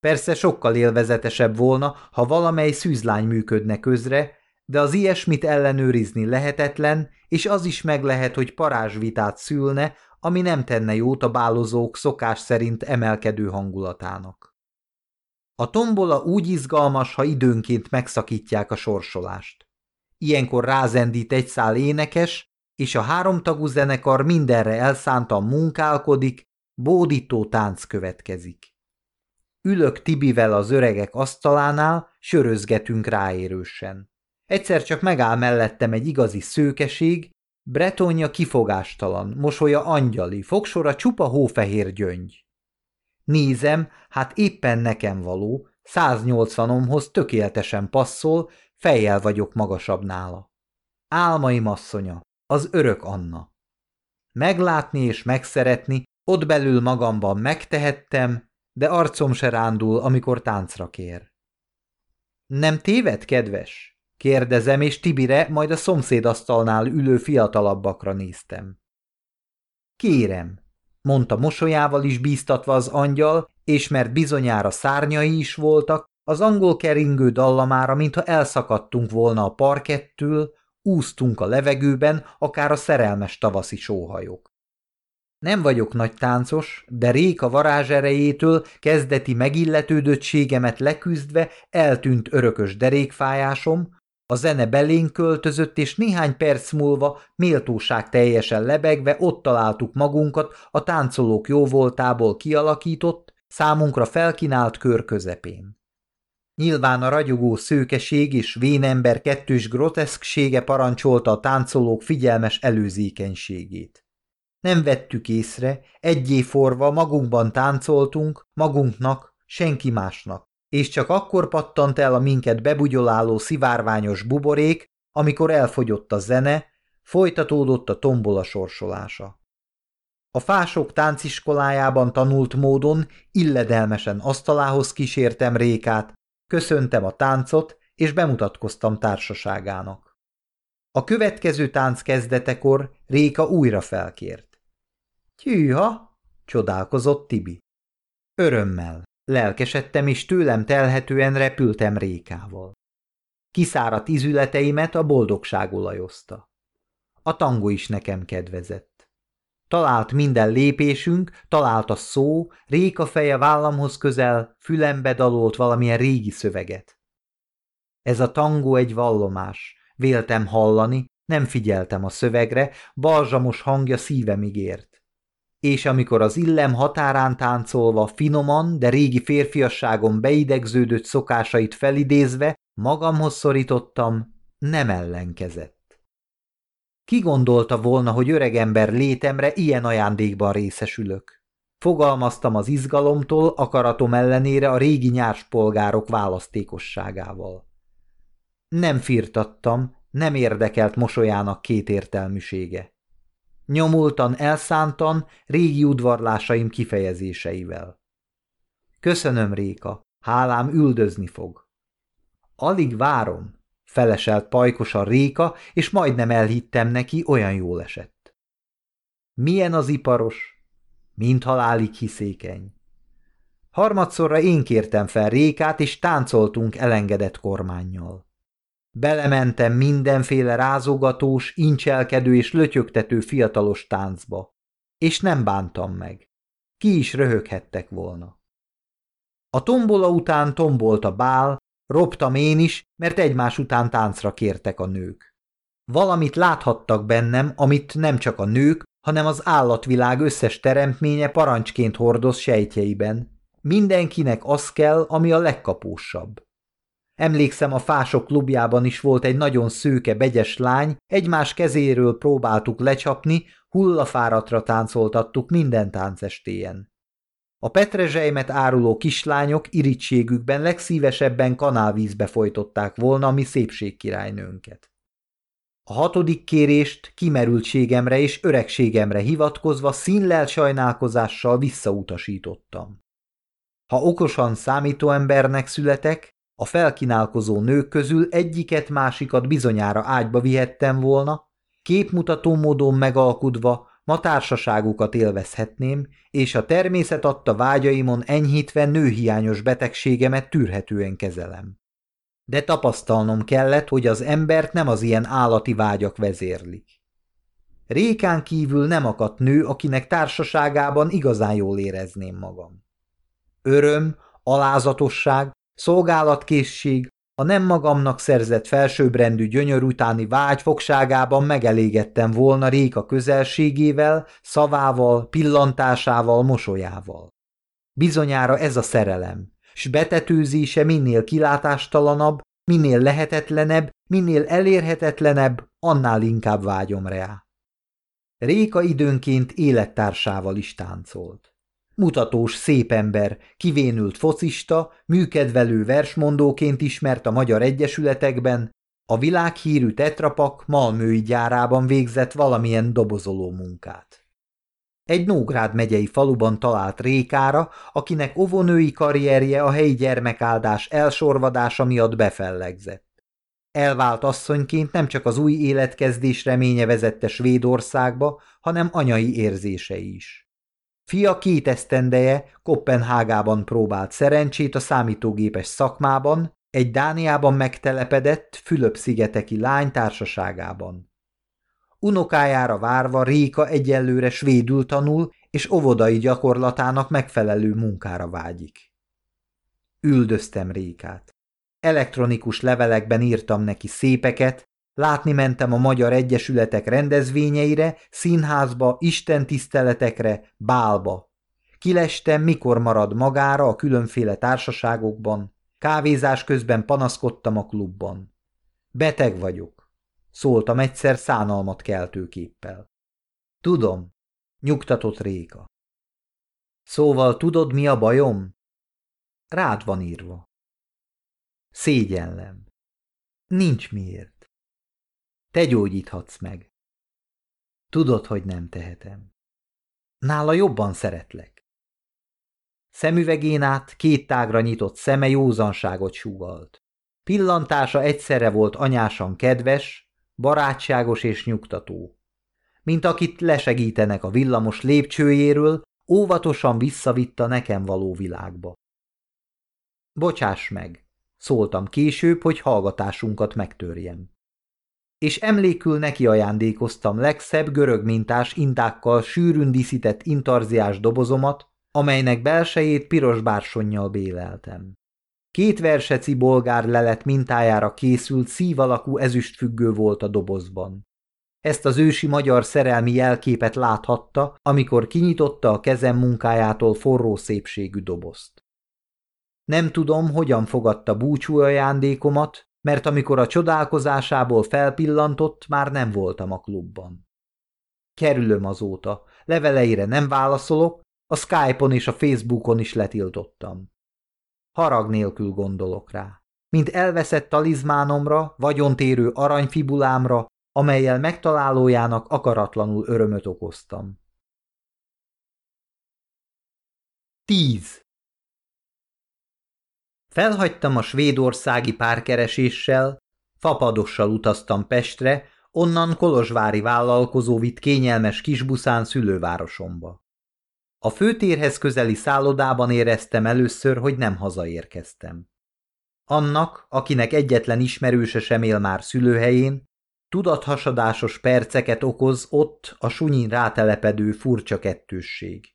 Persze sokkal élvezetesebb volna, ha valamely szűzlány működne közre, de az ilyesmit ellenőrizni lehetetlen, és az is meg lehet, hogy parázsvitát szülne, ami nem tenne jót a bálozók szokás szerint emelkedő hangulatának. A tombola úgy izgalmas, ha időnként megszakítják a sorsolást. Ilyenkor rázendít egy szál énekes, és a háromtagú zenekar mindenre elszántan munkálkodik, bódító tánc következik. Ülök Tibivel az öregek asztalánál, sörözgetünk ráérősen. Egyszer csak megáll mellettem egy igazi szőkeség, bretonja kifogástalan, mosolya angyali, fogsora csupa hófehér gyöngy. Nézem, hát éppen nekem való, 180-omhoz tökéletesen passzol, fejjel vagyok magasabb nála. Álmaim asszonya, az örök Anna. Meglátni és megszeretni, ott belül magamban megtehettem, de arcom se rándul, amikor táncra kér. Nem téved, kedves? Kérdezem, és Tibire, majd a szomszédasztalnál ülő fiatalabbakra néztem. Kérem, mondta mosolyával is bíztatva az angyal, és mert bizonyára szárnyai is voltak, az angol keringő dallamára, mintha elszakadtunk volna a parkettől, úsztunk a levegőben, akár a szerelmes tavaszi sóhajok. Nem vagyok nagy táncos, de Réka varázserejétől kezdeti megilletődöttségemet leküzdve eltűnt örökös derékfájásom, a zene belénk költözött, és néhány perc múlva méltóság teljesen lebegve ott találtuk magunkat a táncolók jóvoltából kialakított, számunkra felkinált kör közepén. Nyilván a ragyogó szőkeség és vénember kettős groteszksége parancsolta a táncolók figyelmes előzékenységét. Nem vettük észre, egyé forva magunkban táncoltunk, magunknak, senki másnak, és csak akkor pattant el a minket bebugyoláló szivárványos buborék, amikor elfogyott a zene, folytatódott a tombola sorsolása. A fások tánciskolájában tanult módon illedelmesen asztalához kísértem Rékát, köszöntem a táncot, és bemutatkoztam társaságának. A következő tánc kezdetekor Réka újra felkért. Tyűha, csodálkozott Tibi. Örömmel, lelkesedtem, és tőlem telhetően repültem Rékával. Kiszáradt izületeimet a boldogság olajozta. A tangó is nekem kedvezett. Talált minden lépésünk, talált a szó, Réka feje vállamhoz közel, fülembe dalolt valamilyen régi szöveget. Ez a tangó egy vallomás, véltem hallani, nem figyeltem a szövegre, balzsamos hangja szívemig ért. És amikor az illem határán táncolva, finoman, de régi férfiasságon beidegződött szokásait felidézve, magamhoz szorítottam, nem ellenkezett. Ki gondolta volna, hogy öregember létemre ilyen ajándékban részesülök? Fogalmaztam az izgalomtól, akaratom ellenére a régi nyárspolgárok választékosságával. Nem firtattam, nem érdekelt mosolyának kétértelműsége. Nyomultan, elszántan, régi udvarlásaim kifejezéseivel. Köszönöm, Réka, hálám üldözni fog. Alig várom, feleselt pajkosan Réka, és majdnem elhittem neki, olyan jól esett. Milyen az iparos? Mind halálig hiszékeny. Harmadszorra én kértem fel Rékát, és táncoltunk elengedett kormányjal. Belementem mindenféle rázogatós, incselkedő és lötyögtető fiatalos táncba, és nem bántam meg. Ki is röhöghettek volna. A tombola után tombolt a bál, roptam én is, mert egymás után táncra kértek a nők. Valamit láthattak bennem, amit nem csak a nők, hanem az állatvilág összes teremtménye parancsként hordoz sejtjeiben. Mindenkinek az kell, ami a legkapósabb. Emlékszem, a fások klubjában is volt egy nagyon szőke, begyes lány, egymás kezéről próbáltuk lecsapni, hullafáratra táncoltattuk minden táncestéjen. A petrezselymet áruló kislányok irítségükben legszívesebben kanálvízbe folytották volna mi szépségkirálynőnket. A hatodik kérést kimerültségemre és öregségemre hivatkozva színlel sajnálkozással visszautasítottam. Ha okosan számító embernek születek, a felkinálkozó nők közül egyiket-másikat bizonyára ágyba vihettem volna, képmutató módon megalkudva ma társaságukat élvezhetném, és a természet adta vágyaimon enyhítve nőhiányos betegségemet tűrhetően kezelem. De tapasztalnom kellett, hogy az embert nem az ilyen állati vágyak vezérlik. Rékán kívül nem akadt nő, akinek társaságában igazán jól érezném magam. Öröm, alázatosság, Szolgálatkészség, a nem magamnak szerzett felsőbbrendű gyönyör utáni vágy fogságában megelégettem volna Réka közelségével, szavával, pillantásával, mosolyával. Bizonyára ez a szerelem, s betetőzése minél kilátástalanabb, minél lehetetlenebb, minél elérhetetlenebb, annál inkább vágyom rá. Réka időnként élettársával is táncolt mutatós szép ember, kivénült focista, műkedvelő versmondóként ismert a magyar egyesületekben, a világhírű tetrapak Malmői gyárában végzett valamilyen dobozoló munkát. Egy Nógrád megyei faluban talált Rékára, akinek ovonői karrierje a helyi gyermekáldás elsorvadása miatt befellegzett. Elvált asszonyként nem csak az új életkezdés reménye vezette Svédországba, hanem anyai érzései is. Fia két esztendeje Kopenhágában próbált szerencsét a számítógépes szakmában, egy Dániában megtelepedett Fülöp-szigeteki lány társaságában. Unokájára várva Réka egyelőre svédül tanul, és óvodai gyakorlatának megfelelő munkára vágyik. Üldöztem Rékát. Elektronikus levelekben írtam neki szépeket, látni mentem a Magyar Egyesületek rendezvényeire, színházba, istentiszteletekre, bálba. Kilestem, mikor marad magára a különféle társaságokban, kávézás közben panaszkodtam a klubban. Beteg vagyok, szóltam egyszer szánalmat keltőképpel. Tudom, nyugtatott Réka. Szóval tudod, mi a bajom? Rád van írva. Szégyellem. Nincs miért. Te gyógyíthatsz meg. Tudod, hogy nem tehetem. Nála jobban szeretlek. Szemüvegén át két tágra nyitott szeme józanságot súgalt. Pillantása egyszerre volt anyásan kedves, barátságos és nyugtató. Mint akit lesegítenek a villamos lépcsőjéről, óvatosan visszavitta nekem való világba. Bocsáss meg, szóltam később, hogy hallgatásunkat megtörjem. És emlékül neki ajándékoztam legszebb görög mintás intákkal sűrűn díszített intarziás dobozomat, amelynek belsejét piros bársonnyal béleltem. Két verseci bolgár lelet mintájára készült szív alakú ezüstfüggő volt a dobozban. Ezt az ősi magyar szerelmi jelképet láthatta, amikor kinyitotta a kezem munkájától forró szépségű dobozt. Nem tudom, hogyan fogadta búcsú ajándékomat, mert amikor a csodálkozásából felpillantott, már nem voltam a klubban. Kerülöm azóta, leveleire nem válaszolok, a Skype-on és a Facebookon is letiltottam. Harag nélkül gondolok rá. Mint elveszett talizmánomra, vagyontérő aranyfibulámra, amelyel megtalálójának akaratlanul örömöt okoztam. 10. Felhagytam a svédországi párkereséssel, fapadossal utaztam Pestre, onnan kolozsvári vállalkozó vitt kényelmes kisbuszán szülővárosomba. A főtérhez közeli szállodában éreztem először, hogy nem hazaérkeztem. Annak, akinek egyetlen ismerőse sem él már szülőhelyén, tudathasadásos perceket okoz ott a sunyin rátelepedő furcsa kettősség.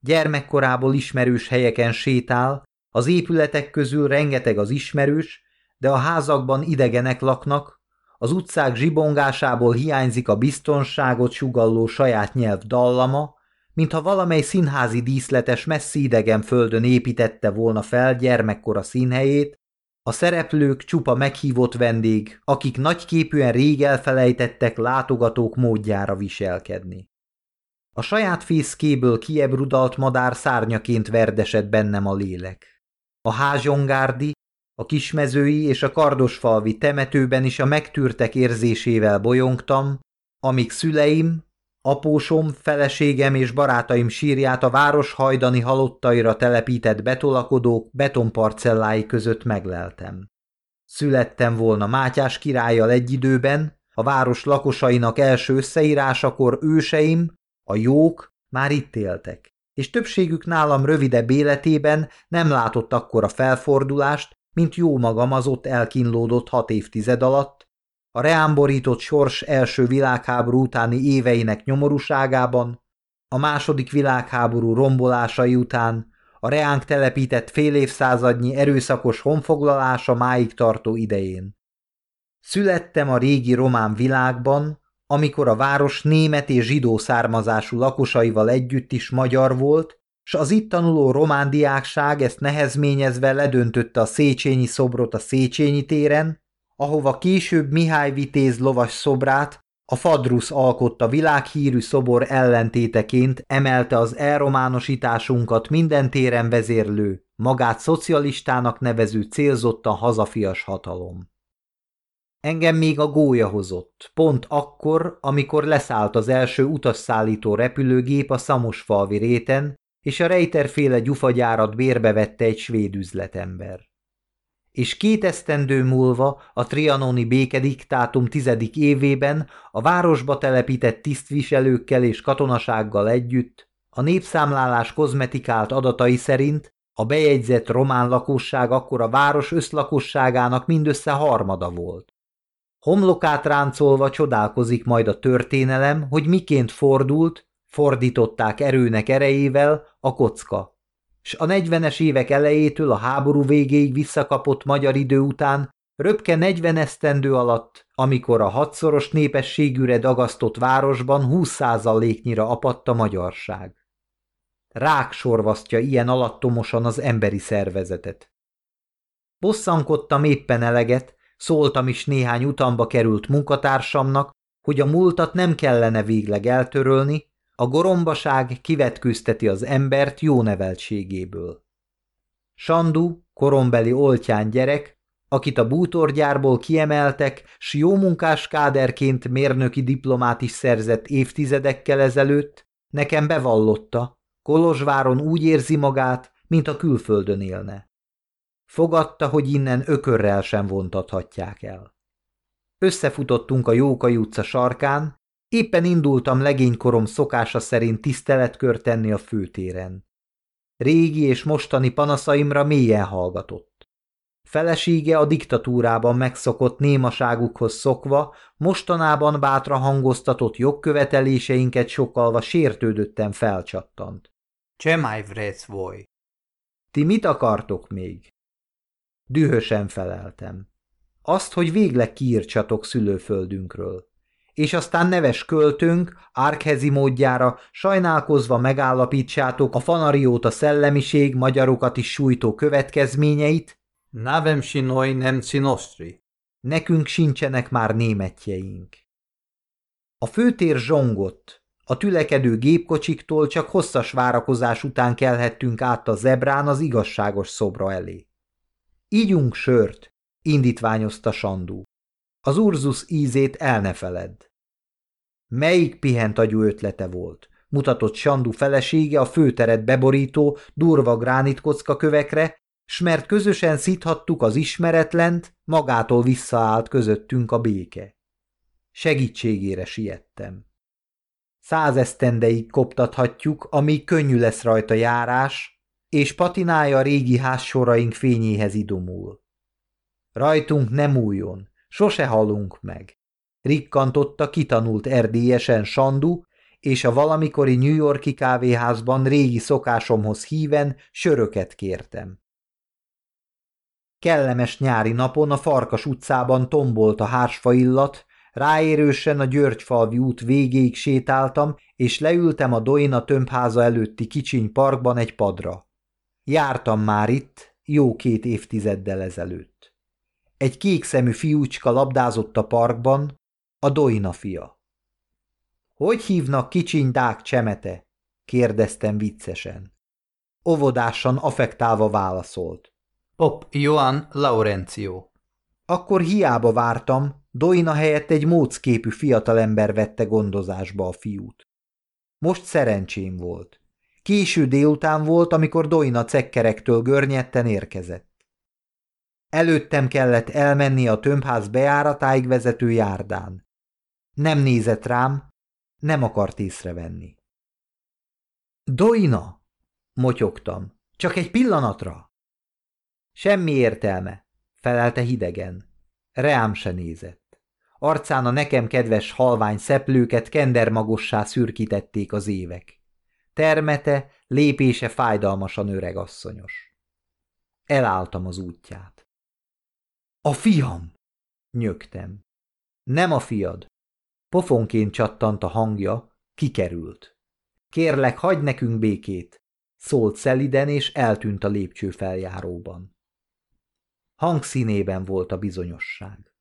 Gyermekkorából ismerős helyeken sétál, az épületek közül rengeteg az ismerős, de a házakban idegenek laknak, az utcák zsibongásából hiányzik a biztonságot sugalló saját nyelv dallama, mintha valamely színházi díszletes messzi idegen földön építette volna fel gyermekkora színhelyét, a szereplők csupa meghívott vendég, akik nagyképűen rég elfelejtettek látogatók módjára viselkedni. A saját fészkéből kiebrudalt madár szárnyaként verdesett bennem a lélek. A házsongárdi, a kismezői és a kardosfalvi temetőben is a megtűrtek érzésével bolyongtam, amíg szüleim, apósom, feleségem és barátaim sírját a város hajdani halottaira telepített betolakodók betonparcellái között megleltem. Születtem volna Mátyás királlyal egy időben, a város lakosainak első összeírásakor őseim, a jók már itt éltek és többségük nálam rövidebb életében nem látott akkora felfordulást, mint jó magam az ott elkínlódott hat évtized alatt, a reámborított sors első világháború utáni éveinek nyomorúságában, a második világháború rombolásai után, a reánk telepített fél évszázadnyi erőszakos honfoglalása máig tartó idején. Születtem a régi román világban, amikor a város német és zsidó származású lakosaival együtt is magyar volt, s az itt tanuló román diákság ezt nehezményezve ledöntötte a Széchenyi szobrot a Széchenyi téren, ahova később Mihály Vitéz lovas szobrát, a Fadrusz alkotta világhírű szobor ellentéteként emelte az elrománosításunkat minden téren vezérlő, magát szocialistának nevező célzottan hazafias hatalom. Engem még a gólya hozott, pont akkor, amikor leszállt az első utasszállító repülőgép a Szamosfalvi réten, és a rejterféle gyufagyárat bérbe vette egy svéd üzletember. És két esztendő múlva a trianoni békediktátum tizedik évében a városba telepített tisztviselőkkel és katonasággal együtt A népszámlálás kozmetikált adatai szerint a bejegyzett román lakosság akkor a város összlakosságának mindössze harmada volt. Homlokát ráncolva csodálkozik majd a történelem, hogy miként fordult, fordították erőnek erejével a kocka. S a negyvenes évek elejétől a háború végéig visszakapott magyar idő után röpke negyven esztendő alatt, amikor a hatszoros népességűre dagasztott városban húsz százaléknyira apadt a magyarság. Rák sorvasztja ilyen alattomosan az emberi szervezetet. Bosszankodtam éppen eleget, szóltam is néhány utamba került munkatársamnak, hogy a múltat nem kellene végleg eltörölni, a gorombaság kivetkőzteti az embert jó neveltségéből. Sandu, korombeli oltyán gyerek, akit a bútorgyárból kiemeltek, s jó munkás káderként mérnöki diplomát is szerzett évtizedekkel ezelőtt, nekem bevallotta, Kolozsváron úgy érzi magát, mint a külföldön élne. Fogadta, hogy innen ökörrel sem vontathatják el. Összefutottunk a Jókai utca sarkán, éppen indultam legénykorom szokása szerint tiszteletkör tenni a főtéren. Régi és mostani panaszaimra mélyen hallgatott. Felesége a diktatúrában megszokott némaságukhoz szokva, mostanában bátra hangoztatott jogköveteléseinket sokalva sértődötten felcsattant. Csemaj vrec voj. Ti mit akartok még? Dühösen feleltem. Azt, hogy végleg kiírtsatok szülőföldünkről. És aztán neves költőnk, árkhezi módjára, sajnálkozva megállapítsátok a fanarióta szellemiség magyarokat is sújtó következményeit, Navem si noi nemci nostri. nekünk sincsenek már németjeink. A főtér zsongott, a tülekedő gépkocsiktól csak hosszas várakozás után kelhettünk át a zebrán az igazságos szobra elé. Ígyunk sört, indítványozta Sandú. Az Urzus ízét el ne feledd. Melyik pihent agyú ötlete volt? Mutatott Sandu felesége a főteret beborító, durva gránitkocka kövekre, s mert közösen szíthattuk az ismeretlent, magától visszaállt közöttünk a béke. Segítségére siettem. Százesztendeig koptathatjuk, amíg könnyű lesz rajta járás, és patinája régi házsoraink fényéhez idomul. Rajtunk nem újon, sose halunk meg. Rikkantotta kitanult erdélyesen Sandu, és a valamikori New Yorki kávéházban régi szokásomhoz híven söröket kértem. Kellemes nyári napon a Farkas utcában tombolt a hársfa illat, ráérősen a Györgyfalvi út végéig sétáltam, és leültem a Doina tömbháza előtti kicsiny parkban egy padra. Jártam már itt, jó két évtizeddel ezelőtt. Egy kékszemű fiúcska labdázott a parkban, a Doina fia. Hogy hívnak kicsiny dák csemete? kérdeztem viccesen. Óvodásan affektálva válaszolt. Pop Joan Laurencio. Akkor hiába vártam, Doina helyett egy mócképű fiatalember vette gondozásba a fiút. Most szerencsém volt. Késő délután volt, amikor Doina cekkerektől görnyetten érkezett. Előttem kellett elmenni a tömbház bejáratáig vezető járdán. Nem nézett rám, nem akart észrevenni. Doina! motyogtam. Csak egy pillanatra! Semmi értelme, felelte hidegen. Reám se nézett. Arcán a nekem kedves halvány szeplőket kendermagossá szürkítették az évek. Termete, lépése fájdalmasan öregasszonyos. Elálltam az útját. A fiam! Nyögtem. Nem a fiad. Pofonként csattant a hangja, kikerült. Kérlek, hagyd nekünk békét, szólt szeliden, és eltűnt a lépcső feljáróban. Hangszínében volt a bizonyosság.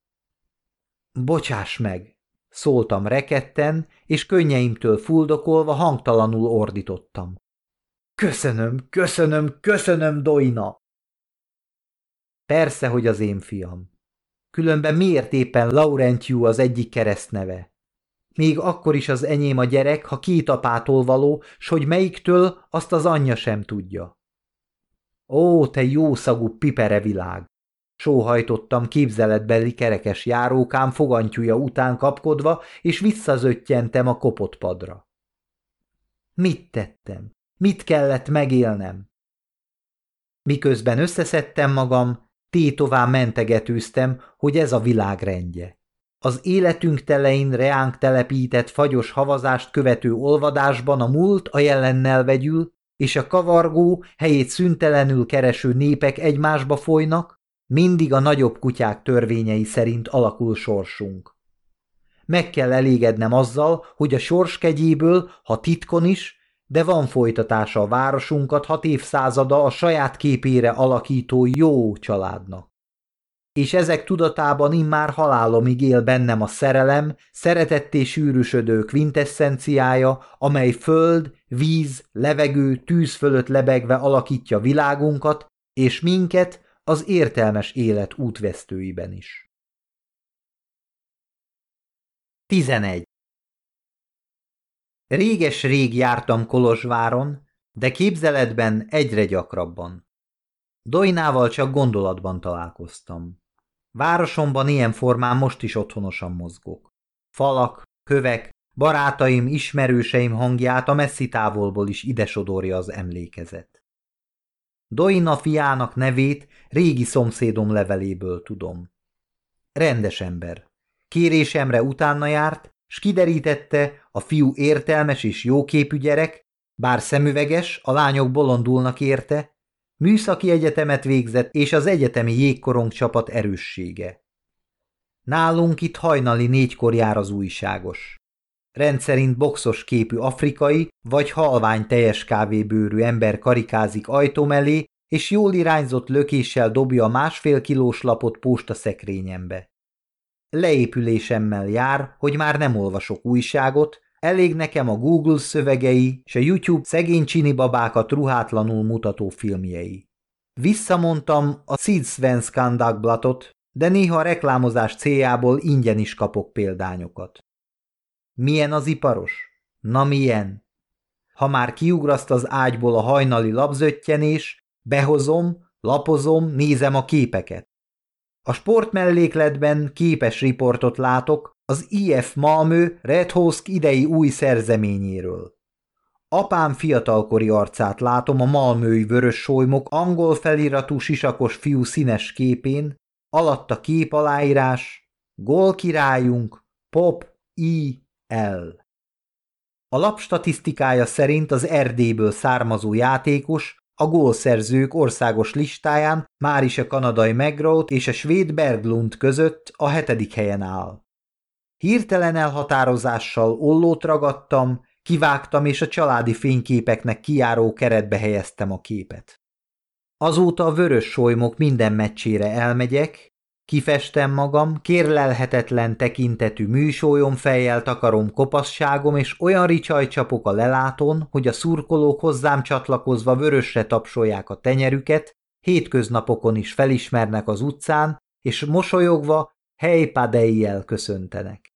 Bocsáss meg! Szóltam reketten, és könnyeimtől fuldokolva hangtalanul ordítottam. Köszönöm, köszönöm, köszönöm, Doina! Persze, hogy az én fiam. Különben miért éppen Laurentius az egyik keresztneve? Még akkor is az enyém a gyerek, ha két apától való, s hogy melyiktől, azt az anyja sem tudja. Ó, te jószagú pipere világ! Sóhajtottam képzeletbeli kerekes járókám fogantyúja után kapkodva, és visszazöttyentem a kopott padra. Mit tettem? Mit kellett megélnem? Miközben összeszedtem magam, tétován mentegetőztem, hogy ez a világ rendje. Az életünk telein reánk telepített fagyos havazást követő olvadásban a múlt a jelennel vegyül, és a kavargó, helyét szüntelenül kereső népek egymásba folynak, mindig a nagyobb kutyák törvényei szerint alakul sorsunk. Meg kell elégednem azzal, hogy a sors kegyéből, ha titkon is, de van folytatása a városunkat hat évszázada a saját képére alakító jó családnak. És ezek tudatában immár halálomig él bennem a szerelem, szeretetté sűrűsödő kvintesszenciája, amely föld, víz, levegő, tűz fölött lebegve alakítja világunkat, és minket az értelmes élet útvesztőiben is. 11. Réges-rég jártam Kolozsváron, de képzeletben egyre gyakrabban. Dojnával csak gondolatban találkoztam. Városomban ilyen formán most is otthonosan mozgok. Falak, kövek, barátaim, ismerőseim hangját a messzi távolból is ide sodorja az emlékezet. Doina fiának nevét régi szomszédom leveléből tudom. Rendes ember. Kérésemre utána járt, s kiderítette, a fiú értelmes és jóképű gyerek, bár szemüveges, a lányok bolondulnak érte, műszaki egyetemet végzett, és az egyetemi jégkorong csapat erőssége. Nálunk itt hajnali négykor jár az újságos. Rendszerint boxos képű afrikai vagy halvány teljes kávébőrű ember karikázik ajtó mellé, és jól irányzott lökéssel dobja a másfél kilós lapot posta szekrényembe. Leépülésemmel jár, hogy már nem olvasok újságot, elég nekem a Google szövegei és a YouTube szegény csini babákat ruhátlanul mutató filmjei. Visszamondtam a Sidsvenskan Dagblatot, de néha a reklámozás céljából ingyen is kapok példányokat. Milyen az iparos? Na milyen? Ha már kiugraszt az ágyból a hajnali labzöttyenés, behozom, lapozom, nézem a képeket. A sportmellékletben képes riportot látok az IF Malmö Redhosk idei új szerzeményéről. Apám fiatalkori arcát látom a malmői vörös solymok angol feliratú sisakos fiú színes képén, alatta kép aláírás, gól királyunk, pop, i, l. A lap statisztikája szerint az Erdélyből származó játékos a gólszerzők országos listáján már is a kanadai McGraw és a svéd Berglund között a hetedik helyen áll. Hirtelen elhatározással ollót ragadtam, kivágtam és a családi fényképeknek kiáró keretbe helyeztem a képet. Azóta a vörös solymok minden meccsére elmegyek, Kifestem magam, kérlelhetetlen tekintetű műsólyom fejjel takarom kopasságom, és olyan ricsaj csapok a lelátón, hogy a szurkolók hozzám csatlakozva vörösre tapsolják a tenyerüket, hétköznapokon is felismernek az utcán, és mosolyogva hely padejjel köszöntenek.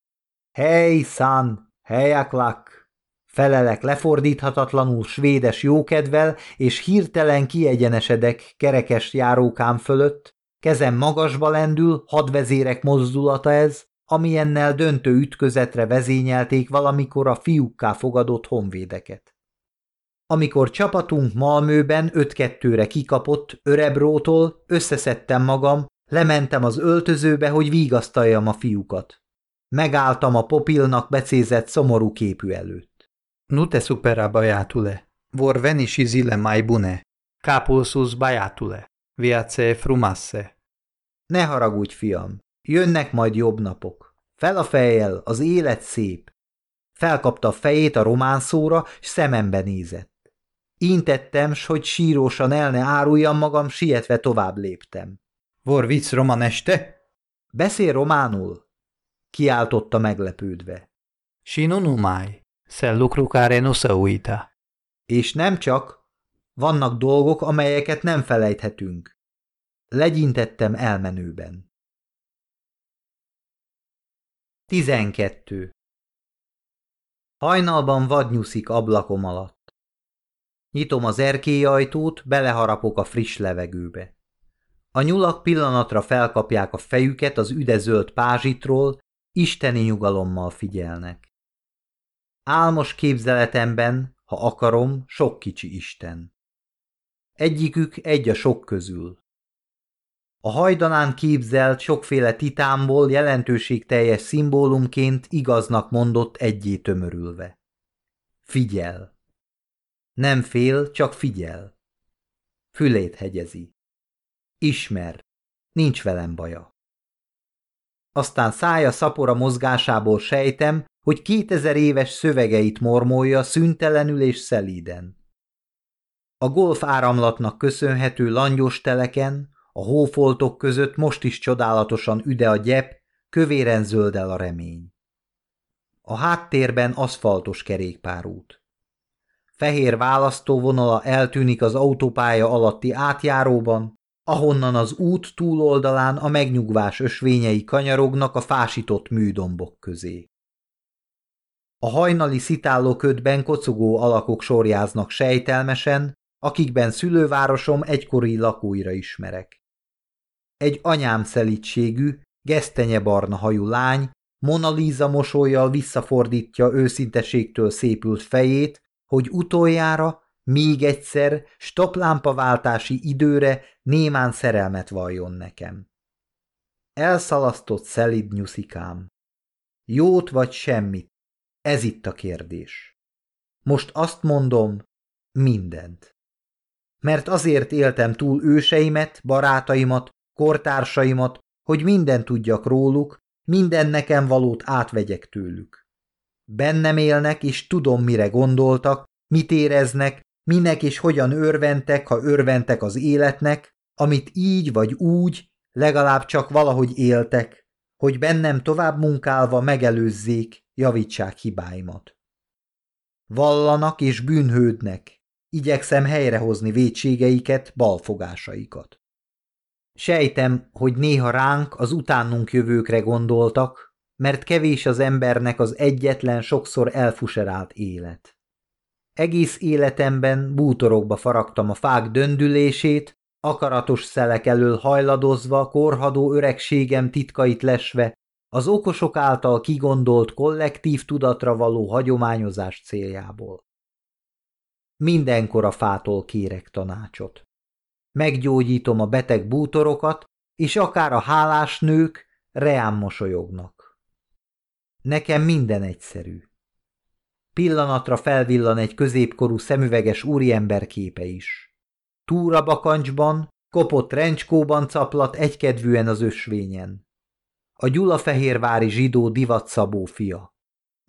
Hely szán, helyaklak! Felelek lefordíthatatlanul svédes jókedvel, és hirtelen kiegyenesedek kerekes járókám fölött, Kezem magasba lendül, hadvezérek mozdulata ez, amilyennel döntő ütközetre vezényelték valamikor a fiúkká fogadott honvédeket. Amikor csapatunk Malmőben 5-2-re kikapott Örebrótól, összeszedtem magam, lementem az öltözőbe, hogy vigasztaljam a fiúkat. Megálltam a popilnak becézett szomorú képű előtt. Nu te supera, bajátule. Vor veni și zile mai bune. Bajátule. Viace frumasse. Ne haragudj, fiam, jönnek majd jobb napok. Fel a fejjel, az élet szép. Felkapta a fejét a román szóra, s szemembe nézett. Intettem, s hogy sírósan el ne áruljam magam, sietve tovább léptem. Vor vicc roman este? Beszél románul? Kiáltotta meglepődve. Și nu numai, se lucru care nu se uita. És nem csak, vannak dolgok, amelyeket nem felejthetünk. Legyintettem elmenőben. 12. Hajnalban vadnyuszik ablakom alatt. Nyitom az erkélyajtót, beleharapok a friss levegőbe. A nyulak pillanatra felkapják a fejüket az üdezöld pázsitról, isteni nyugalommal figyelnek. Álmos képzeletemben ha akarom, sok kicsi isten. Egyikük egy a sok közül. A hajdanán képzelt sokféle titánból jelentőségteljes szimbólumként igaznak mondott egyé tömörülve. Figyel! Nem fél, csak figyel. Fülét hegyezi. Ismer. Nincs velem baja. Aztán szája szapora mozgásából sejtem, hogy kétezer éves szövegeit mormolja szüntelenül és szelíden. A golf áramlatnak köszönhető langyos teleken, a hófoltok között most is csodálatosan üde a gyep, kövéren zöldel a remény. A háttérben aszfaltos kerékpárút. Fehér választóvonala eltűnik az autópálya alatti átjáróban, ahonnan az út túloldalán a megnyugvás ösvényei kanyarognak a fásított műdombok közé. A hajnali ködben kocogó alakok sorjáznak sejtelmesen, akikben szülővárosom egykori lakóira ismerek. Egy anyám szelítségű, gesztenyebarna hajú lány, Mona Lisa mosolyjal visszafordítja őszinteségtől szépült fejét, hogy utoljára, még egyszer, stoplámpaváltási időre némán szerelmet valljon nekem. Elszalasztott szelid nyuszikám. Jót vagy semmit, ez itt a kérdés. Most azt mondom, mindent. Mert azért éltem túl őseimet, barátaimat, kortársaimat, hogy mindent tudjak róluk, minden nekem valót átvegyek tőlük. Bennem élnek, és tudom, mire gondoltak, mit éreznek, minek és hogyan örventek, ha örventek az életnek, amit így vagy úgy, legalább csak valahogy éltek, hogy bennem tovább munkálva megelőzzék, javítsák hibáimat. Vallanak és bűnhődnek, igyekszem helyrehozni vétségeiket, balfogásaikat. Sejtem, hogy néha ránk, az utánunk jövőkre gondoltak, mert kevés az embernek az egyetlen, sokszor elfuserált élet. Egész életemben bútorokba faragtam a fák döndülését, akaratos szelek elől hajladozva, korhadó öregségem titkait lesve, az okosok által kigondolt kollektív tudatra való hagyományozás céljából. Mindenkor a fától kérek tanácsot. Meggyógyítom a beteg bútorokat, és akár a hálás nők reám mosolyognak. Nekem minden egyszerű. Pillanatra felvillan egy középkorú szemüveges úriember képe is. Túra bakancsban, kopott rencskóban caplat egykedvűen az ösvényen. A gyulafehérvári zsidó divatszabó fia.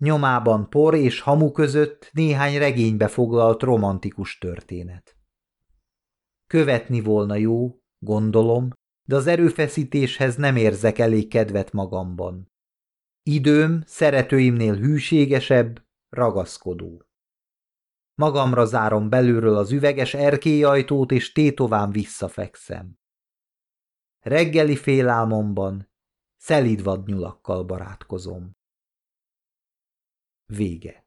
Nyomában por és hamu között néhány regénybe foglalt romantikus történet. Követni volna jó, gondolom, de az erőfeszítéshez nem érzek elég kedvet magamban. Időm szeretőimnél hűségesebb, ragaszkodó. Magamra zárom belülről az üveges erkélyajtót, és tétován visszafekszem. Reggeli félálmomban szelíd vadnyulakkal barátkozom. Vége